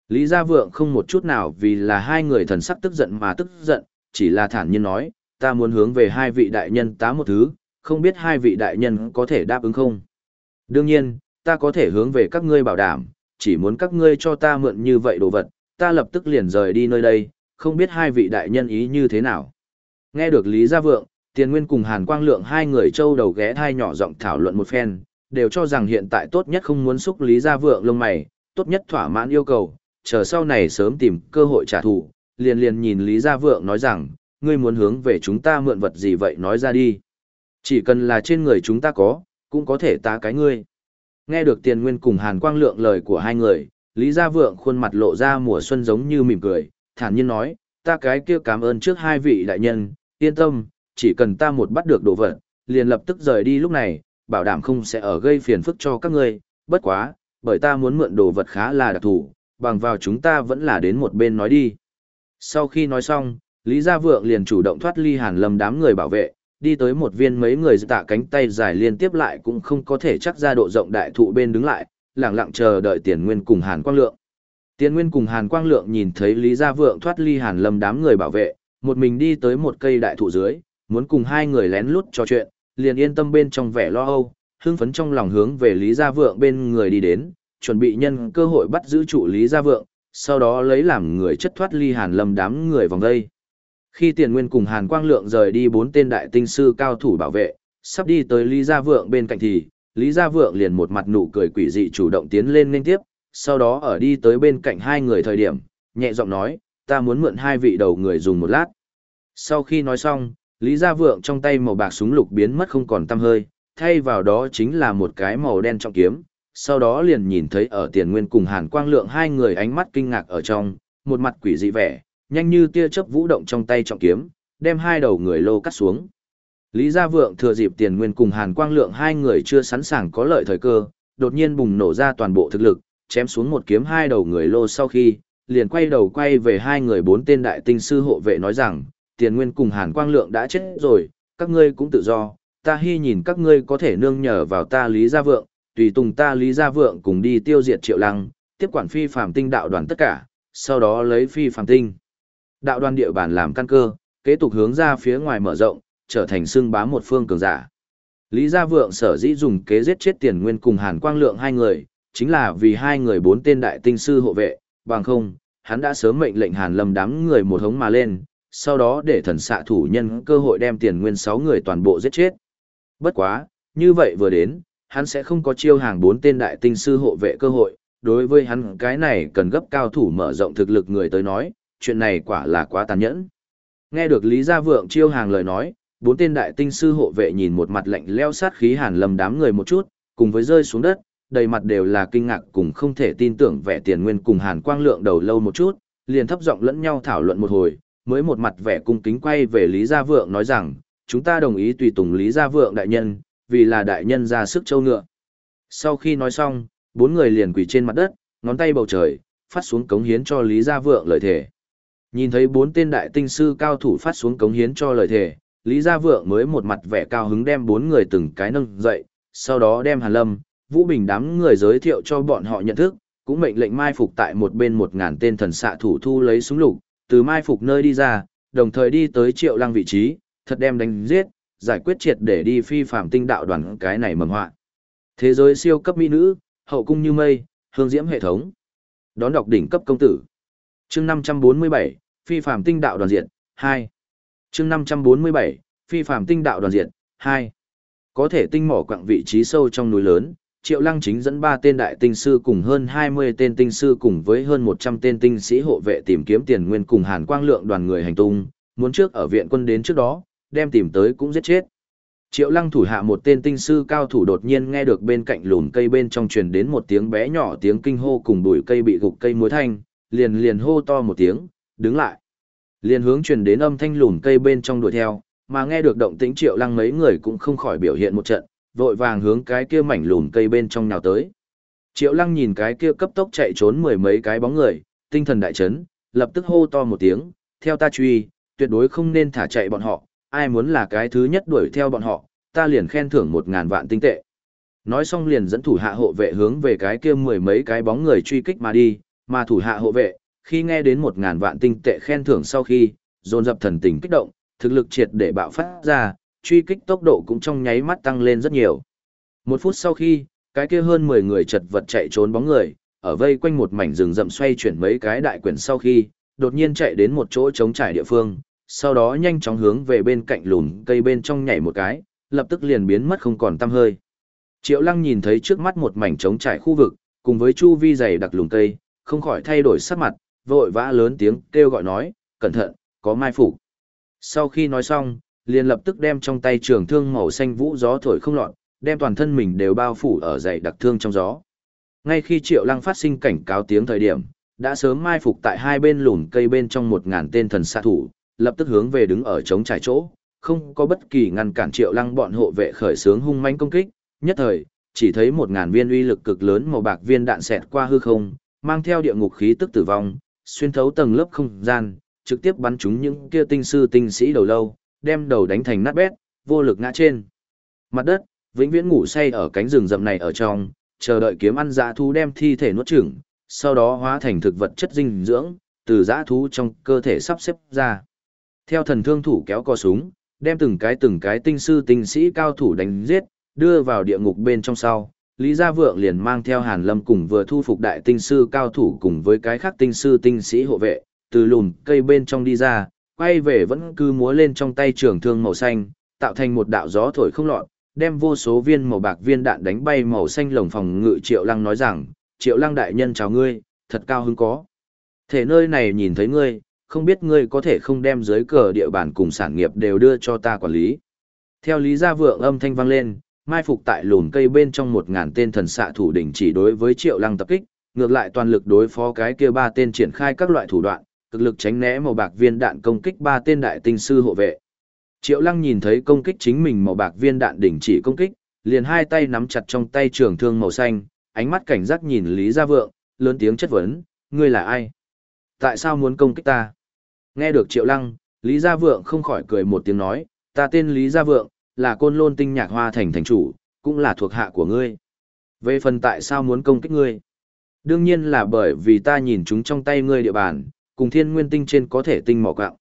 Lý Gia Vượng không một chút nào vì là hai người thần sắc tức giận mà tức giận, chỉ là thản nhiên nói, ta muốn hướng về hai vị đại nhân tá một thứ, không biết hai vị đại nhân có thể đáp ứng không. Đương nhiên, ta có thể hướng về các ngươi bảo đảm, chỉ muốn các ngươi cho ta mượn như vậy đồ vật, ta lập tức liền rời đi nơi đây, không biết hai vị đại nhân ý như thế nào. Nghe được Lý Gia Vượng, Tiền Nguyên cùng Hàn Quang Lượng hai người châu đầu ghé thai nhỏ giọng thảo luận một phen, đều cho rằng hiện tại tốt nhất không muốn xúc Lý Gia Vượng lông mày, tốt nhất thỏa mãn yêu cầu, chờ sau này sớm tìm cơ hội trả thù, liền liền nhìn Lý Gia Vượng nói rằng, ngươi muốn hướng về chúng ta mượn vật gì vậy nói ra đi. Chỉ cần là trên người chúng ta có, cũng có thể ta cái ngươi. Nghe được tiền nguyên cùng Hàn Quang Lượng lời của hai người, Lý Gia Vượng khuôn mặt lộ ra mùa xuân giống như mỉm cười, thản nhiên nói, ta cái kia cảm ơn trước hai vị đại nhân, yên tâm, chỉ cần ta một bắt được đồ vật, liền lập tức rời đi lúc này, bảo đảm không sẽ ở gây phiền phức cho các ngươi, bất quá, bởi ta muốn mượn đồ vật khá là đặc thù, bằng vào chúng ta vẫn là đến một bên nói đi. Sau khi nói xong, Lý Gia Vượng liền chủ động thoát ly Hàn Lâm đám người bảo vệ, đi tới một viên mấy người tạ cánh tay dài liên tiếp lại cũng không có thể chắc ra độ rộng đại thụ bên đứng lại, lặng lặng chờ đợi Tiền Nguyên cùng Hàn Quang Lượng. Tiền Nguyên cùng Hàn Quang Lượng nhìn thấy Lý Gia Vượng thoát ly Hàn Lâm đám người bảo vệ, một mình đi tới một cây đại thụ dưới, muốn cùng hai người lén lút trò chuyện, liền yên tâm bên trong vẻ lo âu, hưng phấn trong lòng hướng về Lý Gia Vượng bên người đi đến, chuẩn bị nhân cơ hội bắt giữ trụ Lý Gia Vượng, sau đó lấy làm người chất thoát ly hàn lâm đám người vòng đây. Khi tiền nguyên cùng hàn quang lượng rời đi bốn tên đại tinh sư cao thủ bảo vệ, sắp đi tới Lý Gia Vượng bên cạnh thì, Lý Gia Vượng liền một mặt nụ cười quỷ dị chủ động tiến lên liên tiếp, sau đó ở đi tới bên cạnh hai người thời điểm, nhẹ giọng nói, ta muốn mượn hai vị đầu người dùng một lát. Sau khi nói xong, Lý Gia Vượng trong tay màu bạc súng lục biến mất không còn tăm hơi, thay vào đó chính là một cái màu đen trọng kiếm, sau đó liền nhìn thấy ở tiền nguyên cùng hàn quang lượng hai người ánh mắt kinh ngạc ở trong, một mặt quỷ dị vẻ, nhanh như tia chớp vũ động trong tay trọng kiếm, đem hai đầu người lô cắt xuống. Lý Gia Vượng thừa dịp tiền nguyên cùng hàn quang lượng hai người chưa sẵn sàng có lợi thời cơ, đột nhiên bùng nổ ra toàn bộ thực lực, chém xuống một kiếm hai đầu người lô sau khi, liền quay đầu quay về hai người bốn tên đại tinh sư hộ vệ nói rằng, tiền nguyên cùng Hàn Quang Lượng đã chết rồi, các ngươi cũng tự do, ta hy nhìn các ngươi có thể nương nhờ vào ta Lý Gia Vượng, tùy tùng ta Lý Gia Vượng cùng đi tiêu diệt triệu lăng, tiếp quản phi phàm tinh đạo đoàn tất cả, sau đó lấy phi phàm tinh. Đạo đoàn địa bàn làm căn cơ, kế tục hướng ra phía ngoài mở rộng, trở thành xưng bá một phương cường giả. Lý Gia Vượng sở dĩ dùng kế giết chết tiền nguyên cùng Hàn Quang Lượng hai người, chính là vì hai người bốn tên đại tinh sư hộ vệ, bằng không, hắn đã sớm mệnh lệnh Hàn Lâm đám người một hống mà lên, sau đó để thần xạ thủ nhân cơ hội đem tiền nguyên sáu người toàn bộ giết chết. Bất quá, như vậy vừa đến, hắn sẽ không có chiêu hàng bốn tên đại tinh sư hộ vệ cơ hội, đối với hắn cái này cần gấp cao thủ mở rộng thực lực người tới nói, chuyện này quả là quá tàn nhẫn. Nghe được Lý Gia Vượng chiêu hàng lời nói, bốn tên đại tinh sư hộ vệ nhìn một mặt lạnh leo sát khí hàn lầm đám người một chút, cùng với rơi xuống đất, đầy mặt đều là kinh ngạc cùng không thể tin tưởng vẻ tiền nguyên cùng hàn quang lượng đầu lâu một chút, liền thấp giọng lẫn nhau thảo luận một hồi, mới một mặt vẻ cung kính quay về Lý Gia Vượng nói rằng, chúng ta đồng ý tùy tùng Lý Gia Vượng đại nhân, vì là đại nhân ra sức châu ngựa. Sau khi nói xong, bốn người liền quỳ trên mặt đất, ngón tay bầu trời, phát xuống cống hiến cho Lý Gia Vượng lời thể. Nhìn thấy bốn tên đại tinh sư cao thủ phát xuống cống hiến cho lời thề, Lý Gia Vượng mới một mặt vẻ cao hứng đem bốn người từng cái nâng dậy, sau đó đem Hàn Lâm, Vũ Bình đám người giới thiệu cho bọn họ nhận thức, cũng mệnh lệnh mai phục tại một bên một ngàn tên thần xạ thủ thu lấy súng lục, từ mai phục nơi đi ra, đồng thời đi tới triệu lăng vị trí, thật đem đánh giết, giải quyết triệt để đi phi phạm tinh đạo đoàn cái này mầm họa. Thế giới siêu cấp mỹ nữ, hậu cung như mây, hương diễm hệ thống. Đón đọc đỉnh cấp công tử. Chương 547, phi phạm tinh đạo đoàn diện, 2. Chương 547, phi phạm tinh đạo đoàn diện, 2. Có thể tinh mỏ quặng vị trí sâu trong núi lớn, Triệu Lăng chính dẫn ba tên đại tinh sư cùng hơn 20 tên tinh sư cùng với hơn 100 tên tinh sĩ hộ vệ tìm kiếm tiền nguyên cùng Hàn Quang Lượng đoàn người hành tung, muốn trước ở viện quân đến trước đó, đem tìm tới cũng giết chết. Triệu Lăng thủ hạ một tên tinh sư cao thủ đột nhiên nghe được bên cạnh lùn cây bên trong truyền đến một tiếng bé nhỏ tiếng kinh hô cùng bụi cây bị gục cây muối thanh, liền liền hô to một tiếng, đứng lại. Liền hướng truyền đến âm thanh lùn cây bên trong đuổi theo, mà nghe được động tĩnh Triệu Lăng mấy người cũng không khỏi biểu hiện một trận, vội vàng hướng cái kia mảnh lùn cây bên trong nào tới. Triệu Lăng nhìn cái kia cấp tốc chạy trốn mười mấy cái bóng người, tinh thần đại chấn, lập tức hô to một tiếng, theo ta truy, tuyệt đối không nên thả chạy bọn họ, ai muốn là cái thứ nhất đuổi theo bọn họ, ta liền khen thưởng một ngàn vạn tinh tệ. Nói xong liền dẫn thủ hạ hộ vệ hướng về cái kia mười mấy cái bóng người truy kích mà đi, mà thủ hạ hộ vệ, khi nghe đến một ngàn vạn tinh tệ khen thưởng sau khi, dồn dập thần tình kích động, thực lực triệt để bạo phát ra, truy kích tốc độ cũng trong nháy mắt tăng lên rất nhiều. Một phút sau khi, cái kia hơn 10 người chật vật chạy trốn bóng người, ở vây quanh một mảnh rừng rậm xoay chuyển mấy cái đại quyển sau khi, đột nhiên chạy đến một chỗ trống trải địa phương, sau đó nhanh chóng hướng về bên cạnh lùm cây bên trong nhảy một cái, lập tức liền biến mất không còn tăm hơi. Triệu Lăng nhìn thấy trước mắt một mảnh trống trải khu vực, cùng với chu vi dày đặc lùm cây, không khỏi thay đổi sắc mặt, vội vã lớn tiếng kêu gọi nói, cẩn thận, có mai phục. Sau khi nói xong, liền lập tức đem trong tay trường thương màu xanh vũ gió thổi không lọt, đem toàn thân mình đều bao phủ ở dày đặc thương trong gió. Ngay khi Triệu Lăng phát sinh cảnh cáo tiếng thời điểm, đã sớm mai phục tại hai bên lùn cây bên trong một ngàn tên thần xạ thủ, lập tức hướng về đứng ở chống trải chỗ, không có bất kỳ ngăn cản Triệu Lăng bọn hộ vệ khởi sướng hung manh công kích, nhất thời, chỉ thấy một ngàn viên uy lực cực lớn màu bạc viên đạn xẹt qua hư không, mang theo địa ngục khí tức tử vong, xuyên thấu tầng lớp không gian, trực tiếp bắn trúng những kia tinh sư tinh sĩ đầu lâu, đem đầu đánh thành nát bét, vô lực ngã trên. Mặt đất, vĩnh viễn ngủ say ở cánh rừng rậm này ở trong, chờ đợi kiếm ăn dã thú đem thi thể nuốt chửng, sau đó hóa thành thực vật chất dinh dưỡng, từ dã thú trong cơ thể sắp xếp ra. Theo thần thương thủ kéo co súng, đem từng cái từng cái tinh sư tinh sĩ cao thủ đánh giết, đưa vào địa ngục bên trong sau. Lý Gia Vượng liền mang theo Hàn Lâm cùng vừa thu phục đại tinh sư cao thủ cùng với cái khác tinh sư tinh sĩ hộ vệ, từ lùm cây bên trong đi ra, quay về vẫn cứ múa lên trong tay trường thương màu xanh, tạo thành một đạo gió thổi không lọt, đem vô số viên màu bạc viên đạn đánh bay màu xanh lồng phòng ngự Triệu Lăng nói rằng, Triệu Lăng đại nhân chào ngươi, thật cao hứng có. Thể nơi này nhìn thấy ngươi, không biết ngươi có thể không đem dưới cờ địa bàn cùng sản nghiệp đều đưa cho ta quản lý. Theo Lý Gia Vượng âm thanh vang lên, mai phục tại lùn cây bên trong một ngàn tên thần xạ thủ đỉnh chỉ đối với Triệu Lăng tập kích, ngược lại toàn lực đối phó cái kia ba tên triển khai các loại thủ đoạn, cực lực tránh né màu bạc viên đạn công kích ba tên đại tinh sư hộ vệ. Triệu Lăng nhìn thấy công kích chính mình màu bạc viên đạn đỉnh chỉ công kích, liền hai tay nắm chặt trong tay trường thương màu xanh, ánh mắt cảnh giác nhìn Lý Gia Vượng, lớn tiếng chất vấn, ngươi là ai? Tại sao muốn công kích ta? Nghe được Triệu Lăng, Lý Gia Vượng không khỏi cười một tiếng nói, ta tên Lý Gia Vượng, là côn lôn tinh nhạc hoa thành thành chủ, cũng là thuộc hạ của ngươi. Về phần tại sao muốn công kích ngươi? Đương nhiên là bởi vì ta nhìn chúng trong tay ngươi địa bàn, cùng thiên nguyên tinh trên có thể tinh mỏ cạo.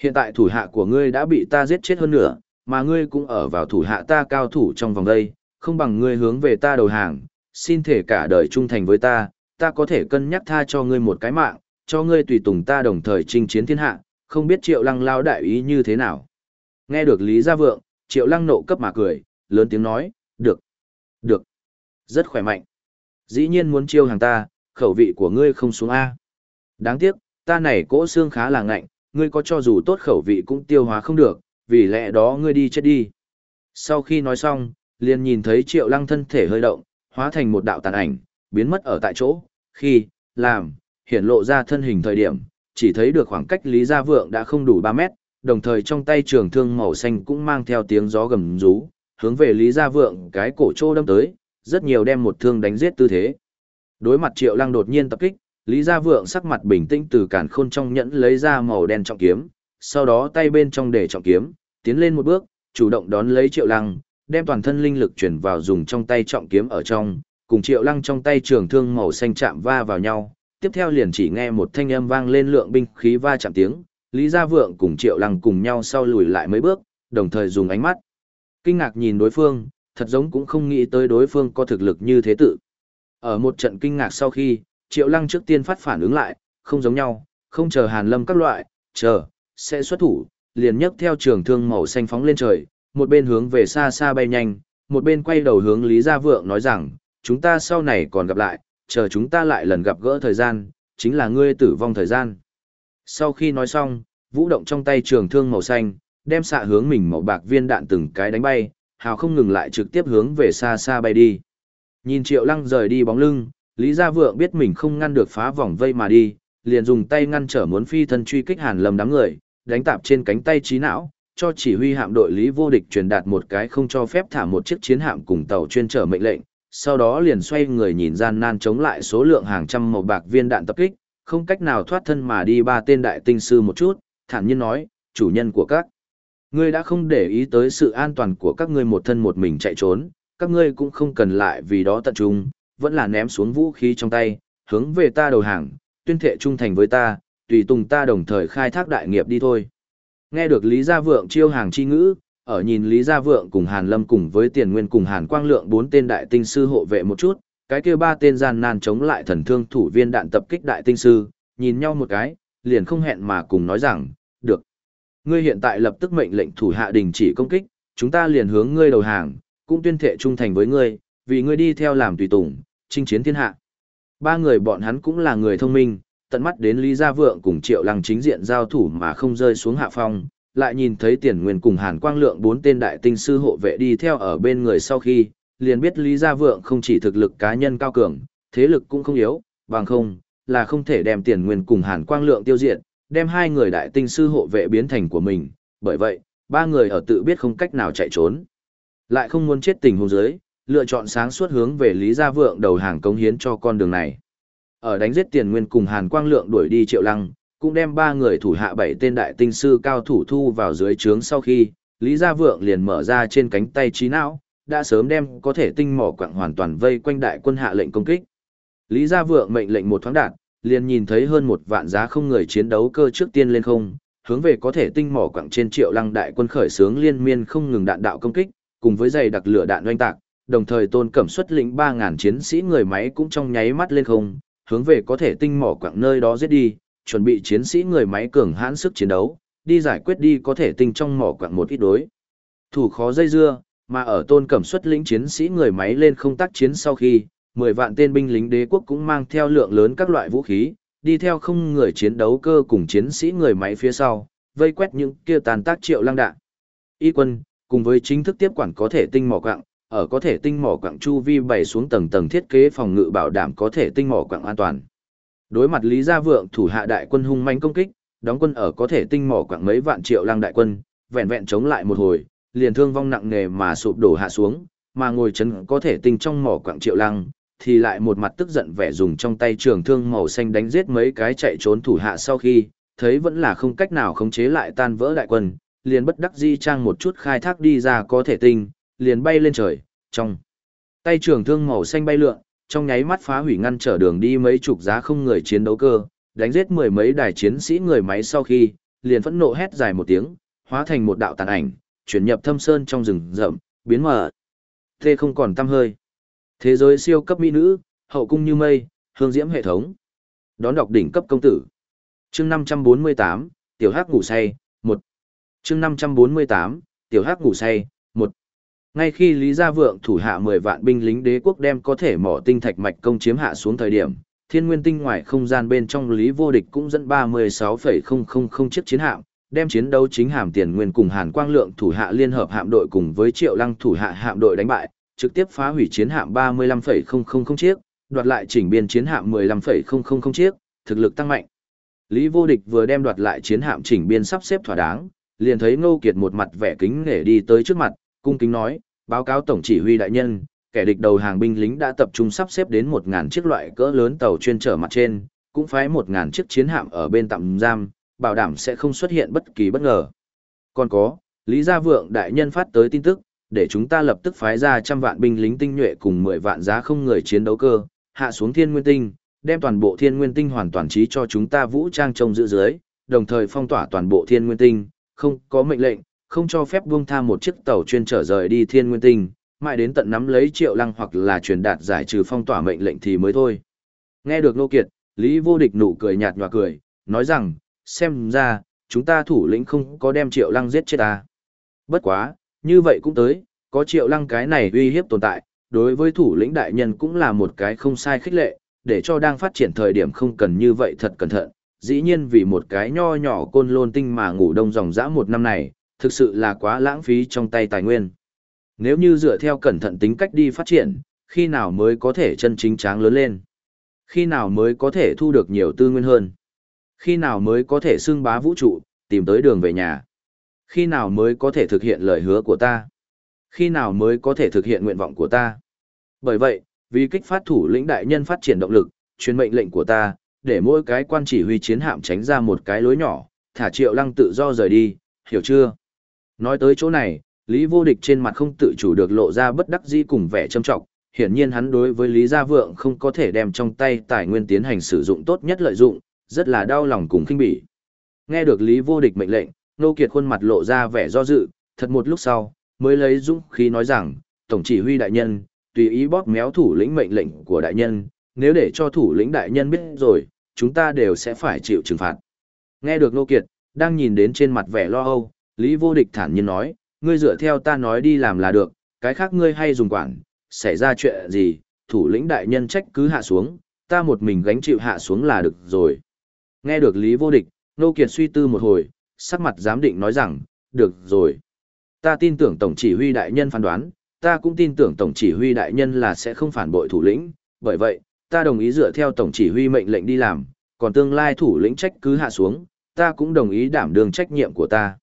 Hiện tại thủ hạ của ngươi đã bị ta giết chết hơn nữa, mà ngươi cũng ở vào thủ hạ ta cao thủ trong vòng đây, không bằng ngươi hướng về ta đầu hàng, xin thể cả đời trung thành với ta, ta có thể cân nhắc tha cho ngươi một cái mạng, cho ngươi tùy tùng ta đồng thời chinh chiến thiên hạ, không biết triệu lăng lao đại ý như thế nào. Nghe được Lý Gia Vượng, triệu lăng nộ cấp mà cười, lớn tiếng nói, được, được, rất khỏe mạnh. Dĩ nhiên muốn chiêu hàng ta, khẩu vị của ngươi không xuống A. Đáng tiếc, ta này cỗ xương khá là ngạnh, ngươi có cho dù tốt khẩu vị cũng tiêu hóa không được, vì lẽ đó ngươi đi chết đi. Sau khi nói xong, liền nhìn thấy triệu lăng thân thể hơi động, hóa thành một đạo tàn ảnh, biến mất ở tại chỗ, khi, làm, hiện lộ ra thân hình thời điểm, chỉ thấy được khoảng cách Lý Gia Vượng đã không đủ 3 mét, đồng thời trong tay trường thương màu xanh cũng mang theo tiếng gió gầm rú, hướng về Lý Gia Vượng cái cổ trô đâm tới, rất nhiều đem một thương đánh giết tư thế. Đối mặt Triệu Lăng đột nhiên tập kích, Lý Gia Vượng sắc mặt bình tĩnh từ cản khôn trong nhẫn lấy ra màu đen trọng kiếm, sau đó tay bên trong để trọng kiếm, tiến lên một bước, chủ động đón lấy Triệu Lăng, đem toàn thân linh lực chuyển vào dùng trong tay trọng kiếm ở trong, cùng Triệu Lăng trong tay trường thương màu xanh chạm va vào nhau. Tiếp theo liền chỉ nghe một thanh âm vang lên lượng binh khí va chạm tiếng, Lý Gia Vượng cùng Triệu Lăng cùng nhau sau lùi lại mấy bước, đồng thời dùng ánh mắt kinh ngạc nhìn đối phương, thật giống cũng không nghĩ tới đối phương có thực lực như thế tự. Ở một trận kinh ngạc sau khi, Triệu Lăng trước tiên phát phản ứng lại, không giống nhau, không chờ Hàn Lâm các loại, chờ, sẽ xuất thủ, liền nhấc theo trường thương màu xanh phóng lên trời, một bên hướng về xa xa bay nhanh, một bên quay đầu hướng Lý Gia Vượng nói rằng, chúng ta sau này còn gặp lại, chờ chúng ta lại lần gặp gỡ thời gian, chính là ngươi tử vong thời gian. Sau khi nói xong, vũ động trong tay trường thương màu xanh, đem xạ hướng mình màu bạc viên đạn từng cái đánh bay, hào không ngừng lại trực tiếp hướng về xa xa bay đi. Nhìn Triệu Lăng rời đi bóng lưng, Lý Gia Vượng biết mình không ngăn được phá vòng vây mà đi, liền dùng tay ngăn trở muốn phi thân truy kích Hàn Lâm đám người, đánh tạp trên cánh tay trí não, cho chỉ huy hạm đội Lý Vô Địch truyền đạt một cái không cho phép thả một chiếc chiến hạm cùng tàu chuyên trở mệnh lệnh, sau đó liền xoay người nhìn gian nan chống lại số lượng hàng trăm màu bạc viên đạn tập kích, không cách nào thoát thân mà đi ba tên đại tinh sư một chút, thản nhiên nói, chủ nhân của các ngươi đã không để ý tới sự an toàn của các ngươi một thân một mình chạy trốn, các ngươi cũng không cần lại vì đó tận trung, vẫn là ném xuống vũ khí trong tay, hướng về ta đầu hàng, tuyên thệ trung thành với ta, tùy tùng ta đồng thời khai thác đại nghiệp đi thôi. Nghe được Lý Gia Vượng chiêu hàng chi ngữ, ở nhìn Lý Gia Vượng cùng Hàn Lâm cùng với Tiền Nguyên cùng Hàn Quang Lượng bốn tên đại tinh sư hộ vệ một chút, cái kia ba tên gian nan chống lại thần thương thủ viên đạn tập kích đại tinh sư, nhìn nhau một cái, liền không hẹn mà cùng nói rằng, được. Ngươi hiện tại lập tức mệnh lệnh thủ hạ đình chỉ công kích, chúng ta liền hướng ngươi đầu hàng, cũng tuyên thệ trung thành với ngươi, vì ngươi đi theo làm tùy tùng, chinh chiến thiên hạ. Ba người bọn hắn cũng là người thông minh, tận mắt đến Lý Gia Vượng cùng Triệu Lăng chính diện giao thủ mà không rơi xuống hạ phong, lại nhìn thấy Tiền Nguyên cùng Hàn Quang Lượng bốn tên đại tinh sư hộ vệ đi theo ở bên người sau khi, liền biết Lý Gia Vượng không chỉ thực lực cá nhân cao cường, thế lực cũng không yếu, bằng không, là không thể đem Tiền Nguyên cùng Hàn Quang Lượng tiêu diệt, đem hai người đại tinh sư hộ vệ biến thành của mình, bởi vậy, ba người ở tự biết không cách nào chạy trốn. Lại không muốn chết tình huống dưới, lựa chọn sáng suốt hướng về Lý Gia Vượng đầu hàng cống hiến cho con đường này. Ở đánh giết tiền nguyên cùng Hàn Quang Lượng đuổi đi Triệu Lăng, cũng đem ba người thủ hạ bảy tên đại tinh sư cao thủ thu vào dưới trướng sau khi, Lý Gia Vượng liền mở ra trên cánh tay trí não, đã sớm đem có thể tinh mỏ quặng hoàn toàn vây quanh đại quân hạ lệnh công kích. Lý Gia Vượng mệnh lệnh một thoáng đạt, liền nhìn thấy hơn một vạn giá không người chiến đấu cơ trước tiên lên không, hướng về có thể tinh mỏ quặng trên triệu lăng đại quân khởi sướng liên miên không ngừng đạn đạo công kích, cùng với dày đặc lửa đạn oanh tạc, đồng thời tôn cẩm xuất lĩnh 3000 chiến sĩ người máy cũng trong nháy mắt lên không, hướng về có thể tinh mỏ quặng nơi đó giết đi, chuẩn bị chiến sĩ người máy cường hãn sức chiến đấu, đi giải quyết đi có thể tinh trong mỏ quặng một ít đối. Thủ khó dây dưa, mà ở tôn cẩm xuất lĩnh chiến sĩ người máy lên không tác chiến sau khi, 10 vạn tên binh lính đế quốc cũng mang theo lượng lớn các loại vũ khí, đi theo không người chiến đấu cơ cùng chiến sĩ người máy phía sau, vây quét những kia tàn tác triệu lăng đạn. Y quân, cùng với chính thức tiếp quản có thể tinh mỏ quặng, ở có thể tinh mỏ quặng chu vi bày xuống tầng tầng thiết kế phòng ngự bảo đảm có thể tinh mỏ quặng an toàn. Đối mặt Lý Gia Vượng thủ hạ đại quân hung manh công kích, đóng quân ở có thể tinh mỏ quặng mấy vạn triệu lăng đại quân, vẹn vẹn chống lại một hồi, liền thương vong nặng nề mà sụp đổ hạ xuống, mà ngồi chấn có thể tinh trong mỏ quảng triệu lăng, thì lại một mặt tức giận vẻ dùng trong tay trường thương màu xanh đánh giết mấy cái chạy trốn thủ hạ sau khi, thấy vẫn là không cách nào khống chế lại tan vỡ đại quân, liền bất đắc di trang một chút khai thác đi ra có thể tinh, liền bay lên trời, trong tay trường thương màu xanh bay lượn, trong nháy mắt phá hủy ngăn trở đường đi mấy chục giá không người chiến đấu cơ, đánh giết mười mấy đài chiến sĩ người máy sau khi, liền phẫn nộ hét dài một tiếng, hóa thành một đạo tàn ảnh, chuyển nhập thâm sơn trong rừng rậm, biến mở. Thế không còn tăm hơi. Thế giới siêu cấp mỹ nữ, hậu cung như mây, hương diễm hệ thống. Đón đọc đỉnh cấp công tử. Chương 548, tiểu hắc ngủ say, 1. Chương 548, tiểu hắc ngủ say, 1. Ngay khi Lý Gia Vượng thủ hạ 10 vạn binh lính đế quốc đem có thể mỏ tinh thạch mạch công chiếm hạ xuống thời điểm, thiên nguyên tinh ngoài không gian bên trong Lý Vô Địch cũng dẫn 36,000 chiếc chiến hạm, đem chiến đấu chính hàm tiền nguyên cùng Hàn Quang Lượng thủ hạ liên hợp hạm đội cùng với Triệu Lăng thủ hạ hạm đội đánh bại, trực tiếp phá hủy chiến hạm 35,000 chiếc, đoạt lại chỉnh biên chiến hạm 15,000 chiếc, thực lực tăng mạnh. Lý Vô Địch vừa đem đoạt lại chiến hạm chỉnh biên sắp xếp thỏa đáng, liền thấy Ngô Kiệt một mặt vẻ kính nể đi tới trước mặt, cung kính nói, báo cáo tổng chỉ huy đại nhân, kẻ địch đầu hàng binh lính đã tập trung sắp xếp đến một ngàn chiếc loại cỡ lớn tàu chuyên trở mặt trên, cũng phái một ngàn chiếc chiến hạm ở bên tạm giam, bảo đảm sẽ không xuất hiện bất kỳ bất ngờ. Còn có, Lý Gia Vượng đại nhân phát tới tin tức, để chúng ta lập tức phái ra trăm vạn binh lính tinh nhuệ cùng 10 vạn giá không người chiến đấu cơ, hạ xuống thiên nguyên tinh, đem toàn bộ thiên nguyên tinh hoàn toàn trí cho chúng ta vũ trang trông giữ dưới, đồng thời phong tỏa toàn bộ thiên nguyên tinh, không có mệnh lệnh, không cho phép buông tha một chiếc tàu chuyên trở rời đi thiên nguyên tinh, mãi đến tận nắm lấy triệu lăng hoặc là truyền đạt giải trừ phong tỏa mệnh lệnh thì mới thôi. Nghe được Nô Kiệt, Lý Vô Địch nụ cười nhạt nhòa cười, nói rằng, xem ra, chúng ta thủ lĩnh không có đem triệu lăng giết chết ta. Bất quá, như vậy cũng tới, có triệu lăng cái này uy hiếp tồn tại, đối với thủ lĩnh đại nhân cũng là một cái không sai khích lệ, để cho đang phát triển thời điểm không cần như vậy thật cẩn thận. Dĩ nhiên vì một cái nho nhỏ côn lôn tinh mà ngủ đông dòng dã một năm này, thực sự là quá lãng phí trong tay tài nguyên. Nếu như dựa theo cẩn thận tính cách đi phát triển, khi nào mới có thể chân chính tráng lớn lên? Khi nào mới có thể thu được nhiều tư nguyên hơn? Khi nào mới có thể xưng bá vũ trụ, tìm tới đường về nhà? Khi nào mới có thể thực hiện lời hứa của ta? Khi nào mới có thể thực hiện nguyện vọng của ta? Bởi vậy, vì kích phát thủ lĩnh đại nhân phát triển động lực, truyền mệnh lệnh của ta, để mỗi cái quan chỉ huy chiến hạm tránh ra một cái lối nhỏ, thả triệu lăng tự do rời đi, hiểu chưa? Nói tới chỗ này, Lý Vô Địch trên mặt không tự chủ được lộ ra bất đắc dĩ cùng vẻ trâm trọng, hiển nhiên hắn đối với Lý Gia Vượng không có thể đem trong tay tài nguyên tiến hành sử dụng tốt nhất lợi dụng, rất là đau lòng cùng khinh bỉ. Nghe được Lý Vô Địch mệnh lệnh, Nô Kiệt khuôn mặt lộ ra vẻ do dự, thật một lúc sau, mới lấy dũng khí nói rằng, Tổng chỉ huy đại nhân, tùy ý bóp méo thủ lĩnh mệnh lệnh của đại nhân, nếu để cho thủ lĩnh đại nhân biết rồi, chúng ta đều sẽ phải chịu trừng phạt. Nghe được Nô Kiệt, đang nhìn đến trên mặt vẻ lo âu, Lý Vô Địch thản nhiên nói, ngươi dựa theo ta nói đi làm là được, cái khác ngươi hay dùng quản, xảy ra chuyện gì, thủ lĩnh đại nhân trách cứ hạ xuống, ta một mình gánh chịu hạ xuống là được rồi. Nghe được Lý Vô Địch, Nô Kiệt suy tư một hồi, sắc mặt giám định nói rằng, được rồi. Ta tin tưởng Tổng chỉ huy đại nhân phán đoán, ta cũng tin tưởng Tổng chỉ huy đại nhân là sẽ không phản bội thủ lĩnh, bởi vậy, ta đồng ý dựa theo Tổng chỉ huy mệnh lệnh đi làm, còn tương lai thủ lĩnh trách cứ hạ xuống, ta cũng đồng ý đảm đương trách nhiệm của ta.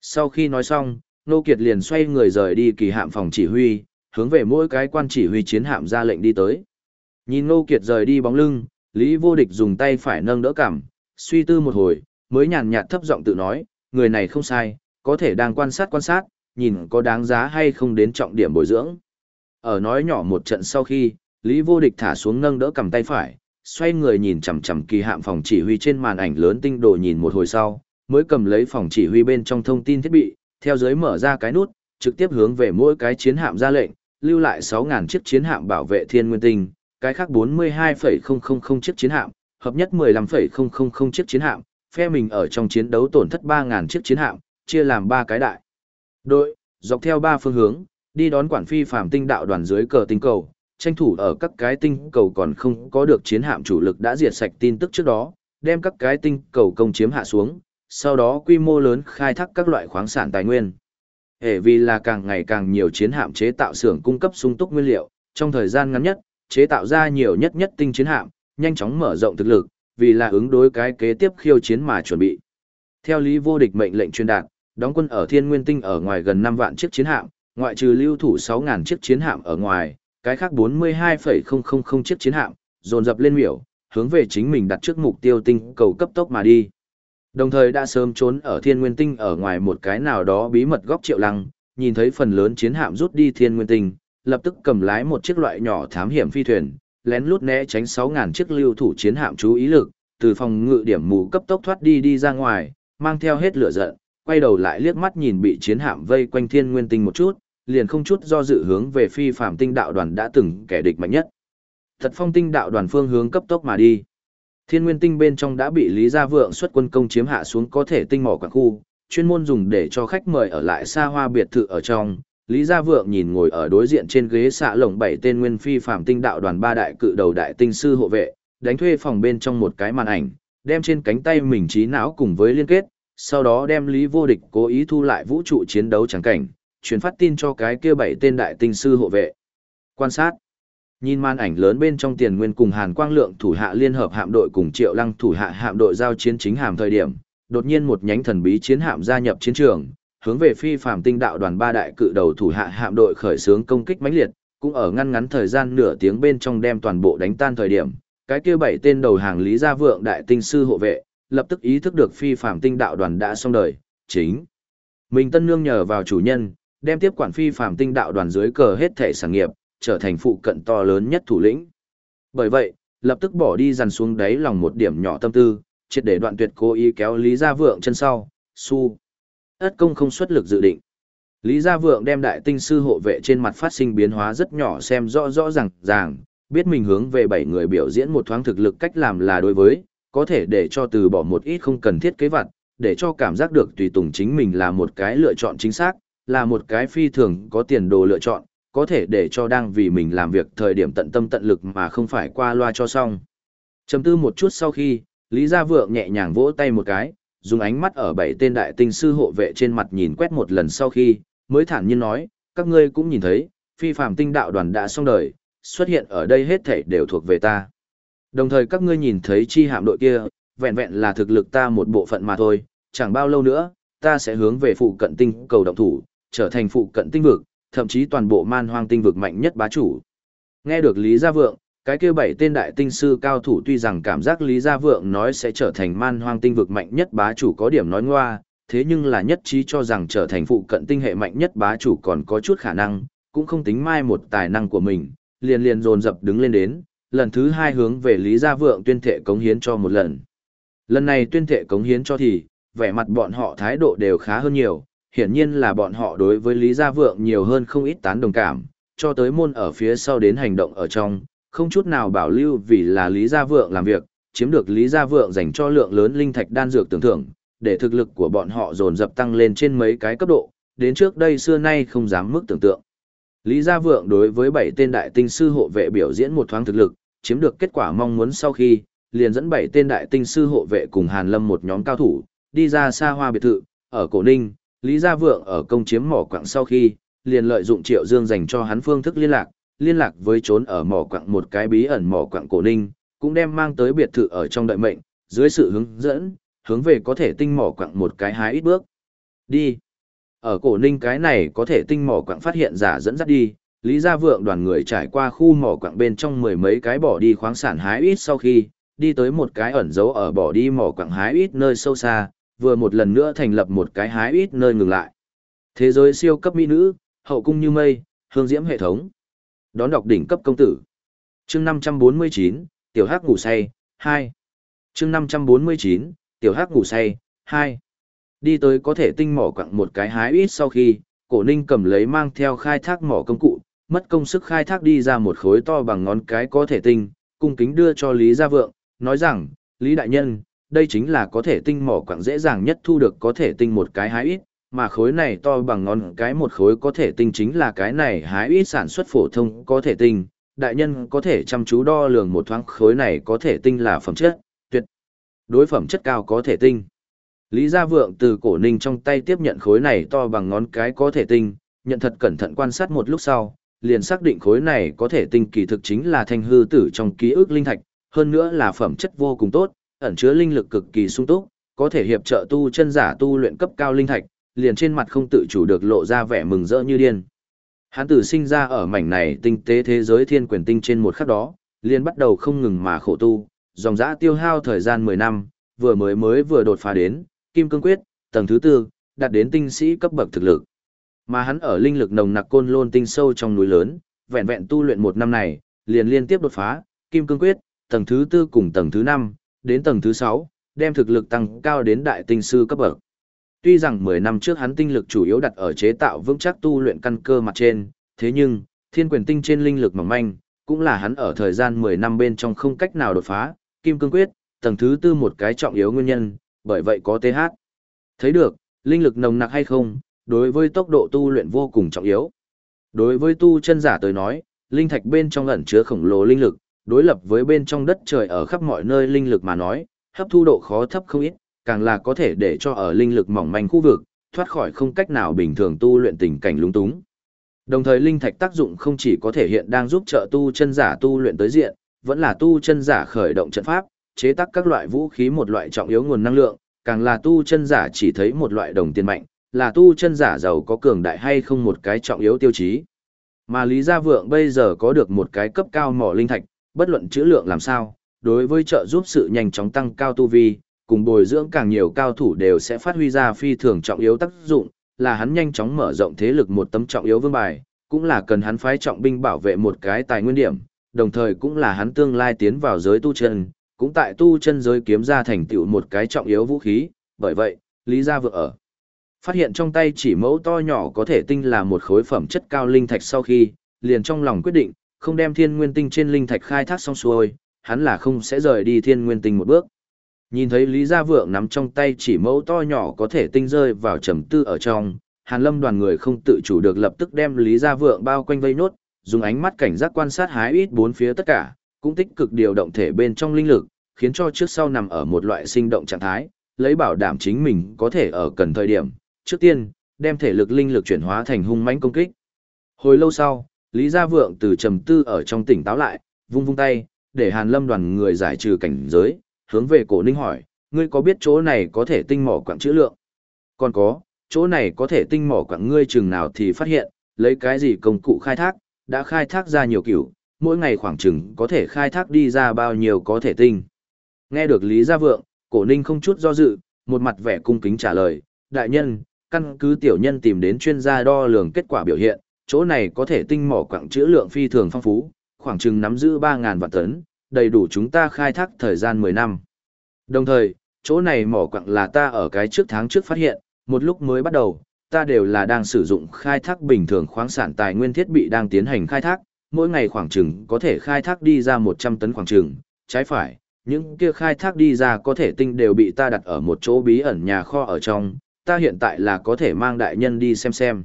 Sau khi nói xong, Nô Kiệt liền xoay người rời đi kỳ hạm phòng chỉ huy, hướng về mỗi cái quan chỉ huy chiến hạm ra lệnh đi tới. Nhìn Nô Kiệt rời đi bóng lưng, Lý Vô Địch dùng tay phải nâng đỡ cằm, suy tư một hồi, mới nhàn nhạt thấp giọng tự nói, người này không sai, có thể đang quan sát quan sát, nhìn có đáng giá hay không đến trọng điểm bồi dưỡng. Ở nói nhỏ một trận sau khi, Lý Vô Địch thả xuống nâng đỡ cầm tay phải, xoay người nhìn chằm chằm kỳ hạm phòng chỉ huy trên màn ảnh lớn tinh đồ nhìn một hồi sau, mới cầm lấy phòng chỉ huy bên trong thông tin thiết bị, theo dưới mở ra cái nút, trực tiếp hướng về mỗi cái chiến hạm ra lệnh, lưu lại 6000 chiếc chiến hạm bảo vệ thiên nguyên tinh, cái khác 42,000 chiếc chiến hạm, hợp nhất 15,000 chiếc chiến hạm, phe mình ở trong chiến đấu tổn thất 3.000 chiếc chiến hạm, chia làm 3 cái đại. Đội, dọc theo 3 phương hướng, đi đón quản phi phàm tinh đạo đoàn dưới cờ tinh cầu, tranh thủ ở các cái tinh cầu còn không có được chiến hạm chủ lực đã diệt sạch tin tức trước đó, đem các cái tinh cầu công chiếm hạ xuống, sau đó quy mô lớn khai thác các loại khoáng sản tài nguyên. Hệ vì là càng ngày càng nhiều chiến hạm chế tạo xưởng cung cấp sung túc nguyên liệu, trong thời gian ngắn nhất, chế tạo ra nhiều nhất nhất tinh chiến hạm, nhanh chóng mở rộng thực lực, vì là ứng đối cái kế tiếp khiêu chiến mà chuẩn bị. Theo lý vô địch mệnh lệnh truyền đạt, đóng quân ở Thiên Nguyên Tinh ở ngoài gần 5 vạn chiếc chiến hạm, ngoại trừ lưu thủ 6000 chiếc chiến hạm ở ngoài, cái khác 42,000 chiếc chiến hạm, dồn dập lên miểu, hướng về chính mình đặt trước mục tiêu tinh cầu cấp tốc mà đi. Đồng thời đã sớm trốn ở thiên nguyên tinh ở ngoài một cái nào đó bí mật góc triệu lăng, nhìn thấy phần lớn chiến hạm rút đi thiên nguyên tinh, lập tức cầm lái một chiếc loại nhỏ thám hiểm phi thuyền, lén lút né tránh 6000 chiếc lưu thủ chiến hạm chú ý lực, từ phòng ngự điểm mù cấp tốc thoát đi đi ra ngoài, mang theo hết lửa giận, quay đầu lại liếc mắt nhìn bị chiến hạm vây quanh thiên nguyên tinh một chút, liền không chút do dự hướng về phi phạm tinh đạo đoàn đã từng kẻ địch mạnh nhất. Thật phong tinh đạo đoàn phương hướng cấp tốc mà đi. Thiên nguyên tinh bên trong đã bị Lý Gia Vượng xuất quân công chiếm hạ xuống có thể tinh mỏ quảng khu, chuyên môn dùng để cho khách mời ở lại xa hoa biệt thự ở trong. Lý Gia Vượng nhìn ngồi ở đối diện trên ghế xạ lồng bảy tên nguyên phi phạm tinh đạo đoàn ba đại cự đầu đại tinh sư hộ vệ, đánh thuê phòng bên trong một cái màn ảnh, đem trên cánh tay mình trí não cùng với liên kết, sau đó đem Lý Vô Địch cố ý thu lại vũ trụ chiến đấu chẳng cảnh, truyền phát tin cho cái kia bảy tên đại tinh sư hộ vệ. Quan sát. Nhìn màn ảnh lớn bên trong tiền nguyên cùng Hàn Quang Lượng thủ hạ liên hợp hạm đội cùng Triệu Lăng thủ hạ hạm đội giao chiến chính hàm thời điểm, đột nhiên một nhánh thần bí chiến hạm gia nhập chiến trường, hướng về phi phàm tinh đạo đoàn ba đại cự đầu thủ hạ hạm đội khởi xướng công kích mãnh liệt, cũng ở ngăn ngắn thời gian nửa tiếng bên trong đem toàn bộ đánh tan thời điểm, cái kia bảy tên đầu hàng Lý Gia Vượng đại tinh sư hộ vệ, lập tức ý thức được phi phàm tinh đạo đoàn đã xong đời, chính mình tân nương nhờ vào chủ nhân, đem tiếp quản phi phàm tinh đạo đoàn dưới cờ hết thể sản nghiệp, trở thành phụ cận to lớn nhất thủ lĩnh. Bởi vậy, lập tức bỏ đi dằn xuống đáy lòng một điểm nhỏ tâm tư, triệt để đoạn tuyệt cố ý kéo Lý Gia Vượng chân sau, su. Ất công không xuất lực dự định. Lý Gia Vượng đem đại tinh sư hộ vệ trên mặt phát sinh biến hóa rất nhỏ xem rõ rõ ràng ràng, biết mình hướng về bảy người biểu diễn một thoáng thực lực cách làm là đối với, có thể để cho từ bỏ một ít không cần thiết kế vặt, để cho cảm giác được tùy tùng chính mình là một cái lựa chọn chính xác, là một cái phi thường có tiền đồ lựa chọn, có thể để cho đang vì mình làm việc thời điểm tận tâm tận lực mà không phải qua loa cho xong. Chầm tư một chút sau khi, Lý Gia Vượng nhẹ nhàng vỗ tay một cái, dùng ánh mắt ở bảy tên đại tinh sư hộ vệ trên mặt nhìn quét một lần sau khi, mới thản nhiên nói, các ngươi cũng nhìn thấy, phi phàm tinh đạo đoàn đã xong đời, xuất hiện ở đây hết thảy đều thuộc về ta. Đồng thời các ngươi nhìn thấy chi hạm đội kia, vẹn vẹn là thực lực ta một bộ phận mà thôi, chẳng bao lâu nữa, ta sẽ hướng về phụ cận tinh cầu động thủ, trở thành phụ cận tinh vực, thậm chí toàn bộ man hoang tinh vực mạnh nhất bá chủ. Nghe được Lý Gia Vượng, cái kia bảy tên đại tinh sư cao thủ tuy rằng cảm giác Lý Gia Vượng nói sẽ trở thành man hoang tinh vực mạnh nhất bá chủ có điểm nói ngoa, thế nhưng là nhất trí cho rằng trở thành phụ cận tinh hệ mạnh nhất bá chủ còn có chút khả năng, cũng không tính mai một tài năng của mình, liền liền dồn dập đứng lên đến, lần thứ hai hướng về Lý Gia Vượng tuyên thệ cống hiến cho một lần. Lần này tuyên thệ cống hiến cho thì, vẻ mặt bọn họ thái độ đều khá hơn nhiều, hiển nhiên là bọn họ đối với Lý Gia Vượng nhiều hơn không ít tán đồng cảm, cho tới môn ở phía sau đến hành động ở trong, không chút nào bảo lưu vì là Lý Gia Vượng làm việc, chiếm được Lý Gia Vượng dành cho lượng lớn linh thạch đan dược tưởng thưởng, để thực lực của bọn họ dồn dập tăng lên trên mấy cái cấp độ, đến trước đây xưa nay không dám mức tưởng tượng. Lý Gia Vượng đối với bảy tên đại tinh sư hộ vệ biểu diễn một thoáng thực lực, chiếm được kết quả mong muốn sau khi, liền dẫn bảy tên đại tinh sư hộ vệ cùng Hàn Lâm một nhóm cao thủ, đi ra xa hoa biệt thự, ở Cổ Ninh, Lý Gia Vượng ở công chiếm mỏ quặng sau khi, liền lợi dụng Triệu Dương dành cho hắn phương thức liên lạc, liên lạc với trốn ở mỏ quặng một cái bí ẩn mỏ quặng Cổ Ninh, cũng đem mang tới biệt thự ở trong đợi mệnh, dưới sự hướng dẫn, hướng về có thể tinh mỏ quặng một cái hái ít bước. Đi. Ở cổ ninh cái này có thể tinh mỏ quặng phát hiện giả dẫn dắt đi, Lý Gia Vượng đoàn người trải qua khu mỏ quặng bên trong mười mấy cái bỏ đi khoáng sản hái ít sau khi, đi tới một cái ẩn giấu ở bỏ đi mỏ quặng hái ít nơi sâu xa, vừa một lần nữa thành lập một cái hái ít nơi ngừng lại. Thế giới siêu cấp mỹ nữ, hậu cung như mây, hương diễm hệ thống. Đón đọc đỉnh cấp công tử. Chương 549, Tiểu Hắc ngủ say, 2. Chương 549, Tiểu Hắc ngủ say, 2. Đi tới có thể tinh mỏ quặng một cái hái ít sau khi, cổ ninh cầm lấy mang theo khai thác mỏ công cụ, mất công sức khai thác đi ra một khối to bằng ngón cái có thể tinh, cung kính đưa cho Lý Gia Vượng, nói rằng, Lý Đại Nhân, đây chính là có thể tinh mỏ quặng dễ dàng nhất thu được có thể tinh một cái hái ít, mà khối này to bằng ngón cái một khối có thể tinh chính là cái này hái ít sản xuất phổ thông có thể tinh. Đại nhân có thể chăm chú đo lường một thoáng khối này có thể tinh là phẩm chất, tuyệt. Đối phẩm chất cao có thể tinh. Lý Gia Vượng từ cổ ninh trong tay tiếp nhận khối này to bằng ngón cái có thể tinh, nhận thật cẩn thận quan sát một lúc sau, liền xác định khối này có thể tinh kỳ thực chính là thanh hư tử trong ký ức linh thạch, hơn nữa là phẩm chất vô cùng tốt, ẩn chứa linh lực cực kỳ sung túc, có thể hiệp trợ tu chân giả tu luyện cấp cao linh thạch, liền trên mặt không tự chủ được lộ ra vẻ mừng rỡ như điên. Hắn tử sinh ra ở mảnh này tinh tế thế giới thiên quyền tinh trên một khắc đó, liền bắt đầu không ngừng mà khổ tu, dòng dã tiêu hao thời gian 10 năm, vừa mới mới vừa đột phá đến, kim cương quyết, tầng thứ tư, đạt đến tinh sĩ cấp bậc thực lực. Mà hắn ở linh lực nồng nặc côn lôn tinh sâu trong núi lớn, vẹn vẹn tu luyện một năm này, liền liên tiếp đột phá, kim cương quyết, tầng thứ tư cùng tầng thứ năm, đến tầng thứ sáu, đem thực lực tăng cao đến đại tinh sư cấp bậc. Tuy rằng 10 năm trước hắn tinh lực chủ yếu đặt ở chế tạo vững chắc tu luyện căn cơ mặt trên, thế nhưng, thiên quyền tinh trên linh lực mỏng manh, cũng là hắn ở thời gian 10 năm bên trong không cách nào đột phá, kim cương quyết, tầng thứ tư một cái trọng yếu nguyên nhân, bởi vậy có TH. Thấy được, linh lực nồng nặc hay không, đối với tốc độ tu luyện vô cùng trọng yếu. Đối với tu chân giả tới nói, linh thạch bên trong ẩn chứa khổng lồ linh lực, đối lập với bên trong đất trời ở khắp mọi nơi linh lực mà nói, hấp thu độ khó thấp không ít, càng là có thể để cho ở linh lực mỏng manh khu vực, thoát khỏi không cách nào bình thường tu luyện tình cảnh lúng túng. Đồng thời linh thạch tác dụng không chỉ có thể hiện đang giúp trợ tu chân giả tu luyện tới diện, vẫn là tu chân giả khởi động trận pháp, chế tác các loại vũ khí một loại trọng yếu nguồn năng lượng, càng là tu chân giả chỉ thấy một loại đồng tiền mạnh, là tu chân giả giàu có cường đại hay không một cái trọng yếu tiêu chí. Mà Lý Gia Vượng bây giờ có được một cái cấp cao mỏ linh thạch, bất luận chữ lượng làm sao, đối với trợ giúp sự nhanh chóng tăng cao tu vi, cùng bồi dưỡng càng nhiều cao thủ đều sẽ phát huy ra phi thường trọng yếu tác dụng, là hắn nhanh chóng mở rộng thế lực một tấm trọng yếu vương bài, cũng là cần hắn phái trọng binh bảo vệ một cái tài nguyên điểm, đồng thời cũng là hắn tương lai tiến vào giới tu chân, cũng tại tu chân giới kiếm ra thành tựu một cái trọng yếu vũ khí, bởi vậy, Lý Gia Vượng ở. Phát hiện trong tay chỉ mẫu to nhỏ có thể tinh là một khối phẩm chất cao linh thạch sau khi, liền trong lòng quyết định, không đem thiên nguyên tinh trên linh thạch khai thác xong xuôi, hắn là không sẽ rời đi thiên nguyên tinh một bước. Nhìn thấy Lý Gia Vượng nắm trong tay chỉ mẫu to nhỏ có thể tinh rơi vào trầm tư ở trong, Hàn Lâm đoàn người không tự chủ được lập tức đem Lý Gia Vượng bao quanh vây nốt, dùng ánh mắt cảnh giác quan sát hái ít bốn phía tất cả, cũng tích cực điều động thể bên trong linh lực, khiến cho trước sau nằm ở một loại sinh động trạng thái, lấy bảo đảm chính mình có thể ở cần thời điểm. Trước tiên, đem thể lực linh lực chuyển hóa thành hung mãnh công kích. Hồi lâu sau, Lý Gia Vượng từ trầm tư ở trong tỉnh táo lại, vung vung tay, để Hàn Lâm đoàn người giải trừ cảnh giới, hướng về cổ ninh hỏi, ngươi có biết chỗ này có thể tinh mỏ quặng chữ lượng? Còn có, chỗ này có thể tinh mỏ quặng ngươi chừng nào thì phát hiện, lấy cái gì công cụ khai thác, đã khai thác ra nhiều kiểu, mỗi ngày khoảng chừng có thể khai thác đi ra bao nhiêu có thể tinh. Nghe được Lý Gia Vượng, cổ ninh không chút do dự, một mặt vẻ cung kính trả lời, đại nhân, căn cứ tiểu nhân tìm đến chuyên gia đo lường kết quả biểu hiện, chỗ này có thể tinh mỏ quặng chữ lượng phi thường phong phú, khoảng chừng nắm giữ 3.000 vạn tấn, đầy đủ chúng ta khai thác thời gian 10 năm. Đồng thời, chỗ này mỏ quặng là ta ở cái trước tháng trước phát hiện, một lúc mới bắt đầu, ta đều là đang sử dụng khai thác bình thường khoáng sản tài nguyên thiết bị đang tiến hành khai thác, mỗi ngày khoảng chừng có thể khai thác đi ra 100 tấn khoảng chừng, trái phải, những kia khai thác đi ra có thể tinh đều bị ta đặt ở một chỗ bí ẩn nhà kho ở trong, ta hiện tại là có thể mang đại nhân đi xem xem.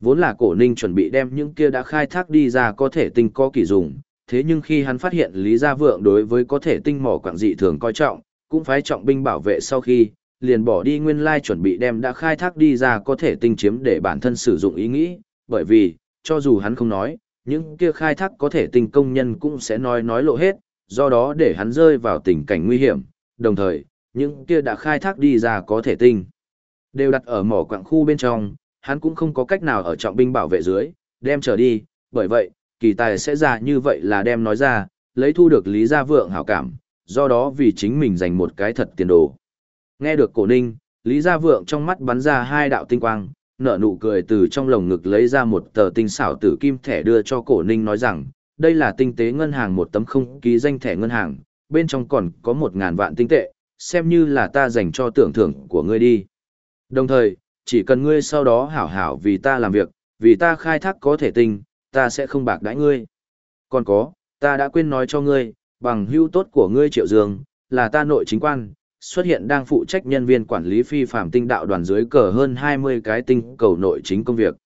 Vốn là cổ ninh chuẩn bị đem những kia đã khai thác đi ra có thể tinh có kỳ dùng, thế nhưng khi hắn phát hiện Lý Gia Vượng đối với có thể tinh mỏ quảng dị thường coi trọng, cũng phái trọng binh bảo vệ sau khi, liền bỏ đi nguyên lai chuẩn bị đem đã khai thác đi ra có thể tinh chiếm để bản thân sử dụng ý nghĩ, bởi vì, cho dù hắn không nói, những kia khai thác có thể tinh công nhân cũng sẽ nói nói lộ hết, do đó để hắn rơi vào tình cảnh nguy hiểm, đồng thời, những kia đã khai thác đi ra có thể tinh, đều đặt ở mỏ quặng khu bên trong, hắn cũng không có cách nào ở trọng binh bảo vệ dưới, đem trở đi, bởi vậy, kỳ tài sẽ già như vậy là đem nói ra, lấy thu được Lý Gia Vượng hảo cảm, do đó vì chính mình dành một cái thật tiền đồ. Nghe được cổ ninh, Lý Gia Vượng trong mắt bắn ra hai đạo tinh quang, nở nụ cười từ trong lồng ngực lấy ra một tờ tinh xảo tử kim thẻ đưa cho cổ ninh nói rằng, đây là tinh tế ngân hàng một tấm không ký danh thẻ ngân hàng, bên trong còn có một ngàn vạn tinh tệ, xem như là ta dành cho tưởng thưởng của ngươi đi. Đồng thời, chỉ cần ngươi sau đó hảo hảo vì ta làm việc, vì ta khai thác có thể tinh, ta sẽ không bạc đãi ngươi. Còn có, ta đã quên nói cho ngươi, bằng hưu tốt của ngươi Triệu Dương, là ta nội chính quan, xuất hiện đang phụ trách nhân viên quản lý phi phạm tinh đạo đoàn dưới cờ hơn 20 cái tinh cầu nội chính công việc.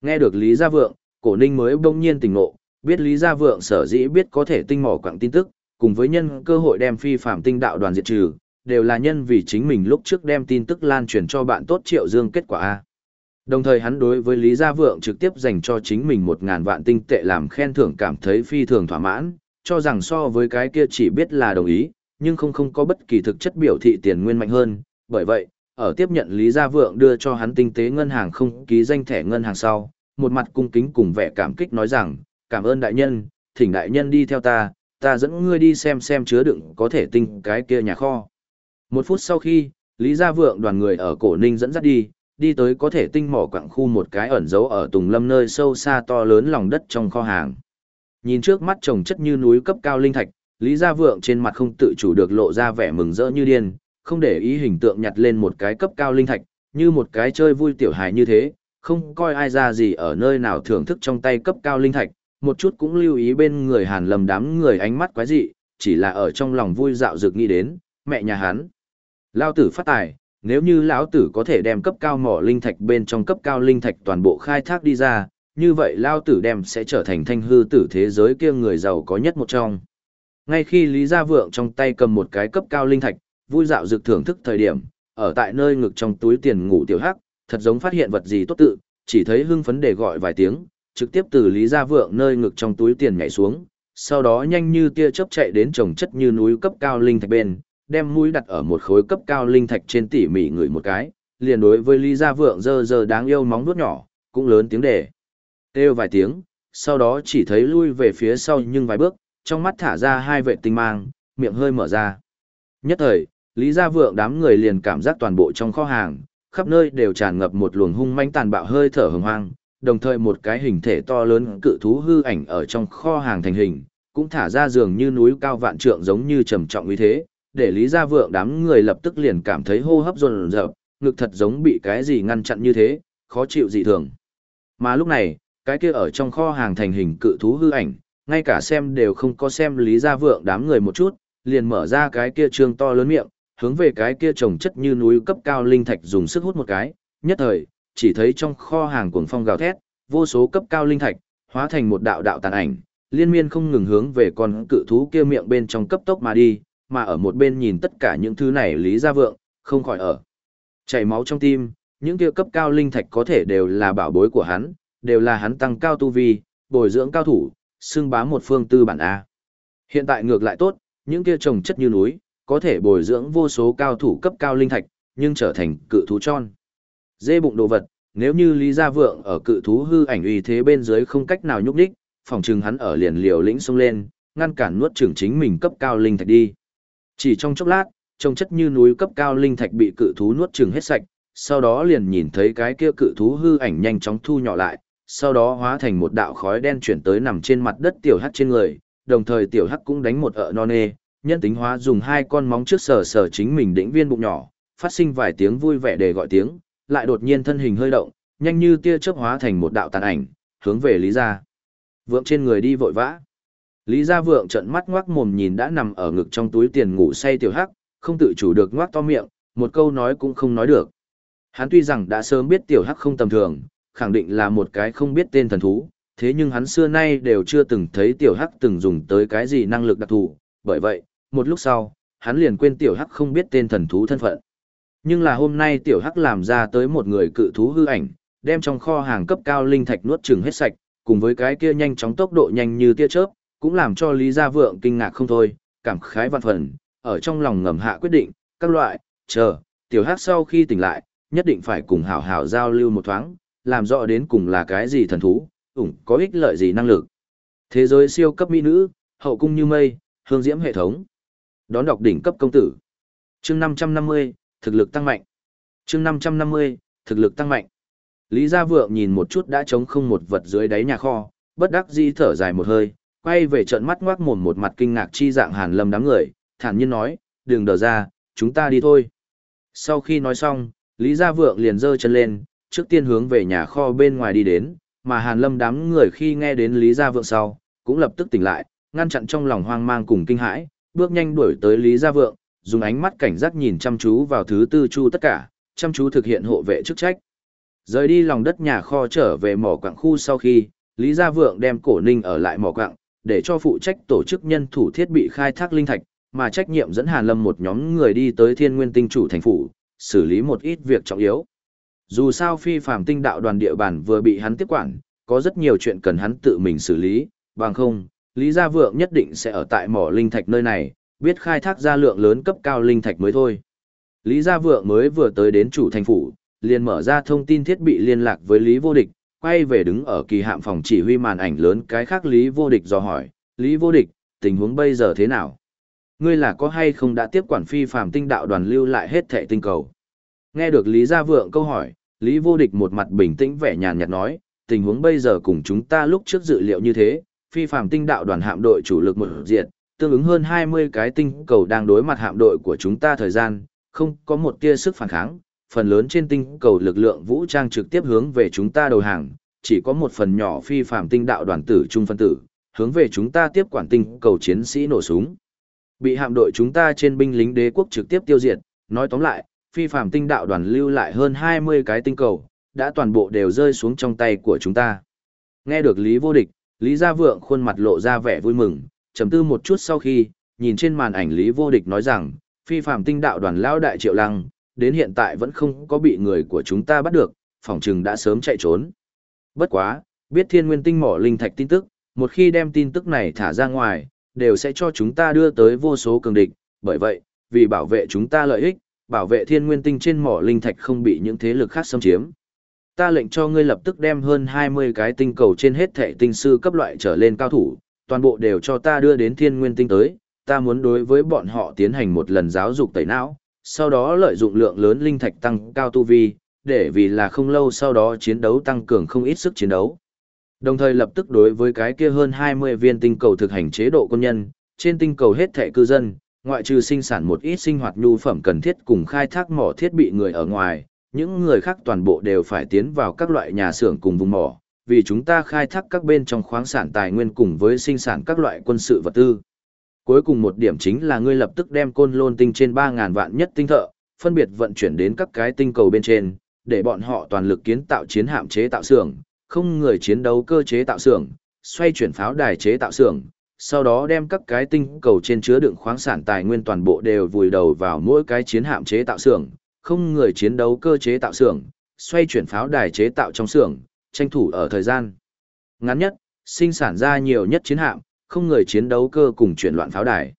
Nghe được Lý Gia Vượng, cổ ninh mới bỗng nhiên tỉnh ngộ, biết Lý Gia Vượng sở dĩ biết có thể tinh mỏ quảng tin tức, cùng với nhân cơ hội đem phi phạm tinh đạo đoàn diệt trừ, đều là nhân vì chính mình lúc trước đem tin tức lan truyền cho bạn tốt Triệu Dương kết quả A. Đồng thời hắn đối với Lý Gia Vượng trực tiếp dành cho chính mình một ngàn vạn tinh tệ làm khen thưởng cảm thấy phi thường thỏa mãn, cho rằng so với cái kia chỉ biết là đồng ý, nhưng không không có bất kỳ thực chất biểu thị tiền nguyên mạnh hơn, bởi vậy, ở tiếp nhận Lý Gia Vượng đưa cho hắn tinh tế ngân hàng không ký danh thẻ ngân hàng sau, một mặt cung kính cùng vẻ cảm kích nói rằng, cảm ơn đại nhân, thỉnh đại nhân đi theo ta, ta dẫn ngươi đi xem xem chứa đựng có thể tinh cái kia nhà kho. Một phút sau khi, Lý Gia Vượng đoàn người ở Cổ Ninh dẫn dắt đi, đi tới có thể tinh mỏ quặng khu một cái ẩn giấu ở Tùng Lâm nơi sâu xa to lớn lòng đất trong kho hàng. Nhìn trước mắt trồng chất như núi cấp cao linh thạch, Lý Gia Vượng trên mặt không tự chủ được lộ ra vẻ mừng rỡ như điên, không để ý hình tượng nhặt lên một cái cấp cao linh thạch, như một cái chơi vui tiểu hài như thế, không coi ai ra gì ở nơi nào thưởng thức trong tay cấp cao linh thạch, một chút cũng lưu ý bên người Hàn Lâm đám người ánh mắt quái dị, chỉ là ở trong lòng vui dạo dược nghĩ đến, mẹ nhà hắn. Lao tử phát tài, nếu như lão tử có thể đem cấp cao mỏ linh thạch bên trong cấp cao linh thạch toàn bộ khai thác đi ra, như vậy Lão tử đem sẽ trở thành thanh hư tử thế giới kia người giàu có nhất một trong. Ngay khi Lý Gia Vượng trong tay cầm một cái cấp cao linh thạch, vui dạo dược thưởng thức thời điểm, ở tại nơi ngực trong túi tiền ngủ tiểu hắc, thật giống phát hiện vật gì tốt tự, chỉ thấy hưng phấn để gọi vài tiếng, trực tiếp từ Lý Gia Vượng nơi ngực trong túi tiền nhảy xuống, sau đó nhanh như tia chớp chạy đến trồng chất như núi cấp cao linh thạch bên, đem mũi đặt ở một khối cấp cao linh thạch trên tỉ mỉ ngửi một cái, liền đối với Lý Gia Vượng dơ dơ đáng yêu móng nuốt nhỏ, cũng lớn tiếng đề Kêu vài tiếng, sau đó chỉ thấy lui về phía sau nhưng vài bước, trong mắt thả ra hai vệ tinh mang, miệng hơi mở ra. Nhất thời, Lý Gia Vượng đám người liền cảm giác toàn bộ trong kho hàng, khắp nơi đều tràn ngập một luồng hung manh tàn bạo hơi thở hừng hoang, đồng thời một cái hình thể to lớn cự thú hư ảnh ở trong kho hàng thành hình, cũng thả ra dường như núi cao vạn trượng giống như trầm trọng như thế, để Lý Gia Vượng đám người lập tức liền cảm thấy hô hấp dồn dập, ngực thật giống bị cái gì ngăn chặn như thế, khó chịu dị thường. Mà lúc này, cái kia ở trong kho hàng thành hình cự thú hư ảnh, ngay cả xem đều không có xem Lý Gia Vượng đám người một chút, liền mở ra cái kia trương to lớn miệng, hướng về cái kia trồng chất như núi cấp cao linh thạch dùng sức hút một cái, nhất thời, chỉ thấy trong kho hàng cuồng phong gào thét, vô số cấp cao linh thạch, hóa thành một đạo đạo tàn ảnh, liên miên không ngừng hướng về con cự thú kia miệng bên trong cấp tốc mà đi, mà ở một bên nhìn tất cả những thứ này Lý Gia Vượng, không khỏi ở. Chảy máu trong tim, những kia cấp cao linh thạch có thể đều là bảo bối của hắn, đều là hắn tăng cao tu vi, bồi dưỡng cao thủ, xưng bá một phương tư bản A. Hiện tại ngược lại tốt, những kia trồng chất như núi, có thể bồi dưỡng vô số cao thủ cấp cao linh thạch, nhưng trở thành cự thú tròn. Dê bụng đồ vật, nếu như Lý Gia Vượng ở cự thú hư ảnh uy thế bên dưới không cách nào nhúc đích, phòng trừng hắn ở liền liều lĩnh xông lên, ngăn cản nuốt trưởng chính mình cấp cao linh thạch đi. Chỉ trong chốc lát, trông chất như núi cấp cao linh thạch bị cự thú nuốt chừng hết sạch, sau đó liền nhìn thấy cái kia cự thú hư ảnh nhanh chóng thu nhỏ lại, sau đó hóa thành một đạo khói đen chuyển tới nằm trên mặt đất tiểu hắc trên người, đồng thời tiểu hắc cũng đánh một ợ non nê, nhân tính hóa dùng hai con móng trước sờ sờ chính mình đỉnh viên bụng nhỏ, phát sinh vài tiếng vui vẻ để gọi tiếng, lại đột nhiên thân hình hơi động, nhanh như tia chớp hóa thành một đạo tàn ảnh, hướng về Lý gia. Vượng trên người đi vội vã. Lý Gia Vượng trợn mắt ngoác mồm nhìn đã nằm ở ngực trong túi tiền ngủ say tiểu hắc, không tự chủ được ngoác to miệng, một câu nói cũng không nói được. Hắn tuy rằng đã sớm biết tiểu hắc không tầm thường, khẳng định là một cái không biết tên thần thú, thế nhưng hắn xưa nay đều chưa từng thấy tiểu hắc từng dùng tới cái gì năng lực đặc thù, bởi vậy, một lúc sau, hắn liền quên tiểu hắc không biết tên thần thú thân phận. Nhưng là hôm nay tiểu hắc làm ra tới một người cự thú hư ảnh, đem trong kho hàng cấp cao linh thạch nuốt chừng hết sạch, cùng với cái kia nhanh chóng tốc độ nhanh như tia chớp, cũng làm cho Lý Gia Vượng kinh ngạc không thôi, cảm khái vạn phần, ở trong lòng ngầm hạ quyết định, các loại, chờ, tiểu hắc sau khi tỉnh lại, nhất định phải cùng hảo hảo giao lưu một thoáng, làm rõ đến cùng là cái gì thần thú, ủng có ích lợi gì năng lực. Thế giới siêu cấp mỹ nữ, hậu cung như mây, hương diễm hệ thống. Đón đọc đỉnh cấp công tử. Chương 550, thực lực tăng mạnh. Chương 550, thực lực tăng mạnh. Lý Gia Vượng nhìn một chút đã trống không một vật dưới đáy nhà kho, bất đắc dĩ thở dài một hơi, quay về trận mắt ngoác mồm một mặt kinh ngạc chi dạng hàn lâm đám người, thản nhiên nói, đừng đờ ra, chúng ta đi thôi. Sau khi nói xong, Lý Gia Vượng liền giơ chân lên, trước tiên hướng về nhà kho bên ngoài đi đến, mà hàn lâm đám người khi nghe đến Lý Gia Vượng sau, cũng lập tức tỉnh lại, ngăn chặn trong lòng hoang mang cùng kinh hãi, bước nhanh đuổi tới Lý Gia Vượng, dùng ánh mắt cảnh giác nhìn chăm chú vào thứ tư chu tất cả, chăm chú thực hiện hộ vệ chức trách. Rời đi lòng đất nhà kho trở về mỏ quặng khu sau khi, Lý Gia Vượng đem cổ ninh ở lại mỏ quặng, để cho phụ trách tổ chức nhân thủ thiết bị khai thác linh thạch, mà trách nhiệm dẫn Hàn Lâm một nhóm người đi tới Thiên Nguyên Tinh chủ thành phủ, xử lý một ít việc trọng yếu. Dù sao phi phàm tinh đạo đoàn địa bàn vừa bị hắn tiếp quản, có rất nhiều chuyện cần hắn tự mình xử lý, bằng không, Lý Gia Vượng nhất định sẽ ở tại mỏ linh thạch nơi này, biết khai thác ra lượng lớn cấp cao linh thạch mới thôi. Lý Gia Vượng mới vừa tới đến chủ thành phủ, liền mở ra thông tin thiết bị liên lạc với Lý Vô Địch, quay về đứng ở kỳ hạm phòng chỉ huy màn ảnh lớn cái khác Lý Vô Địch dò hỏi, Lý Vô Địch, tình huống bây giờ thế nào? Ngươi là có hay không đã tiếp quản phi phàm tinh đạo đoàn lưu lại hết thệ tinh cầu? Nghe được Lý Gia Vượng câu hỏi, Lý Vô Địch một mặt bình tĩnh vẻ nhàn nhạt nói, tình huống bây giờ cùng chúng ta lúc trước dự liệu như thế, phi phàm tinh đạo đoàn hạm đội chủ lực một diện, tương ứng hơn 20 cái tinh cầu đang đối mặt hạm đội của chúng ta thời gian, không có một tia sức phản kháng, phần lớn trên tinh cầu lực lượng vũ trang trực tiếp hướng về chúng ta đầu hàng, chỉ có một phần nhỏ phi phàm tinh đạo đoàn tử trung phân tử, hướng về chúng ta tiếp quản tinh cầu chiến sĩ nổ súng. Bị hạm đội chúng ta trên binh lính đế quốc trực tiếp tiêu diệt, nói tóm lại, phi phàm tinh đạo đoàn lưu lại hơn 20 cái tinh cầu, đã toàn bộ đều rơi xuống trong tay của chúng ta. Nghe được Lý Vô Địch, Lý Gia Vượng khuôn mặt lộ ra vẻ vui mừng, trầm tư một chút sau khi, nhìn trên màn ảnh Lý Vô Địch nói rằng, phi phàm tinh đạo đoàn lao đại triệu lăng, đến hiện tại vẫn không có bị người của chúng ta bắt được, phòng trừng đã sớm chạy trốn. Bất quá, biết thiên nguyên tinh mỏ linh thạch tin tức, một khi đem tin tức này thả ra ngoài, đều sẽ cho chúng ta đưa tới vô số cường địch, bởi vậy, vì bảo vệ chúng ta lợi ích, bảo vệ thiên nguyên tinh trên mỏ linh thạch không bị những thế lực khác xâm chiếm. Ta lệnh cho ngươi lập tức đem hơn 20 cái tinh cầu trên hết thể tinh sư cấp loại trở lên cao thủ, toàn bộ đều cho ta đưa đến thiên nguyên tinh tới, ta muốn đối với bọn họ tiến hành một lần giáo dục tẩy não, sau đó lợi dụng lượng lớn linh thạch tăng cao tu vi, để vì là không lâu sau đó chiến đấu tăng cường không ít sức chiến đấu. Đồng thời lập tức đối với cái kia hơn 20 viên tinh cầu thực hành chế độ quân nhân, trên tinh cầu hết thẻ cư dân, ngoại trừ sinh sản một ít sinh hoạt nhu phẩm cần thiết cùng khai thác mỏ thiết bị người ở ngoài, những người khác toàn bộ đều phải tiến vào các loại nhà xưởng cùng vùng mỏ, vì chúng ta khai thác các bên trong khoáng sản tài nguyên cùng với sinh sản các loại quân sự vật tư. Cuối cùng một điểm chính là ngươi lập tức đem côn lôn tinh trên 3.000 vạn nhất tinh thợ, phân biệt vận chuyển đến các cái tinh cầu bên trên, để bọn họ toàn lực kiến tạo chiến hạm chế tạo xưởng, không người chiến đấu cơ chế tạo xưởng, xoay chuyển pháo đài chế tạo xưởng, sau đó đem các cái tinh cầu trên chứa đựng khoáng sản tài nguyên toàn bộ đều vùi đầu vào mỗi cái chiến hạm chế tạo xưởng, không người chiến đấu cơ chế tạo xưởng, xoay chuyển pháo đài chế tạo trong xưởng, tranh thủ ở thời gian ngắn nhất, sinh sản ra nhiều nhất chiến hạm, không người chiến đấu cơ cùng chuyển loạn pháo đài.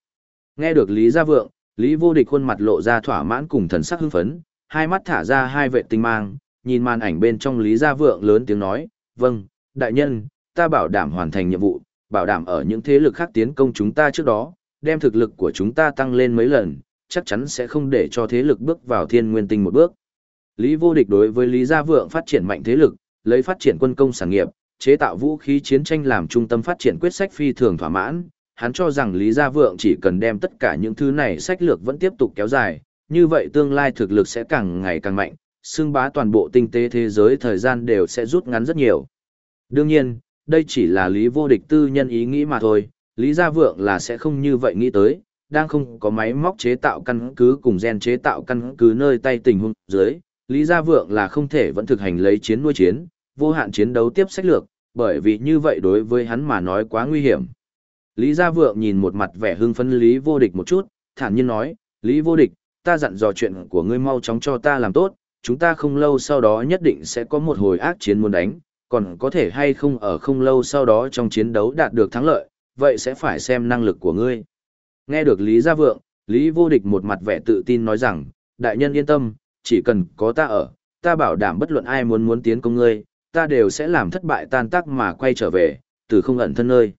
Nghe được Lý Gia Vượng, Lý Vô Địch khuôn mặt lộ ra thỏa mãn cùng thần sắc hưng phấn, hai mắt thả ra hai vệ tinh mang, nhìn màn ảnh bên trong Lý Gia Vượng lớn tiếng nói, vâng, đại nhân, ta bảo đảm hoàn thành nhiệm vụ, bảo đảm ở những thế lực khác tiến công chúng ta trước đó, đem thực lực của chúng ta tăng lên mấy lần, chắc chắn sẽ không để cho thế lực bước vào thiên nguyên tinh một bước. Lý Vô Địch đối với Lý Gia Vượng phát triển mạnh thế lực, lấy phát triển quân công sản nghiệp, chế tạo vũ khí chiến tranh làm trung tâm phát triển quyết sách phi thường thỏa mãn, hắn cho rằng Lý Gia Vượng chỉ cần đem tất cả những thứ này sách lược vẫn tiếp tục kéo dài, như vậy tương lai thực lực sẽ càng ngày càng mạnh, xưng bá toàn bộ tinh tế thế giới thời gian đều sẽ rút ngắn rất nhiều. Đương nhiên, đây chỉ là Lý Vô Địch tư nhân ý nghĩ mà thôi, Lý Gia Vượng là sẽ không như vậy nghĩ tới, đang không có máy móc chế tạo căn cứ cùng gen chế tạo căn cứ nơi tay tình huống dưới, Lý Gia Vượng là không thể vẫn thực hành lấy chiến nuôi chiến, vô hạn chiến đấu tiếp sách lược, bởi vì như vậy đối với hắn mà nói quá nguy hiểm. Lý Gia Vượng nhìn một mặt vẻ hưng phấn Lý Vô Địch một chút, thản nhiên nói, Lý Vô Địch, ta dặn dò chuyện của ngươi mau chóng cho ta làm tốt, chúng ta không lâu sau đó nhất định sẽ có một hồi ác chiến muốn đánh, còn có thể hay không ở không lâu sau đó trong chiến đấu đạt được thắng lợi, vậy sẽ phải xem năng lực của ngươi. Nghe được Lý Gia Vượng, Lý Vô Địch một mặt vẻ tự tin nói rằng, đại nhân yên tâm, chỉ cần có ta ở, ta bảo đảm bất luận ai muốn muốn tiến công ngươi, ta đều sẽ làm thất bại tan tác mà quay trở về, từ không ẩn thân nơi.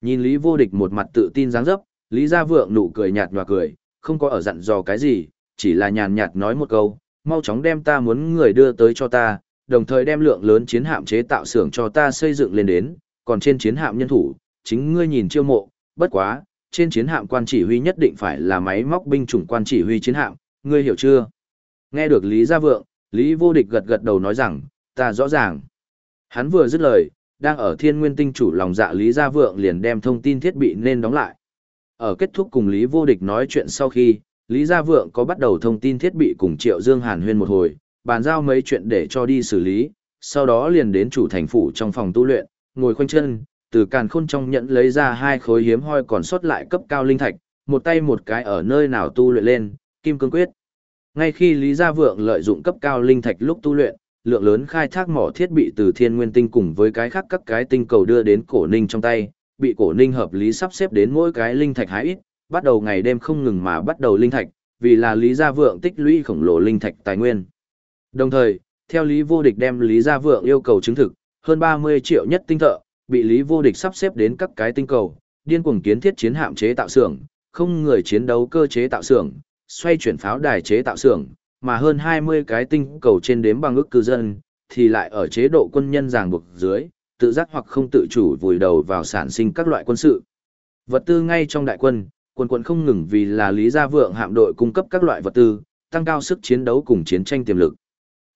Nhìn Lý Vô Địch một mặt tự tin dáng dấp, Lý Gia Vượng nụ cười nhạt nhòa cười, không có ở dặn dò cái gì, chỉ là nhàn nhạt nói một câu, mau chóng đem ta muốn người đưa tới cho ta, đồng thời đem lượng lớn chiến hạm chế tạo xưởng cho ta xây dựng lên đến, còn trên chiến hạm nhân thủ, chính ngươi nhìn chiêu mộ, bất quá, trên chiến hạm quan chỉ huy nhất định phải là máy móc binh chủng quan chỉ huy chiến hạm, ngươi hiểu chưa? Nghe được Lý Gia Vượng, Lý Vô Địch gật gật đầu nói rằng, ta rõ ràng. Hắn vừa dứt lời, đang ở thiên nguyên tinh chủ lòng dạ Lý Gia Vượng liền đem thông tin thiết bị nên đóng lại. Ở kết thúc cùng Lý Vô Địch nói chuyện sau khi, Lý Gia Vượng có bắt đầu thông tin thiết bị cùng Triệu Dương Hàn huyên một hồi, bàn giao mấy chuyện để cho đi xử lý, sau đó liền đến chủ thành phủ trong phòng tu luyện, ngồi khoanh chân, từ càn khôn trong nhẫn lấy ra hai khối hiếm hoi còn sót lại cấp cao linh thạch, một tay một cái ở nơi nào tu luyện lên, kim cương quyết. Ngay khi Lý Gia Vượng lợi dụng cấp cao linh thạch lúc tu luyện, lượng lớn khai thác mỏ thiết bị từ thiên nguyên tinh cùng với cái khác các cái tinh cầu đưa đến cổ ninh trong tay, bị cổ ninh hợp lý sắp xếp đến mỗi cái linh thạch hái ít, bắt đầu ngày đêm không ngừng mà bắt đầu linh thạch, vì là Lý Gia Vượng tích lũy khổng lồ linh thạch tài nguyên. Đồng thời, theo Lý Vô Địch đem Lý Gia Vượng yêu cầu chứng thực, hơn 30 triệu nhất tinh thợ, bị Lý Vô Địch sắp xếp đến các cái tinh cầu, điên cuồng kiến thiết chiến hạm chế tạo xưởng, không người chiến đấu cơ chế tạo xưởng, xoay chuyển pháo đài chế tạo xưởng, mà hơn 20 cái tinh cầu trên đếm bằng ức cư dân, thì lại ở chế độ quân nhân ràng buộc dưới, tự giác hoặc không tự chủ vùi đầu vào sản sinh các loại quân sự. Vật tư ngay trong đại quân, quân quân không ngừng vì là Lý Gia Vượng hạm đội cung cấp các loại vật tư, tăng cao sức chiến đấu cùng chiến tranh tiềm lực.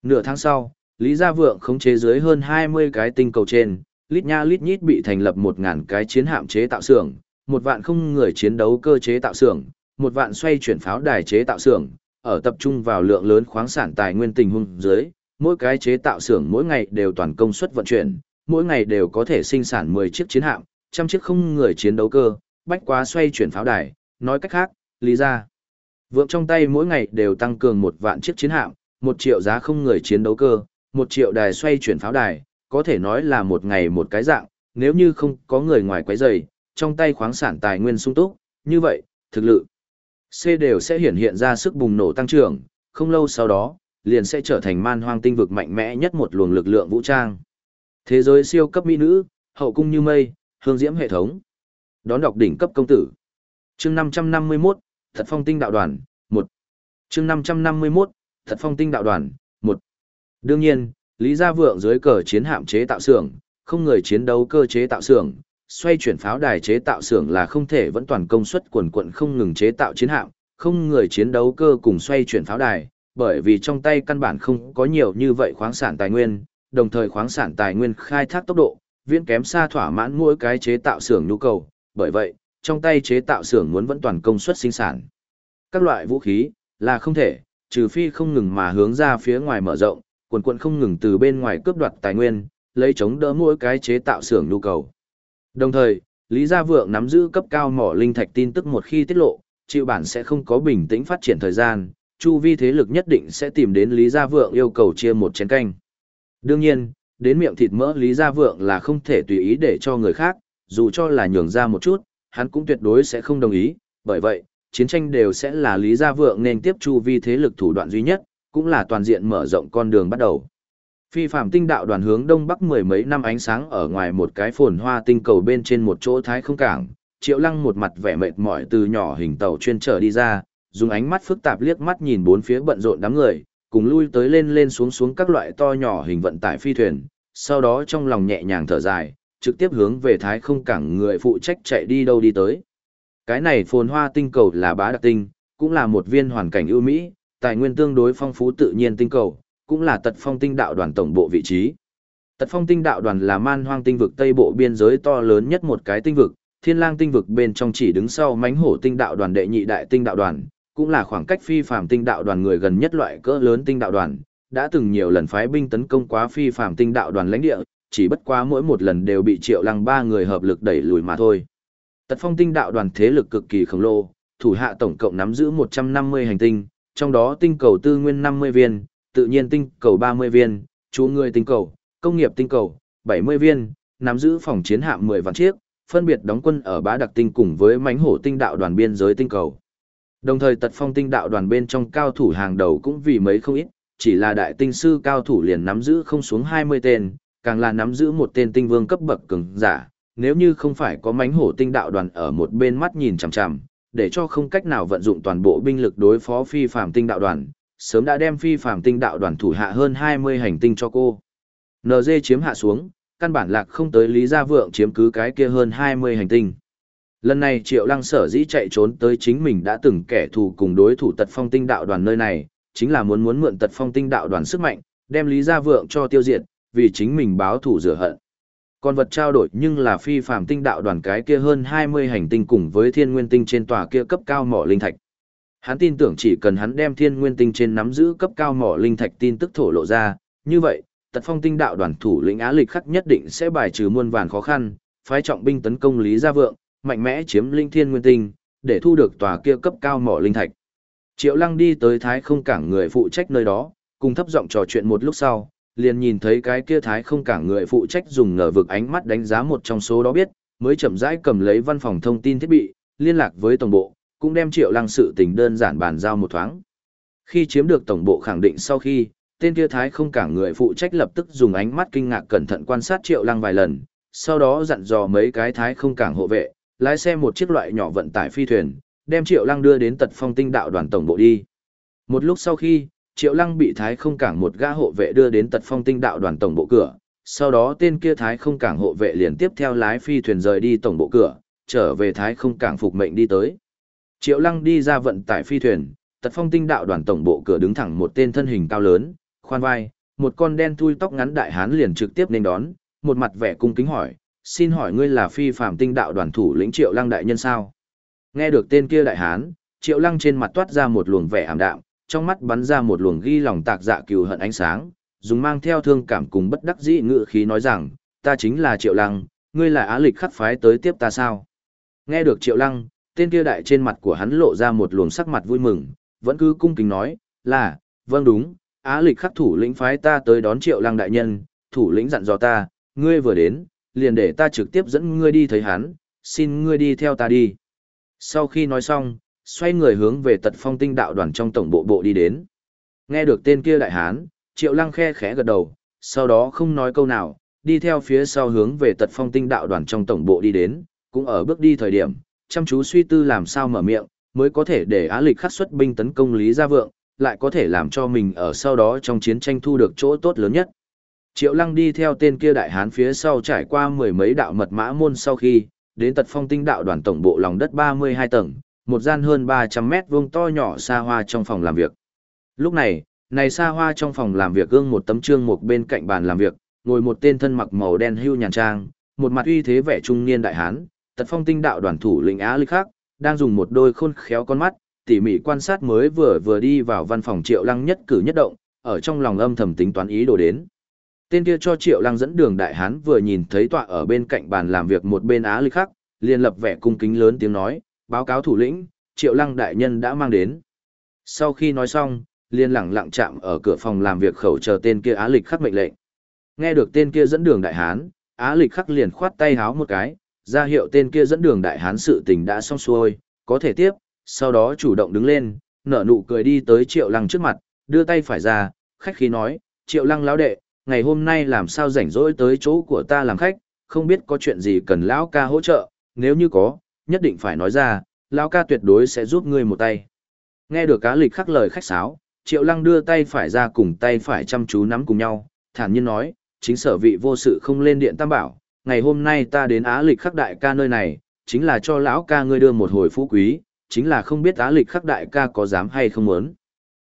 Nửa tháng sau, Lý Gia Vượng khống chế dưới hơn 20 cái tinh cầu trên, lít nha lít nhít bị thành lập 1.000 cái chiến hạm chế tạo xưởng, một vạn không người chiến đấu cơ chế tạo xưởng, một vạn xoay chuyển pháo đài chế tạo xưởng, ở tập trung vào lượng lớn khoáng sản tài nguyên tình huống dưới, mỗi cái chế tạo xưởng mỗi ngày đều toàn công suất vận chuyển, mỗi ngày đều có thể sinh sản 10 chiếc chiến hạm, trăm chiếc không người chiến đấu cơ, bách quá xoay chuyển pháo đài, nói cách khác, lý ra. Vượng trong tay mỗi ngày đều tăng cường một vạn chiếc chiến hạm, một triệu giá không người chiến đấu cơ, một triệu đài xoay chuyển pháo đài, có thể nói là một ngày một cái dạng, nếu như không có người ngoài quấy rầy, trong tay khoáng sản tài nguyên sung túc, như vậy, thực lực C đều sẽ hiển hiện ra sức bùng nổ tăng trưởng, không lâu sau đó, liền sẽ trở thành man hoang tinh vực mạnh mẽ nhất một luồng lực lượng vũ trang. Thế giới siêu cấp mỹ nữ, hậu cung như mây, hương diễm hệ thống. Đón đọc đỉnh cấp công tử. Chương 551, Thật Phong Tinh đạo đoàn, 1. Chương 551, Thật Phong Tinh đạo đoàn, 1. Đương nhiên, Lý Gia Vượng dưới cờ chiến hạm chế tạo xưởng, không người chiến đấu cơ chế tạo xưởng, xoay chuyển pháo đài chế tạo xưởng là không thể vẫn toàn công suất quần quận không ngừng chế tạo chiến hạm, không người chiến đấu cơ cùng xoay chuyển pháo đài, bởi vì trong tay căn bản không có nhiều như vậy khoáng sản tài nguyên, đồng thời khoáng sản tài nguyên khai thác tốc độ, viễn kém xa thỏa mãn mỗi cái chế tạo xưởng nhu cầu, bởi vậy, trong tay chế tạo xưởng muốn vẫn toàn công suất sinh sản. Các loại vũ khí là không thể, trừ phi không ngừng mà hướng ra phía ngoài mở rộng, quần quận không ngừng từ bên ngoài cướp đoạt tài nguyên, lấy chống đỡ mỗi cái chế tạo xưởng nhu cầu. Đồng thời, Lý Gia Vượng nắm giữ cấp cao mỏ linh thạch tin tức một khi tiết lộ, chịu bản sẽ không có bình tĩnh phát triển thời gian, chu vi thế lực nhất định sẽ tìm đến Lý Gia Vượng yêu cầu chia một chén canh. Đương nhiên, đến miệng thịt mỡ Lý Gia Vượng là không thể tùy ý để cho người khác, dù cho là nhường ra một chút, hắn cũng tuyệt đối sẽ không đồng ý, bởi vậy, chiến tranh đều sẽ là Lý Gia Vượng nên tiếp chu vi thế lực thủ đoạn duy nhất, cũng là toàn diện mở rộng con đường bắt đầu. Phi phạm tinh đạo đoàn hướng đông bắc mười mấy năm ánh sáng ở ngoài một cái phồn hoa tinh cầu bên trên một chỗ thái không cảng, triệu lăng một mặt vẻ mệt mỏi từ nhỏ hình tàu chuyên trở đi ra, dùng ánh mắt phức tạp liếc mắt nhìn bốn phía bận rộn đám người, cùng lui tới lên lên xuống xuống các loại to nhỏ hình vận tải phi thuyền, sau đó trong lòng nhẹ nhàng thở dài, trực tiếp hướng về thái không cảng người phụ trách chạy đi đâu đi tới. Cái này phồn hoa tinh cầu là bá đặc tinh, cũng là một viên hoàn cảnh ưu mỹ, tài nguyên tương đối phong phú tự nhiên tinh cầu, cũng là tật phong tinh đạo đoàn tổng bộ vị trí. Tật phong tinh đạo đoàn là man hoang tinh vực tây bộ biên giới to lớn nhất một cái tinh vực, thiên lang tinh vực bên trong chỉ đứng sau mánh hổ tinh đạo đoàn đệ nhị đại tinh đạo đoàn, cũng là khoảng cách phi phàm tinh đạo đoàn người gần nhất loại cỡ lớn tinh đạo đoàn, đã từng nhiều lần phái binh tấn công quá phi phàm tinh đạo đoàn lãnh địa, chỉ bất quá mỗi một lần đều bị triệu lăng ba người hợp lực đẩy lùi mà thôi. Tật phong tinh đạo đoàn thế lực cực kỳ khổng lồ, thủ hạ tổng cộng nắm giữ 150 hành tinh, trong đó tinh cầu tư nguyên 50 viên, tự nhiên tinh cầu 30 viên, chú người tinh cầu, công nghiệp tinh cầu, 70 viên, nắm giữ phòng chiến hạm 10 vạn chiếc, phân biệt đóng quân ở bá đặc tinh cùng với mánh hổ tinh đạo đoàn biên giới tinh cầu. Đồng thời tật phong tinh đạo đoàn bên trong cao thủ hàng đầu cũng vì mấy không ít, chỉ là đại tinh sư cao thủ liền nắm giữ không xuống 20 tên, càng là nắm giữ một tên tinh vương cấp bậc cường giả, nếu như không phải có mánh hổ tinh đạo đoàn ở một bên mắt nhìn chằm chằm, để cho không cách nào vận dụng toàn bộ binh lực đối phó phi phàm tinh đạo đoàn, sớm đã đem phi phàm tinh đạo đoàn thủ hạ hơn 20 hành tinh cho cô. NG chiếm hạ xuống, căn bản lạc không tới Lý Gia Vượng chiếm cứ cái kia hơn 20 hành tinh. Lần này Triệu Lăng sở dĩ chạy trốn tới chính mình đã từng kẻ thù cùng đối thủ tật phong tinh đạo đoàn nơi này, chính là muốn muốn mượn tật phong tinh đạo đoàn sức mạnh, đem Lý Gia Vượng cho tiêu diệt, vì chính mình báo thù rửa hận. Con vật trao đổi nhưng là phi phàm tinh đạo đoàn cái kia hơn 20 hành tinh cùng với thiên nguyên tinh trên tòa kia cấp cao mỏ linh thạch. Hắn tin tưởng chỉ cần hắn đem thiên nguyên tinh trên nắm giữ cấp cao mỏ linh thạch tin tức thổ lộ ra, như vậy, tật phong tinh đạo đoàn thủ lĩnh Á Lịch khắc nhất định sẽ bài trừ muôn vàn khó khăn, phái trọng binh tấn công Lý Gia Vượng, mạnh mẽ chiếm linh thiên nguyên tinh, để thu được tòa kia cấp cao mỏ linh thạch. Triệu Lăng đi tới Thái không cảng người phụ trách nơi đó, cùng thấp giọng trò chuyện một lúc sau, liền nhìn thấy cái kia Thái không cảng người phụ trách dùng ngờ vực ánh mắt đánh giá một trong số đó biết, mới chậm rãi cầm lấy văn phòng thông tin thiết bị, liên lạc với tổng bộ, cũng đem Triệu Lăng sự tình đơn giản bàn giao một thoáng. Khi chiếm được tổng bộ khẳng định sau khi, tên kia thái không cả người phụ trách lập tức dùng ánh mắt kinh ngạc cẩn thận quan sát triệu lăng vài lần, sau đó dặn dò mấy cái thái không cảng hộ vệ, lái xe một chiếc loại nhỏ vận tải phi thuyền, đem triệu lăng đưa đến tật phong tinh đạo đoàn tổng bộ đi. Một lúc sau khi, triệu lăng bị thái không cảng một gã hộ vệ đưa đến tật phong tinh đạo đoàn tổng bộ cửa, sau đó tên kia thái không cảng hộ vệ liền tiếp theo lái phi thuyền rời đi tổng bộ cửa, trở về thái không cảng phục mệnh đi tới. Triệu lăng đi ra vận tải phi thuyền, tật phong tinh đạo đoàn tổng bộ cửa đứng thẳng một tên thân hình cao lớn, khoan vai, một con đen thui tóc ngắn đại hán liền trực tiếp nên đón, một mặt vẻ cung kính hỏi, xin hỏi ngươi là phi phạm tinh đạo đoàn thủ lĩnh triệu lăng đại nhân sao? Nghe được tên kia đại hán, triệu lăng trên mặt toát ra một luồng vẻ ảm đạm, trong mắt bắn ra một luồng ghi lòng tạc dạ cừu hận ánh sáng, dùng mang theo thương cảm cùng bất đắc dĩ ngữ khí nói rằng, ta chính là triệu lăng, ngươi là á lịch khắc phái tới tiếp ta sao? Nghe được triệu lăng, tên kia đại trên mặt của hắn lộ ra một luồng sắc mặt vui mừng, vẫn cứ cung kính nói, là, vâng đúng, á lịch khắc thủ lĩnh phái ta tới đón triệu lăng đại nhân, thủ lĩnh dặn dò ta, ngươi vừa đến, liền để ta trực tiếp dẫn ngươi đi thấy hắn, xin ngươi đi theo ta đi. Sau khi nói xong, xoay người hướng về tật phong tinh đạo đoàn trong tổng bộ bộ đi đến. Nghe được tên kia đại hán, triệu lăng khe khẽ gật đầu, sau đó không nói câu nào, đi theo phía sau hướng về tật phong tinh đạo đoàn trong tổng bộ đi đến, cũng ở bước đi thời điểm, chăm chú suy tư làm sao mở miệng, mới có thể để Á Lịch khắc xuất binh tấn công Lý Gia Vượng, lại có thể làm cho mình ở sau đó trong chiến tranh thu được chỗ tốt lớn nhất. Triệu Lăng đi theo tên kia đại hán phía sau trải qua mười mấy đạo mật mã môn sau khi, đến tật phong tinh đạo đoàn tổng bộ lòng đất 32 tầng, một gian hơn 300 mét vuông to nhỏ xa hoa trong phòng làm việc. Lúc này, này xa hoa trong phòng làm việc gương một tấm trương một bên cạnh bàn làm việc, ngồi một tên thân mặc màu đen hưu nhàn trang, một mặt uy thế vẻ trung niên đại hán, tật phong tinh đạo đoàn thủ lĩnh Á Lịch khác, đang dùng một đôi khôn khéo con mắt, tỉ mỉ quan sát mới vừa vừa đi vào văn phòng Triệu Lăng nhất cử nhất động, ở trong lòng âm thầm tính toán ý đồ đến. Tên kia cho Triệu Lăng dẫn đường đại hán vừa nhìn thấy tọa ở bên cạnh bàn làm việc một bên Á Lịch khác, liền lập vẻ cung kính lớn tiếng nói, báo cáo thủ lĩnh, Triệu Lăng đại nhân đã mang đến. Sau khi nói xong, liền lẳng lặng chạm ở cửa phòng làm việc khẩu chờ tên kia Á Lịch khắc mệnh lệnh. Nghe được tên kia dẫn đường đại hán, Á Lịch khắc liền khoát tay háo một cái, ra hiệu tên kia dẫn đường đại hán sự tình đã xong xuôi, có thể tiếp, sau đó chủ động đứng lên, nở nụ cười đi tới Triệu Lăng trước mặt, đưa tay phải ra, khách khí nói, Triệu Lăng lão đệ, ngày hôm nay làm sao rảnh rỗi tới chỗ của ta làm khách, không biết có chuyện gì cần lão ca hỗ trợ, nếu như có, nhất định phải nói ra, lão ca tuyệt đối sẽ giúp ngươi một tay. Nghe được cá lịch khắc lời khách sáo, Triệu Lăng đưa tay phải ra cùng tay phải chăm chú nắm cùng nhau, thản nhiên nói, chính sở vị vô sự không lên điện tam bảo, ngày hôm nay ta đến Á lịch khắc đại ca nơi này, chính là cho lão ca ngươi đưa một hồi phú quý, chính là không biết Á lịch khắc đại ca có dám hay không muốn.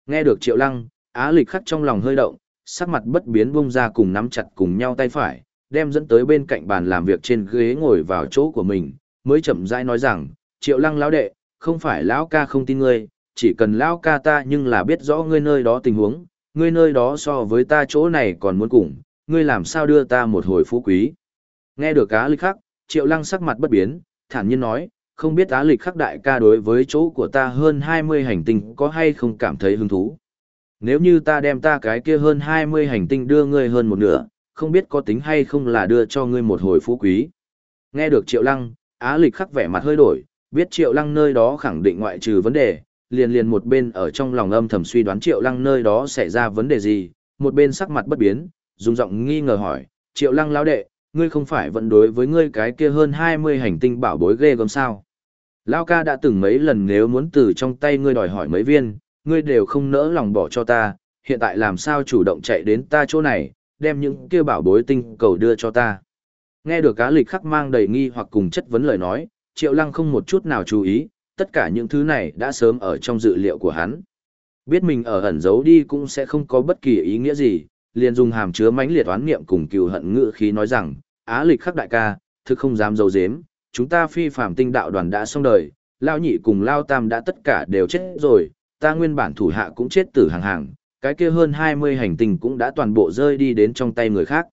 Nghe được Triệu Lăng, Á lịch khắc trong lòng hơi động, sắc mặt bất biến bung ra cùng nắm chặt cùng nhau tay phải, đem dẫn tới bên cạnh bàn làm việc trên ghế ngồi vào chỗ của mình, mới chậm rãi nói rằng, Triệu Lăng lão đệ, không phải lão ca không tin ngươi, chỉ cần lão ca ta nhưng là biết rõ ngươi nơi đó tình huống, ngươi nơi đó so với ta chỗ này còn muốn cùng, ngươi làm sao đưa ta một hồi phú quý. Nghe được Á Lịch Khắc, Triệu Lăng sắc mặt bất biến, thản nhiên nói, không biết Á Lịch Khắc đại ca đối với chỗ của ta hơn 20 hành tinh có hay không cảm thấy hứng thú. Nếu như ta đem ta cái kia hơn 20 hành tinh đưa ngươi hơn một nửa, không biết có tính hay không là đưa cho ngươi một hồi phú quý. Nghe được Triệu Lăng, Á Lịch Khắc vẻ mặt hơi đổi, biết Triệu Lăng nơi đó khẳng định ngoại trừ vấn đề, liền liền một bên ở trong lòng âm thầm suy đoán Triệu Lăng nơi đó xảy ra vấn đề gì, một bên sắc mặt bất biến, dùng giọng nghi ngờ hỏi, Triệu Lăng lão đệ, ngươi không phải vẫn đối với ngươi cái kia hơn 20 hành tinh bảo bối ghê gớm sao? Lao ca đã từng mấy lần nếu muốn từ trong tay ngươi đòi hỏi mấy viên, ngươi đều không nỡ lòng bỏ cho ta, hiện tại làm sao chủ động chạy đến ta chỗ này, đem những kia bảo bối tinh cầu đưa cho ta. Nghe được cá lịch khắc mang đầy nghi hoặc cùng chất vấn lời nói, triệu lăng không một chút nào chú ý, tất cả những thứ này đã sớm ở trong dự liệu của hắn. Biết mình ở ẩn giấu đi cũng sẽ không có bất kỳ ý nghĩa gì, liền dùng hàm chứa mãnh liệt oán niệm cùng cừu hận ngữ khí nói rằng, Á lịch khắc đại ca, thực không dám dầu dếm, chúng ta phi phạm tinh đạo đoàn đã xong đời, Lao nhị cùng Lao tam đã tất cả đều chết rồi, ta nguyên bản thủ hạ cũng chết tử hàng hàng, cái kia hơn 20 hành tinh cũng đã toàn bộ rơi đi đến trong tay người khác.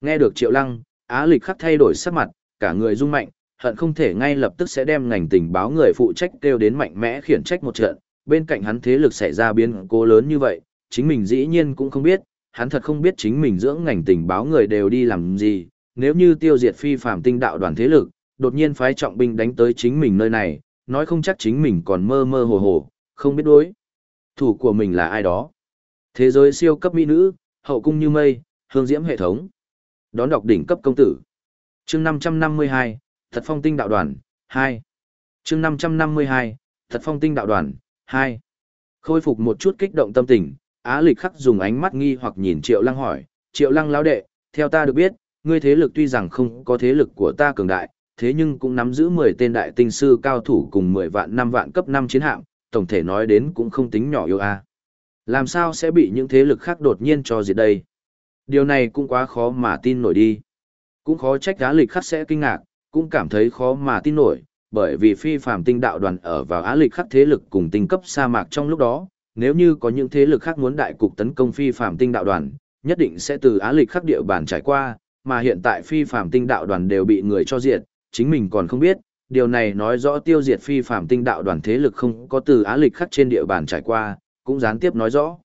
Nghe được triệu lăng, Á lịch khắc thay đổi sắc mặt, cả người rung mạnh, hận không thể ngay lập tức sẽ đem ngành tình báo người phụ trách kêu đến mạnh mẽ khiển trách một trận, bên cạnh hắn thế lực xảy ra biến cố lớn như vậy, chính mình dĩ nhiên cũng không biết, hắn thật không biết chính mình dưỡng ngành tình báo người đều đi làm gì, nếu như tiêu diệt phi phạm tinh đạo đoàn thế lực, đột nhiên phái trọng binh đánh tới chính mình nơi này, nói không chắc chính mình còn mơ mơ hồ hồ, không biết đối. Thủ của mình là ai đó. Thế giới siêu cấp mỹ nữ, hậu cung như mây, hương diễm hệ thống. Đón đọc đỉnh cấp công tử. Chương 552, Thật Phong Tinh đạo đoàn 2. Chương 552, Thật Phong Tinh đạo đoàn 2. Khôi phục một chút kích động tâm tình, Á Lịch khắc dùng ánh mắt nghi hoặc nhìn Triệu Lăng hỏi, "Triệu Lăng lão đệ, theo ta được biết, ngươi thế lực tuy rằng không có thế lực của ta cường đại, thế nhưng cũng nắm giữ 10 tên đại tinh sư cao thủ cùng 10 vạn 5 vạn cấp 5 chiến hạm, tổng thể nói đến cũng không tính nhỏ yếu a. Làm sao sẽ bị những thế lực khác đột nhiên cho diệt đây? Điều này cũng quá khó mà tin nổi đi. Cũng khó trách Á Lịch khắc sẽ kinh ngạc, cũng cảm thấy khó mà tin nổi, bởi vì phi phàm tinh đạo đoàn ở vào Á Lịch khắc thế lực cùng tinh cấp sa mạc trong lúc đó, nếu như có những thế lực khác muốn đại cục tấn công phi phàm tinh đạo đoàn, nhất định sẽ từ Á Lịch khắc địa bàn trải qua, mà hiện tại phi phạm tinh đạo đoàn đều bị người cho diệt, chính mình còn không biết, điều này nói rõ tiêu diệt phi phạm tinh đạo đoàn thế lực không có từ Á Lịch khắc trên địa bàn trải qua, cũng gián tiếp nói rõ.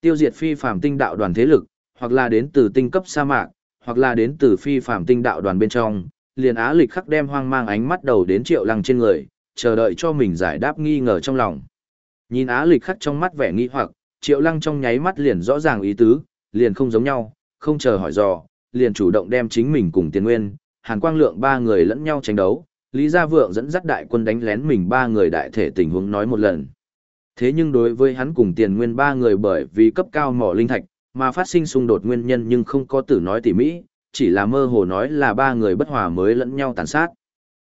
Tiêu diệt phi phạm tinh đạo đoàn thế lực, hoặc là đến từ tinh cấp sa mạc, hoặc là đến từ phi phạm tinh đạo đoàn bên trong, liền Á Lịch khắc đem hoang mang ánh mắt đầu đến Triệu Lăng trên người, chờ đợi cho mình giải đáp nghi ngờ trong lòng. Nhìn Á Lịch khắc trong mắt vẻ nghi hoặc, Triệu Lăng trong nháy mắt liền rõ ràng ý tứ, liền không giống nhau, không chờ hỏi dò, liền chủ động đem chính mình cùng Tiền Nguyên, Hàn Quang Lượng ba người lẫn nhau tranh đấu, Lý Gia Vượng dẫn dắt đại quân đánh lén mình ba người đại thể tình huống nói một lần. Thế nhưng đối với hắn cùng Tiền Nguyên ba người bởi vì cấp cao mỏ linh thạch, mà phát sinh xung đột nguyên nhân nhưng không có tử nói tỉ mỹ, chỉ là mơ hồ nói là ba người bất hòa mới lẫn nhau tàn sát.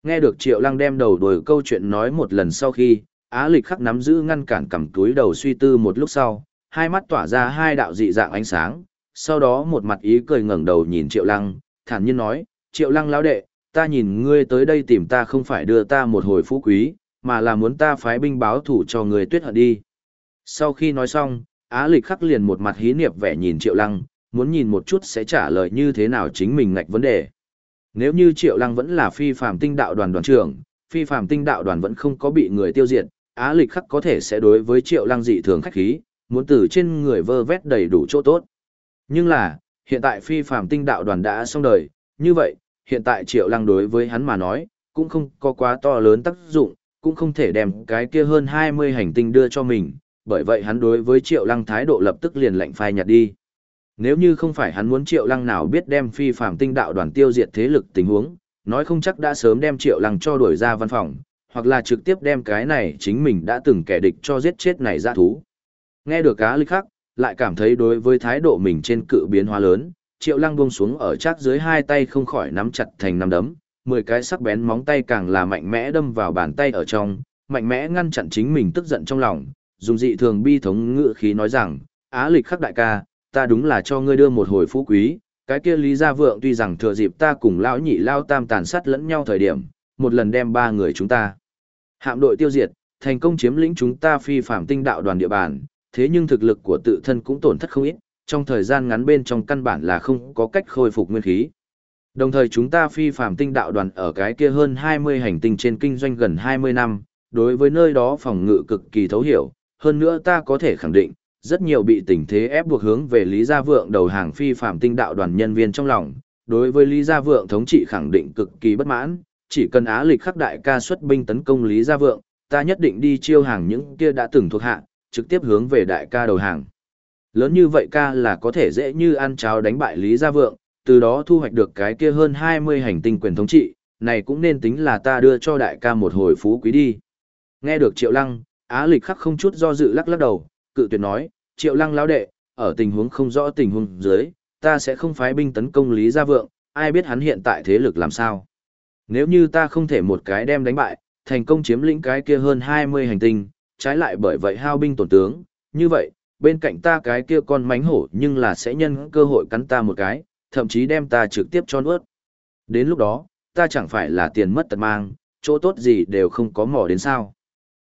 Nghe được Triệu Lăng đem đầu đuổi câu chuyện nói một lần sau khi, Á Lịch khắc nắm giữ ngăn cản cầm túi đầu suy tư một lúc sau, hai mắt tỏa ra hai đạo dị dạng ánh sáng, sau đó một mặt ý cười ngẩng đầu nhìn Triệu Lăng, thản nhiên nói, Triệu Lăng lão đệ, ta nhìn ngươi tới đây tìm ta không phải đưa ta một hồi phú quý, mà là muốn ta phái binh báo thủ cho người tuyết hận đi. Sau khi nói xong, Á Lịch khắc liền một mặt hí niệm vẻ nhìn Triệu Lăng, muốn nhìn một chút sẽ trả lời như thế nào chính mình ngạch vấn đề. Nếu như Triệu Lăng vẫn là phi phàm tinh đạo đoàn đoàn trưởng, phi phàm tinh đạo đoàn vẫn không có bị người tiêu diệt, Á Lịch khắc có thể sẽ đối với Triệu Lăng dị thường khách khí, muốn từ trên người vơ vét đầy đủ chỗ tốt. Nhưng là, hiện tại phi phàm tinh đạo đoàn đã xong đời, như vậy, hiện tại Triệu Lăng đối với hắn mà nói, cũng không có quá to lớn tác dụng, cũng không thể đem cái kia hơn 20 hành tinh đưa cho mình, bởi vậy hắn đối với Triệu Lăng thái độ lập tức liền lạnh phai nhạt đi. Nếu như không phải hắn muốn Triệu Lăng nào biết đem phi phàm tinh đạo đoàn tiêu diệt thế lực tình huống, nói không chắc đã sớm đem Triệu Lăng cho đuổi ra văn phòng, hoặc là trực tiếp đem cái này chính mình đã từng kẻ địch cho giết chết này ra thú. Nghe được cá lịch khắc, lại cảm thấy đối với thái độ mình trên cự biến hóa lớn, Triệu Lăng buông xuống ở chắc dưới hai tay không khỏi nắm chặt thành nắm đấm, mười cái sắc bén móng tay càng là mạnh mẽ đâm vào bàn tay ở trong, mạnh mẽ ngăn chặn chính mình tức giận trong lòng, dùng dị thường bi thống ngữ khí nói rằng, Á lịch khắc đại ca, ta đúng là cho ngươi đưa một hồi phú quý, cái kia Lý Gia Vượng tuy rằng thừa dịp ta cùng lão nhị lao tam tàn sát lẫn nhau thời điểm, một lần đem ba người chúng ta. Hạm đội tiêu diệt, thành công chiếm lĩnh chúng ta phi phạm tinh đạo đoàn địa bàn, thế nhưng thực lực của tự thân cũng tổn thất không ít, trong thời gian ngắn bên trong căn bản là không có cách khôi phục nguyên khí. Đồng thời chúng ta phi phạm tinh đạo đoàn ở cái kia hơn 20 hành tinh trên kinh doanh gần 20 năm, đối với nơi đó phòng ngự cực kỳ thấu hiểu, hơn nữa ta có thể khẳng định, rất nhiều bị tình thế ép buộc hướng về Lý Gia Vượng đầu hàng phi phạm tinh đạo đoàn nhân viên trong lòng, đối với Lý Gia Vượng thống trị khẳng định cực kỳ bất mãn, chỉ cần Á Lịch khắc đại ca xuất binh tấn công Lý Gia Vượng, ta nhất định đi chiêu hàng những kia đã từng thuộc hạ, trực tiếp hướng về đại ca đầu hàng. Lớn như vậy ca là có thể dễ như ăn cháo đánh bại Lý Gia Vượng, từ đó thu hoạch được cái kia hơn 20 hành tinh quyền thống trị, này cũng nên tính là ta đưa cho đại ca một hồi phú quý đi. Nghe được Triệu Lăng, Á Lịch khắc không chút do dự lắc lắc đầu, cự tuyệt nói, Triệu Lăng lão đệ, ở tình huống không rõ tình huống dưới, ta sẽ không phái binh tấn công Lý Gia Vượng, ai biết hắn hiện tại thế lực làm sao. Nếu như ta không thể một cái đem đánh bại, thành công chiếm lĩnh cái kia hơn 20 hành tinh, trái lại bởi vậy hao binh tổn tướng, như vậy, bên cạnh ta cái kia con mánh hổ nhưng là sẽ nhân cơ hội cắn ta một cái, thậm chí đem ta trực tiếp cho nuốt. Đến lúc đó, ta chẳng phải là tiền mất tật mang, chỗ tốt gì đều không có mỏ đến sao.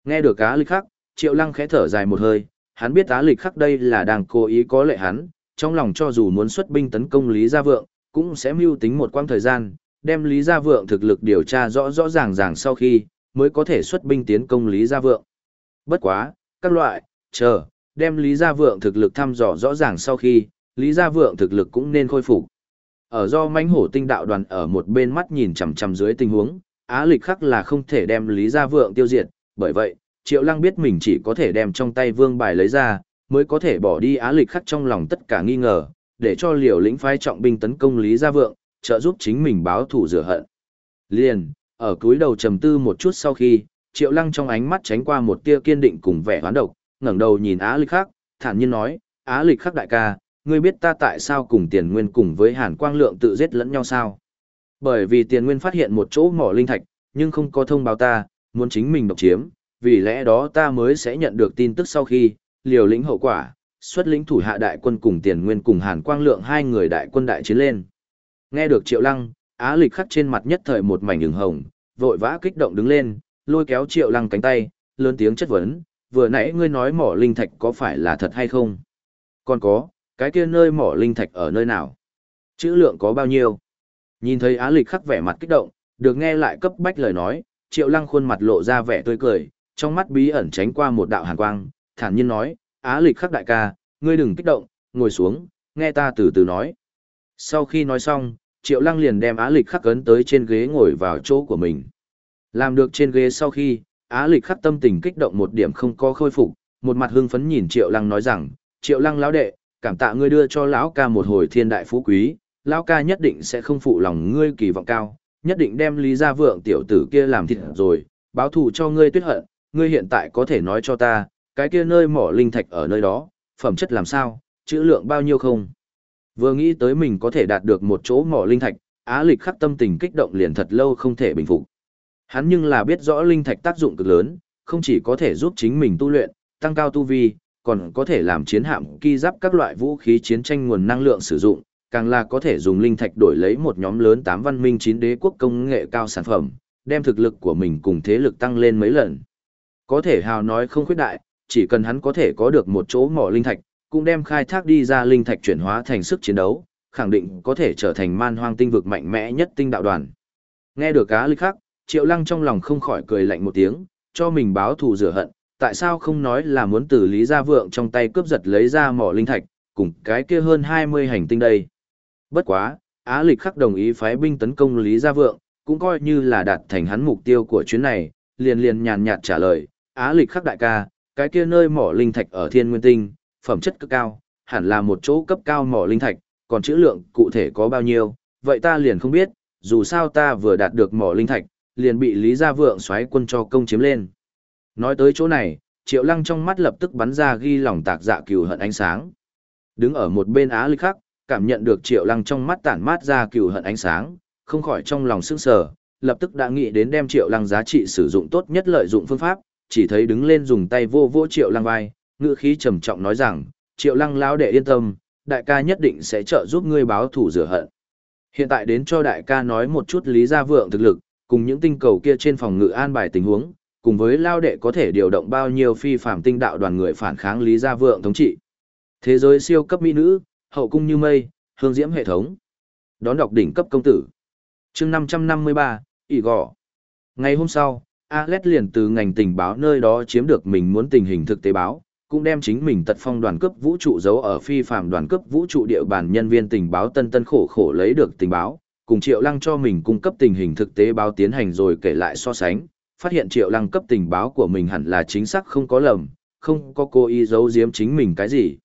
Nghe được cá lịch khắc, triệu lăng khẽ thở dài một hơi, hắn biết á lịch khắc đây là đang cố ý có lệ hắn, trong lòng cho dù muốn xuất binh tấn công Lý Gia Vượng, cũng sẽ mưu tính một quãng thời gian, đem Lý Gia Vượng thực lực điều tra rõ rõ ràng ràng sau khi, mới có thể xuất binh tiến công Lý Gia Vượng. Bất quá, các loại, chờ, đem Lý Gia Vượng thực lực thăm dò rõ ràng sau khi, Lý Gia Vượng thực lực cũng nên khôi phục. Ở do mãnh hổ tinh đạo đoàn ở một bên mắt nhìn chằm chằm dưới tình huống, Á Lịch khắc là không thể đem Lý Gia Vượng tiêu diệt, bởi vậy, Triệu Lăng biết mình chỉ có thể đem trong tay vương bài lấy ra, mới có thể bỏ đi Á Lịch khắc trong lòng tất cả nghi ngờ, để cho liều lĩnh phái trọng binh tấn công Lý Gia Vượng, trợ giúp chính mình báo thù rửa hận. Liền, ở cúi đầu trầm tư một chút sau khi, Triệu Lăng trong ánh mắt tránh qua một tia kiên định cùng vẻ hoán độc, ngẩng đầu nhìn Á Lịch khắc, thản nhiên nói, Á Lịch khắc đại ca, ngươi biết ta tại sao cùng tiền nguyên cùng với Hàn Quang Lượng tự giết lẫn nhau sao? Bởi vì tiền nguyên phát hiện một chỗ mỏ linh thạch, nhưng không có thông báo ta, muốn chính mình độc chiếm, vì lẽ đó ta mới sẽ nhận được tin tức sau khi, liều lĩnh hậu quả, xuất lĩnh thủ hạ đại quân cùng tiền nguyên cùng Hàn Quang Lượng hai người đại quân đại chiến lên. Nghe được Triệu Lăng, Á Lịch khắc trên mặt nhất thời một mảnh ửng hồng, vội vã kích động đứng lên, lôi kéo Triệu Lăng cánh tay, lớn tiếng chất vấn, vừa nãy ngươi nói mỏ linh thạch có phải là thật hay không? Còn có, cái kia nơi mỏ linh thạch ở nơi nào? Chữ lượng có bao nhiêu? Nhìn thấy Á Lịch khắc vẻ mặt kích động, được nghe lại cấp bách lời nói, Triệu Lăng khuôn mặt lộ ra vẻ tươi cười, trong mắt bí ẩn tránh qua một đạo hàn quang, thản nhiên nói, Á Lịch khắc đại ca, ngươi đừng kích động, ngồi xuống, nghe ta từ từ nói. Sau khi nói xong, Triệu Lăng liền đem Á Lịch khắc cấn tới trên ghế ngồi vào chỗ của mình. Làm được trên ghế sau khi, Á Lịch khắc tâm tình kích động một điểm không có khôi phục, một mặt hưng phấn nhìn Triệu Lăng nói rằng, Triệu Lăng lão đệ, cảm tạ ngươi đưa cho lão ca một hồi thiên đại phú quý, lão ca nhất định sẽ không phụ lòng ngươi kỳ vọng cao, nhất định đem Lý Gia Vượng tiểu tử kia làm thịt rồi, báo thù cho ngươi tuyết hận, ngươi hiện tại có thể nói cho ta, cái kia nơi mỏ linh thạch ở nơi đó, phẩm chất làm sao, chữ lượng bao nhiêu không? Vừa nghĩ tới mình có thể đạt được một chỗ mỏ linh thạch, Á Lịch khắc tâm tình kích động liền thật lâu không thể bình phục. Hắn nhưng là biết rõ linh thạch tác dụng cực lớn, không chỉ có thể giúp chính mình tu luyện, tăng cao tu vi, còn có thể làm chiến hạm ki giáp các loại vũ khí chiến tranh nguồn năng lượng sử dụng, càng là có thể dùng linh thạch đổi lấy một nhóm lớn tám văn minh chín đế quốc công nghệ cao sản phẩm, đem thực lực của mình cùng thế lực tăng lên mấy lần. Có thể hào nói không khuyết đại, chỉ cần hắn có thể có được một chỗ mỏ linh thạch, cũng đem khai thác đi ra linh thạch chuyển hóa thành sức chiến đấu, khẳng định có thể trở thành man hoang tinh vực mạnh mẽ nhất tinh đạo đoàn. Nghe được cá lịch khắc, Triệu Lăng trong lòng không khỏi cười lạnh một tiếng, cho mình báo thù rửa hận, tại sao không nói là muốn từ Lý Gia Vượng trong tay cướp giật lấy ra mỏ linh thạch, cùng cái kia hơn 20 hành tinh đây. Bất quá, Á Lịch khắc đồng ý phái binh tấn công Lý Gia Vượng, cũng coi như là đạt thành hắn mục tiêu của chuyến này, liền liền nhàn nhạt trả lời, Á Lịch khắc đại ca, cái kia nơi mỏ linh thạch ở Thiên Nguyên Tinh, phẩm chất cực cao, hẳn là một chỗ cấp cao mỏ linh thạch, còn chữ lượng cụ thể có bao nhiêu, vậy ta liền không biết, dù sao ta vừa đạt được mỏ linh thạch, liền bị Lý Gia Vượng xoáy quân cho công chiếm lên. Nói tới chỗ này, Triệu Lăng trong mắt lập tức bắn ra ghi lòng tạc dạ cừu hận ánh sáng. Đứng ở một bên Á Lịch khắc, cảm nhận được Triệu Lăng trong mắt tản mát ra cừu hận ánh sáng, không khỏi trong lòng sững sờ, lập tức đã nghĩ đến đem Triệu Lăng giá trị sử dụng tốt nhất lợi dụng phương pháp, chỉ thấy đứng lên dùng tay vô vô Triệu Lăng vai, ngữ khí trầm trọng nói rằng, Triệu Lăng lão đệ yên tâm, đại ca nhất định sẽ trợ giúp ngươi báo thù rửa hận. Hiện tại đến cho đại ca nói một chút lý gia vượng thực lực, cùng những tinh cầu kia trên phòng ngự an bài tình huống, cùng với lao đệ có thể điều động bao nhiêu phi phạm tinh đạo đoàn người phản kháng lý gia vượng thống trị. Thế giới siêu cấp mỹ nữ, hậu cung như mây, hương diễm hệ thống. Đón đọc đỉnh cấp công tử. chương 553, ỉ gò. Ngày hôm sau, Alex liền từ ngành tình báo nơi đó chiếm được mình muốn tình hình thực tế báo, cũng đem chính mình tật phong đoàn cấp vũ trụ giấu ở phi phạm đoàn cấp vũ trụ địa bàn nhân viên tình báo tân tân khổ khổ lấy được tình báo, cùng Triệu Lăng cho mình cung cấp tình hình thực tế báo tiến hành rồi kể lại so sánh, phát hiện Triệu Lăng cấp tình báo của mình hẳn là chính xác không có lầm, không có cố ý giấu giếm chính mình cái gì.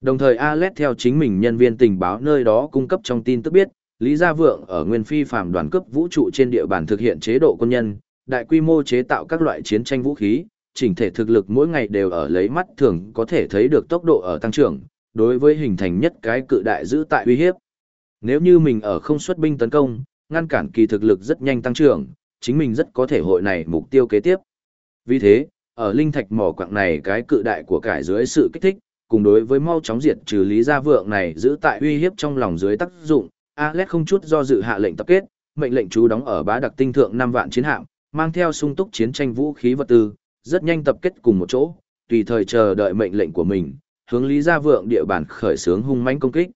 Đồng thời Alet theo chính mình nhân viên tình báo nơi đó cung cấp trong tin tức biết, Lý Gia Vượng ở Nguyên Phi phạm đoàn cấp vũ trụ trên địa bàn thực hiện chế độ quân nhân, đại quy mô chế tạo các loại chiến tranh vũ khí, chỉnh thể thực lực mỗi ngày đều ở lấy mắt thường có thể thấy được tốc độ ở tăng trưởng, đối với hình thành nhất cái cự đại giữ tại uy hiếp. Nếu như mình ở không xuất binh tấn công, ngăn cản kỳ thực lực rất nhanh tăng trưởng, chính mình rất có thể hội này mục tiêu kế tiếp. Vì thế, ở linh thạch mỏ quặng này cái cự đại của cải dưới sự kích thích, cùng đối với mau chóng diệt trừ lý gia vượng này giữ tại uy hiếp trong lòng dưới tác dụng, Alex không chút do dự hạ lệnh tập kết, mệnh lệnh chú đóng ở bá đặc tinh thượng 5 vạn chiến hạm, mang theo sung túc chiến tranh vũ khí vật tư, rất nhanh tập kết cùng một chỗ, tùy thời chờ đợi mệnh lệnh của mình, hướng Lý Gia Vượng địa bàn khởi xướng hung mãnh công kích.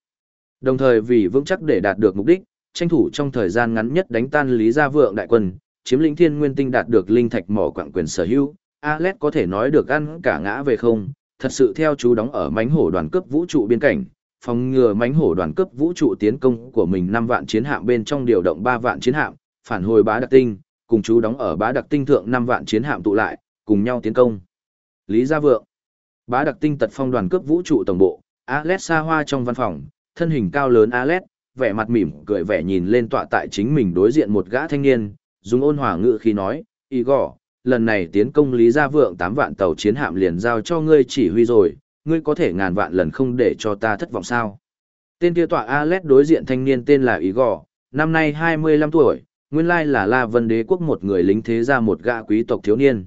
Đồng thời vì vững chắc để đạt được mục đích, tranh thủ trong thời gian ngắn nhất đánh tan Lý Gia Vượng đại quân, chiếm lĩnh Thiên Nguyên Tinh đạt được linh thạch mỏ quảng quyền sở hữu, Alet có thể nói được ăn cả ngã về không, thật sự theo chú đóng ở mánh hổ đoàn cướp vũ trụ biên cảnh, phòng ngừa mánh hổ đoàn cướp vũ trụ tiến công của mình 5 vạn chiến hạm bên trong điều động 3 vạn chiến hạm, phản hồi bá đặc tinh, cùng chú đóng ở bá đặc tinh thượng 5 vạn chiến hạm tụ lại, cùng nhau tiến công. Lý Gia Vượng. Bá đặc tinh tật phong đoàn cướp vũ trụ tổng bộ, Alex xa hoa trong văn phòng, thân hình cao lớn Alet, vẻ mặt mỉm cười vẻ nhìn lên tọa tại chính mình đối diện một gã thanh niên, dùng ôn hòa ngữ khi nói, Igor, lần này tiến công Lý Gia Vượng 8 vạn tàu chiến hạm liền giao cho ngươi chỉ huy rồi, ngươi có thể ngàn vạn lần không để cho ta thất vọng sao. Tên kia tọa Alet đối diện thanh niên tên là Igor, năm nay 25 tuổi, nguyên lai là La Vân Đế quốc một người lính thế gia một gã quý tộc thiếu niên.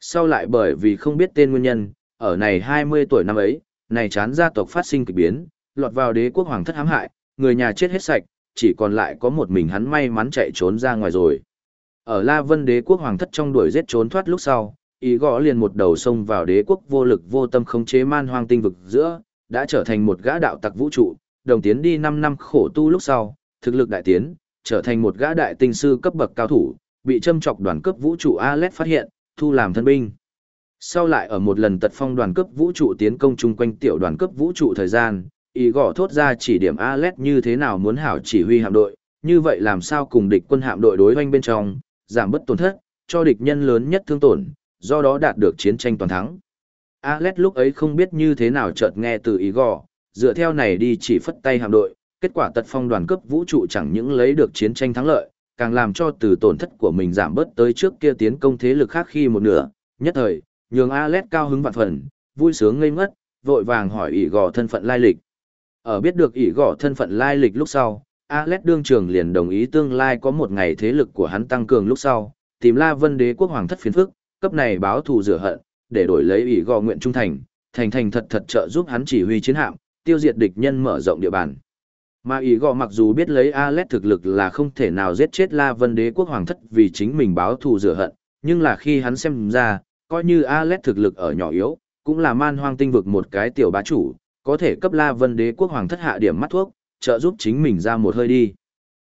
Sau lại bởi vì không biết tên nguyên nhân, ở này 20 tuổi năm ấy, này chán gia tộc phát sinh kỳ biến, lọt vào đế quốc hoàng thất hãm hại, người nhà chết hết sạch, chỉ còn lại có một mình hắn may mắn chạy trốn ra ngoài rồi. Ở La Vân đế quốc hoàng thất trong đuổi giết trốn thoát lúc sau, ý gõ liền một đầu sông vào đế quốc vô lực vô tâm khống chế man hoang tinh vực giữa, đã trở thành một gã đạo tặc vũ trụ, đồng tiến đi 5 năm khổ tu lúc sau, thực lực đại tiến, trở thành một gã đại tinh sư cấp bậc cao thủ, bị châm chọc đoàn cấp vũ trụ Alet phát hiện, thu làm thân binh. Sau lại ở một lần tật phong đoàn cấp vũ trụ tiến công chung quanh tiểu đoàn cấp vũ trụ thời gian, ý gõ thốt ra chỉ điểm Alet như thế nào muốn hảo chỉ huy hạm đội, như vậy làm sao cùng địch quân hạm đội đối hoanh bên trong, giảm bất tổn thất, cho địch nhân lớn nhất thương tổn, do đó đạt được chiến tranh toàn thắng. Alet lúc ấy không biết như thế nào chợt nghe từ ý gõ, dựa theo này đi chỉ phất tay hạm đội, kết quả tật phong đoàn cấp vũ trụ chẳng những lấy được chiến tranh thắng lợi, càng làm cho từ tổn thất của mình giảm bớt tới trước kia tiến công thế lực khác khi một nửa, nhất thời, nhường Alet cao hứng vạn phần, vui sướng ngây ngất, vội vàng hỏi ỷ gò thân phận lai lịch. Ở biết được ỷ gò thân phận lai lịch lúc sau, Alet đương trường liền đồng ý tương lai có một ngày thế lực của hắn tăng cường lúc sau, tìm La Vân Đế quốc hoàng thất phiền phức, cấp này báo thù rửa hận, để đổi lấy ỷ gò nguyện trung thành, thành thành thật thật trợ giúp hắn chỉ huy chiến hạm, tiêu diệt địch nhân mở rộng địa bàn. Mà ý Gò mặc dù biết lấy Alet thực lực là không thể nào giết chết La Vân đế quốc hoàng thất vì chính mình báo thù rửa hận, nhưng là khi hắn xem ra, coi như Alet thực lực ở nhỏ yếu, cũng là man hoang tinh vực một cái tiểu bá chủ, có thể cấp La Vân đế quốc hoàng thất hạ điểm mắt thuốc, trợ giúp chính mình ra một hơi đi.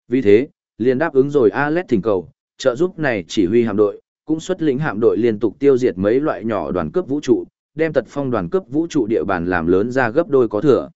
Vì thế, liền đáp ứng rồi Alet thỉnh cầu, trợ giúp này chỉ huy hạm đội, cũng xuất lĩnh hạm đội liên tục tiêu diệt mấy loại nhỏ đoàn cướp vũ trụ, đem tật phong đoàn cướp vũ trụ địa bàn làm lớn ra gấp đôi có thừa.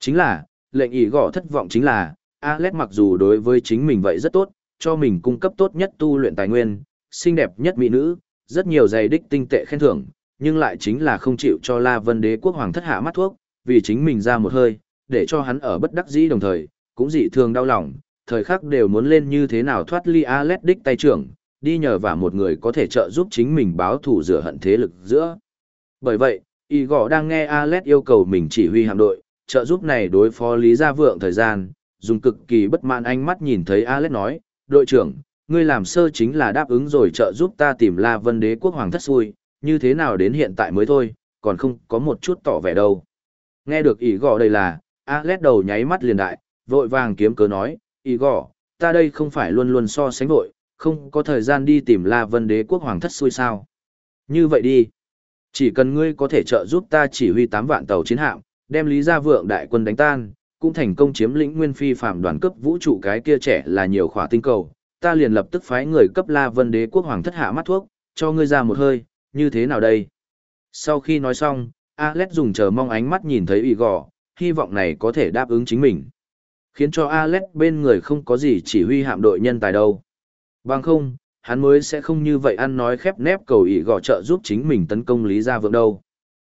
Chính là, lệnh ý gõ thất vọng chính là, Alet mặc dù đối với chính mình vậy rất tốt, cho mình cung cấp tốt nhất tu luyện tài nguyên, xinh đẹp nhất mỹ nữ, rất nhiều giày đích tinh tệ khen thưởng, nhưng lại chính là không chịu cho La Vân đế quốc hoàng thất hạ mắt thuốc, vì chính mình ra một hơi, để cho hắn ở bất đắc dĩ đồng thời, cũng dị thường đau lòng, thời khắc đều muốn lên như thế nào thoát ly Alex đích tay trưởng, đi nhờ vào một người có thể trợ giúp chính mình báo thù rửa hận thế lực giữa. Bởi vậy, Igor đang nghe Alex yêu cầu mình chỉ huy hạm đội, trợ giúp này đối phó Lý Gia Vượng thời gian, dùng cực kỳ bất mãn ánh mắt nhìn thấy Alex nói, đội trưởng, ngươi làm sơ chính là đáp ứng rồi trợ giúp ta tìm La Vân Đế quốc hoàng thất xui, như thế nào đến hiện tại mới thôi, còn không có một chút tỏ vẻ đâu. Nghe được ý gò đây là, Alex đầu nháy mắt liền đại, vội vàng kiếm cớ nói, ý gò, ta đây không phải luôn luôn so sánh vội, không có thời gian đi tìm La Vân Đế quốc hoàng thất xui sao. Như vậy đi, chỉ cần ngươi có thể trợ giúp ta chỉ huy 8 vạn tàu chiến hạm, đem Lý Gia Vượng đại quân đánh tan, cũng thành công chiếm lĩnh nguyên phi phạm đoàn cấp vũ trụ cái kia trẻ là nhiều khỏa tinh cầu, ta liền lập tức phái người cấp La Vân Đế quốc hoàng thất hạ mắt thuốc, cho ngươi ra một hơi, như thế nào đây? Sau khi nói xong, Alex dùng chờ mong ánh mắt nhìn thấy Igor, hy vọng này có thể đáp ứng chính mình. Khiến cho Alex bên người không có gì chỉ huy hạm đội nhân tài đâu. Bằng không, hắn mới sẽ không như vậy ăn nói khép nép cầu Igor trợ giúp chính mình tấn công Lý Gia Vượng đâu.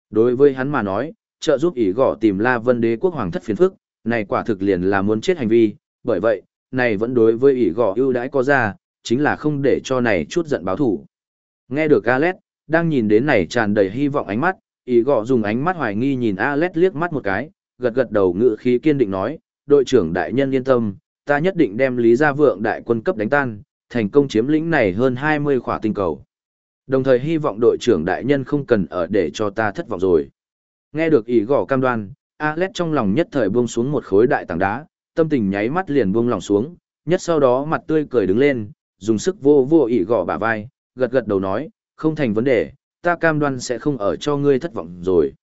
Đối với hắn mà nói, trợ giúp ủy gò tìm La Vân Đế quốc hoàng thất phiền phức, này quả thực liền là muốn chết hành vi, bởi vậy, này vẫn đối với ủy gò ưu đãi có ra, chính là không để cho này chút giận báo thủ. Nghe được Alet, đang nhìn đến này tràn đầy hy vọng ánh mắt, Ý gọ dùng ánh mắt hoài nghi nhìn Alex liếc mắt một cái, gật gật đầu ngự khí kiên định nói, đội trưởng đại nhân yên tâm, ta nhất định đem Lý Gia Vượng đại quân cấp đánh tan, thành công chiếm lĩnh này hơn 20 khỏa tinh cầu. Đồng thời hy vọng đội trưởng đại nhân không cần ở để cho ta thất vọng rồi. Nghe được ý gõ cam đoan, Alex trong lòng nhất thời buông xuống một khối đại tảng đá, tâm tình nháy mắt liền buông lòng xuống, nhất sau đó mặt tươi cười đứng lên, dùng sức vô vô ý gõ bả vai, gật gật đầu nói, không thành vấn đề, ta cam đoan sẽ không ở cho ngươi thất vọng rồi.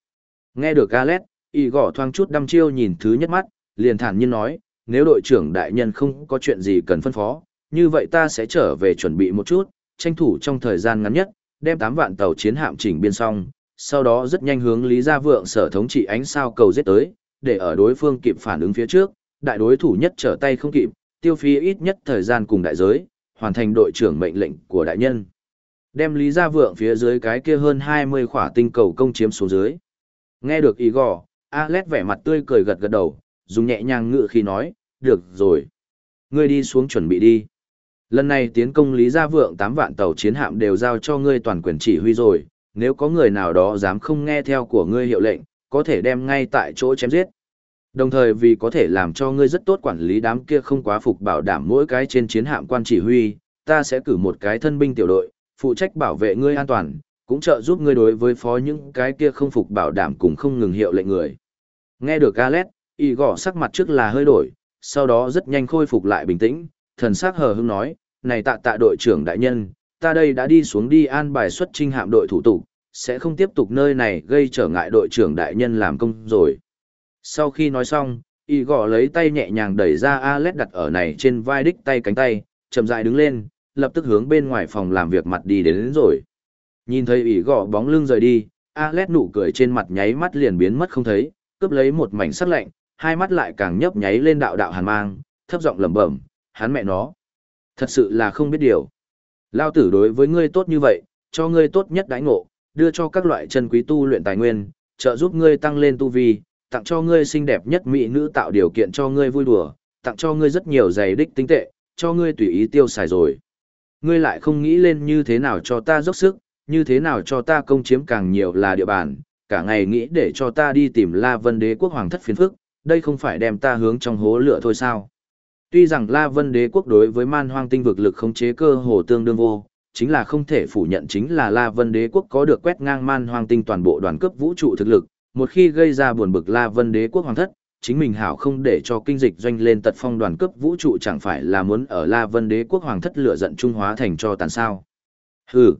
Nghe được Galet, y gõ thoáng chút đăm chiêu nhìn thứ nhất mắt, liền thản nhiên nói, nếu đội trưởng đại nhân không có chuyện gì cần phân phó, như vậy ta sẽ trở về chuẩn bị một chút, tranh thủ trong thời gian ngắn nhất, đem 8 vạn tàu chiến hạm chỉnh biên xong, sau đó rất nhanh hướng Lý Gia Vượng sở thống trị ánh sao cầu giết tới, để ở đối phương kịp phản ứng phía trước, đại đối thủ nhất trở tay không kịp, tiêu phí ít nhất thời gian cùng đại giới, hoàn thành đội trưởng mệnh lệnh của đại nhân. Đem Lý Gia Vượng phía dưới cái kia hơn 20 khỏa tinh cầu công chiếm xuống dưới. Nghe được ý gò Alex vẻ mặt tươi cười gật gật đầu, dùng nhẹ nhàng ngựa khi nói, được rồi. Ngươi đi xuống chuẩn bị đi. Lần này tiến công Lý Gia Vượng 8 vạn tàu chiến hạm đều giao cho ngươi toàn quyền chỉ huy rồi, nếu có người nào đó dám không nghe theo của ngươi hiệu lệnh, có thể đem ngay tại chỗ chém giết. Đồng thời vì có thể làm cho ngươi rất tốt quản lý đám kia không quá phục bảo đảm mỗi cái trên chiến hạm quan chỉ huy, ta sẽ cử một cái thân binh tiểu đội, phụ trách bảo vệ ngươi an toàn, cũng trợ giúp ngươi đối với phó những cái kia không phục bảo đảm cùng không ngừng hiệu lệnh người. Nghe được Galet, y gõ sắc mặt trước là hơi đổi, sau đó rất nhanh khôi phục lại bình tĩnh, thần sắc hờ hững nói, này tạ tạ đội trưởng đại nhân, ta đây đã đi xuống đi an bài xuất trinh hạm đội thủ tục, sẽ không tiếp tục nơi này gây trở ngại đội trưởng đại nhân làm công rồi. Sau khi nói xong, y gõ lấy tay nhẹ nhàng đẩy ra Alet đặt ở này trên vai đích tay cánh tay, chậm rãi đứng lên, lập tức hướng bên ngoài phòng làm việc mặt đi đến, đến rồi. Nhìn thấy y gọ bóng lưng rời đi, Alex nụ cười trên mặt nháy mắt liền biến mất không thấy, cướp lấy một mảnh sắt lạnh, hai mắt lại càng nhấp nháy lên đạo đạo hàn mang, thấp giọng lẩm bẩm, hắn mẹ nó. Thật sự là không biết điều. Lao tử đối với ngươi tốt như vậy, cho ngươi tốt nhất đãi ngộ, đưa cho các loại chân quý tu luyện tài nguyên, trợ giúp ngươi tăng lên tu vi, tặng cho ngươi xinh đẹp nhất mỹ nữ tạo điều kiện cho ngươi vui đùa, tặng cho ngươi rất nhiều giày đích tinh tệ, cho ngươi tùy ý tiêu xài rồi. Ngươi lại không nghĩ lên như thế nào cho ta dốc sức, như thế nào cho ta công chiếm càng nhiều là địa bàn, cả ngày nghĩ để cho ta đi tìm La Vân Đế quốc hoàng thất phiền phức, đây không phải đem ta hướng trong hố lửa thôi sao? Tuy rằng La Vân Đế quốc đối với man hoang tinh vực lực khống chế cơ hồ tương đương vô, chính là không thể phủ nhận chính là La Vân Đế quốc có được quét ngang man hoang tinh toàn bộ đoàn cấp vũ trụ thực lực, một khi gây ra buồn bực La Vân Đế quốc hoàng thất, chính mình hảo không để cho kinh dịch doanh lên tật phong đoàn cấp vũ trụ chẳng phải là muốn ở La Vân Đế quốc hoàng thất lửa giận trung hóa thành cho tàn sao. Hừ,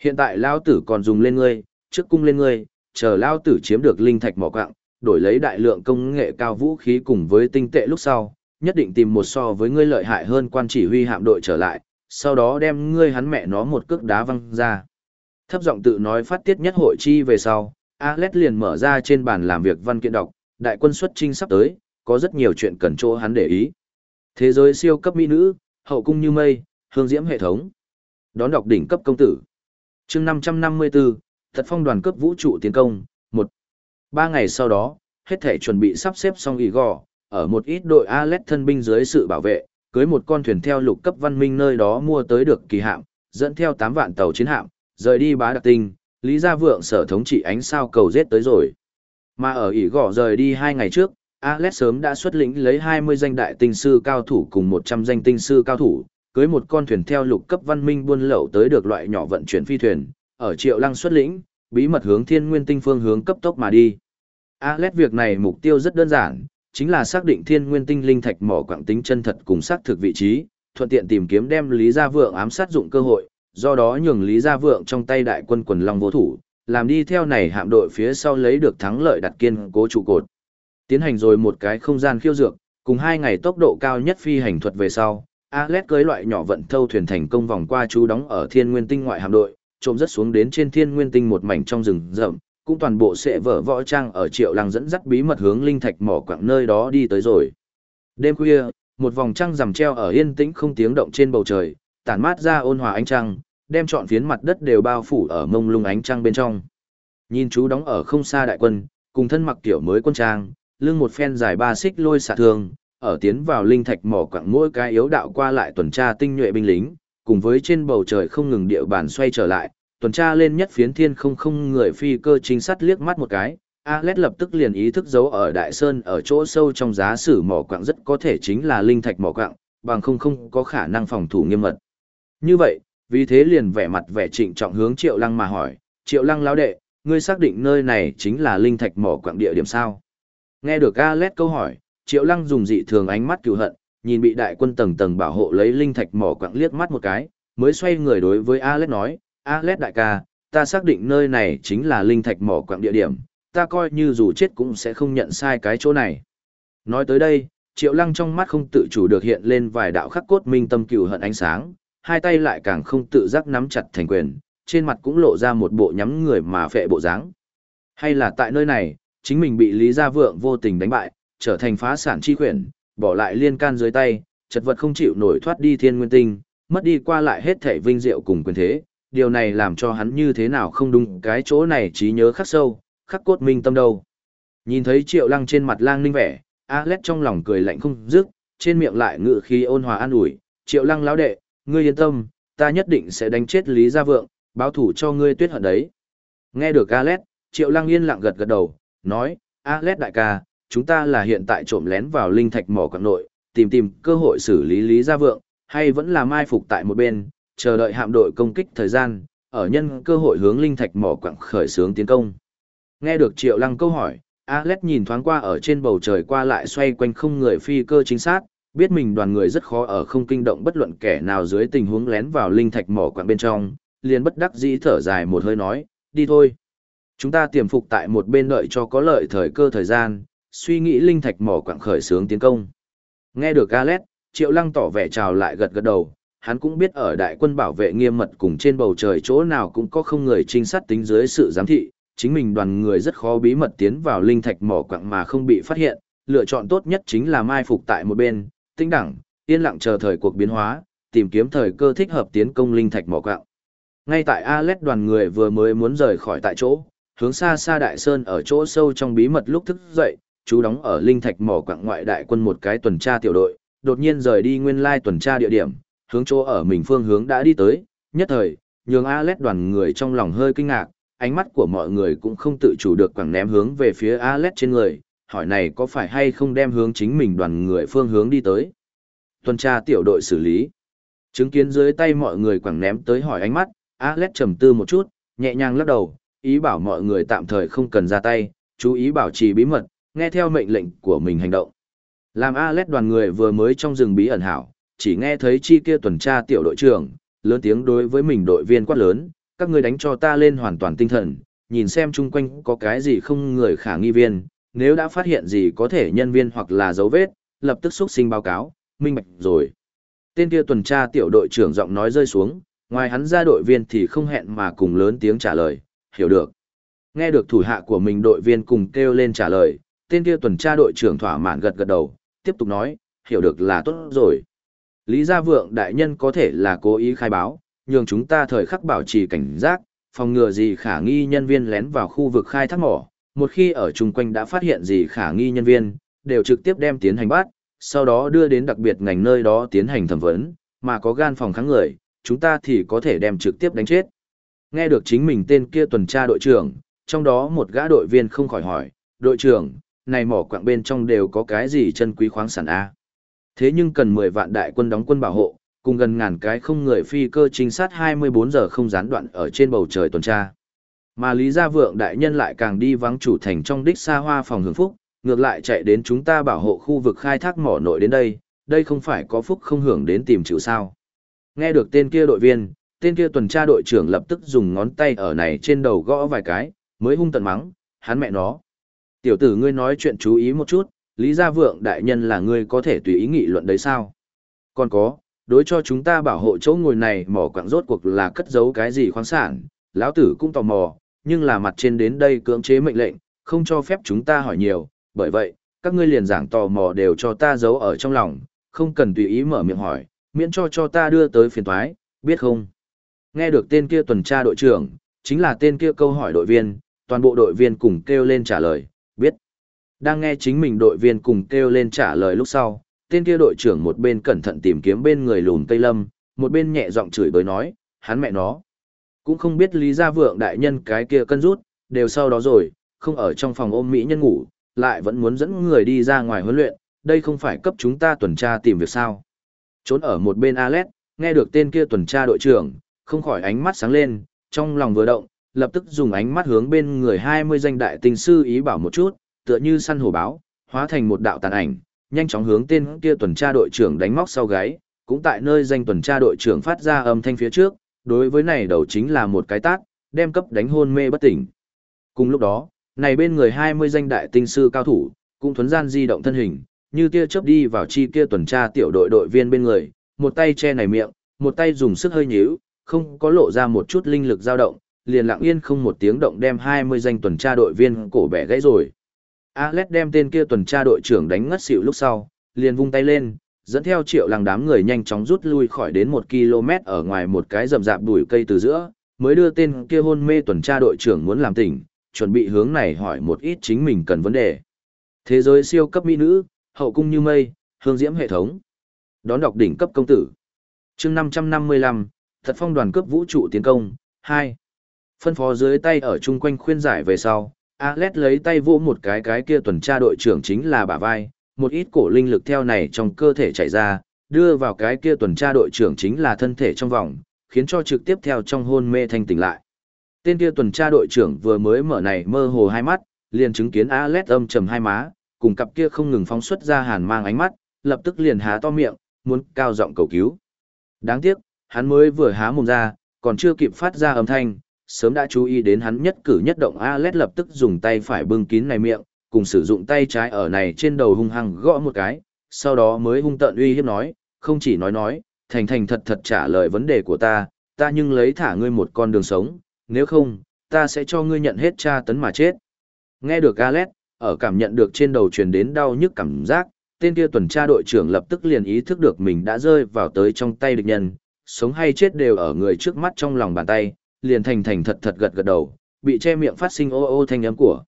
hiện tại Lao tử còn dùng lên ngươi, trước cung lên ngươi, chờ Lao tử chiếm được linh thạch mỏ quạng, đổi lấy đại lượng công nghệ cao vũ khí cùng với tinh tệ lúc sau, nhất định tìm một so với ngươi lợi hại hơn quan chỉ huy hạm đội trở lại, sau đó đem ngươi hắn mẹ nó một cước đá văng ra. Thấp giọng tự nói phát tiết nhất hội chi về sau, Alex liền mở ra trên bàn làm việc văn kiện đọc, đại quân xuất trinh sắp tới, có rất nhiều chuyện cần chỗ hắn để ý. Thế giới siêu cấp mỹ nữ, hậu cung như mây, hương diễm hệ thống. Đón đọc đỉnh cấp công tử. chương 554, thật phong đoàn cấp vũ trụ tiến công, một Ba ngày sau đó, hết thể chuẩn bị sắp xếp xong ý gò, ở một ít đội alet thân binh dưới sự bảo vệ, cưới một con thuyền theo lục cấp văn minh nơi đó mua tới được kỳ hạm, dẫn theo 8 vạn tàu chiến hạm, rời đi bá đặc tinh, Lý Gia Vượng sở thống trị ánh sao cầu giết tới rồi. Mà ở ỉ gõ rời đi hai ngày trước, Alex sớm đã xuất lĩnh lấy 20 danh đại tinh sư cao thủ cùng 100 danh tinh sư cao thủ, cưới một con thuyền theo lục cấp văn minh buôn lậu tới được loại nhỏ vận chuyển phi thuyền, ở Triệu Lăng xuất lĩnh, bí mật hướng Thiên Nguyên Tinh phương hướng cấp tốc mà đi. Alex việc này mục tiêu rất đơn giản, chính là xác định thiên nguyên tinh linh thạch mỏ quảng tính chân thật cùng xác thực vị trí, thuận tiện tìm kiếm đem Lý Gia Vượng ám sát dụng cơ hội, do đó nhường Lý Gia Vượng trong tay đại quân quần long vô thủ, làm đi theo này hạm đội phía sau lấy được thắng lợi đặt kiên cố trụ cột. Tiến hành rồi một cái không gian khiêu dược, cùng hai ngày tốc độ cao nhất phi hành thuật về sau, Alex cưới loại nhỏ vận thâu thuyền thành công vòng qua chú đóng ở thiên nguyên tinh ngoại hạm đội, trộm rất xuống đến trên thiên nguyên tinh một mảnh trong rừng rậm, cũng toàn bộ sẽ vở võ trang ở triệu lăng dẫn dắt bí mật hướng linh thạch mỏ quặng nơi đó đi tới rồi. Đêm khuya, một vòng trăng rằm treo ở yên tĩnh không tiếng động trên bầu trời, tản mát ra ôn hòa ánh trăng, đem trọn phiến mặt đất đều bao phủ ở mông lung ánh trăng bên trong. Nhìn chú đóng ở không xa đại quân, cùng thân mặc kiểu mới quân trang, lưng một phen dài ba xích lôi xạ thương, ở tiến vào linh thạch mỏ quặng mỗi cái yếu đạo qua lại tuần tra tinh nhuệ binh lính, cùng với trên bầu trời không ngừng địa bàn xoay trở lại, tuần tra lên nhất phiến thiên không không người phi cơ chính sát liếc mắt một cái, Alet lập tức liền ý thức giấu ở Đại Sơn ở chỗ sâu trong giá sử mỏ quặng rất có thể chính là linh thạch mỏ quặng, bằng không không có khả năng phòng thủ nghiêm mật. Như vậy, vì thế liền vẻ mặt vẻ trịnh trọng hướng Triệu Lăng mà hỏi, Triệu Lăng lão đệ, ngươi xác định nơi này chính là linh thạch mỏ quặng địa điểm sao? Nghe được Alet câu hỏi, Triệu Lăng dùng dị thường ánh mắt cừu hận, nhìn bị đại quân tầng tầng bảo hộ lấy linh thạch mỏ quặng liếc mắt một cái, mới xoay người đối với Alet nói, alet đại ca, ta xác định nơi này chính là linh thạch mỏ quặng địa điểm, ta coi như dù chết cũng sẽ không nhận sai cái chỗ này. Nói tới đây, triệu lăng trong mắt không tự chủ được hiện lên vài đạo khắc cốt minh tâm cừu hận ánh sáng, hai tay lại càng không tự giác nắm chặt thành quyền, trên mặt cũng lộ ra một bộ nhắm người mà phệ bộ dáng. Hay là tại nơi này, chính mình bị Lý Gia Vượng vô tình đánh bại, trở thành phá sản chi quyển, bỏ lại liên can dưới tay, chật vật không chịu nổi thoát đi thiên nguyên tinh, mất đi qua lại hết thể vinh diệu cùng quyền thế, điều này làm cho hắn như thế nào không đúng cái chỗ này trí nhớ khắc sâu, khắc cốt minh tâm đâu. Nhìn thấy triệu lăng trên mặt lang ninh vẻ, Alex trong lòng cười lạnh không dứt, trên miệng lại ngự khí ôn hòa an ủi, triệu lăng lão đệ, ngươi yên tâm, ta nhất định sẽ đánh chết Lý Gia Vượng, báo thủ cho ngươi tuyết hận đấy. Nghe được Alet, triệu lăng yên lặng gật gật đầu, nói, Alet đại ca, chúng ta là hiện tại trộm lén vào linh thạch mỏ quảng nội, tìm tìm cơ hội xử lý Lý Gia Vượng, hay vẫn là mai phục tại một bên, chờ đợi hạm đội công kích thời gian, ở nhân cơ hội hướng linh thạch mỏ quảng khởi xướng tiến công. Nghe được Triệu Lăng câu hỏi, Alet nhìn thoáng qua ở trên bầu trời qua lại xoay quanh không người phi cơ chính xác, biết mình đoàn người rất khó ở không kinh động bất luận kẻ nào dưới tình huống lén vào linh thạch mỏ quặng bên trong, liền bất đắc dĩ thở dài một hơi nói, đi thôi. Chúng ta tiềm phục tại một bên đợi cho có lợi thời cơ thời gian, suy nghĩ linh thạch mỏ quặng khởi sướng tiến công. Nghe được Alet, Triệu Lăng tỏ vẻ chào lại gật gật đầu, hắn cũng biết ở đại quân bảo vệ nghiêm mật cùng trên bầu trời chỗ nào cũng có không người trinh sát tính dưới sự giám thị, chính mình đoàn người rất khó bí mật tiến vào linh thạch mỏ quặng mà không bị phát hiện, lựa chọn tốt nhất chính là mai phục tại một bên, tinh đẳng, yên lặng chờ thời cuộc biến hóa, tìm kiếm thời cơ thích hợp tiến công linh thạch mỏ quặng. Ngay tại Alet đoàn người vừa mới muốn rời khỏi tại chỗ, hướng xa xa đại sơn ở chỗ sâu trong bí mật lúc thức dậy, chú đóng ở linh thạch mỏ quặng ngoại đại quân một cái tuần tra tiểu đội, đột nhiên rời đi nguyên lai tuần tra địa điểm, hướng chỗ ở mình phương hướng đã đi tới, nhất thời, nhường Alet đoàn người trong lòng hơi kinh ngạc, ánh mắt của mọi người cũng không tự chủ được quẳng ném hướng về phía Alet trên người, hỏi này có phải hay không đem hướng chính mình đoàn người phương hướng đi tới. Tuần tra tiểu đội xử lý. Chứng kiến dưới tay mọi người quẳng ném tới hỏi ánh mắt, Alex trầm tư một chút, nhẹ nhàng lắc đầu, ý bảo mọi người tạm thời không cần ra tay, chú ý bảo trì bí mật, nghe theo mệnh lệnh của mình hành động. Làm Alex đoàn người vừa mới trong rừng bí ẩn hảo, chỉ nghe thấy chi kia tuần tra tiểu đội trưởng, lớn tiếng đối với mình đội viên quát lớn, các ngươi đánh cho ta lên hoàn toàn tinh thần, nhìn xem chung quanh có cái gì không người khả nghi viên, nếu đã phát hiện gì có thể nhân viên hoặc là dấu vết, lập tức xúc sinh báo cáo, minh bạch rồi. Tên kia tuần tra tiểu đội trưởng giọng nói rơi xuống, ngoài hắn ra đội viên thì không hẹn mà cùng lớn tiếng trả lời, hiểu được. Nghe được thủ hạ của mình đội viên cùng kêu lên trả lời, tên kia tuần tra đội trưởng thỏa mãn gật gật đầu, tiếp tục nói, hiểu được là tốt rồi. Lý Gia Vượng đại nhân có thể là cố ý khai báo, nhưng chúng ta thời khắc bảo trì cảnh giác, phòng ngừa gì khả nghi nhân viên lén vào khu vực khai thác mỏ, một khi ở chung quanh đã phát hiện gì khả nghi nhân viên, đều trực tiếp đem tiến hành bắt, sau đó đưa đến đặc biệt ngành nơi đó tiến hành thẩm vấn, mà có gan phòng kháng người, chúng ta thì có thể đem trực tiếp đánh chết. Nghe được chính mình tên kia tuần tra đội trưởng, trong đó một gã đội viên không khỏi hỏi, đội trưởng, này mỏ quạng bên trong đều có cái gì chân quý khoáng sản A. Thế nhưng cần 10 vạn đại quân đóng quân bảo hộ, cùng gần ngàn cái không người phi cơ trinh sát 24 giờ không gián đoạn ở trên bầu trời tuần tra. Mà Lý Gia Vượng đại nhân lại càng đi vắng chủ thành trong đích xa hoa phòng hưởng phúc, ngược lại chạy đến chúng ta bảo hộ khu vực khai thác mỏ nội đến đây, đây không phải có phúc không hưởng đến tìm chịu sao. Nghe được tên kia đội viên, tên kia tuần tra đội trưởng lập tức dùng ngón tay ở này trên đầu gõ vài cái, mới hung tận mắng, hắn mẹ nó. Tiểu tử ngươi nói chuyện chú ý một chút, Lý Gia Vượng đại nhân là ngươi có thể tùy ý nghị luận đấy sao? Còn có, đối cho chúng ta bảo hộ chỗ ngồi này mỏ quặng rốt cuộc là cất giấu cái gì khoáng sản, lão tử cũng tò mò, nhưng là mặt trên đến đây cưỡng chế mệnh lệnh, không cho phép chúng ta hỏi nhiều, bởi vậy, các ngươi liền giảng tò mò đều cho ta giấu ở trong lòng, không cần tùy ý mở miệng hỏi, miễn cho cho ta đưa tới phiền toái, biết không? Nghe được tên kia tuần tra đội trưởng, chính là tên kia câu hỏi đội viên, toàn bộ đội viên cùng kêu lên trả lời, biết. Đang nghe chính mình đội viên cùng kêu lên trả lời lúc sau, tên kia đội trưởng một bên cẩn thận tìm kiếm bên người lùn Tây Lâm, một bên nhẹ giọng chửi bới nói, hắn mẹ nó. Cũng không biết Lý Gia Vượng đại nhân cái kia cân rút, đều sau đó rồi, không ở trong phòng ôm mỹ nhân ngủ, lại vẫn muốn dẫn người đi ra ngoài huấn luyện, đây không phải cấp chúng ta tuần tra tìm việc sao. Trốn ở một bên Alet, nghe được tên kia tuần tra đội trưởng, không khỏi ánh mắt sáng lên, trong lòng vừa động, lập tức dùng ánh mắt hướng bên người 20 danh đại tình sư ý bảo một chút, tựa như săn hổ báo, hóa thành một đạo tàn ảnh, nhanh chóng hướng tên kia tuần tra đội trưởng đánh móc sau gáy, cũng tại nơi danh tuần tra đội trưởng phát ra âm thanh phía trước, đối với này đầu chính là một cái tát, đem cấp đánh hôn mê bất tỉnh. Cùng lúc đó, này bên người 20 danh đại tinh sư cao thủ, cũng thuấn gian di động thân hình, như tia chớp đi vào chi kia tuần tra tiểu đội đội viên bên người, một tay che này miệng, một tay dùng sức hơi nhíu, không có lộ ra một chút linh lực dao động, liền lặng yên không một tiếng động đem 20 danh tuần tra đội viên cổ bẻ gãy rồi. Alex đem tên kia tuần tra đội trưởng đánh ngất xỉu lúc sau, liền vung tay lên, dẫn theo triệu lăng đám người nhanh chóng rút lui khỏi đến một km ở ngoài một cái rậm rạp đùi cây từ giữa, mới đưa tên kia hôn mê tuần tra đội trưởng muốn làm tỉnh, chuẩn bị hướng này hỏi một ít chính mình cần vấn đề. Thế giới siêu cấp mỹ nữ, hậu cung như mây, hương diễm hệ thống. Đón đọc đỉnh cấp công tử. chương 555, thật phong đoàn cướp vũ trụ tiến công, 2. Phân phó dưới tay ở chung quanh khuyên giải về sau, Alex lấy tay vỗ một cái cái kia tuần tra đội trưởng chính là bả vai, một ít cổ linh lực theo này trong cơ thể chạy ra, đưa vào cái kia tuần tra đội trưởng chính là thân thể trong vòng, khiến cho trực tiếp theo trong hôn mê thanh tỉnh lại. Tên kia tuần tra đội trưởng vừa mới mở này mơ hồ hai mắt, liền chứng kiến Alet âm trầm hai má, cùng cặp kia không ngừng phóng xuất ra hàn mang ánh mắt, lập tức liền há to miệng, muốn cao giọng cầu cứu. Đáng tiếc, hắn mới vừa há mồm ra, còn chưa kịp phát ra âm thanh, sớm đã chú ý đến hắn nhất cử nhất động Alet lập tức dùng tay phải bưng kín này miệng, cùng sử dụng tay trái ở này trên đầu hung hăng gõ một cái, sau đó mới hung tợn uy hiếp nói, không chỉ nói nói, thành thành thật thật trả lời vấn đề của ta, ta nhưng lấy thả ngươi một con đường sống, nếu không, ta sẽ cho ngươi nhận hết tra tấn mà chết. Nghe được Galet, ở cảm nhận được trên đầu truyền đến đau nhức cảm giác, tên kia tuần tra đội trưởng lập tức liền ý thức được mình đã rơi vào tới trong tay địch nhân, sống hay chết đều ở người trước mắt trong lòng bàn tay, liền thành thành thật thật gật gật đầu, bị che miệng phát sinh ô ô thanh âm của.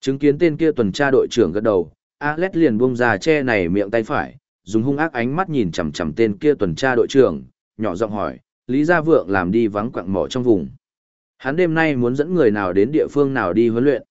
Chứng kiến tên kia tuần tra đội trưởng gật đầu, Alex liền buông ra che này miệng tay phải, dùng hung ác ánh mắt nhìn chằm chằm tên kia tuần tra đội trưởng, nhỏ giọng hỏi, Lý Gia Vượng làm đi vắng quặng mỏ trong vùng. Hắn đêm nay muốn dẫn người nào đến địa phương nào đi huấn luyện.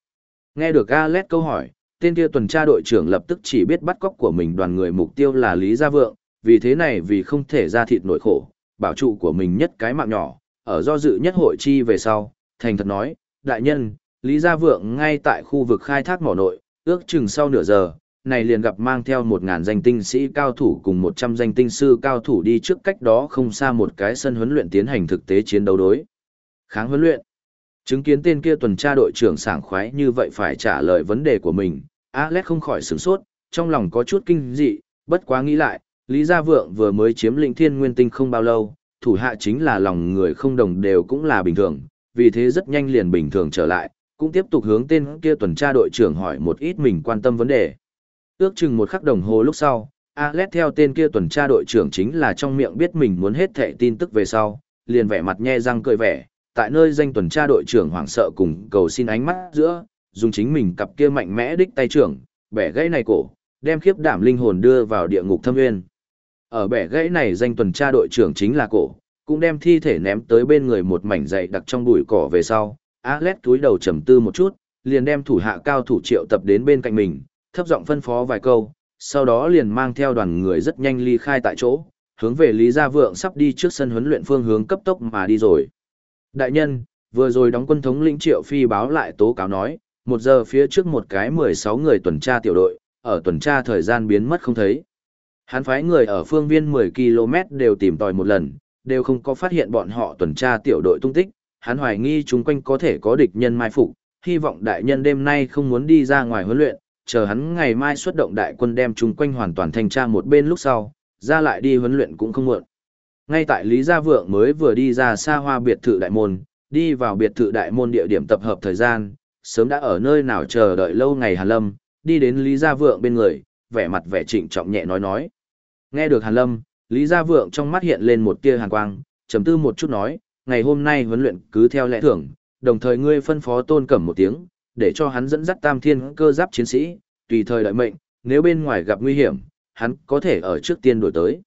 Nghe được Alex câu hỏi, tên kia tuần tra đội trưởng lập tức chỉ biết bắt cóc của mình đoàn người mục tiêu là Lý Gia Vượng, vì thế này vì không thể ra thịt nổi khổ, bảo trụ của mình nhất cái mạng nhỏ, ở do dự nhất hội chi về sau, thành thật nói, đại nhân, Lý Gia Vượng ngay tại khu vực khai thác mỏ nội, ước chừng sau nửa giờ, này liền gặp mang theo một ngàn danh tinh sĩ cao thủ cùng một trăm danh tinh sư cao thủ đi trước cách đó không xa một cái sân huấn luyện tiến hành thực tế chiến đấu đối. Kháng huấn luyện. Chứng kiến tên kia tuần tra đội trưởng sảng khoái như vậy phải trả lời vấn đề của mình, Alex không khỏi sửng sốt, trong lòng có chút kinh dị, bất quá nghĩ lại, Lý Gia Vượng vừa mới chiếm lĩnh thiên nguyên tinh không bao lâu, thủ hạ chính là lòng người không đồng đều cũng là bình thường, vì thế rất nhanh liền bình thường trở lại, cũng tiếp tục hướng tên kia tuần tra đội trưởng hỏi một ít mình quan tâm vấn đề. Ước chừng một khắc đồng hồ lúc sau, Alex theo tên kia tuần tra đội trưởng chính là trong miệng biết mình muốn hết thẻ tin tức về sau, liền vẻ mặt nhe răng cười vẻ, tại nơi danh tuần tra đội trưởng hoảng sợ cùng cầu xin ánh mắt giữa, dùng chính mình cặp kia mạnh mẽ đích tay trưởng, bẻ gãy này cổ, đem khiếp đảm linh hồn đưa vào địa ngục thâm nguyên. Ở bẻ gãy này danh tuần tra đội trưởng chính là cổ, cũng đem thi thể ném tới bên người một mảnh dày đặc trong bụi cỏ về sau. Alex túi đầu trầm tư một chút, liền đem thủ hạ cao thủ triệu tập đến bên cạnh mình, thấp giọng phân phó vài câu, sau đó liền mang theo đoàn người rất nhanh ly khai tại chỗ, hướng về Lý Gia Vượng sắp đi trước sân huấn luyện phương hướng cấp tốc mà đi rồi. Đại nhân, vừa rồi đóng quân thống lĩnh Triệu Phi báo lại tố cáo nói, một giờ phía trước một cái 16 người tuần tra tiểu đội, ở tuần tra thời gian biến mất không thấy. Hắn phái người ở phương viên 10 km đều tìm tòi một lần, đều không có phát hiện bọn họ tuần tra tiểu đội tung tích, hắn hoài nghi chúng quanh có thể có địch nhân mai phục, hy vọng đại nhân đêm nay không muốn đi ra ngoài huấn luyện, chờ hắn ngày mai xuất động đại quân đem chúng quanh hoàn toàn thanh tra một bên lúc sau, ra lại đi huấn luyện cũng không muộn. Ngay tại Lý Gia Vượng mới vừa đi ra xa hoa biệt thự đại môn, đi vào biệt thự đại môn địa điểm tập hợp thời gian, sớm đã ở nơi nào chờ đợi lâu ngày Hàn Lâm, đi đến Lý Gia Vượng bên người, vẻ mặt vẻ trịnh trọng nhẹ nói nói. Nghe được Hàn Lâm, Lý Gia Vượng trong mắt hiện lên một tia hàn quang, trầm tư một chút nói, ngày hôm nay huấn luyện cứ theo lẽ thường, đồng thời ngươi phân phó tôn cẩm một tiếng, để cho hắn dẫn dắt tam thiên cơ giáp chiến sĩ, tùy thời đợi mệnh, nếu bên ngoài gặp nguy hiểm, hắn có thể ở trước tiên đổi tới.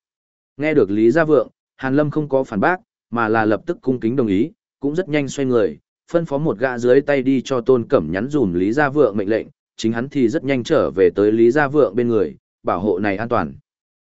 Nghe được Lý Gia Vượng, Hàn Lâm không có phản bác, mà là lập tức cung kính đồng ý, cũng rất nhanh xoay người, phân phó một gã dưới tay đi cho Tôn Cẩm nhắn dùm Lý Gia Vượng mệnh lệnh, chính hắn thì rất nhanh trở về tới Lý Gia Vượng bên người, bảo hộ này an toàn.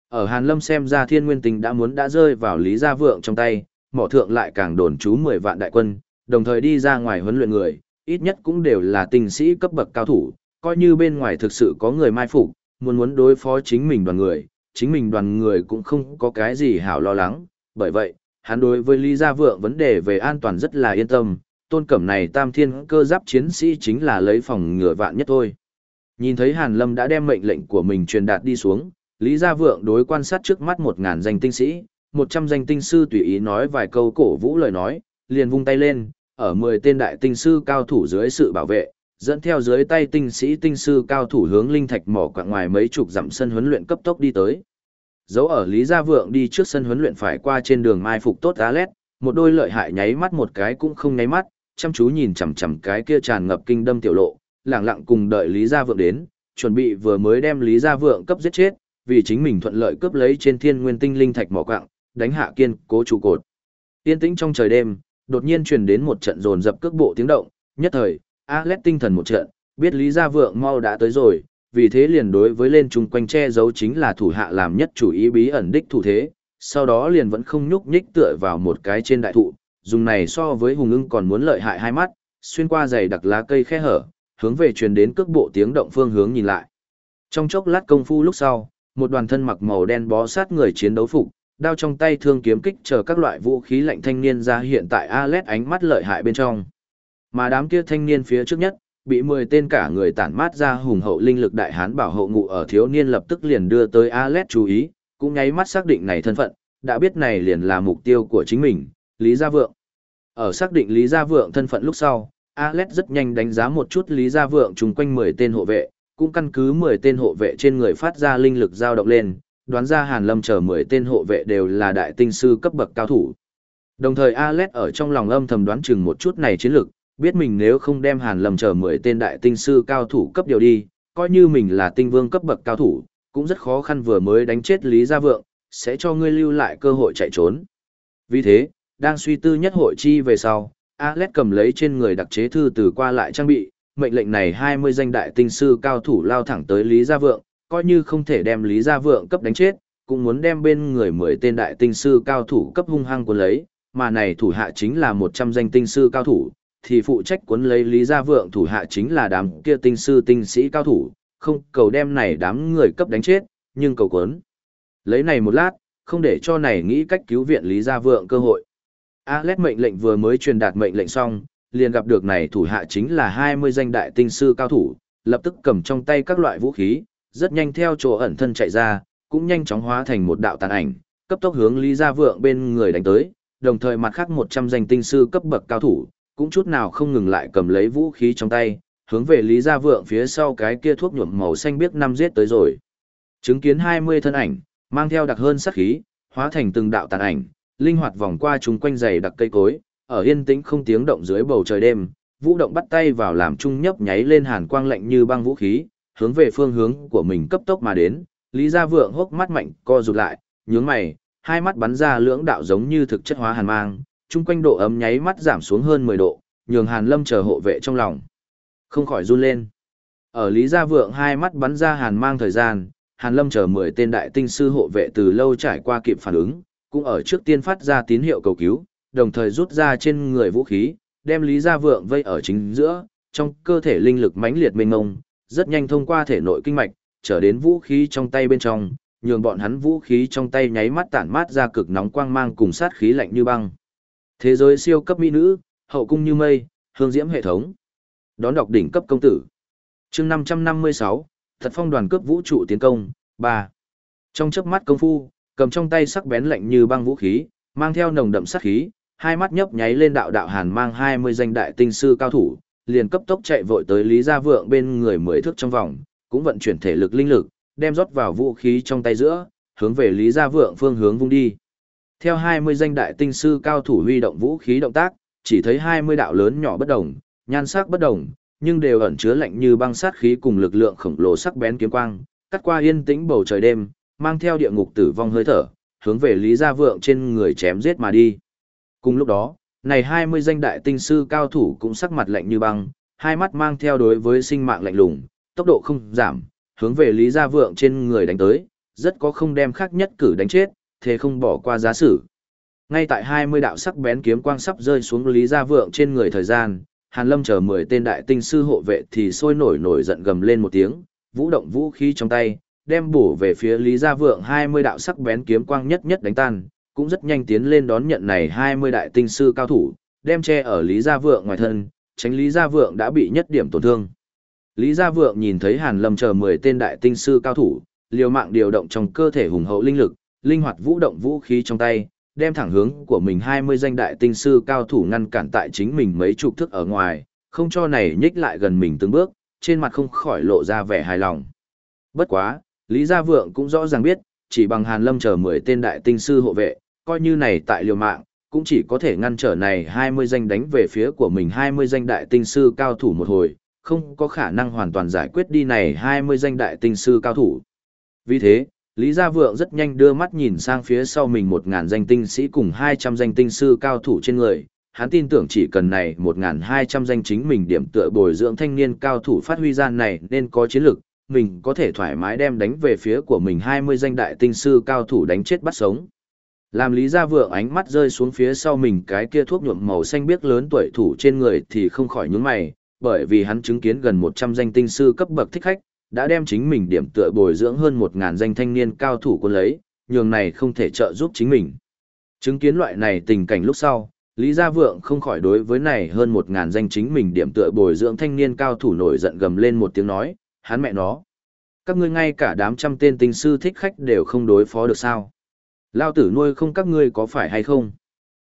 Ở Hàn Lâm xem ra thiên nguyên tình đã muốn đã rơi vào Lý Gia Vượng trong tay, mỏ thượng lại càng đồn trú 10 vạn đại quân, đồng thời đi ra ngoài huấn luyện người, ít nhất cũng đều là tinh sĩ cấp bậc cao thủ, coi như bên ngoài thực sự có người mai phục, muốn muốn đối phó chính mình đoàn người, chính mình đoàn người cũng không có cái gì hảo lo lắng, bởi vậy, hắn đối với Lý Gia Vượng vấn đề về an toàn rất là yên tâm, tôn cẩm này tam thiên cơ giáp chiến sĩ chính là lấy phòng ngừa vạn nhất thôi. Nhìn thấy Hàn Lâm đã đem mệnh lệnh của mình truyền đạt đi xuống, Lý Gia Vượng đối quan sát trước mắt một ngàn danh tinh sĩ, một trăm danh tinh sư tùy ý nói vài câu cổ vũ lời nói, liền vung tay lên, ở mười tên đại tinh sư cao thủ dưới sự bảo vệ, dẫn theo dưới tay tinh sĩ tinh sư cao thủ hướng linh thạch mỏ quạng ngoài mấy chục dặm sân huấn luyện cấp tốc đi tới. Dấu ở Lý Gia Vượng đi trước sân huấn luyện phải qua trên đường mai phục tốt Alet, Một đôi lợi hại nháy mắt một cái cũng không nháy mắt, chăm chú nhìn chằm chằm cái kia tràn ngập kinh đâm tiểu lộ, lặng lặng cùng đợi Lý Gia Vượng đến, chuẩn bị vừa mới đem Lý Gia Vượng cấp giết chết, vì chính mình thuận lợi cướp lấy trên thiên nguyên tinh linh thạch mỏ quạng, đánh hạ kiên cố trụ cột. yên tĩnh trong trời đêm, đột nhiên truyền đến một trận rồn dập cước bộ tiếng động, nhất thời, Alet tinh thần một trận, biết Lý Gia Vượng mau đã tới rồi, vì thế liền đối với lên chung quanh che giấu chính là thủ hạ làm nhất chủ ý bí ẩn đích thủ thế, sau đó liền vẫn không nhúc nhích tựa vào một cái trên đại thụ, dùng này so với hùng ưng còn muốn lợi hại hai mắt, xuyên qua dày đặc lá cây khe hở, hướng về truyền đến cước bộ tiếng động phương hướng nhìn lại. Trong chốc lát công phu lúc sau, một đoàn thân mặc màu đen bó sát người chiến đấu phục, đao trong tay thương kiếm kích chờ các loại vũ khí lạnh thanh niên ra hiện tại Alet ánh mắt lợi hại bên trong. Mà đám kia thanh niên phía trước nhất, bị 10 tên cả người tản mát ra hùng hậu linh lực đại hán bảo hộ ngụ ở thiếu niên lập tức liền đưa tới Alet chú ý, cũng nháy mắt xác định này thân phận, đã biết này liền là mục tiêu của chính mình, Lý Gia Vượng. Ở xác định Lý Gia Vượng thân phận lúc sau, Alet rất nhanh đánh giá một chút Lý Gia Vượng chung quanh 10 tên hộ vệ, cũng căn cứ 10 tên hộ vệ trên người phát ra linh lực dao động lên, đoán ra Hàn Lâm chờ 10 tên hộ vệ đều là đại tinh sư cấp bậc cao thủ. Đồng thời Alet ở trong lòng âm thầm đoán chừng một chút này chiến lực, biết mình nếu không đem Hàn Lâm chờ 10 tên đại tinh sư cao thủ cấp điều đi, coi như mình là tinh vương cấp bậc cao thủ, cũng rất khó khăn vừa mới đánh chết Lý Gia Vượng, sẽ cho ngươi lưu lại cơ hội chạy trốn. Vì thế, đang suy tư nhất hội chi về sau, Alet cầm lấy trên người đặc chế thư từ qua lại trang bị, mệnh lệnh này 20 danh đại tinh sư cao thủ lao thẳng tới Lý Gia Vượng, coi như không thể đem Lý Gia Vượng cấp đánh chết, cũng muốn đem bên người 10 tên đại tinh sư cao thủ cấp hung hăng cuốn lấy, mà này thủ hạ chính là 100 danh tinh sư cao thủ, thì phụ trách cuốn lấy Lý Gia Vượng thủ hạ chính là đám kia tinh sư tinh sĩ cao thủ, không cầu đem này đám người cấp đánh chết, nhưng cầu cuốn. Lấy này một lát, không để cho này nghĩ cách cứu viện Lý Gia Vượng cơ hội. Alet mệnh lệnh vừa mới truyền đạt mệnh lệnh xong, liền gặp được này thủ hạ chính là 20 danh đại tinh sư cao thủ, lập tức cầm trong tay các loại vũ khí, rất nhanh theo chỗ ẩn thân chạy ra, cũng nhanh chóng hóa thành một đạo tàn ảnh, cấp tốc hướng Lý Gia Vượng bên người đánh tới, đồng thời mặt khác 100 danh tinh sư cấp bậc cao thủ, cũng chút nào không ngừng lại cầm lấy vũ khí trong tay, hướng về Lý Gia Vượng phía sau cái kia thuốc nhuộm màu xanh biếc năm giết tới rồi. Chứng kiến 20 thân ảnh, mang theo đặc hơn sát khí, hóa thành từng đạo tàn ảnh, linh hoạt vòng qua chúng quanh dày đặc cây cối, ở yên tĩnh không tiếng động dưới bầu trời đêm, Vũ động bắt tay vào làm trung nhấp nháy lên hàn quang lạnh như băng vũ khí, hướng về phương hướng của mình cấp tốc mà đến. Lý Gia Vượng hốc mắt mạnh co rụt lại, nhướng mày, hai mắt bắn ra lưỡng đạo giống như thực chất hóa hàn mang, chung quanh độ ấm nháy mắt giảm xuống hơn 10 độ, nhường Hàn Lâm chờ hộ vệ trong lòng. Không khỏi run lên. Ở Lý Gia Vượng hai mắt bắn ra hàn mang thời gian, Hàn Lâm chờ 10 tên đại tinh sư hộ vệ từ lâu trải qua kịp phản ứng, cũng ở trước tiên phát ra tín hiệu cầu cứu, đồng thời rút ra trên người vũ khí, đem Lý Gia Vượng vây ở chính giữa, trong cơ thể linh lực mãnh liệt mênh mông, rất nhanh thông qua thể nội kinh mạch, trở đến vũ khí trong tay bên trong, nhường bọn hắn vũ khí trong tay nháy mắt tản mát ra cực nóng quang mang cùng sát khí lạnh như băng. Thế giới siêu cấp mỹ nữ, hậu cung như mây, hương diễm hệ thống. Đón đọc đỉnh cấp công tử. chương 556, thật phong đoàn cướp vũ trụ tiến công, 3. Trong chớp mắt công phu, cầm trong tay sắc bén lạnh như băng vũ khí, mang theo nồng đậm sát khí, hai mắt nhấp nháy lên đạo đạo hàn mang 20 danh đại tinh sư cao thủ, liền cấp tốc chạy vội tới Lý Gia Vượng bên người mới thước trong vòng, cũng vận chuyển thể lực linh lực, đem rót vào vũ khí trong tay giữa, hướng về Lý Gia Vượng phương hướng vung đi. Theo 20 danh đại tinh sư cao thủ huy động vũ khí động tác, chỉ thấy 20 đạo lớn nhỏ bất đồng, nhan sắc bất đồng, nhưng đều ẩn chứa lạnh như băng sát khí cùng lực lượng khổng lồ sắc bén kiếm quang, cắt qua yên tĩnh bầu trời đêm, mang theo địa ngục tử vong hơi thở, hướng về Lý Gia Vượng trên người chém giết mà đi. Cùng lúc đó, này 20 danh đại tinh sư cao thủ cũng sắc mặt lạnh như băng, hai mắt mang theo đối với sinh mạng lạnh lùng, tốc độ không giảm, hướng về Lý Gia Vượng trên người đánh tới, rất có không đem khác nhất cử đánh chết, thế không bỏ qua giá sử. Ngay tại 20 đạo sắc bén kiếm quang sắp rơi xuống Lý Gia Vượng trên người thời gian, Hàn Lâm chờ 10 tên đại tinh sư hộ vệ thì sôi nổi nổi giận gầm lên một tiếng, vũ động vũ khí trong tay, đem bổ về phía Lý Gia Vượng 20 đạo sắc bén kiếm quang nhất nhất đánh tan, cũng rất nhanh tiến lên đón nhận này 20 đại tinh sư cao thủ, đem che ở Lý Gia Vượng ngoài thân, tránh Lý Gia Vượng đã bị nhất điểm tổn thương. Lý Gia Vượng nhìn thấy Hàn Lâm chờ 10 tên đại tinh sư cao thủ, liều mạng điều động trong cơ thể hùng hậu linh lực, linh hoạt vũ động vũ khí trong tay, đem thẳng hướng của mình 20 danh đại tinh sư cao thủ ngăn cản tại chính mình mấy chục thước ở ngoài, không cho này nhích lại gần mình từng bước, trên mặt không khỏi lộ ra vẻ hài lòng. Bất quá, Lý Gia Vượng cũng rõ ràng biết, chỉ bằng Hàn Lâm chờ 10 tên đại tinh sư hộ vệ, coi như này tại liều mạng, cũng chỉ có thể ngăn trở này 20 danh đánh về phía của mình 20 danh đại tinh sư cao thủ một hồi, không có khả năng hoàn toàn giải quyết đi này 20 danh đại tinh sư cao thủ. Vì thế, Lý Gia Vượng rất nhanh đưa mắt nhìn sang phía sau mình 1.000 danh tinh sĩ cùng 200 danh tinh sư cao thủ trên người, hắn tin tưởng chỉ cần này 1.200 danh chính mình điểm tựa bồi dưỡng thanh niên cao thủ phát huy ra này nên có chiến lực, mình có thể thoải mái đem đánh về phía của mình 20 danh đại tinh sư cao thủ đánh chết bắt sống. Làm Lý Gia Vượng ánh mắt rơi xuống phía sau mình cái kia thuốc nhuộm màu xanh biếc lớn tuổi thủ trên người thì không khỏi nhướng mày, bởi vì hắn chứng kiến gần 100 danh tinh sư cấp bậc thích khách, đã đem chính mình điểm tựa bồi dưỡng hơn 1.000 danh thanh niên cao thủ quân lấy, nhường này không thể trợ giúp chính mình. Chứng kiến loại này tình cảnh lúc sau, Lý Gia Vượng không khỏi đối với này hơn 1.000 danh chính mình điểm tựa bồi dưỡng thanh niên cao thủ nổi giận gầm lên một tiếng nói, hắn mẹ nó. Các ngươi ngay cả đám trăm tên tinh sư thích khách đều không đối phó được sao. Lao tử nuôi không các ngươi có phải hay không?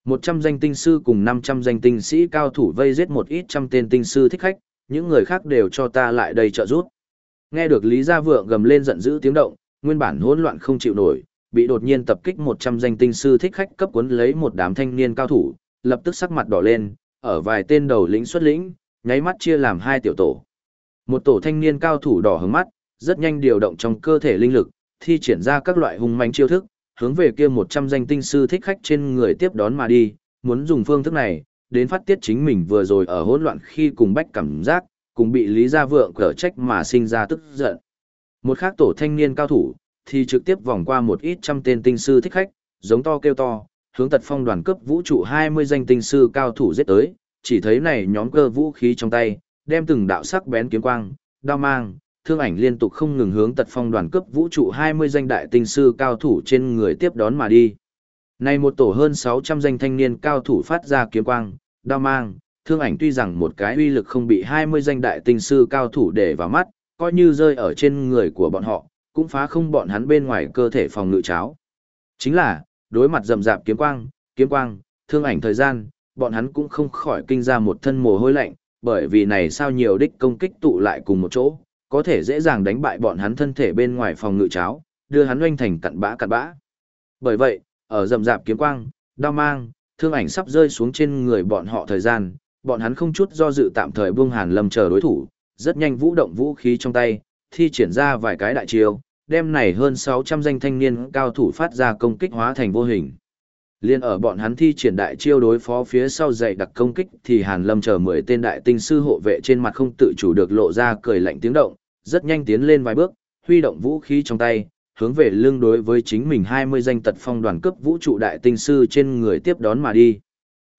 Một trăm danh tinh sư cùng năm trăm danh tinh sĩ cao thủ vây giết một ít trăm tên tinh sư thích khách, những người khác đều cho ta lại đây trợ giúp. Nghe được Lý Gia Vượng gầm lên giận dữ tiếng động, nguyên bản hỗn loạn không chịu nổi, bị đột nhiên tập kích một trăm danh tinh sư thích khách cấp cuốn lấy một đám thanh niên cao thủ, lập tức sắc mặt đỏ lên, ở vài tên đầu lĩnh xuất lĩnh, nháy mắt chia làm hai tiểu tổ. Một tổ thanh niên cao thủ đỏ hứng mắt, rất nhanh điều động trong cơ thể linh lực, thi triển ra các loại hung manh chiêu thức, hướng về kia 100 danh tinh sư thích khách trên người tiếp đón mà đi, muốn dùng phương thức này, đến phát tiết chính mình vừa rồi ở hỗn loạn khi cùng bách cảm giác, cùng bị Lý Gia Vượng cở trách mà sinh ra tức giận. Một khác tổ thanh niên cao thủ, thì trực tiếp vòng qua một ít trăm tên tinh sư thích khách, giống to kêu to, hướng tật phong đoàn cấp vũ trụ 20 danh tinh sư cao thủ giết tới, chỉ thấy này nhóm cơ vũ khí trong tay, đem từng đạo sắc bén kiếm quang, đao mang, thương ảnh liên tục không ngừng hướng tật phong đoàn cấp vũ trụ 20 danh đại tinh sư cao thủ trên người tiếp đón mà đi. Này một tổ hơn 600 danh thanh niên cao thủ phát ra kiếm quang, đao mang, thương ảnh tuy rằng một cái uy lực không bị 20 danh đại tinh sư cao thủ để vào mắt, coi như rơi ở trên người của bọn họ, cũng phá không bọn hắn bên ngoài cơ thể phòng ngự cháo. Chính là, đối mặt rầm rạp kiếm quang, kiếm quang, thương ảnh thời gian, bọn hắn cũng không khỏi kinh ra một thân mồ hôi lạnh, bởi vì này sao nhiều đích công kích tụ lại cùng một chỗ, có thể dễ dàng đánh bại bọn hắn thân thể bên ngoài phòng ngự cháo, đưa hắn oanh thành cặn bã cặn bã. Bởi vậy, ở rầm rạp kiếm quang, đao mang, thương ảnh sắp rơi xuống trên người bọn họ thời gian, bọn hắn không chút do dự tạm thời buông Hàn Lâm chờ đối thủ, rất nhanh vũ động vũ khí trong tay, thi triển ra vài cái đại chiêu, đem này hơn 600 danh thanh niên cao thủ phát ra công kích hóa thành vô hình. Liên ở bọn hắn thi triển đại chiêu đối phó phía sau dậy đặc công kích thì Hàn Lâm chờ 10 tên đại tinh sư hộ vệ trên mặt không tự chủ được lộ ra cười lạnh tiếng động, rất nhanh tiến lên vài bước, huy động vũ khí trong tay, hướng về lưng đối với chính mình 20 danh tật phong đoàn cấp vũ trụ đại tinh sư trên người tiếp đón mà đi.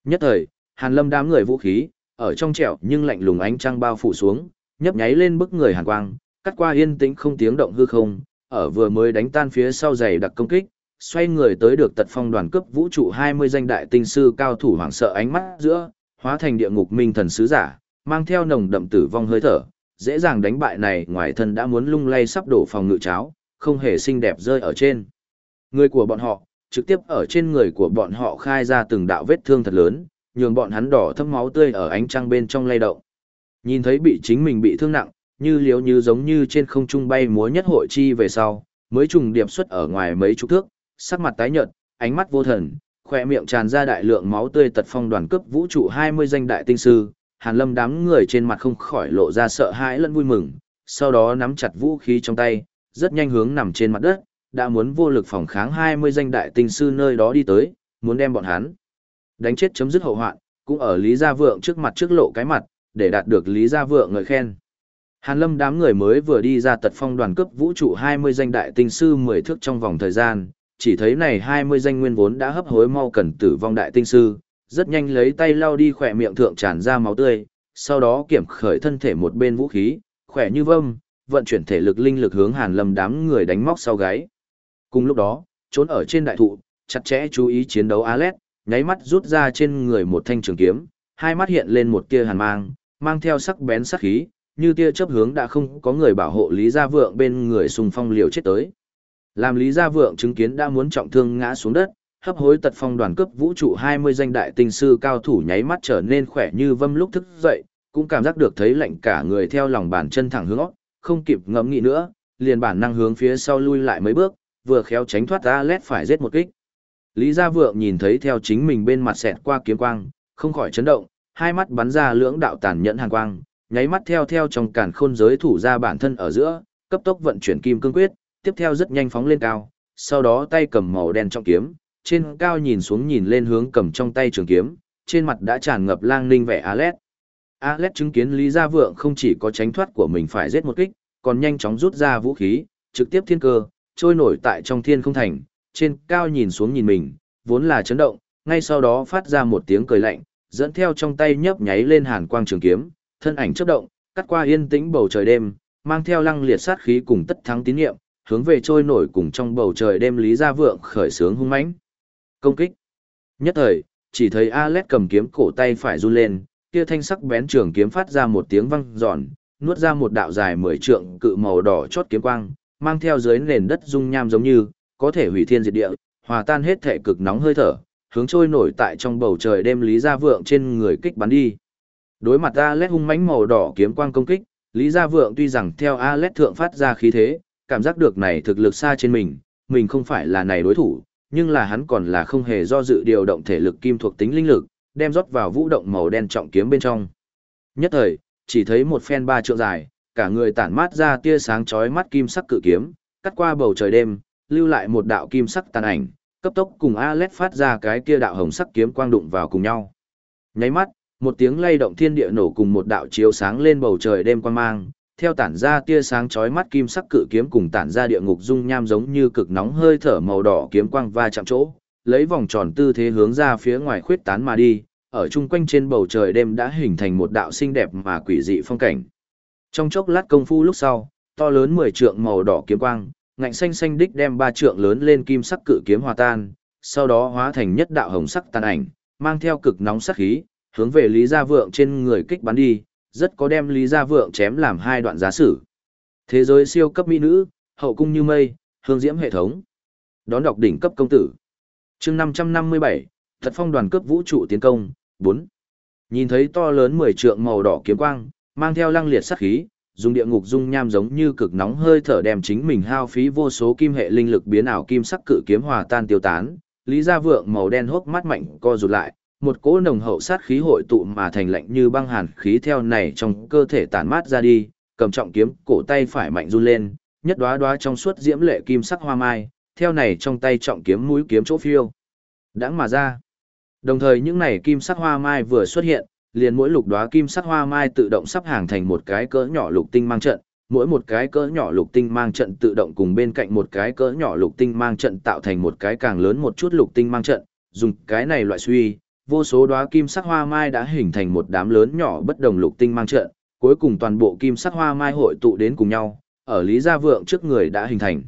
Nhất thời, Hàn Lâm đám người vũ khí, ở trong trẻo nhưng lạnh lùng ánh trăng bao phủ xuống, nhấp nháy lên bức người hàn quang, cắt qua yên tĩnh không tiếng động hư không, ở vừa mới đánh tan phía sau giày đặc công kích, xoay người tới được tật phong đoàn cấp vũ trụ 20 danh đại tinh sư cao thủ hoảng sợ ánh mắt giữa, hóa thành địa ngục minh thần sứ giả, mang theo nồng đậm tử vong hơi thở, dễ dàng đánh bại này ngoài thân đã muốn lung lay sắp đổ phòng ngự cháo, không hề xinh đẹp rơi ở trên. Người của bọn họ, trực tiếp ở trên người của bọn họ khai ra từng đạo vết thương thật lớn, nhường bọn hắn đỏ thấm máu tươi ở ánh trăng bên trong lay động. Nhìn thấy bị chính mình bị thương nặng, như liếu như giống như trên không trung bay múa nhất hội chi về sau, mới trùng điệp xuất ở ngoài mấy chục thước, sắc mặt tái nhợt, ánh mắt vô thần, khỏe miệng tràn ra đại lượng máu tươi tật phong đoàn cấp vũ trụ 20 danh đại tinh sư, Hàn Lâm đám người trên mặt không khỏi lộ ra sợ hãi lẫn vui mừng, sau đó nắm chặt vũ khí trong tay, rất nhanh hướng nằm trên mặt đất, đã muốn vô lực phòng kháng 20 danh đại tinh sư nơi đó đi tới, muốn đem bọn hắn đánh chết chấm dứt hậu hoạn, cũng ở Lý Gia Vượng trước mặt trước lộ cái mặt, để đạt được Lý Gia Vượng ngợi khen. Hàn Lâm đám người mới vừa đi ra tật phong đoàn cấp vũ trụ 20 danh đại tinh sư 10 thước trong vòng thời gian, chỉ thấy này 20 danh nguyên vốn đã hấp hối mau cần tử vong đại tinh sư, rất nhanh lấy tay lau đi khỏe miệng thượng tràn ra máu tươi, sau đó kiểm khởi thân thể một bên vũ khí, khỏe như vâm, vận chuyển thể lực linh lực hướng Hàn Lâm đám người đánh móc sau gáy. Cùng lúc đó, trốn ở trên đại thụ, chặt chẽ chú ý chiến đấu Alet, nháy mắt rút ra trên người một thanh trường kiếm, hai mắt hiện lên một tia hàn mang, mang theo sắc bén sắc khí, như tia chớp hướng đã không có người bảo hộ Lý Gia Vượng bên người xung phong liều chết tới. Làm Lý Gia Vượng chứng kiến đã muốn trọng thương ngã xuống đất, hấp hối tật phong đoàn cấp vũ trụ 20 danh đại tinh sư cao thủ nháy mắt trở nên khỏe như vâm lúc thức dậy, cũng cảm giác được thấy lạnh cả người theo lòng bàn chân thẳng hướng óc, không kịp ngẫm nghĩ nữa, liền bản năng hướng phía sau lui lại mấy bước, vừa khéo tránh thoát Alet phải giết một kích. Lý Gia Vượng nhìn thấy theo chính mình bên mặt xẹt qua kiếm quang, không khỏi chấn động, hai mắt bắn ra lưỡng đạo tàn nhẫn hàn quang, nháy mắt theo theo trong cản khôn giới thủ ra bản thân ở giữa, cấp tốc vận chuyển kim cương quyết, tiếp theo rất nhanh phóng lên cao, sau đó tay cầm màu đen trong kiếm, trên cao nhìn xuống nhìn lên hướng cầm trong tay trường kiếm, trên mặt đã tràn ngập lang ninh vẻ Alet. Alet chứng kiến Lý Gia Vượng không chỉ có tránh thoát của mình phải giết một kích, còn nhanh chóng rút ra vũ khí, trực tiếp thiên cơ, trôi nổi tại trong thiên không thành, trên cao nhìn xuống nhìn mình, vốn là chấn động, ngay sau đó phát ra một tiếng cười lạnh, dẫn theo trong tay nhấp nháy lên hàn quang trường kiếm, thân ảnh chớp động, cắt qua yên tĩnh bầu trời đêm, mang theo lăng liệt sát khí cùng tất thắng tín nhiệm, hướng về trôi nổi cùng trong bầu trời đêm Lý Gia Vượng khởi sướng hung mãnh. Công kích. Nhất thời, chỉ thấy Alet cầm kiếm cổ tay phải run lên, kia thanh sắc bén trường kiếm phát ra một tiếng vang giòn, nuốt ra một đạo dài mười trượng cự màu đỏ chót kiếm quang, mang theo dưới nền đất dung nham giống như có thể hủy thiên diệt địa, hòa tan hết thể cực nóng hơi thở, hướng trôi nổi tại trong bầu trời đêm Lý Gia Vượng trên người kích bắn đi. Đối mặt Alet hung mãnh màu đỏ kiếm quang công kích, Lý Gia Vượng tuy rằng theo Alet thượng phát ra khí thế, cảm giác được này thực lực xa trên mình, mình không phải là này đối thủ, nhưng là hắn còn là không hề do dự điều động thể lực kim thuộc tính linh lực, đem rót vào vũ động màu đen trọng kiếm bên trong. Nhất thời, chỉ thấy một phen ba trượng dài, cả người tản mát ra tia sáng chói mắt kim sắc cự kiếm, cắt qua bầu trời đêm, lưu lại một đạo kim sắc tàn ảnh, cấp tốc cùng Alet phát ra cái kia đạo hồng sắc kiếm quang đụng vào cùng nhau. Nháy mắt, một tiếng lay động thiên địa nổ cùng một đạo chiếu sáng lên bầu trời đêm quang mang, theo tản ra tia sáng chói mắt kim sắc cự kiếm cùng tản ra địa ngục dung nham giống như cực nóng hơi thở màu đỏ kiếm quang va chạm chỗ, lấy vòng tròn tư thế hướng ra phía ngoài khuyết tán mà đi, ở chung quanh trên bầu trời đêm đã hình thành một đạo xinh đẹp mà quỷ dị phong cảnh. Trong chốc lát công phu lúc sau, to lớn mười trượng màu đỏ kiếm quang, ngạnh xanh xanh đích đem ba trượng lớn lên kim sắc cự kiếm hòa tan, sau đó hóa thành nhất đạo hồng sắc tàn ảnh, mang theo cực nóng sắc khí, hướng về Lý Gia Vượng trên người kích bắn đi, rất có đem Lý Gia Vượng chém làm hai đoạn giá sử. Thế giới siêu cấp mỹ nữ, hậu cung như mây, hương diễm hệ thống. Đón đọc đỉnh cấp công tử. chương 557, thật phong đoàn cấp vũ trụ tiến công, 4. Nhìn thấy to lớn 10 trượng màu đỏ kiếm quang, mang theo lăng liệt sát khí, dùng địa ngục dung nham giống như cực nóng hơi thở đem chính mình hao phí vô số kim hệ linh lực biến ảo kim sắc cự kiếm hòa tan tiêu tán. Lý Gia Vượng màu đen hốc mắt mạnh co rụt lại, một cỗ nồng hậu sát khí hội tụ mà thành lạnh như băng hàn khí theo này trong cơ thể tản mát ra đi, cầm trọng kiếm, cổ tay phải mạnh run lên, nhất đóa đóa trong suốt diễm lệ kim sắc hoa mai, theo này trong tay trọng kiếm mũi kiếm chỗ phiêu. Đãng mà ra. Đồng thời những này kim sắc hoa mai vừa xuất hiện, liền mỗi lục đóa kim sắc hoa mai tự động sắp hàng thành một cái cỡ nhỏ lục tinh mang trận, mỗi một cái cỡ nhỏ lục tinh mang trận tự động cùng bên cạnh một cái cỡ nhỏ lục tinh mang trận tạo thành một cái càng lớn một chút lục tinh mang trận, dùng cái này loại suy, vô số đóa kim sắc hoa mai đã hình thành một đám lớn nhỏ bất đồng lục tinh mang trận, cuối cùng toàn bộ kim sắc hoa mai hội tụ đến cùng nhau, ở Lý Gia Vượng trước người đã hình thành.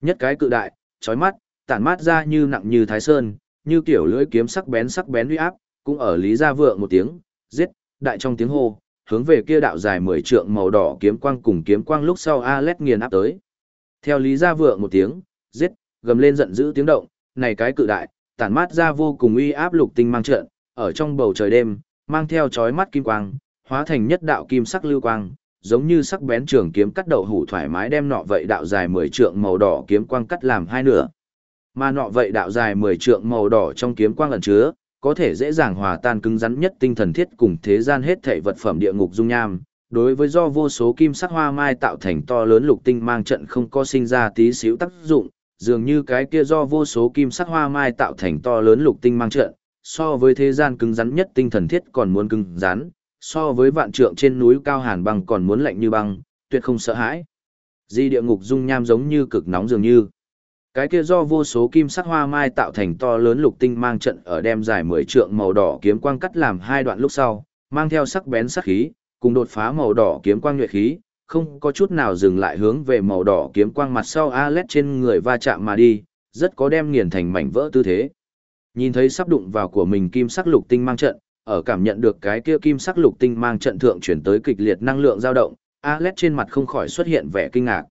Nhất cái cự đại, chói mắt, tản mát ra như nặng như thái sơn, như kiểu lưỡi kiếm sắc bén sắc bén uy áp, cũng ở Lý Gia Vượng một tiếng, giết, đại trong tiếng hô, hướng về kia đạo dài 10 trượng màu đỏ kiếm quang cùng kiếm quang lúc sau Alet nghiền áp tới. Theo Lý Gia Vượng một tiếng, giết, gầm lên giận dữ tiếng động, này cái cự đại, tản mát ra vô cùng uy áp lục tinh mang trận, ở trong bầu trời đêm, mang theo chói mắt kim quang, hóa thành nhất đạo kim sắc lưu quang, giống như sắc bén trường kiếm cắt đầu hủ thoải mái đem nọ vậy đạo dài 10 trượng màu đỏ kiếm quang cắt làm hai nửa. Mà nọ vậy đạo dài 10 trượng màu đỏ trong kiếm quang ẩn chứa, có thể dễ dàng hòa tan cứng rắn nhất tinh thần thiết cùng thế gian hết thảy vật phẩm địa ngục dung nham. Đối với do vô số kim sắc hoa mai tạo thành to lớn lục tinh mang trận không có sinh ra tí xíu tác dụng, dường như cái kia do vô số kim sắc hoa mai tạo thành to lớn lục tinh mang trận, so với thế gian cứng rắn nhất tinh thần thiết còn muốn cứng rắn, so với vạn trượng trên núi cao hàn băng còn muốn lạnh như băng, tuyệt không sợ hãi. Di địa ngục dung nham giống như cực nóng dường như. Cái kia do vô số kim sắc hoa mai tạo thành to lớn lục tinh mang trận ở đem dài 10 trượng màu đỏ kiếm quang cắt làm hai đoạn lúc sau, mang theo sắc bén sắc khí, cùng đột phá màu đỏ kiếm quang nhuệ khí, không có chút nào dừng lại hướng về màu đỏ kiếm quang mặt sau Alet trên người va chạm mà đi, rất có đem nghiền thành mảnh vỡ tư thế. Nhìn thấy sắp đụng vào của mình kim sắc lục tinh mang trận, ở cảm nhận được cái kia kim sắc lục tinh mang trận thượng chuyển tới kịch liệt năng lượng dao động, Alet trên mặt không khỏi xuất hiện vẻ kinh ngạc.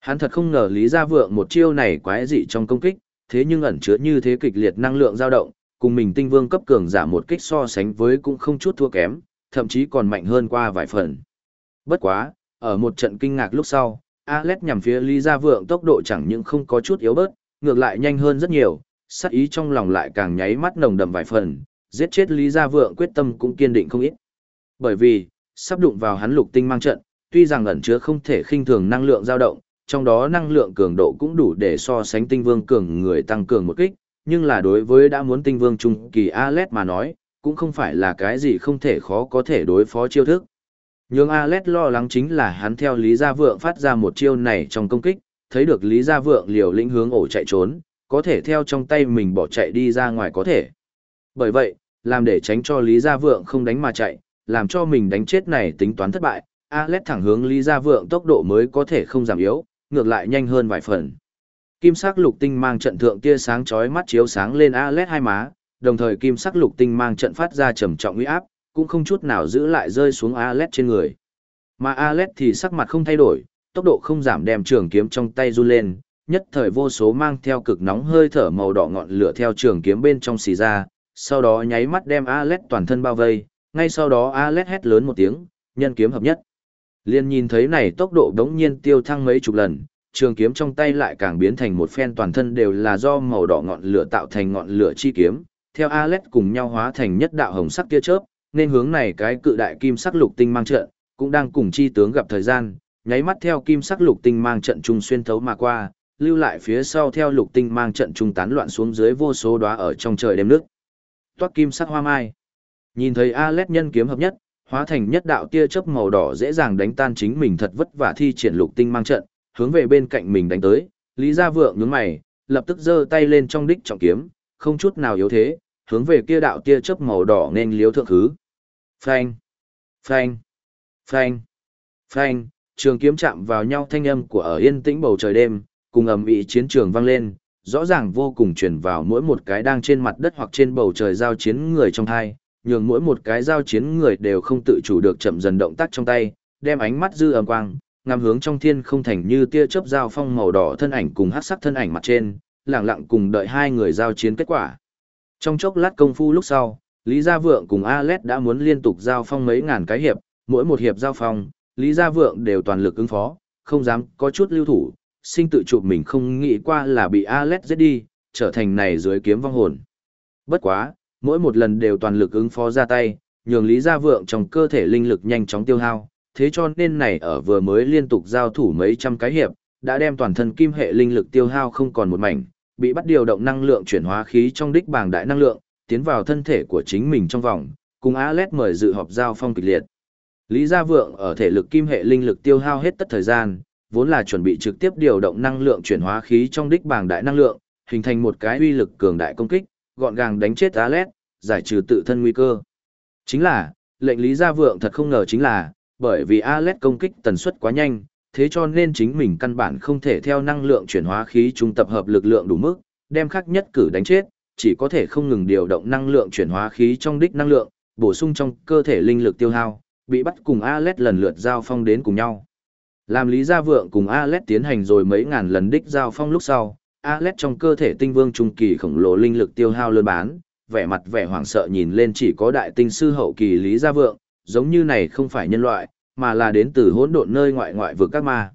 Hắn thật không ngờ Lý Gia Vượng một chiêu này quái dị trong công kích, thế nhưng ẩn chứa như thế kịch liệt năng lượng dao động, cùng mình tinh vương cấp cường giả một kích so sánh với cũng không chút thua kém, thậm chí còn mạnh hơn qua vài phần. Bất quá, ở một trận kinh ngạc lúc sau, Alex nhằm phía Lý Gia Vượng tốc độ chẳng những không có chút yếu bớt, ngược lại nhanh hơn rất nhiều, sắc ý trong lòng lại càng nháy mắt nồng đậm vài phần, giết chết Lý Gia Vượng quyết tâm cũng kiên định không ít. Bởi vì, sắp đụng vào hắn lục tinh mang trận, tuy rằng ẩn chứa không thể khinh thường năng lượng dao động, trong đó năng lượng cường độ cũng đủ để so sánh tinh vương cường người tăng cường một kích, nhưng là đối với đã muốn tinh vương trung kỳ Alet mà nói, cũng không phải là cái gì không thể khó có thể đối phó chiêu thức. Nhưng Alet lo lắng chính là hắn theo Lý Gia Vượng phát ra một chiêu này trong công kích, thấy được Lý Gia Vượng liều lĩnh hướng ổ chạy trốn, có thể theo trong tay mình bỏ chạy đi ra ngoài có thể. Bởi vậy, làm để tránh cho Lý Gia Vượng không đánh mà chạy, làm cho mình đánh chết này tính toán thất bại, Alet thẳng hướng Lý Gia Vượng tốc độ mới có thể không giảm yếu, ngược lại nhanh hơn vài phần. Kim sắc lục tinh mang trận thượng tia sáng chói mắt chiếu sáng lên Alet hai má, đồng thời kim sắc lục tinh mang trận phát ra trầm trọng uy áp, cũng không chút nào giữ lại rơi xuống Alet trên người. Mà Alet thì sắc mặt không thay đổi, tốc độ không giảm đem trường kiếm trong tay run lên, nhất thời vô số mang theo cực nóng hơi thở màu đỏ ngọn lửa theo trường kiếm bên trong xì ra, sau đó nháy mắt đem Alet toàn thân bao vây, ngay sau đó Alet hét lớn một tiếng, nhân kiếm hợp nhất. Liên nhìn thấy này tốc độ đống nhiên tiêu thăng mấy chục lần, trường kiếm trong tay lại càng biến thành một phen toàn thân đều là do màu đỏ ngọn lửa tạo thành ngọn lửa chi kiếm, theo Alet cùng nhau hóa thành nhất đạo hồng sắc tia chớp, nên hướng này cái cự đại kim sắc lục tinh mang trận, cũng đang cùng chi tướng gặp thời gian, nháy mắt theo kim sắc lục tinh mang trận trung xuyên thấu mà qua, lưu lại phía sau theo lục tinh mang trận trung tán loạn xuống dưới vô số đóa ở trong trời đêm nước. Toát kim sắc hoa mai. Nhìn thấy Alet nhân kiếm hợp nhất, hóa thành nhất đạo tia chớp màu đỏ dễ dàng đánh tan chính mình thật vất vả thi triển lục tinh mang trận, hướng về bên cạnh mình đánh tới, Lý Gia Vượng nhướng mày, lập tức giơ tay lên trong đích trọng kiếm, không chút nào yếu thế, hướng về kia đạo tia chớp màu đỏ nên liếu thượng khứ. Phanh, phanh, phanh, phanh, trường kiếm chạm vào nhau thanh âm của ở yên tĩnh bầu trời đêm, cùng ầm ĩ chiến trường vang lên, rõ ràng vô cùng truyền vào mỗi một cái đang trên mặt đất hoặc trên bầu trời giao chiến người trong hai, nhường mỗi một cái giao chiến người đều không tự chủ được chậm dần động tác trong tay, đem ánh mắt dư ầm quang, ngắm hướng trong thiên không thành như tia chớp giao phong màu đỏ thân ảnh cùng hắc sắc thân ảnh mặt trên, lặng lặng cùng đợi hai người giao chiến kết quả. Trong chốc lát công phu lúc sau, Lý Gia Vượng cùng Alet đã muốn liên tục giao phong mấy ngàn cái hiệp, mỗi một hiệp giao phong, Lý Gia Vượng đều toàn lực ứng phó, không dám có chút lưu thủ, sinh tự chụp mình không nghĩ qua là bị Alet giết đi, trở thành này dưới kiếm vong hồn. Bất quá, mỗi một lần đều toàn lực ứng phó ra tay, nhường Lý Gia Vượng trong cơ thể linh lực nhanh chóng tiêu hao, thế cho nên này ở vừa mới liên tục giao thủ mấy trăm cái hiệp, đã đem toàn thân kim hệ linh lực tiêu hao không còn một mảnh, bị bắt điều động năng lượng chuyển hóa khí trong đích bảng đại năng lượng, tiến vào thân thể của chính mình trong vòng, cùng Alet mời dự họp giao phong kịch liệt. Lý Gia Vượng ở thể lực kim hệ linh lực tiêu hao hết tất thời gian, vốn là chuẩn bị trực tiếp điều động năng lượng chuyển hóa khí trong đích bảng đại năng lượng, hình thành một cái uy lực cường đại công kích, gọn gàng đánh chết Alet, giải trừ tự thân nguy cơ. Chính là, lệnh Lý Gia Vượng thật không ngờ chính là, bởi vì Alet công kích tần suất quá nhanh, thế cho nên chính mình căn bản không thể theo năng lượng chuyển hóa khí trung tập hợp lực lượng đủ mức, đem khắc nhất cử đánh chết, chỉ có thể không ngừng điều động năng lượng chuyển hóa khí trong đích năng lượng, bổ sung trong cơ thể linh lực tiêu hao, bị bắt cùng Alet lần lượt giao phong đến cùng nhau. Làm Lý Gia Vượng cùng Alet tiến hành rồi mấy ngàn lần đích giao phong lúc sau, Alet trong cơ thể tinh vương trung kỳ khổng lồ linh lực tiêu hao lớn bán, vẻ mặt vẻ hoảng sợ nhìn lên chỉ có đại tinh sư hậu kỳ Lý Gia Vượng, giống như này không phải nhân loại, mà là đến từ hỗn độn nơi ngoại ngoại vực các ma.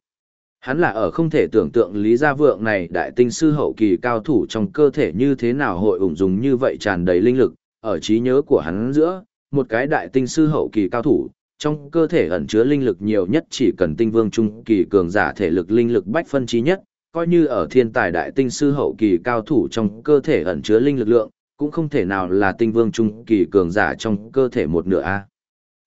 Hắn là ở không thể tưởng tượng Lý Gia Vượng này đại tinh sư hậu kỳ cao thủ trong cơ thể như thế nào hội ủng dùng như vậy tràn đầy linh lực, ở trí nhớ của hắn giữa, một cái đại tinh sư hậu kỳ cao thủ, trong cơ thể ẩn chứa linh lực nhiều nhất chỉ cần tinh vương trung kỳ cường giả thể lực linh lực bách phân trí nhất, coi như ở thiên tài đại tinh sư hậu kỳ cao thủ trong cơ thể ẩn chứa linh lực lượng, cũng không thể nào là tinh vương trung kỳ cường giả trong cơ thể một nửa a.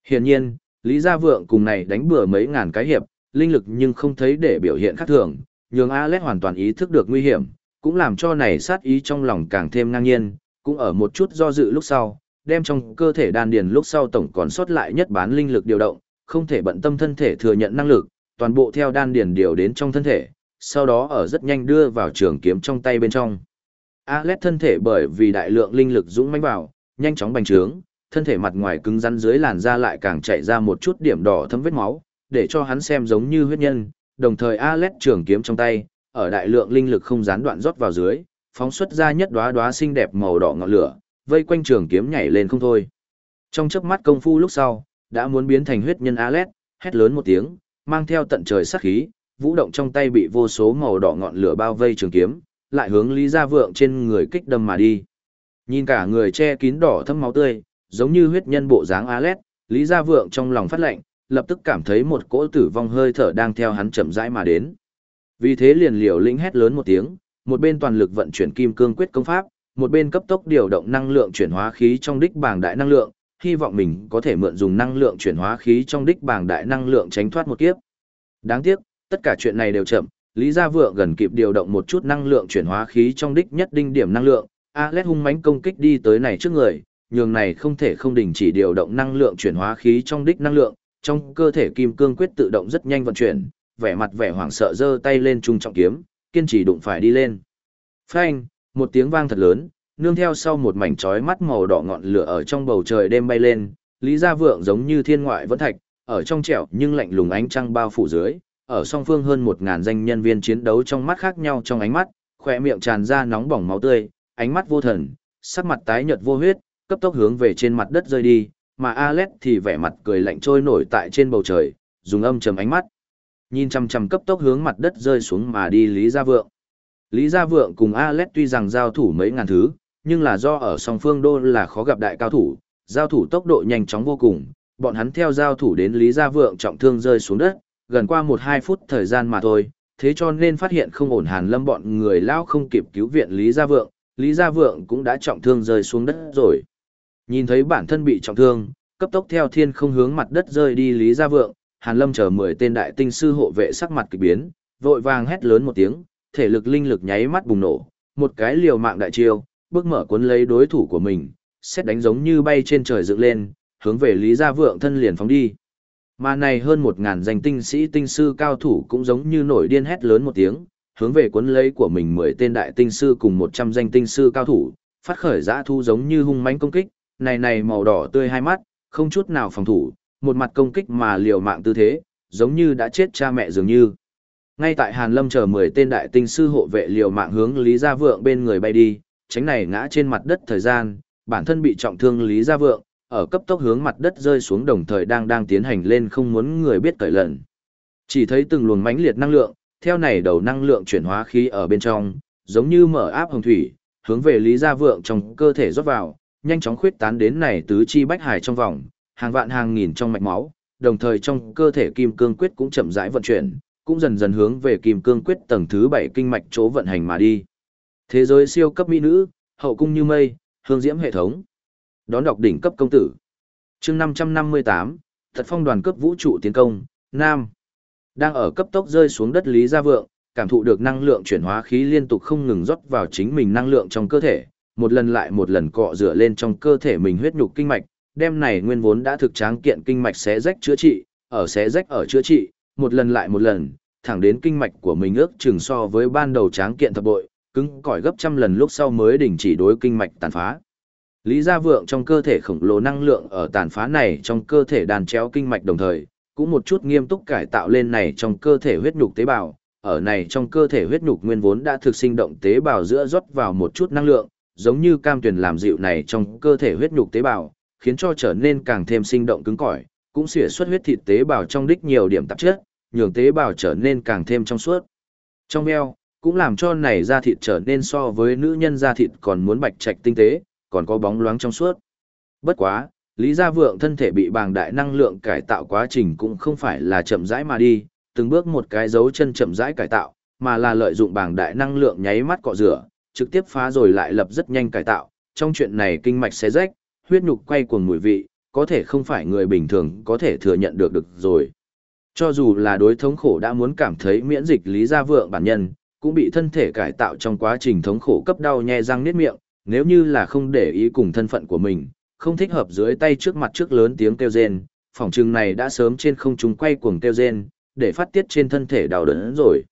Hiển nhiên, Lý Gia Vượng cùng này đánh bừa mấy ngàn cái hiệp, linh lực nhưng không thấy để biểu hiện khác thường, nhường Alex hoàn toàn ý thức được nguy hiểm, cũng làm cho này sát ý trong lòng càng thêm ngang nhiên, cũng ở một chút do dự lúc sau, đem trong cơ thể đan điền lúc sau tổng còn sót lại nhất bán linh lực điều động, không thể bận tâm thân thể thừa nhận năng lực, toàn bộ theo đan điền điều đến trong thân thể, sau đó ở rất nhanh đưa vào trường kiếm trong tay bên trong. Alex thân thể bởi vì đại lượng linh lực dũng mãnh vào, nhanh chóng bành trướng, thân thể mặt ngoài cứng rắn dưới làn da lại càng chảy ra một chút điểm đỏ thâm vết máu, để cho hắn xem giống như huyết nhân, đồng thời Alet trường kiếm trong tay, ở đại lượng linh lực không gián đoạn rót vào dưới, phóng xuất ra nhất đóa đóa xinh đẹp màu đỏ ngọn lửa, vây quanh trường kiếm nhảy lên không thôi. Trong chớp mắt công phu lúc sau, đã muốn biến thành huyết nhân Alet, hét lớn một tiếng, mang theo tận trời sát khí, vũ động trong tay bị vô số màu đỏ ngọn lửa bao vây trường kiếm, lại hướng Lý Gia Vượng trên người kích đâm mà đi. Nhìn cả người che kín đỏ thâm máu tươi, giống như huyết nhân bộ dáng Alet, Lý Gia Vượng trong lòng phát lạnh, lập tức cảm thấy một cỗ tử vong hơi thở đang theo hắn chậm rãi mà đến. Vì thế liền liều lĩnh hét lớn một tiếng, một bên toàn lực vận chuyển kim cương quyết công pháp, một bên cấp tốc điều động năng lượng chuyển hóa khí trong đích bảng đại năng lượng, hy vọng mình có thể mượn dùng năng lượng chuyển hóa khí trong đích bảng đại năng lượng tránh thoát một kiếp. Đáng tiếc, tất cả chuyện này đều chậm, Lý Gia Vượng gần kịp điều động một chút năng lượng chuyển hóa khí trong đích nhất đinh điểm năng lượng, Alet hung mãnh công kích đi tới này trước người, nhường này không thể không đình chỉ điều động năng lượng chuyển hóa khí trong đích năng lượng, trong cơ thể kim cương quyết tự động rất nhanh vận chuyển, vẻ mặt vẻ hoảng sợ giơ tay lên trung trọng kiếm, kiên trì đụng phải đi lên. Phanh, một tiếng vang thật lớn, nương theo sau một mảnh chói mắt màu đỏ ngọn lửa ở trong bầu trời đêm bay lên, Lý Gia Vượng giống như thiên ngoại vẫn thạch, ở trong trẻo nhưng lạnh lùng ánh trăng bao phủ dưới, ở song phương hơn một ngàn danh nhân viên chiến đấu trong mắt khác nhau trong ánh mắt, khỏe miệng tràn ra nóng bỏng máu tươi, ánh mắt vô thần, sắc mặt tái nhợt vô huyết, cấp tốc hướng về trên mặt đất rơi đi, mà Alet thì vẻ mặt cười lạnh trôi nổi tại trên bầu trời, dùng âm trầm ánh mắt. Nhìn chằm chằm cấp tốc hướng mặt đất rơi xuống mà đi Lý Gia Vượng. Lý Gia Vượng cùng Alet tuy rằng giao thủ mấy ngàn thứ, nhưng là do ở song phương đô là khó gặp đại cao thủ, giao thủ tốc độ nhanh chóng vô cùng, bọn hắn theo giao thủ đến Lý Gia Vượng trọng thương rơi xuống đất, gần qua 1-2 phút thời gian mà thôi, thế cho nên phát hiện không ổn Hàn Lâm bọn người lao không kịp cứu viện Lý Gia Vượng, Lý Gia Vượng cũng đã trọng thương rơi xuống đất rồi. Nhìn thấy bản thân bị trọng thương, cấp tốc theo thiên không hướng mặt đất rơi đi Lý Gia Vượng, Hàn Lâm chờ 10 tên đại tinh sư hộ vệ sắc mặt kỳ biến, vội vàng hét lớn một tiếng, thể lực linh lực nháy mắt bùng nổ, một cái liều mạng đại chiêu, bước mở cuốn lấy đối thủ của mình, xét đánh giống như bay trên trời dựng lên, hướng về Lý Gia Vượng thân liền phóng đi. Mà này hơn một ngàn danh tinh sĩ tinh sư cao thủ cũng giống như nổi điên hét lớn một tiếng, hướng về cuốn lấy của mình mười tên đại tinh sư cùng một trăm danh tinh sư cao thủ, phát khởi dã thu giống như hung mãnh công kích, này này màu đỏ tươi hai mắt, không chút nào phòng thủ, một mặt công kích mà liều mạng tư thế, giống như đã chết cha mẹ dường như. Ngay tại Hàn Lâm chờ mười tên đại tinh sư hộ vệ liều mạng hướng Lý Gia Vượng bên người bay đi, tránh này ngã trên mặt đất thời gian, bản thân bị trọng thương Lý Gia Vượng, ở cấp tốc hướng mặt đất rơi xuống đồng thời đang đang tiến hành lên không muốn người biết cởi lần. Chỉ thấy từng luồng mãnh liệt năng lượng, theo này đầu năng lượng chuyển hóa khí ở bên trong, giống như mở áp hồng thủy, hướng về Lý Gia Vượng trong cơ thể rót vào, nhanh chóng khuyết tán đến này tứ chi bách hải trong vòng, hàng vạn hàng nghìn trong mạch máu, đồng thời trong cơ thể kim cương quyết cũng chậm rãi vận chuyển, cũng dần dần hướng về kim cương quyết tầng thứ 7 kinh mạch chỗ vận hành mà đi. Thế giới siêu cấp mỹ nữ, hậu cung như mây, hương diễm hệ thống. Đón đọc đỉnh cấp công tử. chương 558, thật phong đoàn cấp vũ trụ tiến công, Nam. Đang ở cấp tốc rơi xuống đất Lý Gia Vượng, cảm thụ được năng lượng chuyển hóa khí liên tục không ngừng rót vào chính mình năng lượng trong cơ thể, một lần lại một lần cọ rửa lên trong cơ thể mình huyết nhục kinh mạch, đem này nguyên vốn đã thực tráng kiện kinh mạch xé rách chữa trị, ở xé rách ở chữa trị, một lần lại một lần, thẳng đến kinh mạch của mình ước chừng so với ban đầu tráng kiện thập bội, cứng cỏi gấp trăm lần lúc sau mới đình chỉ đối kinh mạch tàn phá. Lý Gia Vượng trong cơ thể khổng lồ năng lượng ở tàn phá này trong cơ thể đàn chéo kinh mạch đồng thời, cũng một chút nghiêm túc cải tạo lên này trong cơ thể huyết nhục tế bào, ở này trong cơ thể huyết nhục nguyên vốn đã thực sinh động tế bào giữa rót vào một chút năng lượng, giống như cam tuyền làm dịu này trong cơ thể huyết nhục tế bào, khiến cho trở nên càng thêm sinh động cứng cỏi, cũng xỉa xuất huyết thịt tế bào trong đích nhiều điểm tạp chất, nhường tế bào trở nên càng thêm trong suốt. Trong veo, cũng làm cho này da thịt trở nên so với nữ nhân da thịt còn muốn bạch trạch tinh tế, còn có bóng loáng trong suốt. Bất quá, Lý Gia Vượng thân thể bị bàng đại năng lượng cải tạo quá trình cũng không phải là chậm rãi mà đi, từng bước một cái dấu chân chậm rãi cải tạo, mà là lợi dụng bàng đại năng lượng nháy mắt cọ rửa, trực tiếp phá rồi lại lập rất nhanh cải tạo. Trong chuyện này kinh mạch xé rách, huyết nhục quay cuồng mùi vị, có thể không phải người bình thường có thể thừa nhận được được rồi. Cho dù là đối thống khổ đã muốn cảm thấy miễn dịch Lý Gia Vượng bản nhân, cũng bị thân thể cải tạo trong quá trình thống khổ cấp đau nhè răng niết miệng, nếu như là không để ý cùng thân phận của mình, không thích hợp dưới tay trước mặt trước lớn tiếng kêu rên, phòng trừng này đã sớm trên không trung quay cuồng kêu rên, để phát tiết trên thân thể đau đớn rồi.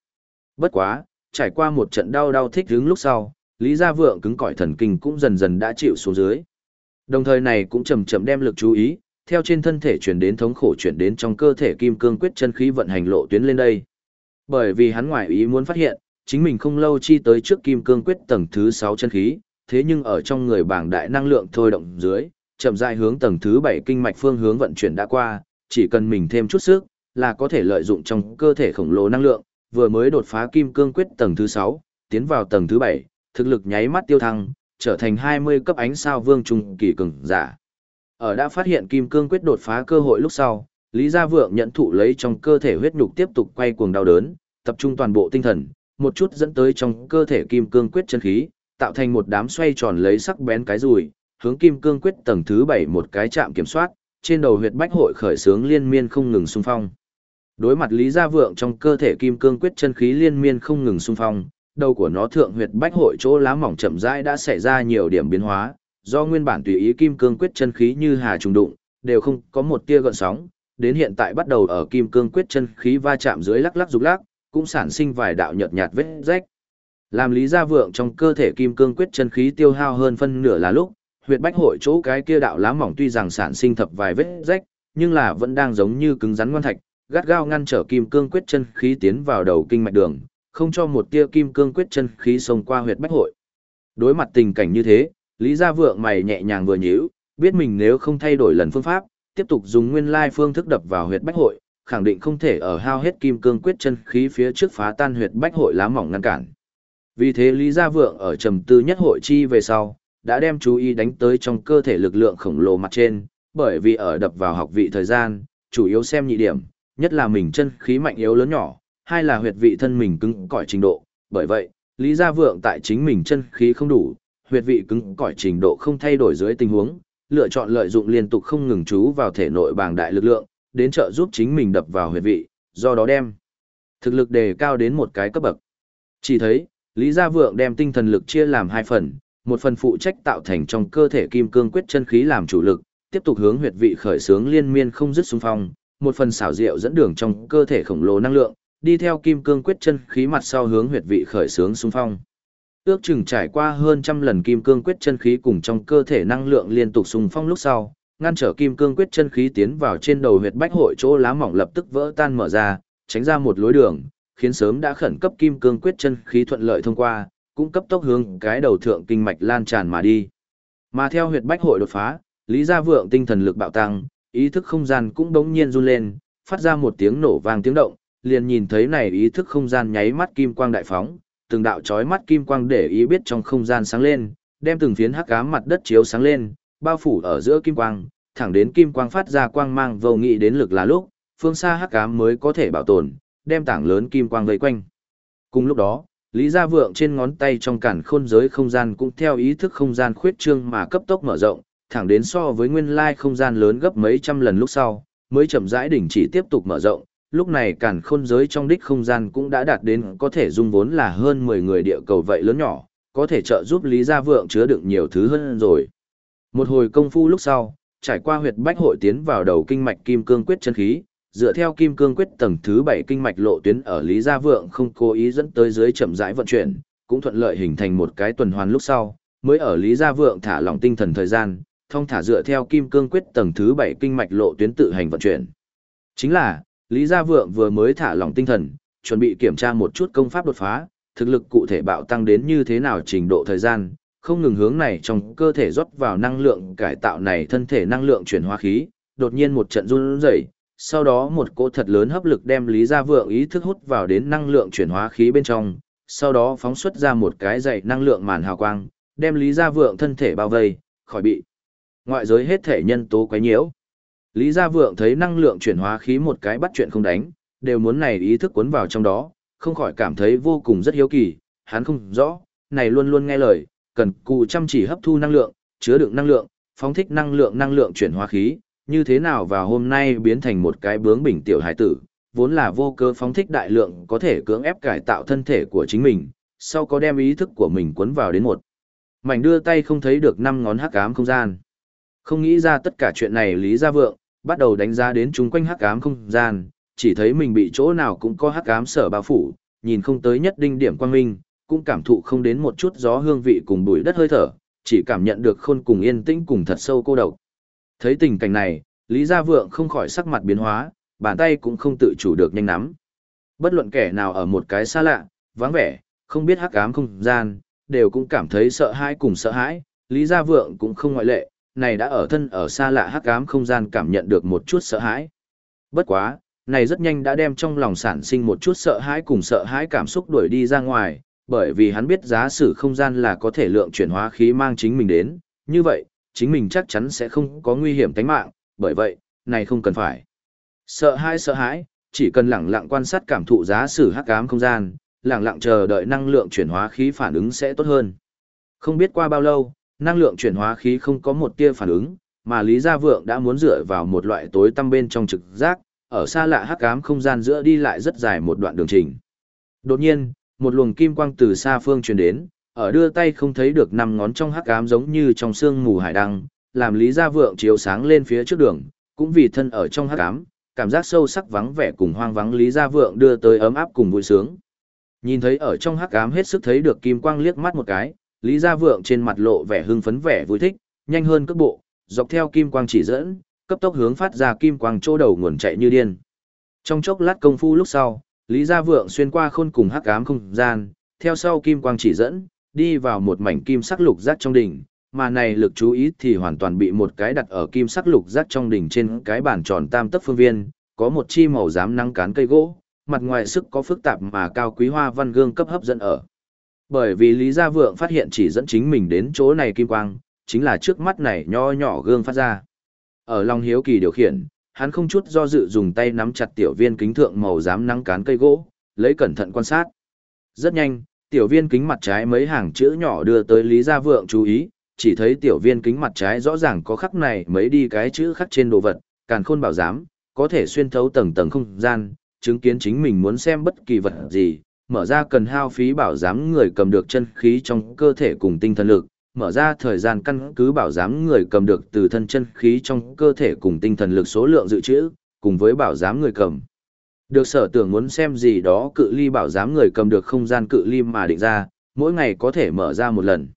Bất quá, trải qua một trận đau đau thích đứng lúc sau, Lý Gia Vượng cứng cỏi thần kinh cũng dần dần đã chịu xuống dưới. Đồng thời này cũng chậm chậm đem lực chú ý, theo trên thân thể chuyển đến thống khổ chuyển đến trong cơ thể kim cương quyết chân khí vận hành lộ tuyến lên đây. Bởi vì hắn ngoại ý muốn phát hiện, chính mình không lâu chi tới trước kim cương quyết tầng thứ 6 chân khí, thế nhưng ở trong người bảng đại năng lượng thôi động dưới, chậm rãi hướng tầng thứ 7 kinh mạch phương hướng vận chuyển đã qua, chỉ cần mình thêm chút sức, là có thể lợi dụng trong cơ thể khổng lồ năng lượng, vừa mới đột phá kim cương quyết tầng thứ 6, tiến vào tầng thứ 7, thực lực nháy mắt tiêu thăng, trở thành 20 cấp ánh sao vương trung kỳ cường giả. Ở đã phát hiện kim cương quyết đột phá cơ hội lúc sau, Lý Gia Vượng nhận thụ lấy trong cơ thể huyết nhục tiếp tục quay cuồng đau đớn, tập trung toàn bộ tinh thần, một chút dẫn tới trong cơ thể kim cương quyết chân khí, tạo thành một đám xoay tròn lấy sắc bén cái rùi, hướng kim cương quyết tầng thứ 7 một cái chạm kiểm soát, trên đầu huyệt bách hội khởi sướng liên miên không ngừng xung phong. Đối mặt Lý Gia Vượng trong cơ thể kim cương quyết chân khí liên miên không ngừng xung phong, đầu của nó thượng huyệt bách hội chỗ lá mỏng chậm rãi đã xảy ra nhiều điểm biến hóa, do nguyên bản tùy ý kim cương quyết chân khí như hà trùng đụng, đều không có một tia gợn sóng, đến hiện tại bắt đầu ở kim cương quyết chân khí va chạm dưới lắc lắc rục lắc, cũng sản sinh vài đạo nhợt nhạt vết rách. Làm Lý Gia Vượng trong cơ thể kim cương quyết chân khí tiêu hao hơn phân nửa là lúc, huyệt bách hội chỗ cái kia đạo lá mỏng tuy rằng sản sinh thập vài vết rách, nhưng là vẫn đang giống như cứng rắn ngoan thạch, gắt gao ngăn trở kim cương quyết chân khí tiến vào đầu kinh mạch đường, không cho một tia kim cương quyết chân khí xông qua huyệt bách hội. Đối mặt tình cảnh như thế, Lý Gia Vượng mày nhẹ nhàng vừa nhíu, biết mình nếu không thay đổi lần phương pháp, tiếp tục dùng nguyên lai phương thức đập vào huyệt bách hội, khẳng định không thể ở hao hết kim cương quyết chân khí phía trước phá tan huyệt bách hội lá mỏng ngăn cản. Vì thế Lý Gia Vượng ở trầm tư nhất hội chi về sau, đã đem chú ý đánh tới trong cơ thể lực lượng khổng lồ mặt trên, bởi vì ở đập vào học vị thời gian, chủ yếu xem nhị điểm, nhất là mình chân khí mạnh yếu lớn nhỏ, hai là huyệt vị thân mình cứng cỏi trình độ, bởi vậy, Lý Gia Vượng tại chính mình chân khí không đủ, huyệt vị cứng cỏi trình độ không thay đổi dưới tình huống, lựa chọn lợi dụng liên tục không ngừng chú vào thể nội bàng đại lực lượng, đến trợ giúp chính mình đập vào huyệt vị, do đó đem thực lực đề cao đến một cái cấp bậc. Chỉ thấy, Lý Gia Vượng đem tinh thần lực chia làm hai phần, một phần phụ trách tạo thành trong cơ thể kim cương quyết chân khí làm chủ lực, tiếp tục hướng huyệt vị khởi sướng liên miên không dứt xung phong, một phần xảo diệu dẫn đường trong cơ thể khổng lồ năng lượng, đi theo kim cương quyết chân khí mặt sau hướng huyệt vị khởi sướng xung phong. Ước chừng trải qua hơn trăm lần kim cương quyết chân khí cùng trong cơ thể năng lượng liên tục xung phong lúc sau, ngăn trở kim cương quyết chân khí tiến vào trên đầu huyệt bách hội chỗ lá mỏng lập tức vỡ tan mở ra, tránh ra một lối đường, khiến sớm đã khẩn cấp kim cương quyết chân khí thuận lợi thông qua, cũng cấp tốc hướng cái đầu thượng kinh mạch lan tràn mà đi. Mà theo huyệt bách hội đột phá, Lý Gia Vượng tinh thần lực bạo tăng, ý thức không gian cũng đống nhiên run lên, phát ra một tiếng nổ vang tiếng động, liền nhìn thấy này ý thức không gian nháy mắt kim quang đại phóng, từng đạo chói mắt kim quang để ý biết trong không gian sáng lên, đem từng phiến hắc ám mặt đất chiếu sáng lên, bao phủ ở giữa kim quang, thẳng đến kim quang phát ra quang mang vô nghị đến lực là lúc, phương xa hắc ám mới có thể bảo tồn, đem tảng lớn kim quang vây quanh. Cùng lúc đó, Lý Gia Vượng trên ngón tay trong cản khôn giới không gian cũng theo ý thức không gian khuyết trương mà cấp tốc mở rộng, thẳng đến so với nguyên lai không gian lớn gấp mấy trăm lần lúc sau, mới chậm rãi đỉnh chỉ tiếp tục mở rộng. Lúc này cản khôn giới trong đích không gian cũng đã đạt đến có thể dung vốn là hơn 10 người địa cầu vậy lớn nhỏ, có thể trợ giúp Lý Gia Vượng chứa đựng nhiều thứ hơn rồi. Một hồi công phu lúc sau, trải qua huyệt bách hội tiến vào đầu kinh mạch kim cương quyết chân khí, dựa theo kim cương quyết tầng thứ 7 kinh mạch lộ tuyến ở Lý Gia Vượng không cố ý dẫn tới dưới chậm rãi vận chuyển, cũng thuận lợi hình thành một cái tuần hoàn lúc sau, mới ở Lý Gia Vượng thả lỏng tinh thần thời gian, thông thả dựa theo kim cương quyết tầng thứ bảy kinh mạch lộ tuyến tự hành vận chuyển. Chính là, Lý Gia Vượng vừa mới thả lỏng tinh thần, chuẩn bị kiểm tra một chút công pháp đột phá, thực lực cụ thể bạo tăng đến như thế nào trình độ thời gian, không ngừng hướng này trong cơ thể rót vào năng lượng cải tạo này thân thể năng lượng chuyển hóa khí, đột nhiên một trận run rẩy, sau đó một cỗ thật lớn hấp lực đem Lý Gia Vượng ý thức hút vào đến năng lượng chuyển hóa khí bên trong, sau đó phóng xuất ra một cái dày năng lượng màn hào quang, đem Lý Gia Vượng thân thể bao vây, khỏi bị ngoại giới hết thể nhân tố quấy nhiễu. Lý Gia Vượng thấy năng lượng chuyển hóa khí một cái bắt chuyện không đánh, đều muốn này ý thức cuốn vào trong đó, không khỏi cảm thấy vô cùng rất hiếu kỳ, hắn không rõ, này luôn luôn nghe lời, cần cù chăm chỉ hấp thu năng lượng, chứa đựng năng lượng, phóng thích năng lượng năng lượng chuyển hóa khí, như thế nào vào hôm nay biến thành một cái bướng bỉnh tiểu hải tử, vốn là vô cơ phóng thích đại lượng có thể cưỡng ép cải tạo thân thể của chính mình, sau có đem ý thức của mình cuốn vào đến một. Mảnh đưa tay không thấy được năm ngón hắc ám không gian. Không nghĩ ra tất cả chuyện này Lý Gia Vượng, bắt đầu đánh giá đến chúng quanh hắc ám không gian, chỉ thấy mình bị chỗ nào cũng có hắc ám sở bao phủ, nhìn không tới nhất đinh điểm quang minh, cũng cảm thụ không đến một chút gió hương vị cùng bụi đất hơi thở, chỉ cảm nhận được khôn cùng yên tĩnh cùng thật sâu cô độc. Thấy tình cảnh này, Lý Gia Vượng không khỏi sắc mặt biến hóa, bàn tay cũng không tự chủ được nhanh nắm. Bất luận kẻ nào ở một cái xa lạ, vắng vẻ, không biết hắc ám không gian, đều cũng cảm thấy sợ hãi cùng sợ hãi, Lý Gia Vượng cũng không ngoại lệ, này đã ở thân ở xa lạ hắc ám không gian cảm nhận được một chút sợ hãi. Bất quá, này rất nhanh đã đem trong lòng sản sinh một chút sợ hãi cùng sợ hãi cảm xúc đuổi đi ra ngoài, Bởi vì hắn biết giá sử không gian là có thể lượng chuyển hóa khí mang chính mình đến, như vậy, chính mình chắc chắn sẽ không có nguy hiểm tính mạng, bởi vậy, này không cần phải. Sợ hãi sợ hãi, chỉ cần lặng lặng quan sát cảm thụ giá sử hắc ám không gian, lặng lặng chờ đợi năng lượng chuyển hóa khí phản ứng sẽ tốt hơn. Không biết qua bao lâu, năng lượng chuyển hóa khí không có một tia phản ứng, mà Lý Gia Vượng đã muốn dựa vào một loại tối tăm bên trong trực giác, ở xa lạ hắc ám không gian giữa đi lại rất dài một đoạn đường trình. Đột nhiên, một luồng kim quang từ xa phương truyền đến, ở đưa tay không thấy được năm ngón trong hắc ám giống như trong sương mù hải đăng, làm Lý Gia Vượng chiếu sáng lên phía trước đường, cũng vì thân ở trong hắc ám, cảm giác sâu sắc vắng vẻ cùng hoang vắng Lý Gia Vượng đưa tới ấm áp cùng vui sướng. Nhìn thấy ở trong hắc ám hết sức thấy được kim quang liếc mắt một cái, Lý Gia Vượng trên mặt lộ vẻ hưng phấn vẻ vui thích, nhanh hơn cước bộ, dọc theo kim quang chỉ dẫn, cấp tốc hướng phát ra kim quang chỗ đầu nguồn chạy như điên. Trong chốc lát công phu lúc sau, Lý Gia Vượng xuyên qua khôn cùng hắc ám không gian, theo sau kim quang chỉ dẫn, đi vào một mảnh kim sắc lục giác trong đỉnh, mà này lực chú ý thì hoàn toàn bị một cái đặt ở kim sắc lục giác trong đỉnh trên cái bàn tròn tam tấc phương viên, có một chi màu dám năng cán cây gỗ, mặt ngoài sức có phức tạp mà cao quý hoa văn gương cấp hấp dẫn ở. Bởi vì Lý Gia Vượng phát hiện chỉ dẫn chính mình đến chỗ này kim quang, chính là trước mắt này nho nhỏ gương phát ra. Ở lòng hiếu kỳ điều khiển, hắn không chút do dự dùng tay nắm chặt tiểu viên kính thượng màu dám nắng cán cây gỗ, lấy cẩn thận quan sát. Rất nhanh, tiểu viên kính mặt trái mấy hàng chữ nhỏ đưa tới Lý Gia Vượng chú ý, chỉ thấy tiểu viên kính mặt trái rõ ràng có khắc này mấy đi cái chữ khắc trên đồ vật, càn khôn bảo giám, có thể xuyên thấu tầng tầng không gian, chứng kiến chính mình muốn xem bất kỳ vật gì, mở ra cần hao phí bảo giám người cầm được chân khí trong cơ thể cùng tinh thần lực, mở ra thời gian căn cứ bảo giám người cầm được từ thân chân khí trong cơ thể cùng tinh thần lực số lượng dự trữ, cùng với bảo giám người cầm. Được sở tưởng muốn xem gì đó cự ly bảo giám người cầm được không gian cự ly mà định ra, mỗi ngày có thể mở ra một lần.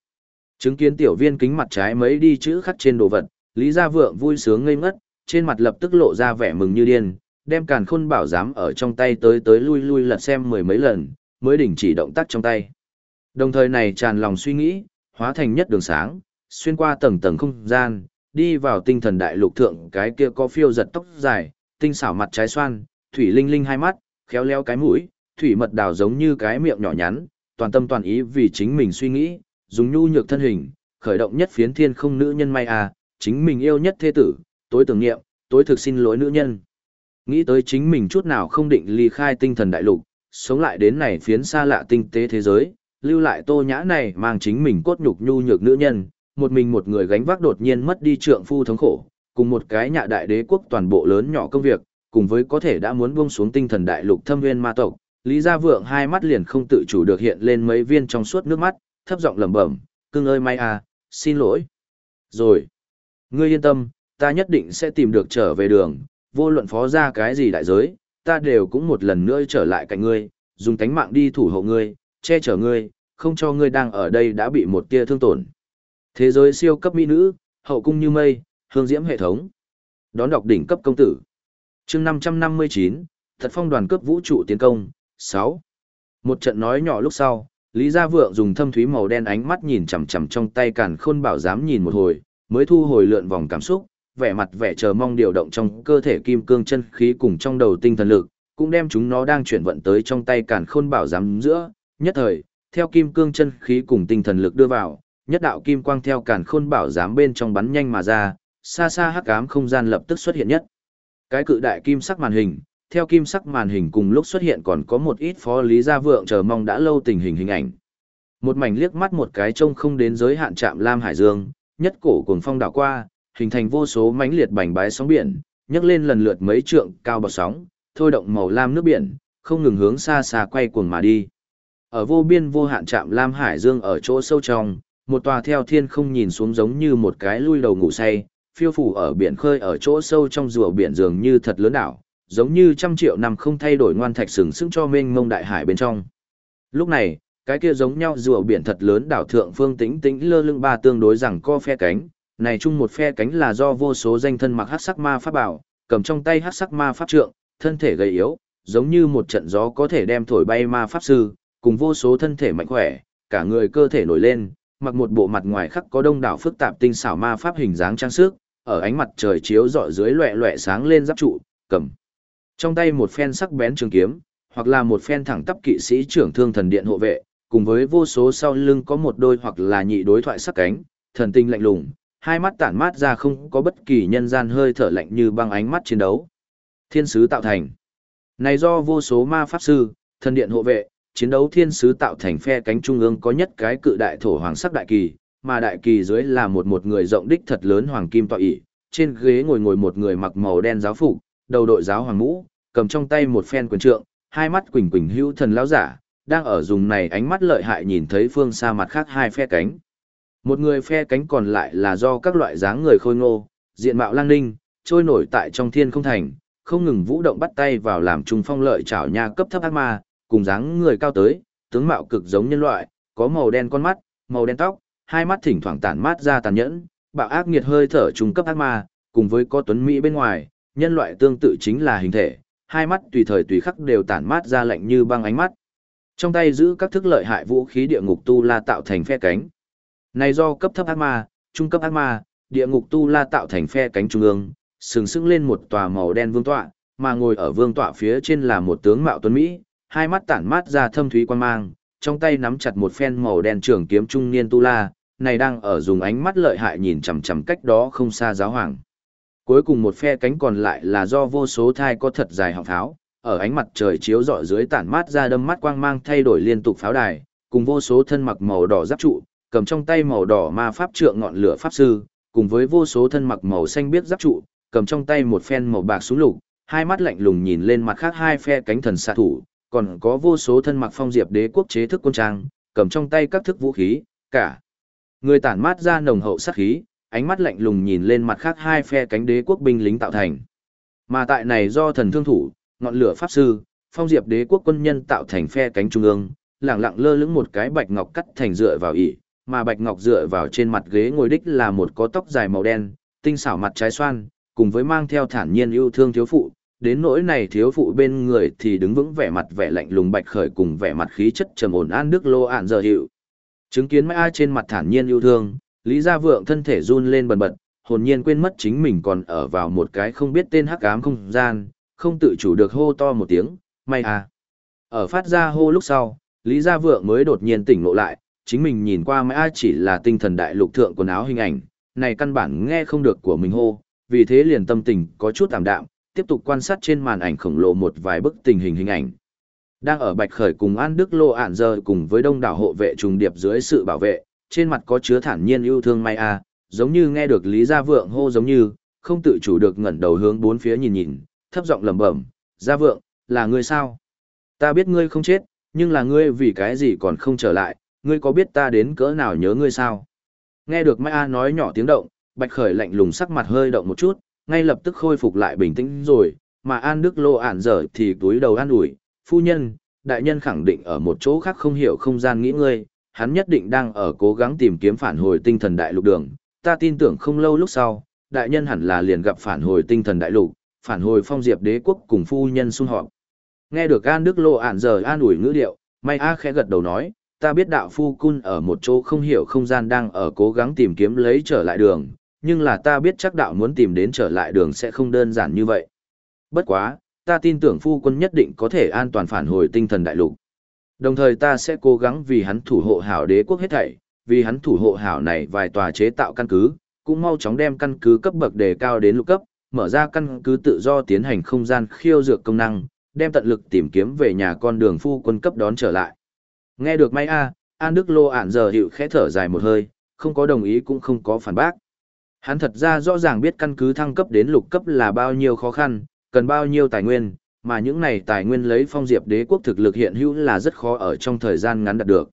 Chứng kiến tiểu viên kính mặt trái mấy đi chữ khắc trên đồ vật, Lý Gia Vượng vui sướng ngây ngất, trên mặt lập tức lộ ra vẻ mừng như điên, đem càn khôn bảo giám ở trong tay tới tới lui lui lật xem mười mấy lần, mới đình chỉ động tác trong tay. Đồng thời này tràn lòng suy nghĩ, hóa thành nhất đường sáng, xuyên qua tầng tầng không gian, đi vào tinh thần đại lục thượng cái kia có phiêu giật tóc dài, tinh xảo mặt trái xoan, thủy linh linh hai mắt, khéo léo cái mũi, thủy mật đào giống như cái miệng nhỏ nhắn, toàn tâm toàn ý vì chính mình suy nghĩ, dùng nhu nhược thân hình, khởi động nhất phiến thiên không nữ nhân may à, chính mình yêu nhất thế tử, tối tưởng niệm, tối thực xin lỗi nữ nhân. Nghĩ tới chính mình chút nào không định ly khai tinh thần đại lục, sống lại đến này phiến xa lạ tinh tế thế giới, lưu lại tô nhã này mang chính mình cốt nhục nhu nhược nữ nhân, một mình một người gánh vác đột nhiên mất đi trượng phu thống khổ, cùng một cái nhạ đại đế quốc toàn bộ lớn nhỏ công việc, cùng với có thể đã muốn buông xuống tinh thần đại lục thâm nguyên ma tộc, Lý Gia Vượng hai mắt liền không tự chủ được hiện lên mấy viên trong suốt nước mắt, thấp giọng lẩm bẩm, "Cưng ơi may à, xin lỗi." Rồi, ngươi yên tâm, ta nhất định sẽ tìm được trở về đường, vô luận phó ra cái gì đại giới, ta đều cũng một lần nữa trở lại cạnh ngươi, dùng tánh mạng đi thủ hộ ngươi, che chở ngươi, không cho ngươi đang ở đây đã bị một tia thương tổn. Thế giới siêu cấp mỹ nữ, hậu cung như mây, hương diễm hệ thống. Đón đọc đỉnh cấp công tử. chương 559, thật phong đoàn cấp vũ trụ tiến công, 6. Một trận nói nhỏ lúc sau, Lý Gia Vượng dùng thâm thúy màu đen ánh mắt nhìn chằm chằm trong tay càn khôn bảo dám nhìn một hồi, mới thu hồi lượn vòng cảm xúc, vẻ mặt vẻ chờ mong điều động trong cơ thể kim cương chân khí cùng trong đầu tinh thần lực, cũng đem chúng nó đang chuyển vận tới trong tay càn khôn bảo giám giữa, nhất thời, theo kim cương chân khí cùng tinh thần lực đưa vào, nhất đạo kim quang theo càn khôn bảo giám bên trong bắn nhanh mà ra, xa xa hắc ám không gian lập tức xuất hiện nhất. Cái cự đại kim sắc màn hình, theo kim sắc màn hình cùng lúc xuất hiện còn có một ít phó lý gia vượng chờ mong đã lâu tình hình hình ảnh. Một mảnh liếc mắt một cái trông không đến giới hạn chạm Lam Hải Dương, nhất cổ cuồng phong đảo qua, hình thành vô số mảnh liệt bành bái sóng biển, nhấc lên lần lượt mấy trượng cao bọt sóng, thôi động màu lam nước biển, không ngừng hướng xa xa quay cuồng mà đi. Ở vô biên vô hạn trạm Lam Hải Dương ở chỗ sâu trong, một tòa theo thiên không nhìn xuống giống như một cái lui đầu ngủ say, phiêu phủ ở biển khơi ở chỗ sâu trong rùa biển dường như thật lớn đảo, giống như trăm triệu năm không thay đổi ngoan thạch sừng sững cho mênh mông đại hải bên trong. Lúc này, cái kia giống nhau rùa biển thật lớn đảo thượng phương tĩnh tĩnh lơ lưng ba tương đối rằng co phe cánh, này chung một phe cánh là do vô số danh thân mặc hắc sắc ma pháp bảo, cầm trong tay hắc sắc ma pháp trượng, thân thể gầy yếu, giống như một trận gió có thể đem thổi bay ma pháp sư, cùng vô số thân thể mạnh khỏe, cả người cơ thể nổi lên, mặc một bộ mặt ngoài khắc có đông đảo phức tạp tinh xảo ma pháp hình dáng trang sức, ở ánh mặt trời chiếu rọi dưới loẹt loẹt sáng lên giáp trụ, cầm trong tay một phen sắc bén trường kiếm, hoặc là một phen thẳng tắp kỵ sĩ trưởng thương thần điện hộ vệ, cùng với vô số sau lưng có một đôi hoặc là nhị đối thoại sắc cánh, thần tinh lạnh lùng, hai mắt tản mát ra không có bất kỳ nhân gian hơi thở lạnh như băng ánh mắt chiến đấu. Thiên sứ tạo thành. Này do vô số ma pháp sư, thần điện hộ vệ, chiến đấu thiên sứ tạo thành phe cánh trung ương có nhất cái cự đại thổ hoàng sắc đại kỳ, mà đại kỳ dưới là một một người rộng đích thật lớn hoàng kim tọa ỷ, trên ghế ngồi ngồi một người mặc màu đen giáo phục, đầu đội giáo hoàng mũ, cầm trong tay một phen quyền trượng, hai mắt quỳnh quỳnh hữu thần lão giả, đang ở dùng này ánh mắt lợi hại nhìn thấy phương xa mặt khác hai phe cánh. Một người phe cánh còn lại là do các loại dáng người khôi ngô, diện mạo lang ninh, trôi nổi tại trong thiên không thành, không ngừng vũ động bắt tay vào làm trung phong lợi chảo nha cấp thấp ác ma, cùng dáng người cao tới, tướng mạo cực giống nhân loại, có màu đen con mắt, màu đen tóc, hai mắt thỉnh thoảng tản mát ra tàn nhẫn, bạo ác nghiệt hơi thở trung cấp ác ma, cùng với có tuấn mỹ bên ngoài, nhân loại tương tự chính là hình thể, hai mắt tùy thời tùy khắc đều tản mát ra lạnh như băng ánh mắt. Trong tay giữ các thức lợi hại vũ khí địa ngục tu la tạo thành phe cánh. Này do cấp thấp ác ma, trung cấp ác ma, địa ngục tu la tạo thành phe cánh trung ương, sừng sững lên một tòa màu đen vương tọa, mà ngồi ở vương tọa phía trên là một tướng mạo tuấn mỹ, hai mắt tản mát ra thâm thúy quan mang, trong tay nắm chặt một phen màu đen trường kiếm trung niên tu la, này đang ở dùng ánh mắt lợi hại nhìn chằm chằm cách đó không xa giáo hoàng. Cuối cùng một phe cánh còn lại là do vô số thai có thật dài họng pháo, ở ánh mặt trời chiếu rọi dưới tản mát ra đâm mắt quang mang thay đổi liên tục pháo đài, cùng vô số thân mặc màu đỏ giáp trụ, cầm trong tay màu đỏ ma pháp trượng ngọn lửa pháp sư, cùng với vô số thân mặc màu xanh biết giáp trụ, cầm trong tay một phen màu bạc súng lục, hai mắt lạnh lùng nhìn lên mặt khác hai phe cánh thần xạ thủ, còn có vô số thân mặc phong diệp đế quốc chế thức quân trang, cầm trong tay các thức vũ khí, cả người tản mát ra nồng hậu sát khí, ánh mắt lạnh lùng nhìn lên mặt khác hai phe cánh đế quốc binh lính tạo thành. Mà tại này do thần thương thủ, ngọn lửa pháp sư, phong diệp đế quốc quân nhân tạo thành phe cánh trung ương, lẳng lặng lơ lửng một cái bạch ngọc cắt thành dựa vào ỉ, mà bạch ngọc dựa vào trên mặt ghế ngồi đích là một có tóc dài màu đen, tinh xảo mặt trái xoan, cùng với mang theo thản nhiên yêu thương thiếu phụ, đến nỗi này thiếu phụ bên người thì đứng vững vẻ mặt vẻ lạnh lùng bạch khởi cùng vẻ mặt khí chất trầm ổn an đức lô ạn giờ hiệu. Chứng kiến mãi ai trên mặt thản nhiên yêu thương, Lý Gia Vượng thân thể run lên bần bật, hồn nhiên quên mất chính mình còn ở vào một cái không biết tên hắc ám không gian, không tự chủ được hô to một tiếng, may à. Ở phát ra hô lúc sau, Lý Gia Vượng mới đột nhiên tỉnh ngộ lại, chính mình nhìn qua mãi ai chỉ là tinh thần đại lục thượng quần áo hình ảnh, này căn bản nghe không được của mình hô, vì thế liền tâm tình có chút tạm đạm, tiếp tục quan sát trên màn ảnh khổng lồ một vài bức tình hình hình ảnh. Đang ở Bạch Khởi cùng An Đức Lô ản giờ cùng với đông đảo hộ vệ trùng điệp dưới sự bảo vệ, trên mặt có chứa thản nhiên yêu thương Mai a, giống như nghe được Lý Gia Vượng hô giống như, không tự chủ được ngẩng đầu hướng bốn phía nhìn nhìn, thấp giọng lẩm bẩm, "Gia Vượng, là ngươi sao? Ta biết ngươi không chết, nhưng là ngươi vì cái gì còn không trở lại, ngươi có biết ta đến cỡ nào nhớ ngươi sao?" Nghe được Mai A nói nhỏ tiếng động, Bạch Khởi lạnh lùng sắc mặt hơi động một chút, ngay lập tức khôi phục lại bình tĩnh rồi, mà An Đức Lô ản dở thì túi đầu an ủi, phu nhân, đại nhân khẳng định ở một chỗ khác không hiểu không gian nghĩ ngươi, hắn nhất định đang ở cố gắng tìm kiếm phản hồi tinh thần đại lục đường, ta tin tưởng không lâu lúc sau, đại nhân hẳn là liền gặp phản hồi tinh thần đại lục, phản hồi phong diệp đế quốc cùng phu nhân xung họp. Nghe được An Đức Lô ản dở an ủi ngữ điệu, May A khẽ gật đầu nói, ta biết đạo phu cun ở một chỗ không hiểu không gian đang ở cố gắng tìm kiếm lấy trở lại đường, nhưng là ta biết chắc đạo muốn tìm đến trở lại đường sẽ không đơn giản như vậy. Bất quá, ta tin tưởng phu quân nhất định có thể an toàn phản hồi tinh thần đại lục. Đồng thời ta sẽ cố gắng vì hắn thủ hộ hảo đế quốc hết thảy, vì hắn thủ hộ hảo này vài tòa chế tạo căn cứ, cũng mau chóng đem căn cứ cấp bậc đề cao đến lục cấp, mở ra căn cứ tự do tiến hành không gian khiêu dược công năng, đem tận lực tìm kiếm về nhà con đường phu quân cấp đón trở lại. Nghe được may a, An Đức Lô ản giờ hiệu khẽ thở dài một hơi, không có đồng ý cũng không có phản bác. Hắn thật ra rõ ràng biết căn cứ thăng cấp đến lục cấp là bao nhiêu khó khăn, cần bao nhiêu tài nguyên, mà những này tài nguyên lấy phong diệp đế quốc thực lực hiện hữu là rất khó ở trong thời gian ngắn đạt được.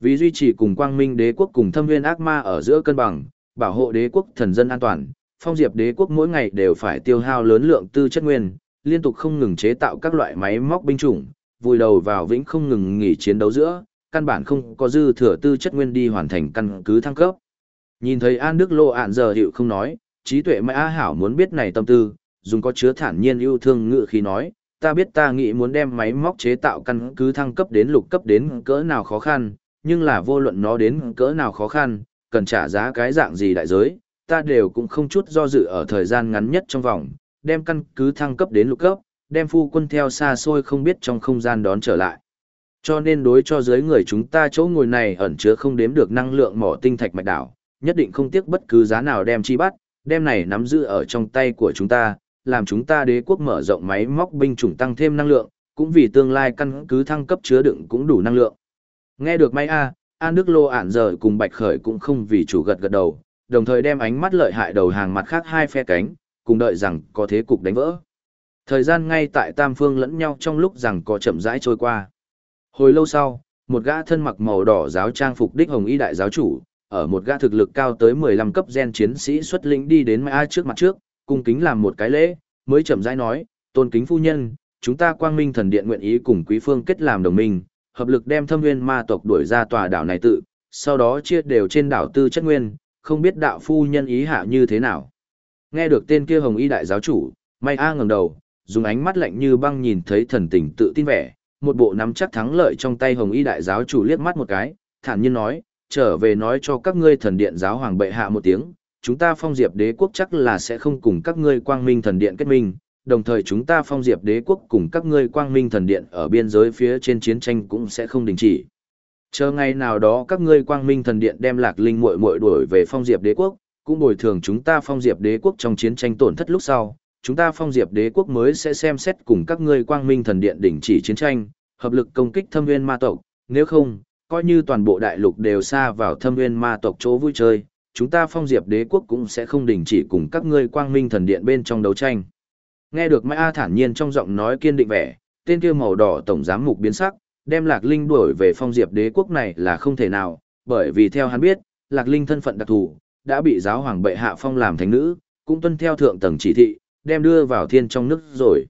Vì duy trì cùng quang minh đế quốc cùng thâm viên ác ma ở giữa cân bằng, bảo hộ đế quốc thần dân an toàn, phong diệp đế quốc mỗi ngày đều phải tiêu hao lớn lượng tư chất nguyên, liên tục không ngừng chế tạo các loại máy móc binh chủng, vùi đầu vào vĩnh không ngừng nghỉ chiến đấu giữa, căn bản không có dư thừa tư chất nguyên đi hoàn thành căn cứ thăng cấp. Nhìn thấy An Đức Lô ạn giờ hiệu không nói, trí tuệ mẹ A Hảo muốn biết này tâm tư, dùng có chứa thản nhiên yêu thương ngự khi nói, ta biết ta nghĩ muốn đem máy móc chế tạo căn cứ thăng cấp đến lục cấp đến cỡ nào khó khăn, nhưng là vô luận nó đến cỡ nào khó khăn, cần trả giá cái dạng gì đại giới, ta đều cũng không chút do dự ở thời gian ngắn nhất trong vòng, đem căn cứ thăng cấp đến lục cấp, đem phu quân theo xa xôi không biết trong không gian đón trở lại. Cho nên đối cho dưới người chúng ta chỗ ngồi này ẩn chứa không đếm được năng lượng mỏ tinh thạch mạch đảo, nhất định không tiếc bất cứ giá nào đem chi bắt, đem này nắm giữ ở trong tay của chúng ta, làm chúng ta đế quốc mở rộng máy móc binh chủng tăng thêm năng lượng, cũng vì tương lai căn cứ thăng cấp chứa đựng cũng đủ năng lượng. Nghe được may a, An Đức Lô ản giờ cùng Bạch Khởi cũng không vì chủ gật gật đầu, đồng thời đem ánh mắt lợi hại đầu hàng mặt khác hai phe cánh, cùng đợi rằng có thế cục đánh vỡ. Thời gian ngay tại tam phương lẫn nhau trong lúc rằng có chậm rãi trôi qua. Hồi lâu sau, một gã thân mặc màu đỏ giáo trang phục đích hồng y đại giáo chủ, ở một gã thực lực cao tới 15 cấp gen chiến sĩ xuất lĩnh đi đến Mai A trước mặt trước, cung kính làm một cái lễ, mới chậm rãi nói, tôn kính phu nhân, chúng ta quang minh thần điện nguyện ý cùng quý phương kết làm đồng minh, hợp lực đem thâm nguyên ma tộc đuổi ra tòa đảo này tự, sau đó chia đều trên đảo tư chất nguyên, không biết đạo phu nhân ý hạ như thế nào. Nghe được tên kia hồng y đại giáo chủ, Mai A ngẩng đầu, dùng ánh mắt lạnh như băng nhìn thấy thần tình tự tin vẻ, một bộ nắm chắc thắng lợi trong tay hồng y đại giáo chủ liếc mắt một cái, thản nhiên nói, trở về nói cho các ngươi thần điện giáo hoàng bệ hạ một tiếng, chúng ta phong diệp đế quốc chắc là sẽ không cùng các ngươi quang minh thần điện kết minh, đồng thời chúng ta phong diệp đế quốc cùng các ngươi quang minh thần điện ở biên giới phía trên chiến tranh cũng sẽ không đình chỉ. Chờ ngày nào đó các ngươi quang minh thần điện đem lạc linh muội muội đuổi về phong diệp đế quốc, cũng bồi thường chúng ta phong diệp đế quốc trong chiến tranh tổn thất lúc sau, chúng ta phong diệp đế quốc mới sẽ xem xét cùng các ngươi quang minh thần điện đình chỉ chiến tranh, hợp lực công kích thâm nguyên ma tộc, nếu không, coi như toàn bộ đại lục đều xa vào thâm nguyên ma tộc chỗ vui chơi, chúng ta phong diệp đế quốc cũng sẽ không đình chỉ cùng các ngươi quang minh thần điện bên trong đấu tranh. Nghe được Mai A thản nhiên trong giọng nói kiên định vẻ, tên kia màu đỏ tổng giám mục biến sắc, đem Lạc Linh đuổi về phong diệp đế quốc này là không thể nào, bởi vì theo hắn biết, Lạc Linh thân phận đặc thù, đã bị giáo hoàng bệ hạ phong làm thánh nữ, cũng tuân theo thượng tầng chỉ thị, đem đưa vào thiên trong nước rồi.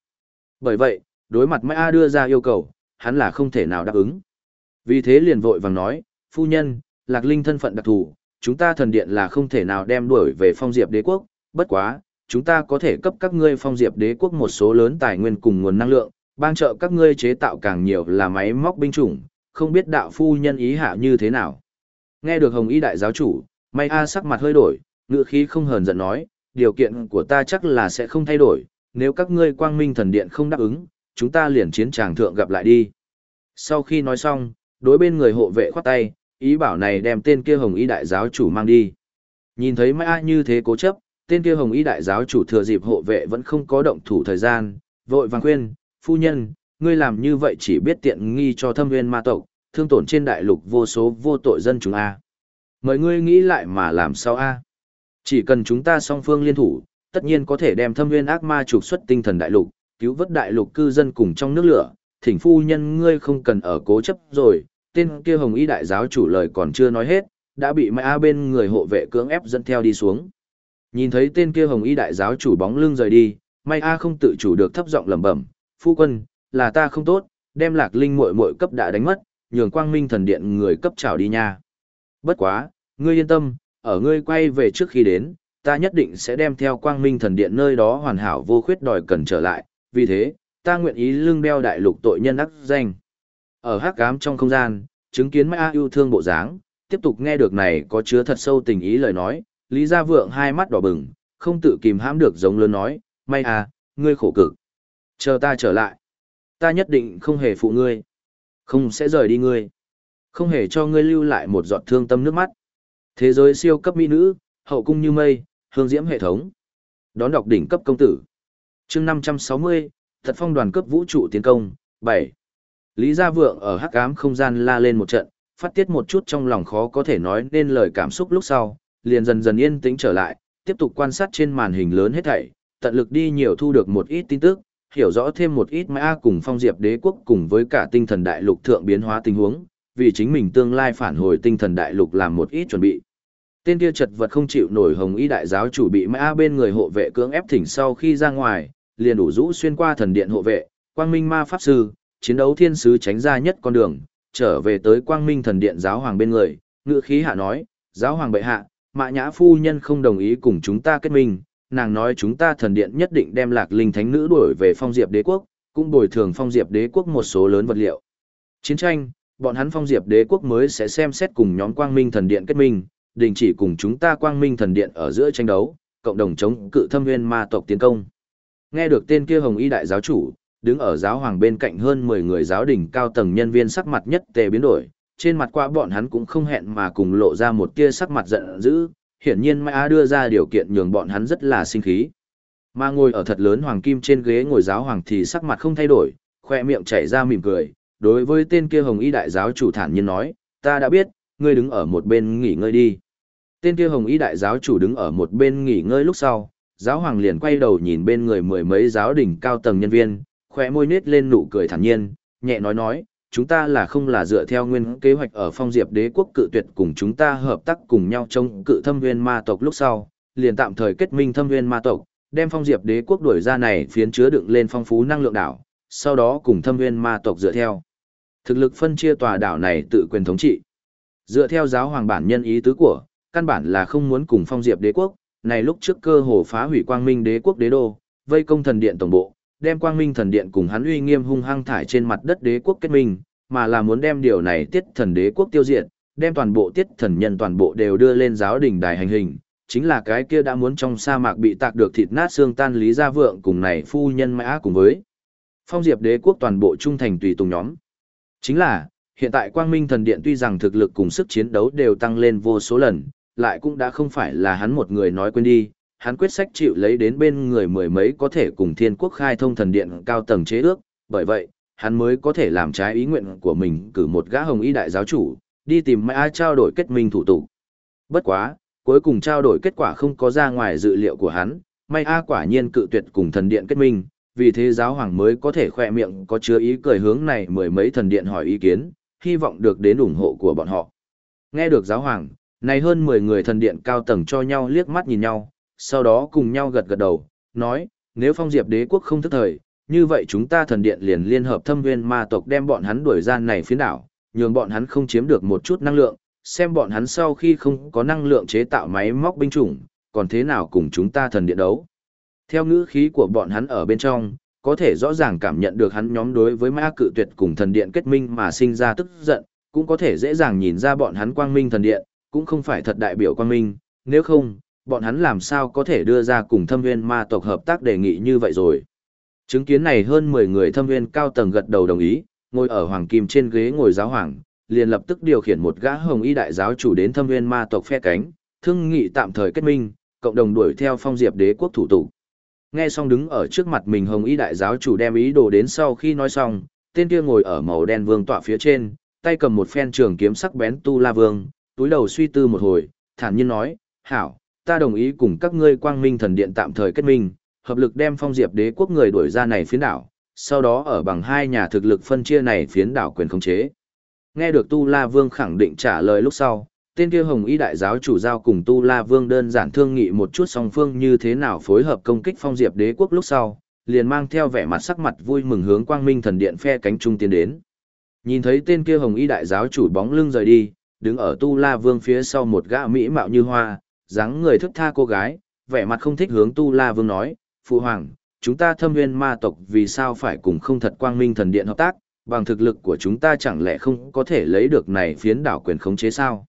Bởi vậy, đối mặt Mai A đưa ra yêu cầu, hắn là không thể nào đáp ứng. Vì thế liền vội vàng nói, phu nhân, Lạc Linh thân phận đặc thù, chúng ta thần điện là không thể nào đem đuổi về phong diệp đế quốc, bất quá, chúng ta có thể cấp các ngươi phong diệp đế quốc một số lớn tài nguyên cùng nguồn năng lượng, bang trợ các ngươi chế tạo càng nhiều là máy móc binh chủng, không biết đạo phu nhân ý hạ như thế nào. Nghe được Hồng Y đại giáo chủ, May A sắc mặt hơi đổi, ngựa khí không hờn giận nói, điều kiện của ta chắc là sẽ không thay đổi, nếu các ngươi quang minh thần điện không đáp ứng, chúng ta liền chiến tràng thượng gặp lại đi. Sau khi nói xong, đối bên người hộ vệ khoát tay, ý bảo này đem tên kia hồng y đại giáo chủ mang đi. Nhìn thấy Mai A như thế cố chấp, tên kia hồng y đại giáo chủ thừa dịp hộ vệ vẫn không có động thủ thời gian, vội vàng khuyên, phu nhân, ngươi làm như vậy chỉ biết tiện nghi cho thâm nguyên ma tộc, thương tổn trên đại lục vô số vô tội dân chúng A. Mời ngươi nghĩ lại mà làm sao A. Chỉ cần chúng ta song phương liên thủ, tất nhiên có thể đem thâm nguyên ác ma trục xuất tinh thần đại lục, cứu vớt đại lục cư dân cùng trong nước lửa, thỉnh phu nhân ngươi không cần ở cố chấp rồi, tên kia hồng y đại giáo chủ lời còn chưa nói hết, đã bị Mai A bên người hộ vệ cưỡng ép dẫn theo đi xuống. Nhìn thấy tên kia hồng y đại giáo chủ bóng lưng rời đi, Mai A không tự chủ được thấp giọng lẩm bẩm, phu quân, là ta không tốt, đem lạc linh muội muội cấp đã đánh mất, nhường quang minh thần điện người cấp trào đi nha. Bất quá, ngươi yên tâm, ở ngươi quay về trước khi đến, ta nhất định sẽ đem theo quang minh thần điện nơi đó hoàn hảo vô khuyết đòi cần trở lại, vì thế, ta nguyện ý lưng đeo đại lục tội nhân ác danh. Ở hắc ám trong không gian, chứng kiến Mai A yêu thương bộ dáng, tiếp tục nghe được này có chứa thật sâu tình ý lời nói, Lý Gia Vượng hai mắt đỏ bừng, không tự kìm hãm được giống lớn nói, Mai A, à, ngươi khổ cực. Chờ ta trở lại. Ta nhất định không hề phụ ngươi. Không sẽ rời đi ngươi. Không hề cho ngươi lưu lại một giọt thương tâm nước mắt. Thế giới siêu cấp mỹ nữ, hậu cung như mây, hương diễm hệ thống. Đón đọc đỉnh cấp công tử. chương 560, thật phong đoàn cấp vũ trụ tiến công, 7. Lý Gia Vượng ở hắc ám không gian la lên một trận, phát tiết một chút trong lòng khó có thể nói nên lời cảm xúc lúc sau, liền dần dần yên tĩnh trở lại, tiếp tục quan sát trên màn hình lớn hết thảy, tận lực đi nhiều thu được một ít tin tức, hiểu rõ thêm một ít mã cùng phong diệp đế quốc cùng với cả tinh thần đại lục thượng biến hóa tình huống, vì chính mình tương lai phản hồi tinh thần đại lục làm một ít chuẩn bị. Tên kia chật vật không chịu nổi hồng y đại giáo chủ bị mã bên người hộ vệ cưỡng ép thỉnh sau khi ra ngoài, liền đủ rũ xuyên qua thần điện hộ vệ, quang minh ma pháp sư, chiến đấu thiên sứ tránh ra nhất con đường, trở về tới quang minh thần điện giáo hoàng bên người, ngự khí hạ nói, giáo hoàng bệ hạ, mạ nhã phu nhân không đồng ý cùng chúng ta kết minh, nàng nói chúng ta thần điện nhất định đem lạc linh thánh nữ đuổi về phong diệp đế quốc, cũng bồi thường phong diệp đế quốc một số lớn vật liệu. Chiến tranh, bọn hắn phong diệp đế quốc mới sẽ xem xét cùng nhóm quang minh thần điện kết minh, đình chỉ cùng chúng ta quang minh thần điện ở giữa tranh đấu, cộng đồng chống cự thâm nguyên ma tộc tiến công. Nghe được tên kia hồng y đại giáo chủ, đứng ở giáo hoàng bên cạnh hơn 10 người giáo đình cao tầng nhân viên sắc mặt nhất tề biến đổi, trên mặt qua bọn hắn cũng không hẹn mà cùng lộ ra một tia sắc mặt giận dữ, hiển nhiên Mai Á đưa ra điều kiện nhường bọn hắn rất là sinh khí. Mà ngồi ở thật lớn hoàng kim trên ghế ngồi giáo hoàng thì sắc mặt không thay đổi, khoe miệng chảy ra mỉm cười, đối với tên kia hồng y đại giáo chủ thản nhiên nói, ta đã biết, ngươi đứng ở một bên nghỉ ngơi đi. Tên kia hồng y đại giáo chủ đứng ở một bên nghỉ ngơi lúc sau, giáo hoàng liền quay đầu nhìn bên người mười mấy giáo đình cao tầng nhân viên, khỏe môi nết lên nụ cười thản nhiên, nhẹ nói nói, chúng ta là không là dựa theo nguyên kế hoạch ở phong diệp đế quốc cự tuyệt cùng chúng ta hợp tác cùng nhau chống cự thâm viên ma tộc lúc sau, liền tạm thời kết minh thâm viên ma tộc, đem phong diệp đế quốc đuổi ra này phiến chứa đựng lên phong phú năng lượng đảo, sau đó cùng thâm viên ma tộc dựa theo. Thực lực phân chia tòa đảo này tự quyền thống trị. Dựa theo giáo hoàng bản nhân ý tứ của, căn bản là không muốn cùng phong diệp đế quốc, này lúc trước cơ hồ phá hủy quang minh đế quốc đế đô, vây công thần điện tổng bộ, đem quang minh thần điện cùng hắn uy nghiêm hung hăng thải trên mặt đất đế quốc kết minh, mà là muốn đem điều này tiết thần đế quốc tiêu diệt, đem toàn bộ tiết thần nhân toàn bộ đều đưa lên giáo đình đài hành hình, chính là cái kia đã muốn trong sa mạc bị tạc được thịt nát xương tan lý gia vượng cùng này phu nhân mã cùng với phong diệp đế quốc toàn bộ trung thành tùy tùng nhóm. Chính là, hiện tại quang minh thần điện tuy rằng thực lực cùng sức chiến đấu đều tăng lên vô số lần, lại cũng đã không phải là hắn một người nói quên đi, hắn quyết sách chịu lấy đến bên người mười mấy có thể cùng thiên quốc khai thông thần điện cao tầng chế ước, bởi vậy, hắn mới có thể làm trái ý nguyện của mình cử một gã hồng y đại giáo chủ, đi tìm Mai A trao đổi kết minh thủ tục. Bất quá, cuối cùng trao đổi kết quả không có ra ngoài dự liệu của hắn, Mai A quả nhiên cự tuyệt cùng thần điện kết minh, vì thế giáo hoàng mới có thể khoe miệng có chứa ý cười hướng này mười mấy thần điện hỏi ý kiến, hy vọng được đến ủng hộ của bọn họ. Nghe được giáo hoàng, này hơn 10 người thần điện cao tầng cho nhau liếc mắt nhìn nhau, sau đó cùng nhau gật gật đầu, nói, nếu phong diệp đế quốc không thức thời, như vậy chúng ta thần điện liền liên hợp thâm viên ma tộc đem bọn hắn đuổi ra này phía đảo, nhường bọn hắn không chiếm được một chút năng lượng, xem bọn hắn sau khi không có năng lượng chế tạo máy móc binh chủng, còn thế nào cùng chúng ta thần điện đấu. Theo ngữ khí của bọn hắn ở bên trong, có thể rõ ràng cảm nhận được hắn nhóm đối với ma cự tuyệt cùng thần điện kết minh mà sinh ra tức giận, cũng có thể dễ dàng nhìn ra bọn hắn quang minh thần điện, cũng không phải thật đại biểu quang minh, nếu không, bọn hắn làm sao có thể đưa ra cùng thâm viên ma tộc hợp tác đề nghị như vậy rồi. Chứng kiến này hơn 10 người thâm viên cao tầng gật đầu đồng ý, ngồi ở hoàng kim trên ghế ngồi giáo hoàng, liền lập tức điều khiển một gã hồng y đại giáo chủ đến thâm viên ma tộc phe cánh, thương nghị tạm thời kết minh, cộng đồng đuổi theo phong diệp đế quốc thủ tục. Nghe xong đứng ở trước mặt mình hồng y đại giáo chủ đem ý đồ đến sau khi nói xong, tên kia ngồi ở màu đen vương tọa phía trên, tay cầm một phen trường kiếm sắc bén tu la vương, túi đầu suy tư một hồi, thản nhiên nói, hảo, ta đồng ý cùng các ngươi quang minh thần điện tạm thời kết minh, hợp lực đem phong diệp đế quốc người đuổi ra này phiến đảo, sau đó ở bằng hai nhà thực lực phân chia này phiến đảo quyền khống chế. Nghe được Tu La Vương khẳng định trả lời lúc sau, tên kia hồng y đại giáo chủ giao cùng Tu La Vương đơn giản thương nghị một chút song phương như thế nào phối hợp công kích phong diệp đế quốc lúc sau, liền mang theo vẻ mặt sắc mặt vui mừng hướng quang minh thần điện phe cánh trung tiến đến. Nhìn thấy tên kia hồng y đại giáo chủ bóng lưng rời đi, đứng ở Tu La Vương phía sau một gã mỹ mạo như hoa, dáng người thức tha cô gái, vẻ mặt không thích hướng Tu La Vương nói, Phụ Hoàng, chúng ta thâm viên ma tộc vì sao phải cùng không thật quang minh thần điện hợp tác, bằng thực lực của chúng ta chẳng lẽ không có thể lấy được này phiến đảo quyền khống chế sao?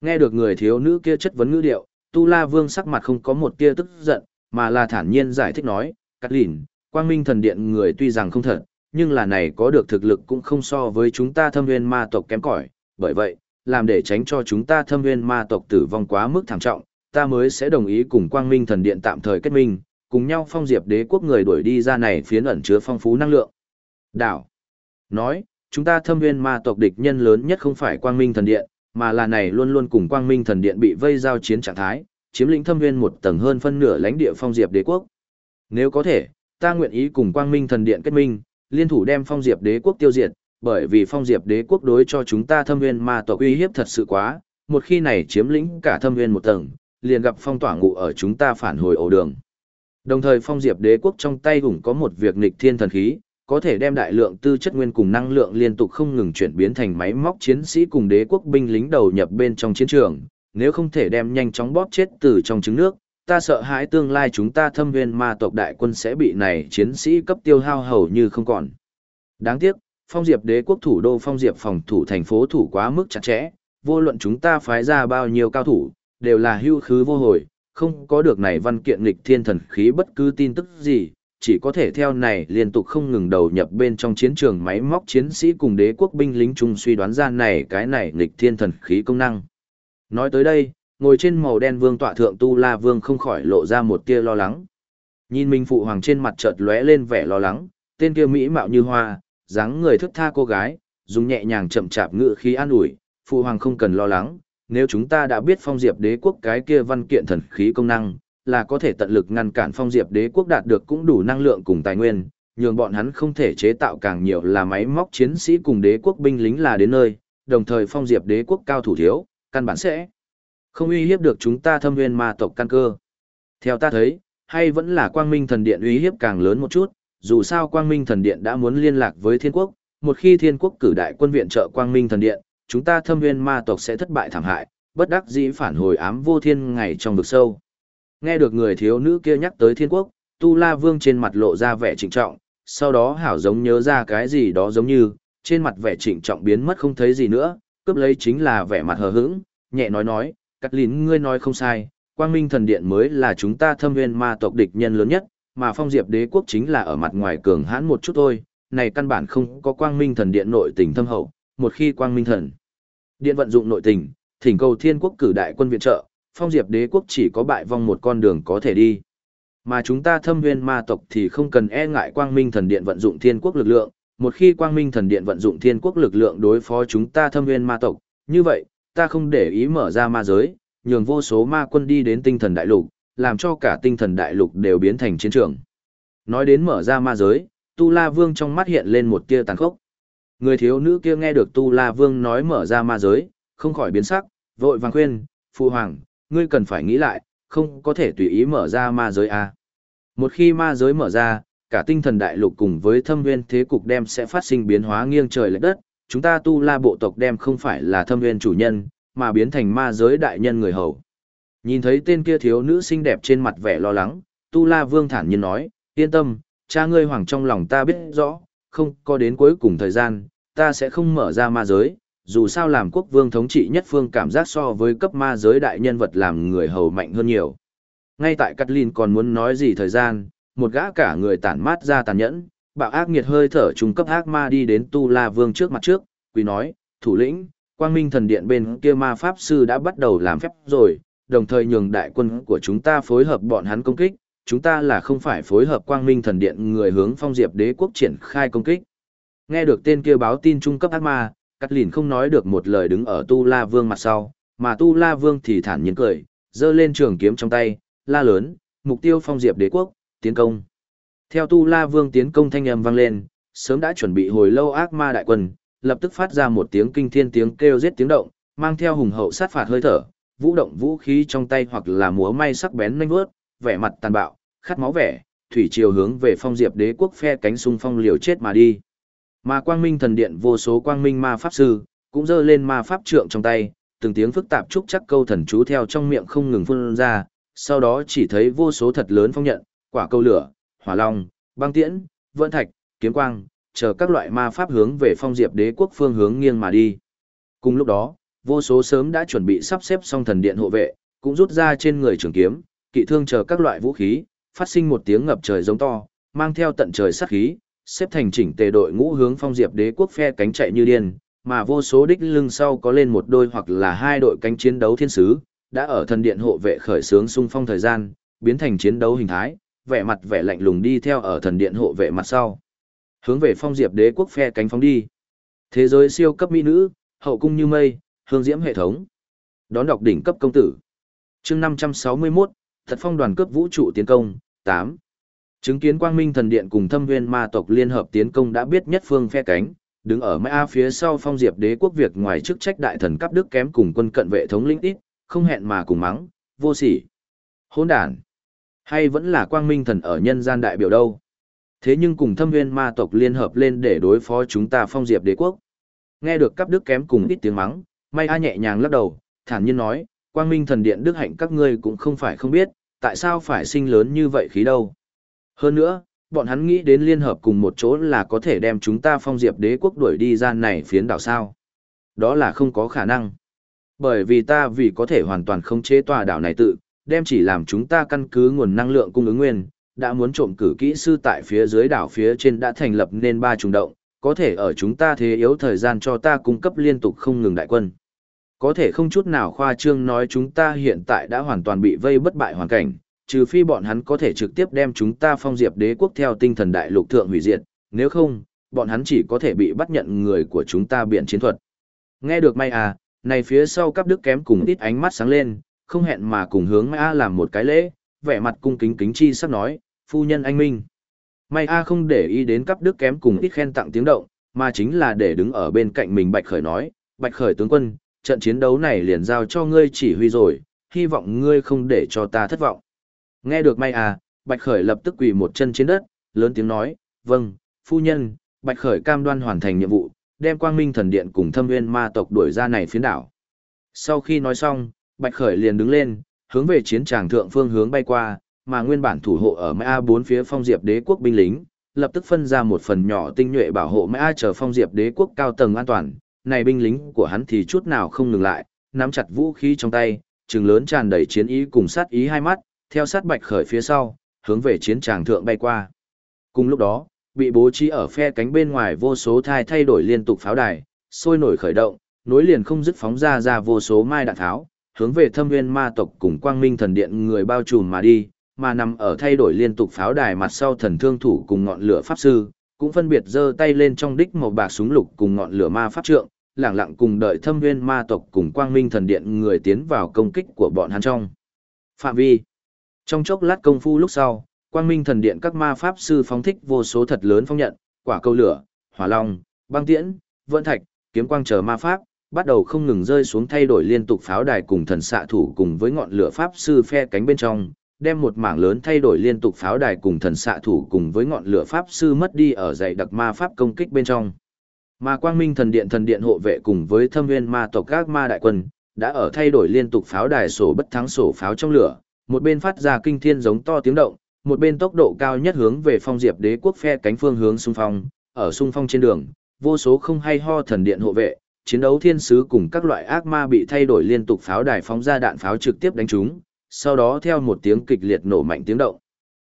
Nghe được người thiếu nữ kia chất vấn ngữ điệu, Tu La Vương sắc mặt không có một tia tức giận, mà là thản nhiên giải thích nói, Cát lìn, quang minh thần điện người tuy rằng không thật, nhưng là này có được thực lực cũng không so với chúng ta thâm viên ma tộc kém cỏi, bởi vậy, làm để tránh cho chúng ta thâm viên ma tộc tử vong quá mức thảm trọng, ta mới sẽ đồng ý cùng quang minh thần điện tạm thời kết minh, cùng nhau phong diệp đế quốc người đuổi đi ra này phiến ẩn chứa phong phú năng lượng. Đảo. Nói, chúng ta thâm viên ma tộc địch nhân lớn nhất không phải quang minh thần điện, mà là này luôn luôn cùng quang minh thần điện bị vây giao chiến trạng thái, chiếm lĩnh thâm viên một tầng hơn phân nửa lãnh địa phong diệp đế quốc. Nếu có thể, ta nguyện ý cùng quang minh thần điện kết minh, liên thủ đem phong diệp đế quốc tiêu diệt, bởi vì phong diệp đế quốc đối cho chúng ta thâm viên ma tộc uy hiếp thật sự quá, một khi này chiếm lĩnh cả thâm viên một tầng, liền gặp phong tỏa ngụ ở chúng ta phản hồi ổ đường. Đồng thời phong diệp đế quốc trong tay hùng có một việc nghịch thiên thần khí, có thể đem đại lượng tư chất nguyên cùng năng lượng liên tục không ngừng chuyển biến thành máy móc chiến sĩ cùng đế quốc binh lính đầu nhập bên trong chiến trường, nếu không thể đem nhanh chóng bóp chết từ trong trứng nước, ta sợ hãi tương lai chúng ta thâm viên ma tộc đại quân sẽ bị này chiến sĩ cấp tiêu hao hầu như không còn. Đáng tiếc, phong diệp đế quốc thủ đô phong diệp phòng thủ thành phố thủ quá mức chặt chẽ, vô luận chúng ta phái ra bao nhiêu cao thủ, đều là hưu khứ vô hồi, không có được này văn kiện nghịch thiên thần khí bất cứ tin tức gì, chỉ có thể theo này liên tục không ngừng đầu nhập bên trong chiến trường máy móc chiến sĩ cùng đế quốc binh lính chung suy đoán ra này cái này nghịch thiên thần khí công năng. Nói tới đây, ngồi trên màu đen vương tọa thượng tu la vương không khỏi lộ ra một tia lo lắng. Nhìn Minh Phụ Hoàng trên mặt chợt lóe lên vẻ lo lắng, tên kia mỹ mạo như hoa, dáng người thức tha cô gái, dùng nhẹ nhàng chậm chạp ngựa khí an ủi, Phụ Hoàng không cần lo lắng, nếu chúng ta đã biết phong diệp đế quốc cái kia văn kiện thần khí công năng, là có thể tận lực ngăn cản phong diệp đế quốc đạt được cũng đủ năng lượng cùng tài nguyên, nhường bọn hắn không thể chế tạo càng nhiều là máy móc chiến sĩ cùng đế quốc binh lính là đến nơi, đồng thời phong diệp đế quốc cao thủ thiếu, căn bản sẽ không uy hiếp được chúng ta thâm nguyên ma tộc căn cơ. Theo ta thấy, hay vẫn là quang minh thần điện uy hiếp càng lớn một chút, dù sao quang minh thần điện đã muốn liên lạc với thiên quốc, một khi thiên quốc cử đại quân viện trợ quang minh thần điện, chúng ta thâm nguyên ma tộc sẽ thất bại thảm hại, bất đắc dĩ phản hồi ám vô thiên ngày trong vực sâu. Nghe được người thiếu nữ kia nhắc tới thiên quốc, Tu La Vương trên mặt lộ ra vẻ trịnh trọng, sau đó hảo giống nhớ ra cái gì đó giống như, trên mặt vẻ trịnh trọng biến mất không thấy gì nữa, cướp lấy chính là vẻ mặt hờ hững, nhẹ nói nói, cắt lín ngươi nói không sai, quang minh thần điện mới là chúng ta thâm nguyên ma tộc địch nhân lớn nhất, mà phong diệp đế quốc chính là ở mặt ngoài cường hãn một chút thôi, này căn bản không có quang minh thần điện nội tình thâm hậu, một khi quang minh thần điện vận dụng nội tình, thỉnh cầu thiên quốc cử đại quân viện trợ, phong diệp đế quốc chỉ có bại vong một con đường có thể đi. Mà chúng ta thâm nguyên ma tộc thì không cần e ngại quang minh thần điện vận dụng thiên quốc lực lượng, một khi quang minh thần điện vận dụng thiên quốc lực lượng đối phó chúng ta thâm nguyên ma tộc, như vậy, ta không để ý mở ra ma giới, nhường vô số ma quân đi đến tinh thần đại lục, làm cho cả tinh thần đại lục đều biến thành chiến trường. Nói đến mở ra ma giới, Tu La Vương trong mắt hiện lên một tia tàn khốc. Người thiếu nữ kia nghe được Tu La Vương nói mở ra ma giới, không khỏi biến sắc, vội vàng khuyên, Phu Hoàng, ngươi cần phải nghĩ lại, không có thể tùy ý mở ra ma giới a. Một khi ma giới mở ra, cả tinh thần đại lục cùng với thâm nguyên thế cục đem sẽ phát sinh biến hóa nghiêng trời lệch đất, chúng ta tu la bộ tộc đem không phải là thâm nguyên chủ nhân, mà biến thành ma giới đại nhân người hầu. Nhìn thấy tên kia thiếu nữ xinh đẹp trên mặt vẻ lo lắng, tu la vương thản nhiên nói, yên tâm, cha ngươi hoàng trong lòng ta biết rõ, không có đến cuối cùng thời gian, ta sẽ không mở ra ma giới, dù sao làm quốc vương thống trị nhất phương cảm giác so với cấp ma giới đại nhân vật làm người hầu mạnh hơn nhiều. Ngay tại Cát Linh còn muốn nói gì thời gian, một gã cả người tản mát ra tàn nhẫn, bạo ác nghiệt hơi thở trung cấp ác ma đi đến Tu La Vương trước mặt trước, quỳ nói, thủ lĩnh, quang minh thần điện bên kia ma pháp sư đã bắt đầu làm phép rồi, đồng thời nhường đại quân của chúng ta phối hợp bọn hắn công kích, chúng ta là không phải phối hợp quang minh thần điện người hướng phong diệp đế quốc triển khai công kích. Nghe được tên kia báo tin trung cấp ác ma, Cát Lìn không nói được một lời đứng ở Tu La Vương mặt sau, mà Tu La Vương thì thản nhiên cười, giơ lên trường kiếm trong tay, la lớn, mục tiêu phong diệp đế quốc, tiến công. Theo Tu La Vương tiến công thanh âm vang lên, sớm đã chuẩn bị hồi lâu ác ma đại quân, lập tức phát ra một tiếng kinh thiên tiếng kêu giết tiếng động, mang theo hùng hậu sát phạt hơi thở, vũ động vũ khí trong tay hoặc là múa may sắc bén nanh vớt, vẻ mặt tàn bạo, khát máu vẻ, thủy triều hướng về phong diệp đế quốc phe cánh xung phong liều chết mà đi. Mà quang minh thần điện vô số quang minh ma pháp sư, cũng giơ lên ma pháp trượng trong tay, từng tiếng phức tạp trúc chắc câu thần chú theo trong miệng không ngừng phun ra, sau đó chỉ thấy vô số thật lớn phong nhận, quả câu lửa, hỏa long, băng tiễn, vân thạch, kiếm quang, chờ các loại ma pháp hướng về phong diệp đế quốc phương hướng nghiêng mà đi. Cùng lúc đó, vô số sớm đã chuẩn bị sắp xếp xong thần điện hộ vệ, cũng rút ra trên người trường kiếm, kỵ thương chờ các loại vũ khí, phát sinh một tiếng ngập trời giống to, mang theo tận trời sát khí, xếp thành chỉnh tề đội ngũ hướng phong diệp đế quốc phe cánh chạy như điên, mà vô số đích lưng sau có lên một đôi hoặc là hai đội cánh chiến đấu thiên sứ, đã ở thần điện hộ vệ khởi sướng xung phong thời gian, biến thành chiến đấu hình thái, vẻ mặt vẻ lạnh lùng đi theo ở thần điện hộ vệ mặt sau. Hướng về phong diệp đế quốc phe cánh phóng đi. Thế giới siêu cấp mỹ nữ, hậu cung như mây, hương diễm hệ thống. Đón đọc đỉnh cấp công tử. chương 561, thật phong đoàn cấp vũ trụ tiến công, 8. Chứng kiến quang minh thần điện cùng thâm viên ma tộc liên hợp tiến công đã biết nhất phương phe cánh, đứng ở mai A phía sau phong diệp đế quốc việc ngoài chức trách đại thần cấp đức kém cùng quân cận vệ thống lĩnh ít, không hẹn mà cùng mắng, vô sỉ. Hôn đàn. Hay vẫn là quang minh thần ở nhân gian đại biểu đâu. Thế nhưng cùng thâm viên ma tộc liên hợp lên để đối phó chúng ta phong diệp đế quốc. Nghe được cấp đức kém cùng ít tiếng mắng, may A nhẹ nhàng lắc đầu, thản nhiên nói, quang minh thần điện đức hạnh các ngươi cũng không phải không biết, tại sao phải sinh lớn như vậy khí đâu. Hơn nữa, bọn hắn nghĩ đến liên hợp cùng một chỗ là có thể đem chúng ta phong diệp đế quốc đuổi đi ra này phiến đảo sao. Đó là không có khả năng. Bởi vì ta vì có thể hoàn toàn không chế tòa đảo này tự, đem chỉ làm chúng ta căn cứ nguồn năng lượng cung ứng nguyên, đã muốn trộm cử kỹ sư tại phía dưới đảo phía trên đã thành lập nên ba trùng động, có thể ở chúng ta thế yếu thời gian cho ta cung cấp liên tục không ngừng đại quân. Có thể không chút nào khoa trương nói chúng ta hiện tại đã hoàn toàn bị vây bất bại hoàn cảnh, trừ phi bọn hắn có thể trực tiếp đem chúng ta phong diệp đế quốc theo tinh thần đại lục thượng hủy diệt, nếu không, bọn hắn chỉ có thể bị bắt nhận người của chúng ta biện chiến thuật. Nghe được may à, này phía sau cấp đức kém cùng ít ánh mắt sáng lên, không hẹn mà cùng hướng Mai A à làm một cái lễ, vẻ mặt cung kính kính chi sắp nói, phu nhân anh minh. May A không để ý đến cấp đức kém cùng ít khen tặng tiếng động, mà chính là để đứng ở bên cạnh mình Bạch Khởi nói, Bạch Khởi tướng quân, trận chiến đấu này liền giao cho ngươi chỉ huy rồi, hy vọng ngươi không để cho ta thất vọng. Nghe được May A, Bạch Khởi lập tức quỳ một chân trên đất, lớn tiếng nói, vâng, phu nhân, Bạch Khởi cam đoan hoàn thành nhiệm vụ, đem quang minh thần điện cùng thâm nguyên ma tộc đuổi ra này phiến đảo. Sau khi nói xong, Bạch Khởi liền đứng lên, hướng về chiến tràng thượng phương hướng bay qua, mà nguyên bản thủ hộ ở Mai A4 phía phong diệp đế quốc binh lính, lập tức phân ra một phần nhỏ tinh nhuệ bảo hộ Mai A chờ phong diệp đế quốc cao tầng an toàn. Này binh lính của hắn thì chút nào không ngừng lại, nắm chặt vũ khí trong tay, trừng lớn tràn đầy chiến ý cùng sát ý hai mắt, theo sát Bạch Khởi phía sau, hướng về chiến tràng thượng bay qua. Cùng lúc đó, bị bố trí ở phe cánh bên ngoài vô số thai thay đổi liên tục pháo đài, sôi nổi khởi động, nối liền không dứt phóng ra ra vô số mai đạn tháo, hướng về thâm nguyên ma tộc cùng quang minh thần điện người bao trùm mà đi, mà nằm ở thay đổi liên tục pháo đài mặt sau thần thương thủ cùng ngọn lửa pháp sư, cũng phân biệt giơ tay lên trong đích màu bạc súng lục cùng ngọn lửa ma pháp trượng, lẳng lặng cùng đợi thâm viên ma tộc cùng quang minh thần điện người tiến vào công kích của bọn hắn trong. Phạm vi Trong chốc lát công phu lúc sau, quang minh thần điện các ma pháp sư phóng thích vô số thật lớn phong nhận, quả câu lửa, hỏa long, băng tiễn, vận thạch, kiếm quang chờ ma pháp, bắt đầu không ngừng rơi xuống thay đổi liên tục pháo đài cùng thần xạ thủ cùng với ngọn lửa pháp sư phe cánh bên trong, đem một mảng lớn thay đổi liên tục pháo đài cùng thần xạ thủ cùng với ngọn lửa pháp sư mất đi ở dạy đặc ma pháp công kích bên trong. Mà quang minh thần điện thần điện hộ vệ cùng với thâm viên ma tộc các ma đại quân, đã ở thay đổi liên tục pháo đài sổ bất thắng sổ pháo trong lửa, một bên phát ra kinh thiên giống to tiếng động, một bên tốc độ cao nhất hướng về phong diệp đế quốc phe cánh phương hướng xung phong, ở xung phong trên đường, vô số không hay ho thần điện hộ vệ, chiến đấu thiên sứ cùng các loại ác ma bị thay đổi liên tục pháo đài phóng ra đạn pháo trực tiếp đánh chúng, sau đó theo một tiếng kịch liệt nổ mạnh tiếng động,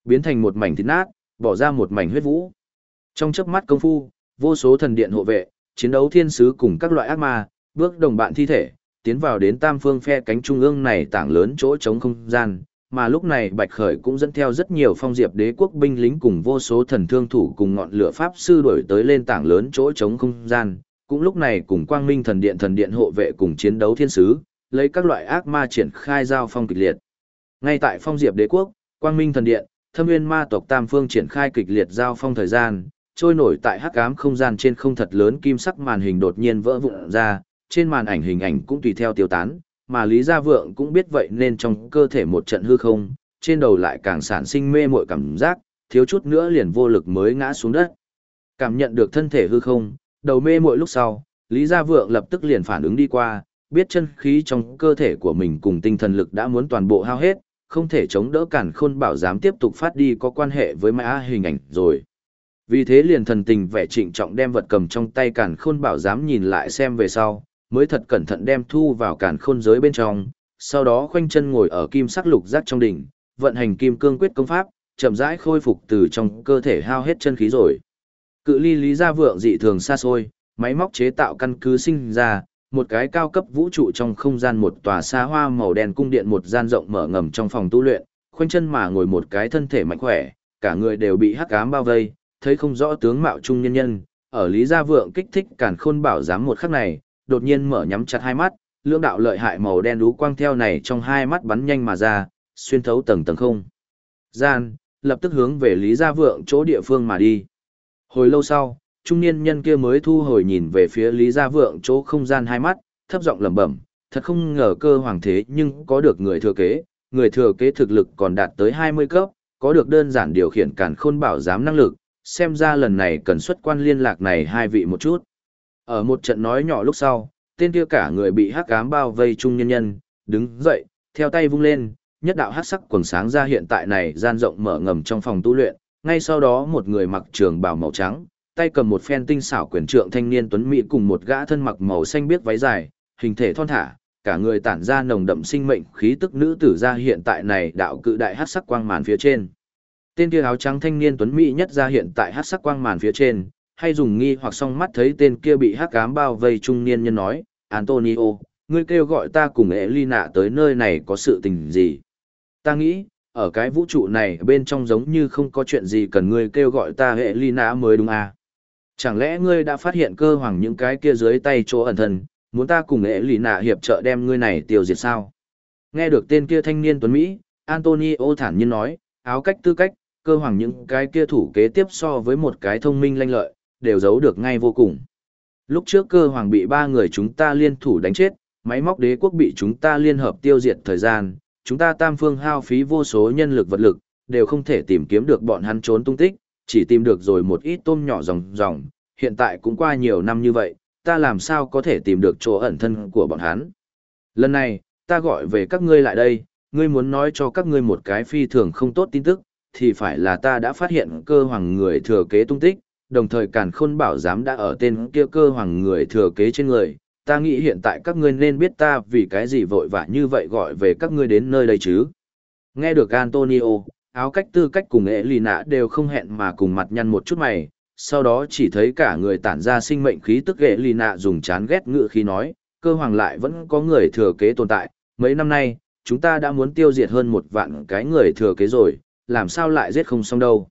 biến thành một mảnh thịt nát, bỏ ra một mảnh huyết vũ. Trong chớp mắt công phu, vô số thần điện hộ vệ, chiến đấu thiên sứ cùng các loại ác ma, bước đồng bạn thi thể, tiến vào đến tam phương phe cánh trung ương này tảng lớn chỗ trống không gian, mà lúc này Bạch Khởi cũng dẫn theo rất nhiều phong diệp đế quốc binh lính cùng vô số thần thương thủ cùng ngọn lửa pháp sư đuổi tới lên tảng lớn chỗ trống không gian, cũng lúc này cùng quang minh thần điện thần điện hộ vệ cùng chiến đấu thiên sứ, lấy các loại ác ma triển khai giao phong kịch liệt. Ngay tại phong diệp đế quốc, quang minh thần điện, thâm nguyên ma tộc tam phương triển khai kịch liệt giao phong thời gian, trôi nổi tại hắc ám không gian trên không thật lớn kim sắc màn hình đột nhiên vỡ vụn ra, trên màn ảnh hình ảnh cũng tùy theo tiêu tán, mà Lý Gia Vượng cũng biết vậy nên trong cơ thể một trận hư không, trên đầu lại càng sản sinh mê muội cảm giác, thiếu chút nữa liền vô lực mới ngã xuống đất. Cảm nhận được thân thể hư không, đầu mê muội lúc sau, Lý Gia Vượng lập tức liền phản ứng đi qua, biết chân khí trong cơ thể của mình cùng tinh thần lực đã muốn toàn bộ hao hết, không thể chống đỡ cản khôn bảo dám tiếp tục phát đi có quan hệ với mã hình ảnh rồi. Vì thế liền thần tình vẻ trịnh trọng đem vật cầm trong tay cản khôn bảo dám nhìn lại xem về sau, mới thật cẩn thận đem thu vào cản khôn giới bên trong, sau đó khoanh chân ngồi ở kim sắc lục giác trong đỉnh, vận hành kim cương quyết công pháp, chậm rãi khôi phục từ trong cơ thể hao hết chân khí rồi. Cự ly lý gia vượng dị thường xa xôi, máy móc chế tạo căn cứ sinh ra, một cái cao cấp vũ trụ trong không gian một tòa xa hoa màu đen cung điện một gian rộng mở ngầm trong phòng tu luyện, khoanh chân mà ngồi một cái thân thể mạnh khỏe, cả người đều bị hắc ám bao vây, thấy không rõ tướng mạo trung nhân nhân, ở Lý Gia Vượng kích thích cản khôn bảo giám một khắc này, đột nhiên mở nhắm chặt hai mắt, lưỡng đạo lợi hại màu đen đú quang theo này trong hai mắt bắn nhanh mà ra, xuyên thấu tầng tầng không. Gian, lập tức hướng về Lý Gia Vượng chỗ địa phương mà đi. Hồi lâu sau, trung niên nhân kia mới thu hồi nhìn về phía Lý Gia Vượng chỗ không gian hai mắt, thấp giọng lẩm bẩm, thật không ngờ cơ hoàng thế nhưng có được người thừa kế, người thừa kế thực lực còn đạt tới 20 cấp, có được đơn giản điều khiển càn khôn bảo giám năng lực, xem ra lần này cần xuất quan liên lạc này hai vị một chút. Ở một trận nói nhỏ lúc sau, tên kia cả người bị hắc ám bao vây trung nhân nhân, đứng dậy, theo tay vung lên, nhất đạo hắc sắc quần sáng ra hiện tại này gian rộng mở ngầm trong phòng tu luyện, ngay sau đó một người mặc trường bào màu trắng, tay cầm một phen tinh xảo quyền trượng thanh niên tuấn mỹ cùng một gã thân mặc màu xanh biết váy dài, hình thể thon thả, cả người tản ra nồng đậm sinh mệnh khí tức nữ tử ra hiện tại này đạo cự đại hắc sắc quang màn phía trên. Tên kia áo trắng thanh niên tuấn mỹ nhất ra hiện tại hắc sắc quang màn phía trên, hay dùng nghi hoặc song mắt thấy tên kia bị hắc ám bao vây trung niên nhân nói, Antonio, ngươi kêu gọi ta cùng Elina tới nơi này có sự tình gì? Ta nghĩ, ở cái vũ trụ này bên trong giống như không có chuyện gì cần ngươi kêu gọi ta Elina mới đúng à? Chẳng lẽ ngươi đã phát hiện cơ hoàng những cái kia dưới tay chỗ ẩn thân, muốn ta cùng Elina hiệp trợ đem ngươi này tiêu diệt sao? Nghe được tên kia thanh niên tuấn Mỹ, Antonio thản nhiên nói, áo cách tư cách, cơ hoàng những cái kia thủ kế tiếp so với một cái thông minh lanh lợi, đều giấu được ngay vô cùng. Lúc trước cơ hoàng bị ba người chúng ta liên thủ đánh chết, máy móc đế quốc bị chúng ta liên hợp tiêu diệt thời gian, chúng ta tam phương hao phí vô số nhân lực vật lực, đều không thể tìm kiếm được bọn hắn trốn tung tích, chỉ tìm được rồi một ít tôm nhỏ ròng ròng, hiện tại cũng qua nhiều năm như vậy, ta làm sao có thể tìm được chỗ ẩn thân của bọn hắn. Lần này, ta gọi về các ngươi lại đây, ngươi muốn nói cho các ngươi một cái phi thường không tốt tin tức, thì phải là ta đã phát hiện cơ hoàng người thừa kế tung tích, đồng thời càn khôn bảo giám đã ở tên kia cơ hoàng người thừa kế trên người. Ta nghĩ hiện tại các ngươi nên biết ta vì cái gì vội vã như vậy gọi về các ngươi đến nơi đây chứ. Nghe được Antonio, áo cách tư cách cùng ế lì nạ đều không hẹn mà cùng mặt nhăn một chút mày, sau đó chỉ thấy cả người tản ra sinh mệnh khí tức ế lì nạ dùng chán ghét ngựa khí nói, cơ hoàng lại vẫn có người thừa kế tồn tại, mấy năm nay, chúng ta đã muốn tiêu diệt hơn một vạn cái người thừa kế rồi, làm sao lại giết không xong đâu.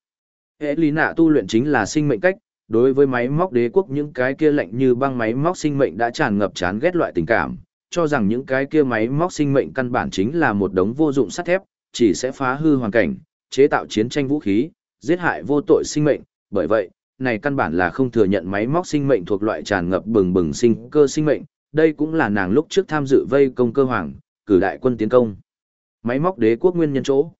Hệ lý nạ tu luyện chính là sinh mệnh cách, đối với máy móc đế quốc những cái kia lạnh như băng máy móc sinh mệnh đã tràn ngập chán ghét loại tình cảm, cho rằng những cái kia máy móc sinh mệnh căn bản chính là một đống vô dụng sắt thép, chỉ sẽ phá hư hoàn cảnh, chế tạo chiến tranh vũ khí, giết hại vô tội sinh mệnh, bởi vậy, này căn bản là không thừa nhận máy móc sinh mệnh thuộc loại tràn ngập bừng bừng sinh cơ sinh mệnh, đây cũng là nàng lúc trước tham dự vây công cơ hoàng, cử đại quân tiến công. Máy móc đế quốc nguyên nhân chỗ.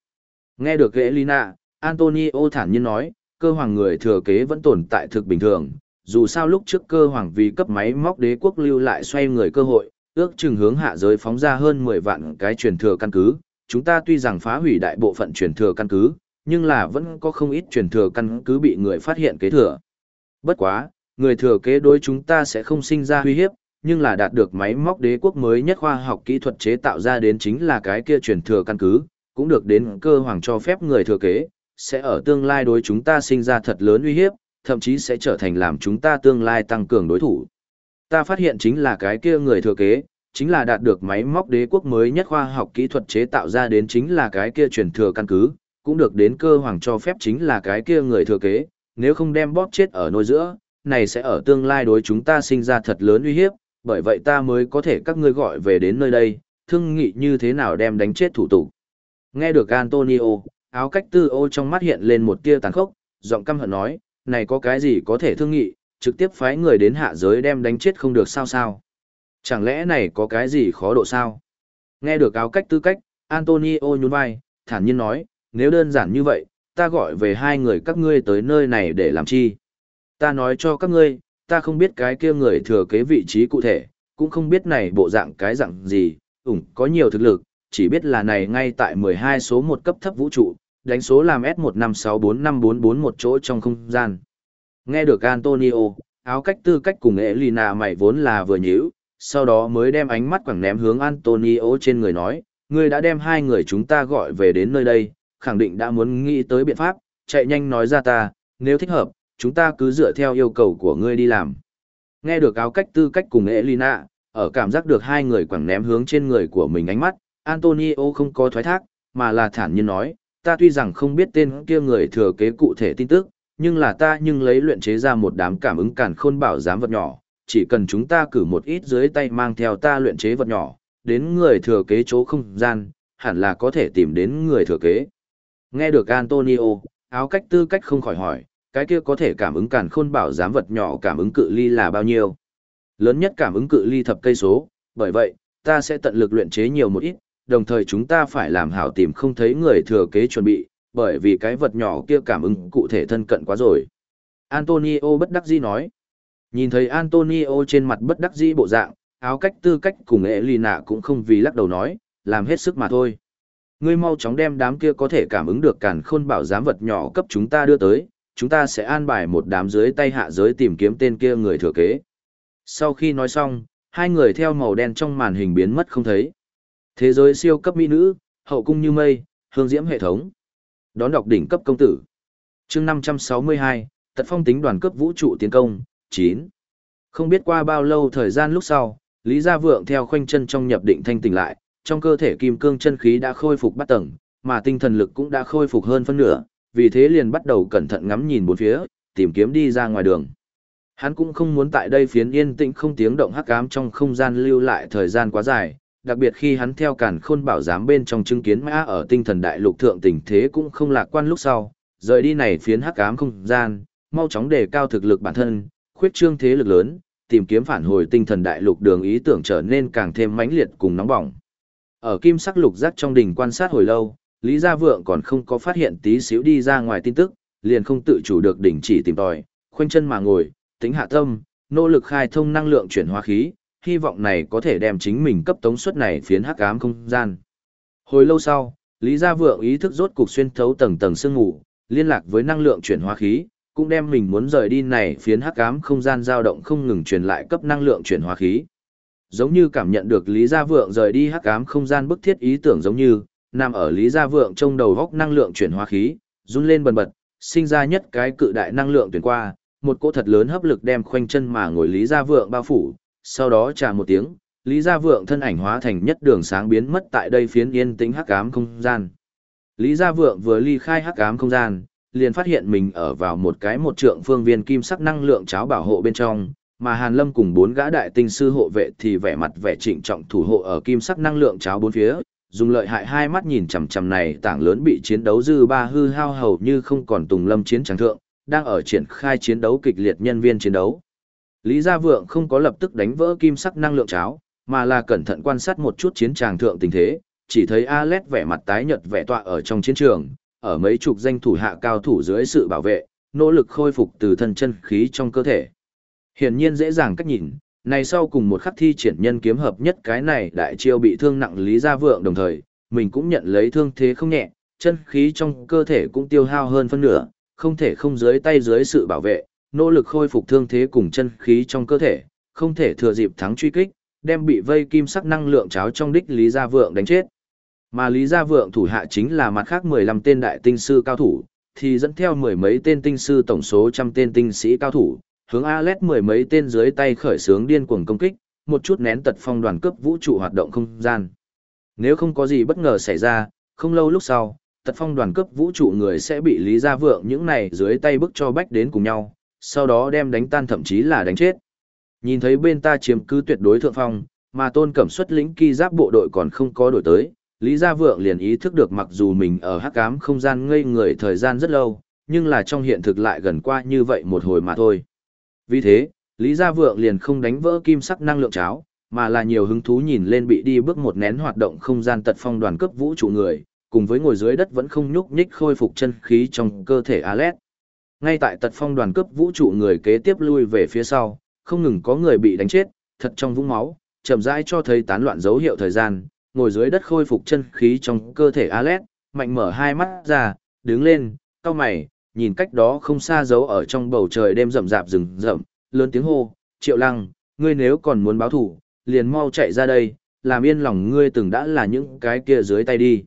Nghe được ghế Lina, Antonio thản nhiên nói, cơ hoàng người thừa kế vẫn tồn tại thực bình thường, dù sao lúc trước cơ hoàng vì cấp máy móc đế quốc lưu lại xoay người cơ hội, ước chừng hướng hạ giới phóng ra hơn 10 vạn cái truyền thừa căn cứ, chúng ta tuy rằng phá hủy đại bộ phận truyền thừa căn cứ, nhưng là vẫn có không ít truyền thừa căn cứ bị người phát hiện kế thừa. Bất quá, người thừa kế đối chúng ta sẽ không sinh ra uy hiếp, nhưng là đạt được máy móc đế quốc mới nhất khoa học kỹ thuật chế tạo ra đến chính là cái kia truyền thừa căn cứ, cũng được đến cơ hoàng cho phép người thừa kế, sẽ ở tương lai đối chúng ta sinh ra thật lớn uy hiếp, thậm chí sẽ trở thành làm chúng ta tương lai tăng cường đối thủ. Ta phát hiện chính là cái kia người thừa kế, chính là đạt được máy móc đế quốc mới nhất khoa học kỹ thuật chế tạo ra đến chính là cái kia truyền thừa căn cứ, cũng được đến cơ hoàng cho phép chính là cái kia người thừa kế, nếu không đem bóp chết ở nôi giữa, này sẽ ở tương lai đối chúng ta sinh ra thật lớn uy hiếp, bởi vậy ta mới có thể các ngươi gọi về đến nơi đây, thương nghị như thế nào đem đánh chết thủ tục. Nghe được Antonio, áo cách tư ô trong mắt hiện lên một tia tàn khốc, giọng căm hận nói, này có cái gì có thể thương nghị, trực tiếp phái người đến hạ giới đem đánh chết không được sao sao. Chẳng lẽ này có cái gì khó độ sao? Nghe được áo cách tư cách, Antonio nhún vai, thản nhiên nói, nếu đơn giản như vậy, ta gọi về hai người các ngươi tới nơi này để làm chi? Ta nói cho các ngươi, ta không biết cái kia người thừa kế vị trí cụ thể, cũng không biết này bộ dạng cái dạng gì, ủng có nhiều thực lực, chỉ biết là này ngay tại 12 số một cấp thấp vũ trụ, đánh số làm S1564544 một chỗ trong không gian. Nghe được Antonio, áo cách tư cách cùng Elina mày vốn là vừa nhíu, sau đó mới đem ánh mắt quẳng ném hướng Antonio trên người nói, ngươi đã đem hai người chúng ta gọi về đến nơi đây, khẳng định đã muốn nghĩ tới biện pháp, chạy nhanh nói ra ta, nếu thích hợp, chúng ta cứ dựa theo yêu cầu của ngươi đi làm. Nghe được áo cách tư cách cùng Elina, ở cảm giác được hai người quẳng ném hướng trên người của mình ánh mắt, Antonio không có thoái thác, mà là thản nhiên nói, ta tuy rằng không biết tên kia người thừa kế cụ thể tin tức, nhưng là ta nhưng lấy luyện chế ra một đám cảm ứng cản khôn bảo giám vật nhỏ, chỉ cần chúng ta cử một ít dưới tay mang theo ta luyện chế vật nhỏ, đến người thừa kế chỗ không gian, hẳn là có thể tìm đến người thừa kế. Nghe được Antonio, áo cách tư cách không khỏi hỏi, cái kia có thể cảm ứng cản khôn bảo giám vật nhỏ cảm ứng cự ly là bao nhiêu? Lớn nhất cảm ứng cự ly thập cây số, bởi vậy, ta sẽ tận lực luyện chế nhiều một ít, đồng thời chúng ta phải làm hảo tìm không thấy người thừa kế chuẩn bị, bởi vì cái vật nhỏ kia cảm ứng cụ thể thân cận quá rồi. Antonio bất đắc dĩ nói. Nhìn thấy Antonio trên mặt bất đắc dĩ bộ dạng, áo cách tư cách cùng Elina cũng không vì lắc đầu nói, làm hết sức mà thôi. Ngươi mau chóng đem đám kia có thể cảm ứng được càn khôn bảo giám vật nhỏ cấp chúng ta đưa tới, chúng ta sẽ an bài một đám dưới tay hạ giới tìm kiếm tên kia người thừa kế. Sau khi nói xong, hai người theo màu đen trong màn hình biến mất không thấy. Thế giới siêu cấp mỹ nữ, hậu cung như mây, hương diễm hệ thống. Đón đọc đỉnh cấp công tử. chương 562, tật phong tính đoàn cấp vũ trụ tiến công, 9. Không biết qua bao lâu thời gian lúc sau, Lý Gia Vượng theo khoanh chân trong nhập định thanh tỉnh lại, trong cơ thể kim cương chân khí đã khôi phục bắt tầng, mà tinh thần lực cũng đã khôi phục hơn phân nửa, vì thế liền bắt đầu cẩn thận ngắm nhìn bốn phía, tìm kiếm đi ra ngoài đường. Hắn cũng không muốn tại đây phiến yên tĩnh không tiếng động hắc ám trong không gian lưu lại thời gian quá dài, đặc biệt khi hắn theo cản khôn bảo giám bên trong chứng kiến mã ở tinh thần đại lục thượng tình thế cũng không lạc quan lúc sau, rời đi này phiến hắc ám không gian, mau chóng đề cao thực lực bản thân, khuyết trương thế lực lớn, tìm kiếm phản hồi tinh thần đại lục đường ý tưởng trở nên càng thêm mãnh liệt cùng nóng bỏng. Ở kim sắc lục giác trong đỉnh quan sát hồi lâu, Lý Gia Vượng còn không có phát hiện tí xíu đi ra ngoài tin tức, liền không tự chủ được đỉnh chỉ tìm tòi, khoanh chân mà ngồi, tính hạ tâm, nỗ lực khai thông năng lượng chuyển hóa khí, hy vọng này có thể đem chính mình cấp tống suất này phiến hắc ám không gian. Hồi lâu sau, Lý Gia Vượng ý thức rốt cục xuyên thấu tầng tầng sương ngủ, liên lạc với năng lượng chuyển hóa khí, cũng đem mình muốn rời đi này phiến hắc ám không gian dao động không ngừng truyền lại cấp năng lượng chuyển hóa khí. Giống như cảm nhận được Lý Gia Vượng rời đi hắc ám không gian bức thiết ý tưởng giống như, nằm ở Lý Gia Vượng trong đầu góc năng lượng chuyển hóa khí, run lên bần bật, sinh ra nhất cái cự đại năng lượng tuyển qua, một cỗ thật lớn hấp lực đem khoanh chân mà ngồi Lý Gia Vượng bao phủ, sau đó trà một tiếng, Lý Gia Vượng thân ảnh hóa thành nhất đường sáng biến mất tại đây phiến yên tĩnh hắc ám không gian. Lý Gia Vượng vừa ly khai hắc ám không gian, liền phát hiện mình ở vào một cái một trượng phương viên kim sắc năng lượng cháo bảo hộ bên trong, mà Hàn Lâm cùng bốn gã đại tinh sư hộ vệ thì vẻ mặt vẻ trịnh trọng thủ hộ ở kim sắc năng lượng cháo bốn phía, dùng lợi hại hai mắt nhìn chằm chằm này tảng lớn bị chiến đấu dư ba hư hao hầu như không còn tùng lâm chiến tràng thượng, đang ở triển khai chiến đấu kịch liệt nhân viên chiến đấu. Lý Gia Vượng không có lập tức đánh vỡ kim sắc năng lượng cháo, mà là cẩn thận quan sát một chút chiến tràng thượng tình thế, chỉ thấy Alet vẻ mặt tái nhợt vẻ tọa ở trong chiến trường, ở mấy chục danh thủ hạ cao thủ dưới sự bảo vệ, nỗ lực khôi phục từ thân chân khí trong cơ thể. Hiển nhiên dễ dàng cách nhìn, này sau cùng một khắc thi triển nhân kiếm hợp nhất cái này đại chiêu bị thương nặng Lý Gia Vượng đồng thời, mình cũng nhận lấy thương thế không nhẹ, chân khí trong cơ thể cũng tiêu hao hơn phân nửa, không thể không dưới tay dưới sự bảo vệ, nỗ lực khôi phục thương thế cùng chân khí trong cơ thể, không thể thừa dịp thắng truy kích, đem bị vây kim sắc năng lượng cháo trong đích Lý Gia Vượng đánh chết. Mà Lý Gia Vượng thủ hạ chính là mặt khác 15 tên đại tinh sư cao thủ, thì dẫn theo mười mấy tên tinh sư tổng số trăm tên tinh sĩ cao thủ, hướng Alet mười mấy tên dưới tay khởi sướng điên cuồng công kích, một chút nén tật phong đoàn cấp vũ trụ hoạt động không gian. Nếu không có gì bất ngờ xảy ra, không lâu lúc sau, tật phong đoàn cấp vũ trụ người sẽ bị Lý Gia Vượng những này dưới tay bức cho bách đến cùng nhau, sau đó đem đánh tan thậm chí là đánh chết. Nhìn thấy bên ta chiếm cứ tuyệt đối thượng phong, mà tôn cẩm xuất lĩnh kỳ giáp bộ đội còn không có đổi tới, Lý Gia Vượng liền ý thức được mặc dù mình ở hắc ám không gian ngây người thời gian rất lâu, nhưng là trong hiện thực lại gần qua như vậy một hồi mà thôi. Vì thế, Lý Gia Vượng liền không đánh vỡ kim sắc năng lượng cháo, mà là nhiều hứng thú nhìn lên bị đi bước một nén hoạt động không gian tật phong đoàn cấp vũ trụ người, cùng với ngồi dưới đất vẫn không nhúc nhích khôi phục chân khí trong cơ thể Alet. Ngay tại tật phong đoàn cấp vũ trụ người kế tiếp lui về phía sau, không ngừng có người bị đánh chết, thật trong vũng máu, chậm rãi cho thấy tán loạn dấu hiệu thời gian, ngồi dưới đất khôi phục chân khí trong cơ thể Alet, mạnh mở hai mắt ra, đứng lên, cau mày, nhìn cách đó không xa giấu ở trong bầu trời đêm rậm rạp rừng rậm, lớn tiếng hô, "Triệu Lăng, ngươi nếu còn muốn báo thù, liền mau chạy ra đây, làm yên lòng ngươi từng đã là những cái kia dưới tay đi."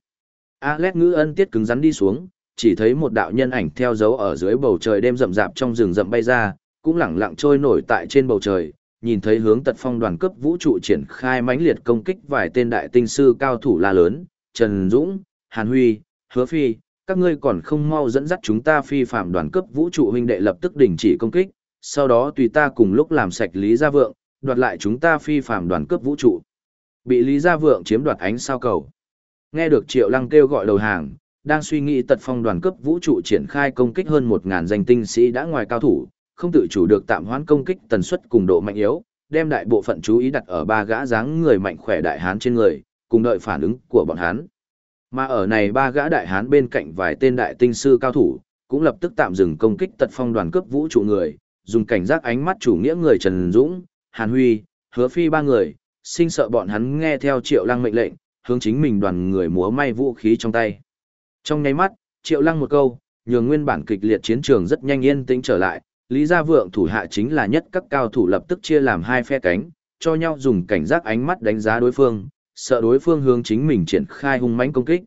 Alet ngữ ân tiết cứng rắn đi xuống, chỉ thấy một đạo nhân ảnh theo dấu ở dưới bầu trời đêm rậm rạp trong rừng rậm bay ra, cũng lẳng lặng trôi nổi tại trên bầu trời, nhìn thấy hướng tật phong đoàn cấp vũ trụ triển khai mãnh liệt công kích vài tên đại tinh sư cao thủ la lớn, Trần Dũng, Hàn Huy, Hứa Phi, các ngươi còn không mau dẫn dắt chúng ta phi phạm đoàn cấp vũ trụ huynh đệ lập tức đình chỉ công kích, sau đó tùy ta cùng lúc làm sạch Lý Gia Vượng, đoạt lại chúng ta phi phạm đoàn cấp vũ trụ. Bị Lý Gia Vượng chiếm đoạt ánh sao cầu. Nghe được Triệu Lăng kêu gọi đầu hàng, đang suy nghĩ tật phong đoàn cấp vũ trụ triển khai công kích hơn 1.000 danh tinh sĩ đã ngoài cao thủ, không tự chủ được tạm hoãn công kích tần suất cùng độ mạnh yếu, đem đại bộ phận chú ý đặt ở ba gã dáng người mạnh khỏe đại hán trên người, cùng đợi phản ứng của bọn hán. Mà ở này ba gã đại hán bên cạnh vài tên đại tinh sư cao thủ, cũng lập tức tạm dừng công kích tật phong đoàn cấp vũ trụ người, dùng cảnh giác ánh mắt chủ nghĩa người Trần Dũng, Hàn Huy, Hứa Phi ba người, sinh sợ bọn hắn nghe theo Triệu Lăng mệnh lệnh, hướng chính mình đoàn người múa may vũ khí trong tay. Trong nháy mắt, Triệu Lăng một câu, nhường nguyên bản kịch liệt chiến trường rất nhanh yên tĩnh trở lại, Lý Gia Vượng thủ hạ chính là nhất các cao thủ lập tức chia làm hai phe cánh, cho nhau dùng cảnh giác ánh mắt đánh giá đối phương, sợ đối phương hướng chính mình triển khai hung mãnh công kích.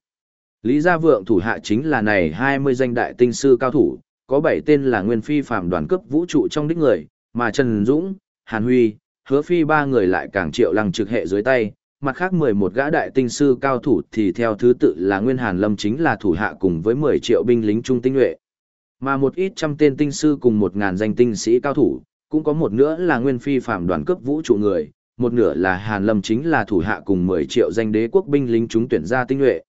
Lý Gia Vượng thủ hạ chính là này 20 danh đại tinh sư cao thủ, có 7 tên là nguyên phi phạm đoàn cấp vũ trụ trong đích người, mà Trần Dũng, Hàn Huy, Hứa Phi ba người lại càng triệu lăng trực hệ dưới tay, mặt khác 11 gã đại tinh sư cao thủ thì theo thứ tự là Nguyên Hàn Lâm chính là thủ hạ cùng với 10 triệu binh lính trung tinh nhuệ. Mà một ít trăm tên tinh sư cùng 1000 danh tinh sĩ cao thủ, cũng có một nữa là Nguyên Phi phạm đoàn cấp vũ trụ người, một nửa là Hàn Lâm chính là thủ hạ cùng 10 triệu danh đế quốc binh lính chúng tuyển ra tinh nhuệ.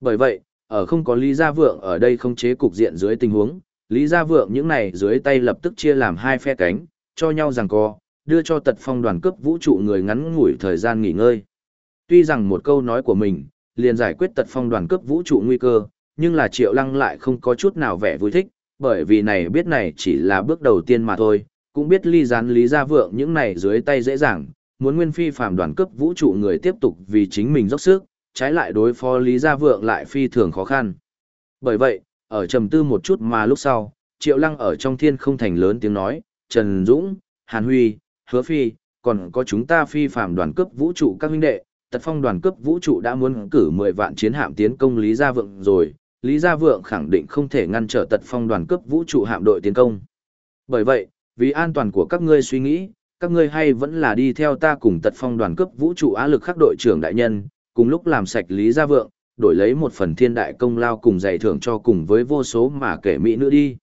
Bởi vậy, ở không có Lý Gia Vượng ở đây không chế cục diện dưới tình huống, Lý Gia Vượng những này dưới tay lập tức chia làm hai phe cánh, cho nhau giằng co, đưa cho tật phong đoàn cấp vũ trụ người ngắn ngủi thời gian nghỉ ngơi. Tuy rằng một câu nói của mình, liền giải quyết tật phong đoàn cướp vũ trụ nguy cơ, nhưng là Triệu Lăng lại không có chút nào vẻ vui thích, bởi vì này biết này chỉ là bước đầu tiên mà thôi, cũng biết ly gián Lý Gia Vượng những này dưới tay dễ dàng, muốn nguyên phi phàm đoàn Cướp vũ trụ người tiếp tục vì chính mình dốc sức, trái lại đối phó Lý Gia Vượng lại phi thường khó khăn. Bởi vậy, ở trầm tư một chút mà lúc sau, Triệu Lăng ở trong thiên không thành lớn tiếng nói, Trần Dũng, Hàn Huy, Hứa Phi, còn có chúng ta phi phàm đoàn Cướp vũ trụ các huynh đệ, tật phong đoàn Cướp vũ trụ đã muốn cử 10 vạn chiến hạm tiến công Lý Gia Vượng rồi, Lý Gia Vượng khẳng định không thể ngăn trở tật phong đoàn Cướp vũ trụ hạm đội tiến công. Bởi vậy, vì an toàn của các ngươi suy nghĩ, các ngươi hay vẫn là đi theo ta cùng tật phong đoàn Cướp vũ trụ á lực khắc đội trưởng đại nhân, cùng lúc làm sạch Lý Gia Vượng, đổi lấy một phần thiên đại công lao cùng giải thưởng cho cùng với vô số mà kể mỹ nữa đi.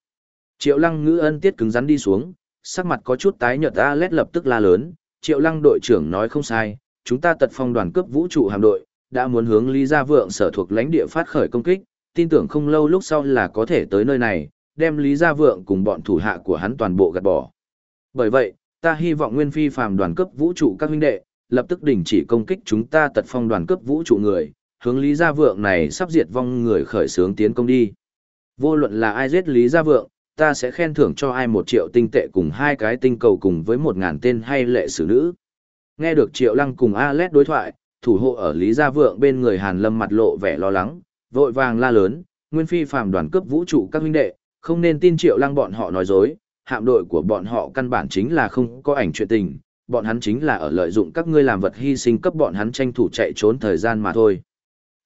Triệu lăng ngữ ân tiết cứng rắn đi xuống, sắc mặt có chút tái nhợt Alet lập tức la lớn, triệu lăng đội trưởng nói không sai, chúng ta tật phong đoàn cướp vũ trụ hạm đội, đã muốn hướng Lý Gia Vượng sở thuộc lãnh địa phát khởi công kích, tin tưởng không lâu lúc sau là có thể tới nơi này, đem Lý Gia Vượng cùng bọn thủ hạ của hắn toàn bộ gạt bỏ. Bởi vậy, ta hy vọng Nguyên Phi phàm đoàn cấp vũ trụ các huynh đệ, lập tức đình chỉ công kích chúng ta tật phong đoàn cấp vũ trụ người, hướng Lý Gia Vượng này sắp diệt vong người khởi xướng tiến công đi. Vô luận là ai giết Lý Gia Vượng, ta sẽ khen thưởng cho ai một triệu tinh tệ cùng hai cái tinh cầu cùng với một ngàn tên hay lệ sử nữ. Nghe được triệu lăng cùng Alet đối thoại, thủ hộ ở Lý Gia Vượng bên người Hàn Lâm mặt lộ vẻ lo lắng, vội vàng la lớn, Nguyên Phi phàm đoàn cướp vũ trụ các huynh đệ, không nên tin triệu lăng bọn họ nói dối, hạm đội của bọn họ căn bản chính là không có ảnh chuyện tình, bọn hắn chính là ở lợi dụng các ngươi làm vật hy sinh cấp bọn hắn tranh thủ chạy trốn thời gian mà thôi.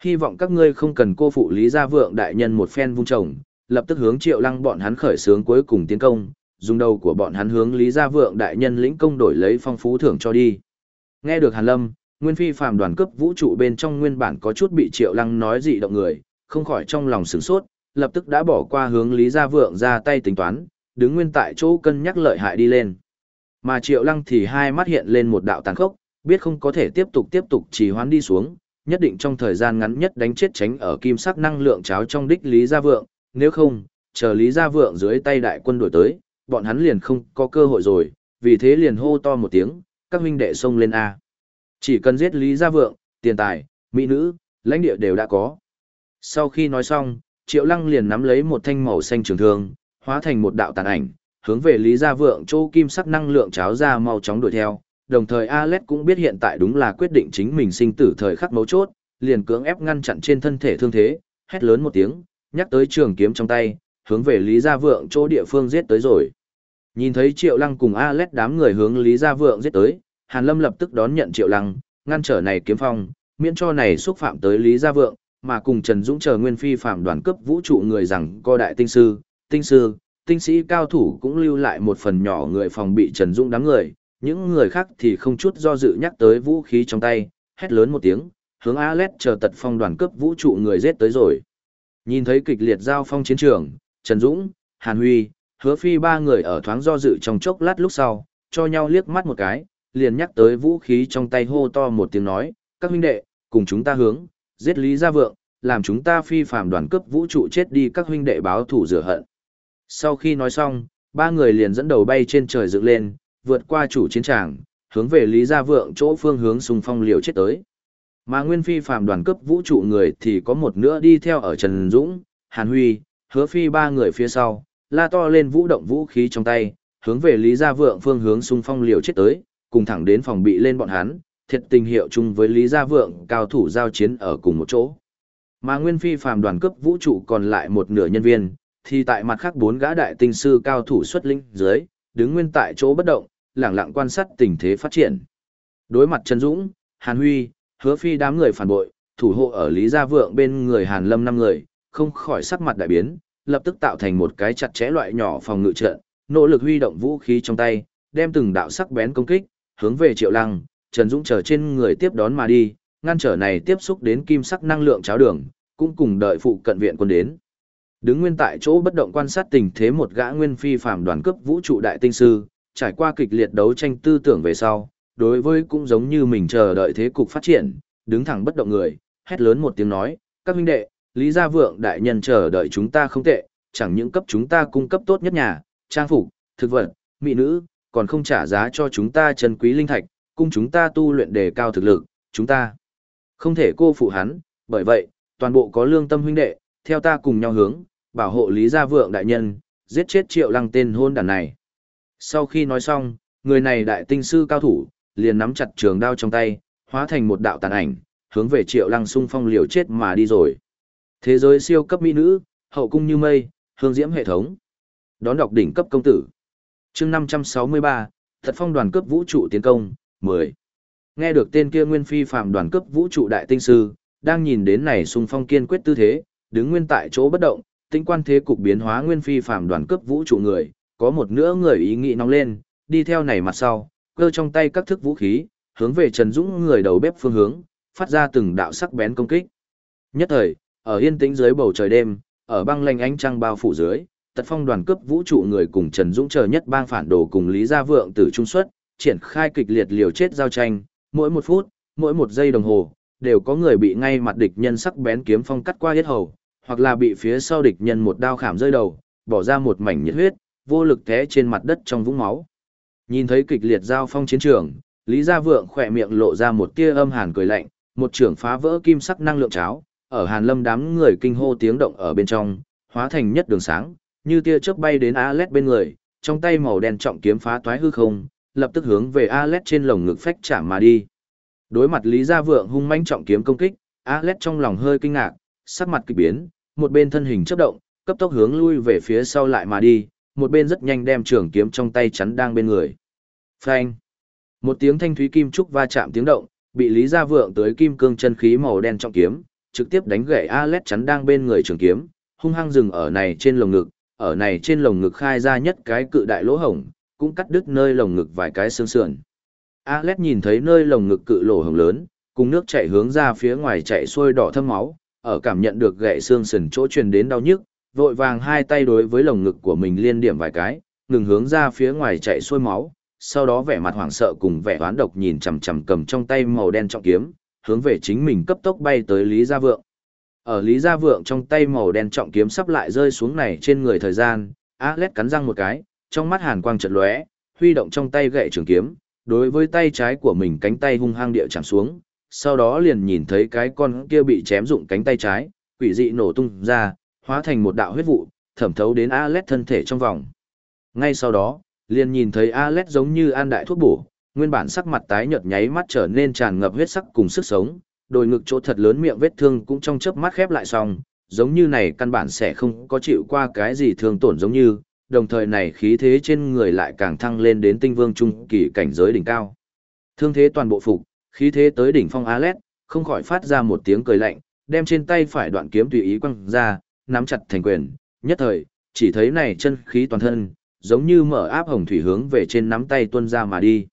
Hy vọng các ngươi không cần cô phụ Lý Gia Vượng đại nhân một phen vung chồng, lập tức hướng Triệu Lăng bọn hắn khởi xướng cuối cùng tiến công, dùng đầu của bọn hắn hướng Lý Gia Vượng đại nhân lĩnh công đổi lấy phong phú thưởng cho đi. Nghe được Hàn Lâm, Nguyên Phi phàm đoàn cấp vũ trụ bên trong nguyên bản có chút bị Triệu Lăng nói dị động người, không khỏi trong lòng sửng sốt, lập tức đã bỏ qua hướng Lý Gia Vượng ra tay tính toán, đứng nguyên tại chỗ cân nhắc lợi hại đi lên. Mà Triệu Lăng thì hai mắt hiện lên một đạo tàn khốc, biết không có thể tiếp tục tiếp tục trì hoãn đi xuống, nhất định trong thời gian ngắn nhất đánh chết tránh ở kim sắc năng lượng cháo trong đích Lý Gia Vượng, nếu không, chờ Lý Gia Vượng dưới tay đại quân đuổi tới, bọn hắn liền không có cơ hội rồi, vì thế liền hô to một tiếng, các huynh đệ xông lên A. Chỉ cần giết Lý Gia Vượng, tiền tài, mỹ nữ, lãnh địa đều đã có. Sau khi nói xong, Triệu Lăng liền nắm lấy một thanh màu xanh trường thương, hóa thành một đạo tàn ảnh, hướng về Lý Gia Vượng chỗ kim sắc năng lượng cháo ra mau chóng đuổi theo. Đồng thời Alet cũng biết hiện tại đúng là quyết định chính mình sinh tử thời khắc mấu chốt, liền cưỡng ép ngăn chặn trên thân thể thương thế, hét lớn một tiếng, nhắc tới trường kiếm trong tay, hướng về Lý Gia Vượng chỗ địa phương giết tới rồi. Nhìn thấy Triệu Lăng cùng Alet đám người hướng Lý Gia Vượng giết tới, Hàn Lâm lập tức đón nhận Triệu Lăng, ngăn trở này kiếm phong, miễn cho này xúc phạm tới Lý Gia Vượng, mà cùng Trần Dũng chờ Nguyên Phi phạm đoàn cấp vũ trụ người rằng co đại tinh sư, tinh sư, tinh sĩ cao thủ cũng lưu lại một phần nhỏ người phòng bị Trần Dũng đám người, những người khác thì không chút do dự nhắc tới vũ khí trong tay, hét lớn một tiếng, hướng Alet chờ tật phong đoàn cấp vũ trụ người giết tới rồi. Nhìn thấy kịch liệt giao phong chiến trường, Trần Dũng, Hàn Huy, Hứa Phi ba người ở thoáng do dự trong chốc lát lúc sau, cho nhau liếc mắt một cái, liền nhắc tới vũ khí trong tay hô to một tiếng nói, các huynh đệ, cùng chúng ta hướng, giết Lý Gia Vượng, làm chúng ta phi phàm đoàn cấp vũ trụ chết đi các huynh đệ báo thủ rửa hận. Sau khi nói xong, ba người liền dẫn đầu bay trên trời dựng lên, vượt qua chủ chiến tràng, hướng về Lý Gia Vượng chỗ phương hướng xung phong liều chết tới. Mà Nguyên Phi phàm đoàn cấp vũ trụ người thì có một nữa đi theo ở Trần Dũng, Hàn Huy, Hứa Phi ba người phía sau, la to lên vũ động vũ khí trong tay, hướng về Lý Gia Vượng phương hướng xung phong liều chết tới, cùng thẳng đến phòng bị lên bọn hắn, thiệt tình hiệu chung với Lý Gia Vượng cao thủ giao chiến ở cùng một chỗ. Mà Nguyên Phi phàm đoàn cấp vũ trụ còn lại một nửa nhân viên, thì tại mặt khác bốn gã đại tinh sư cao thủ xuất linh dưới, đứng nguyên tại chỗ bất động, lẳng lặng quan sát tình thế phát triển. Đối mặt Trần Dũng, Hàn Huy, Hứa Phi đám người phản bội, thủ hộ ở Lý Gia Vượng bên người Hàn Lâm năm người, không khỏi sắc mặt đại biến, lập tức tạo thành một cái chặt chẽ loại nhỏ phòng ngự trận, nỗ lực huy động vũ khí trong tay, đem từng đạo sắc bén công kích, hướng về Triệu Lăng, Trần Dũng chờ trên người tiếp đón mà đi, ngăn trở này tiếp xúc đến kim sắc năng lượng cháo đường, cũng cùng đợi phụ cận viện quân đến. Đứng nguyên tại chỗ bất động quan sát tình thế một gã nguyên phi phàm đoàn cấp vũ trụ đại tinh sư, trải qua kịch liệt đấu tranh tư tưởng về sau, đối với cũng giống như mình chờ đợi thế cục phát triển, đứng thẳng bất động người, hét lớn một tiếng nói, các huynh đệ, Lý Gia Vượng đại nhân chờ đợi chúng ta không tệ, chẳng những cấp chúng ta cung cấp tốt nhất nhà, trang phục, thực vật, mỹ nữ, còn không trả giá cho chúng ta chân quý linh thạch, cung chúng ta tu luyện đề cao thực lực, chúng ta không thể cô phụ hắn, bởi vậy, toàn bộ có lương tâm huynh đệ, theo ta cùng nhau hướng, bảo hộ Lý Gia Vượng đại nhân, giết chết triệu lăng tên hôn đàn này. Sau khi nói xong, người này đại tinh sư cao thủ, liền nắm chặt trường đao trong tay, hóa thành một đạo tàn ảnh, hướng về triệu lăng sung phong liều chết mà đi rồi. Thế giới siêu cấp mỹ nữ, hậu cung như mây, hương diễm hệ thống. Đón đọc đỉnh cấp công tử. chương 563, thật phong đoàn cấp vũ trụ tiến công, 10. Nghe được tên kia nguyên phi phạm đoàn cấp vũ trụ đại tinh sư, đang nhìn đến này sung phong kiên quyết tư thế, đứng nguyên tại chỗ bất động, tinh quan thế cục biến hóa nguyên phi phạm đoàn cấp vũ trụ người, có một nửa người ý nghĩ nóng lên, đi theo này mặt sau, cơ trong tay các thức vũ khí, hướng về Trần Dũng người đầu bếp phương hướng, phát ra từng đạo sắc bén công kích. Nhất thời, ở yên tĩnh dưới bầu trời đêm, ở băng lanh ánh trăng bao phủ dưới, tật phong đoàn cướp vũ trụ người cùng Trần Dũng chờ nhất bang phản đồ cùng Lý Gia Vượng từ trung xuất, triển khai kịch liệt liều chết giao tranh, mỗi một phút, mỗi một giây đồng hồ, đều có người bị ngay mặt địch nhân sắc bén kiếm phong cắt qua hết hầu, hoặc là bị phía sau địch nhân một đao khảm rơi đầu, bỏ ra một mảnh nhiệt huyết, vô lực té trên mặt đất trong vũng máu. Nhìn thấy kịch liệt giao phong chiến trường, Lý Gia Vượng khỏe miệng lộ ra một tia âm hàn cười lạnh, một trưởng phá vỡ kim sắc năng lượng cháo, ở Hàn Lâm đám người kinh hô tiếng động ở bên trong, hóa thành nhất đường sáng, như tia chớp bay đến Alet bên người, trong tay màu đen trọng kiếm phá toái hư không, lập tức hướng về Alet trên lồng ngực phách chạm mà đi. Đối mặt Lý Gia Vượng hung mãnh trọng kiếm công kích, Alet trong lòng hơi kinh ngạc, sắc mặt kỳ biến, một bên thân hình chớp động, cấp tốc hướng lui về phía sau lại mà đi, một bên rất nhanh đem trường kiếm trong tay chắn đang bên người. Phanh! Một tiếng thanh thúy kim trúc va chạm tiếng động, bị Lý Gia Vượng tới kim cương chân khí màu đen trọng kiếm, trực tiếp đánh gậy, Alet chắn đang bên người trường kiếm, hung hăng dừng ở này trên lồng ngực, ở này trên lồng ngực khai ra nhất cái cự đại lỗ hổng, cũng cắt đứt nơi lồng ngực vài cái xương sườn. Alet nhìn thấy nơi lồng ngực cự lỗ hổng lớn, cùng nước chảy hướng ra phía ngoài chảy xuôi đỏ thâm máu, ở cảm nhận được gậy xương sườn chỗ truyền đến đau nhức, vội vàng hai tay đối với lồng ngực của mình liên điểm vài cái, ngừng hướng ra phía ngoài chảy xuôi máu, sau đó vẻ mặt hoảng sợ cùng vẻ hoán độc nhìn chằm chằm cầm trong tay màu đen trọng kiếm, hướng về chính mình cấp tốc bay tới Lý Gia Vượng. Ở Lý Gia Vượng trong tay màu đen trọng kiếm sắp lại rơi xuống này trên người thời gian, Alet cắn răng một cái, trong mắt hàn quang chợt lóe, huy động trong tay gậy trường kiếm, đối với tay trái của mình cánh tay hung hăng địa chạm xuống, sau đó liền nhìn thấy cái con kia bị chém dụng cánh tay trái, quỷ dị nổ tung ra, hóa thành một đạo huyết vụ, thẩm thấu đến Alet thân thể trong vòng. Ngay sau đó, liền nhìn thấy Alet giống như an đại thuốc bổ, nguyên bản sắc mặt tái nhợt nháy mắt trở nên tràn ngập huyết sắc cùng sức sống, đôi ngực chỗ thật lớn miệng vết thương cũng trong chớp mắt khép lại xong, giống như này căn bản sẽ không có chịu qua cái gì thương tổn giống như, đồng thời này khí thế trên người lại càng thăng lên đến tinh vương trung kỳ cảnh giới đỉnh cao. Thương thế toàn bộ phục, khí thế tới đỉnh phong Alet, không khỏi phát ra một tiếng cười lạnh, đem trên tay phải đoạn kiếm tùy ý quăng ra, nắm chặt thành quyền, nhất thời, chỉ thấy này chân khí toàn thân, giống như mở áp hồng thủy hướng về trên nắm tay tuôn ra mà đi.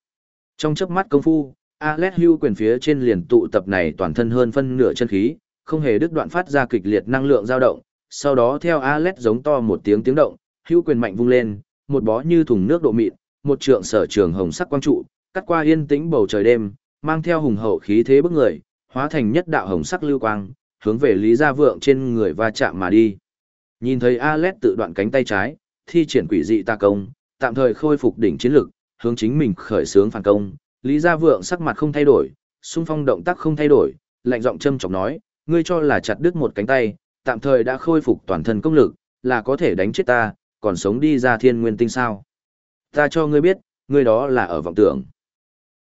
Trong chớp mắt công phu, Alet Hưu quyền phía trên liền tụ tập này toàn thân hơn phân nửa chân khí, không hề đứt đoạn phát ra kịch liệt năng lượng dao động, sau đó theo Alet giống to một tiếng tiếng động, Hưu quyền mạnh vung lên, một bó như thùng nước độ mịn, một trượng sở trường hồng sắc quang trụ, cắt qua yên tĩnh bầu trời đêm, mang theo hùng hậu khí thế bức người, hóa thành nhất đạo hồng sắc lưu quang, hướng về Lý Gia Vượng trên người va chạm mà đi. Nhìn thấy Alet tự đoạn cánh tay trái, thi triển quỷ dị ta công, tạm thời khôi phục đỉnh chiến lực, hướng chính mình khởi xướng phản công. Lý Gia Vượng sắc mặt không thay đổi, xung phong động tác không thay đổi, lạnh giọng châm chọc nói, ngươi cho là chặt đứt một cánh tay, tạm thời đã khôi phục toàn thân công lực, là có thể đánh chết ta, còn sống đi ra thiên nguyên tinh sao. Ta cho ngươi biết, ngươi đó là ở vọng tưởng.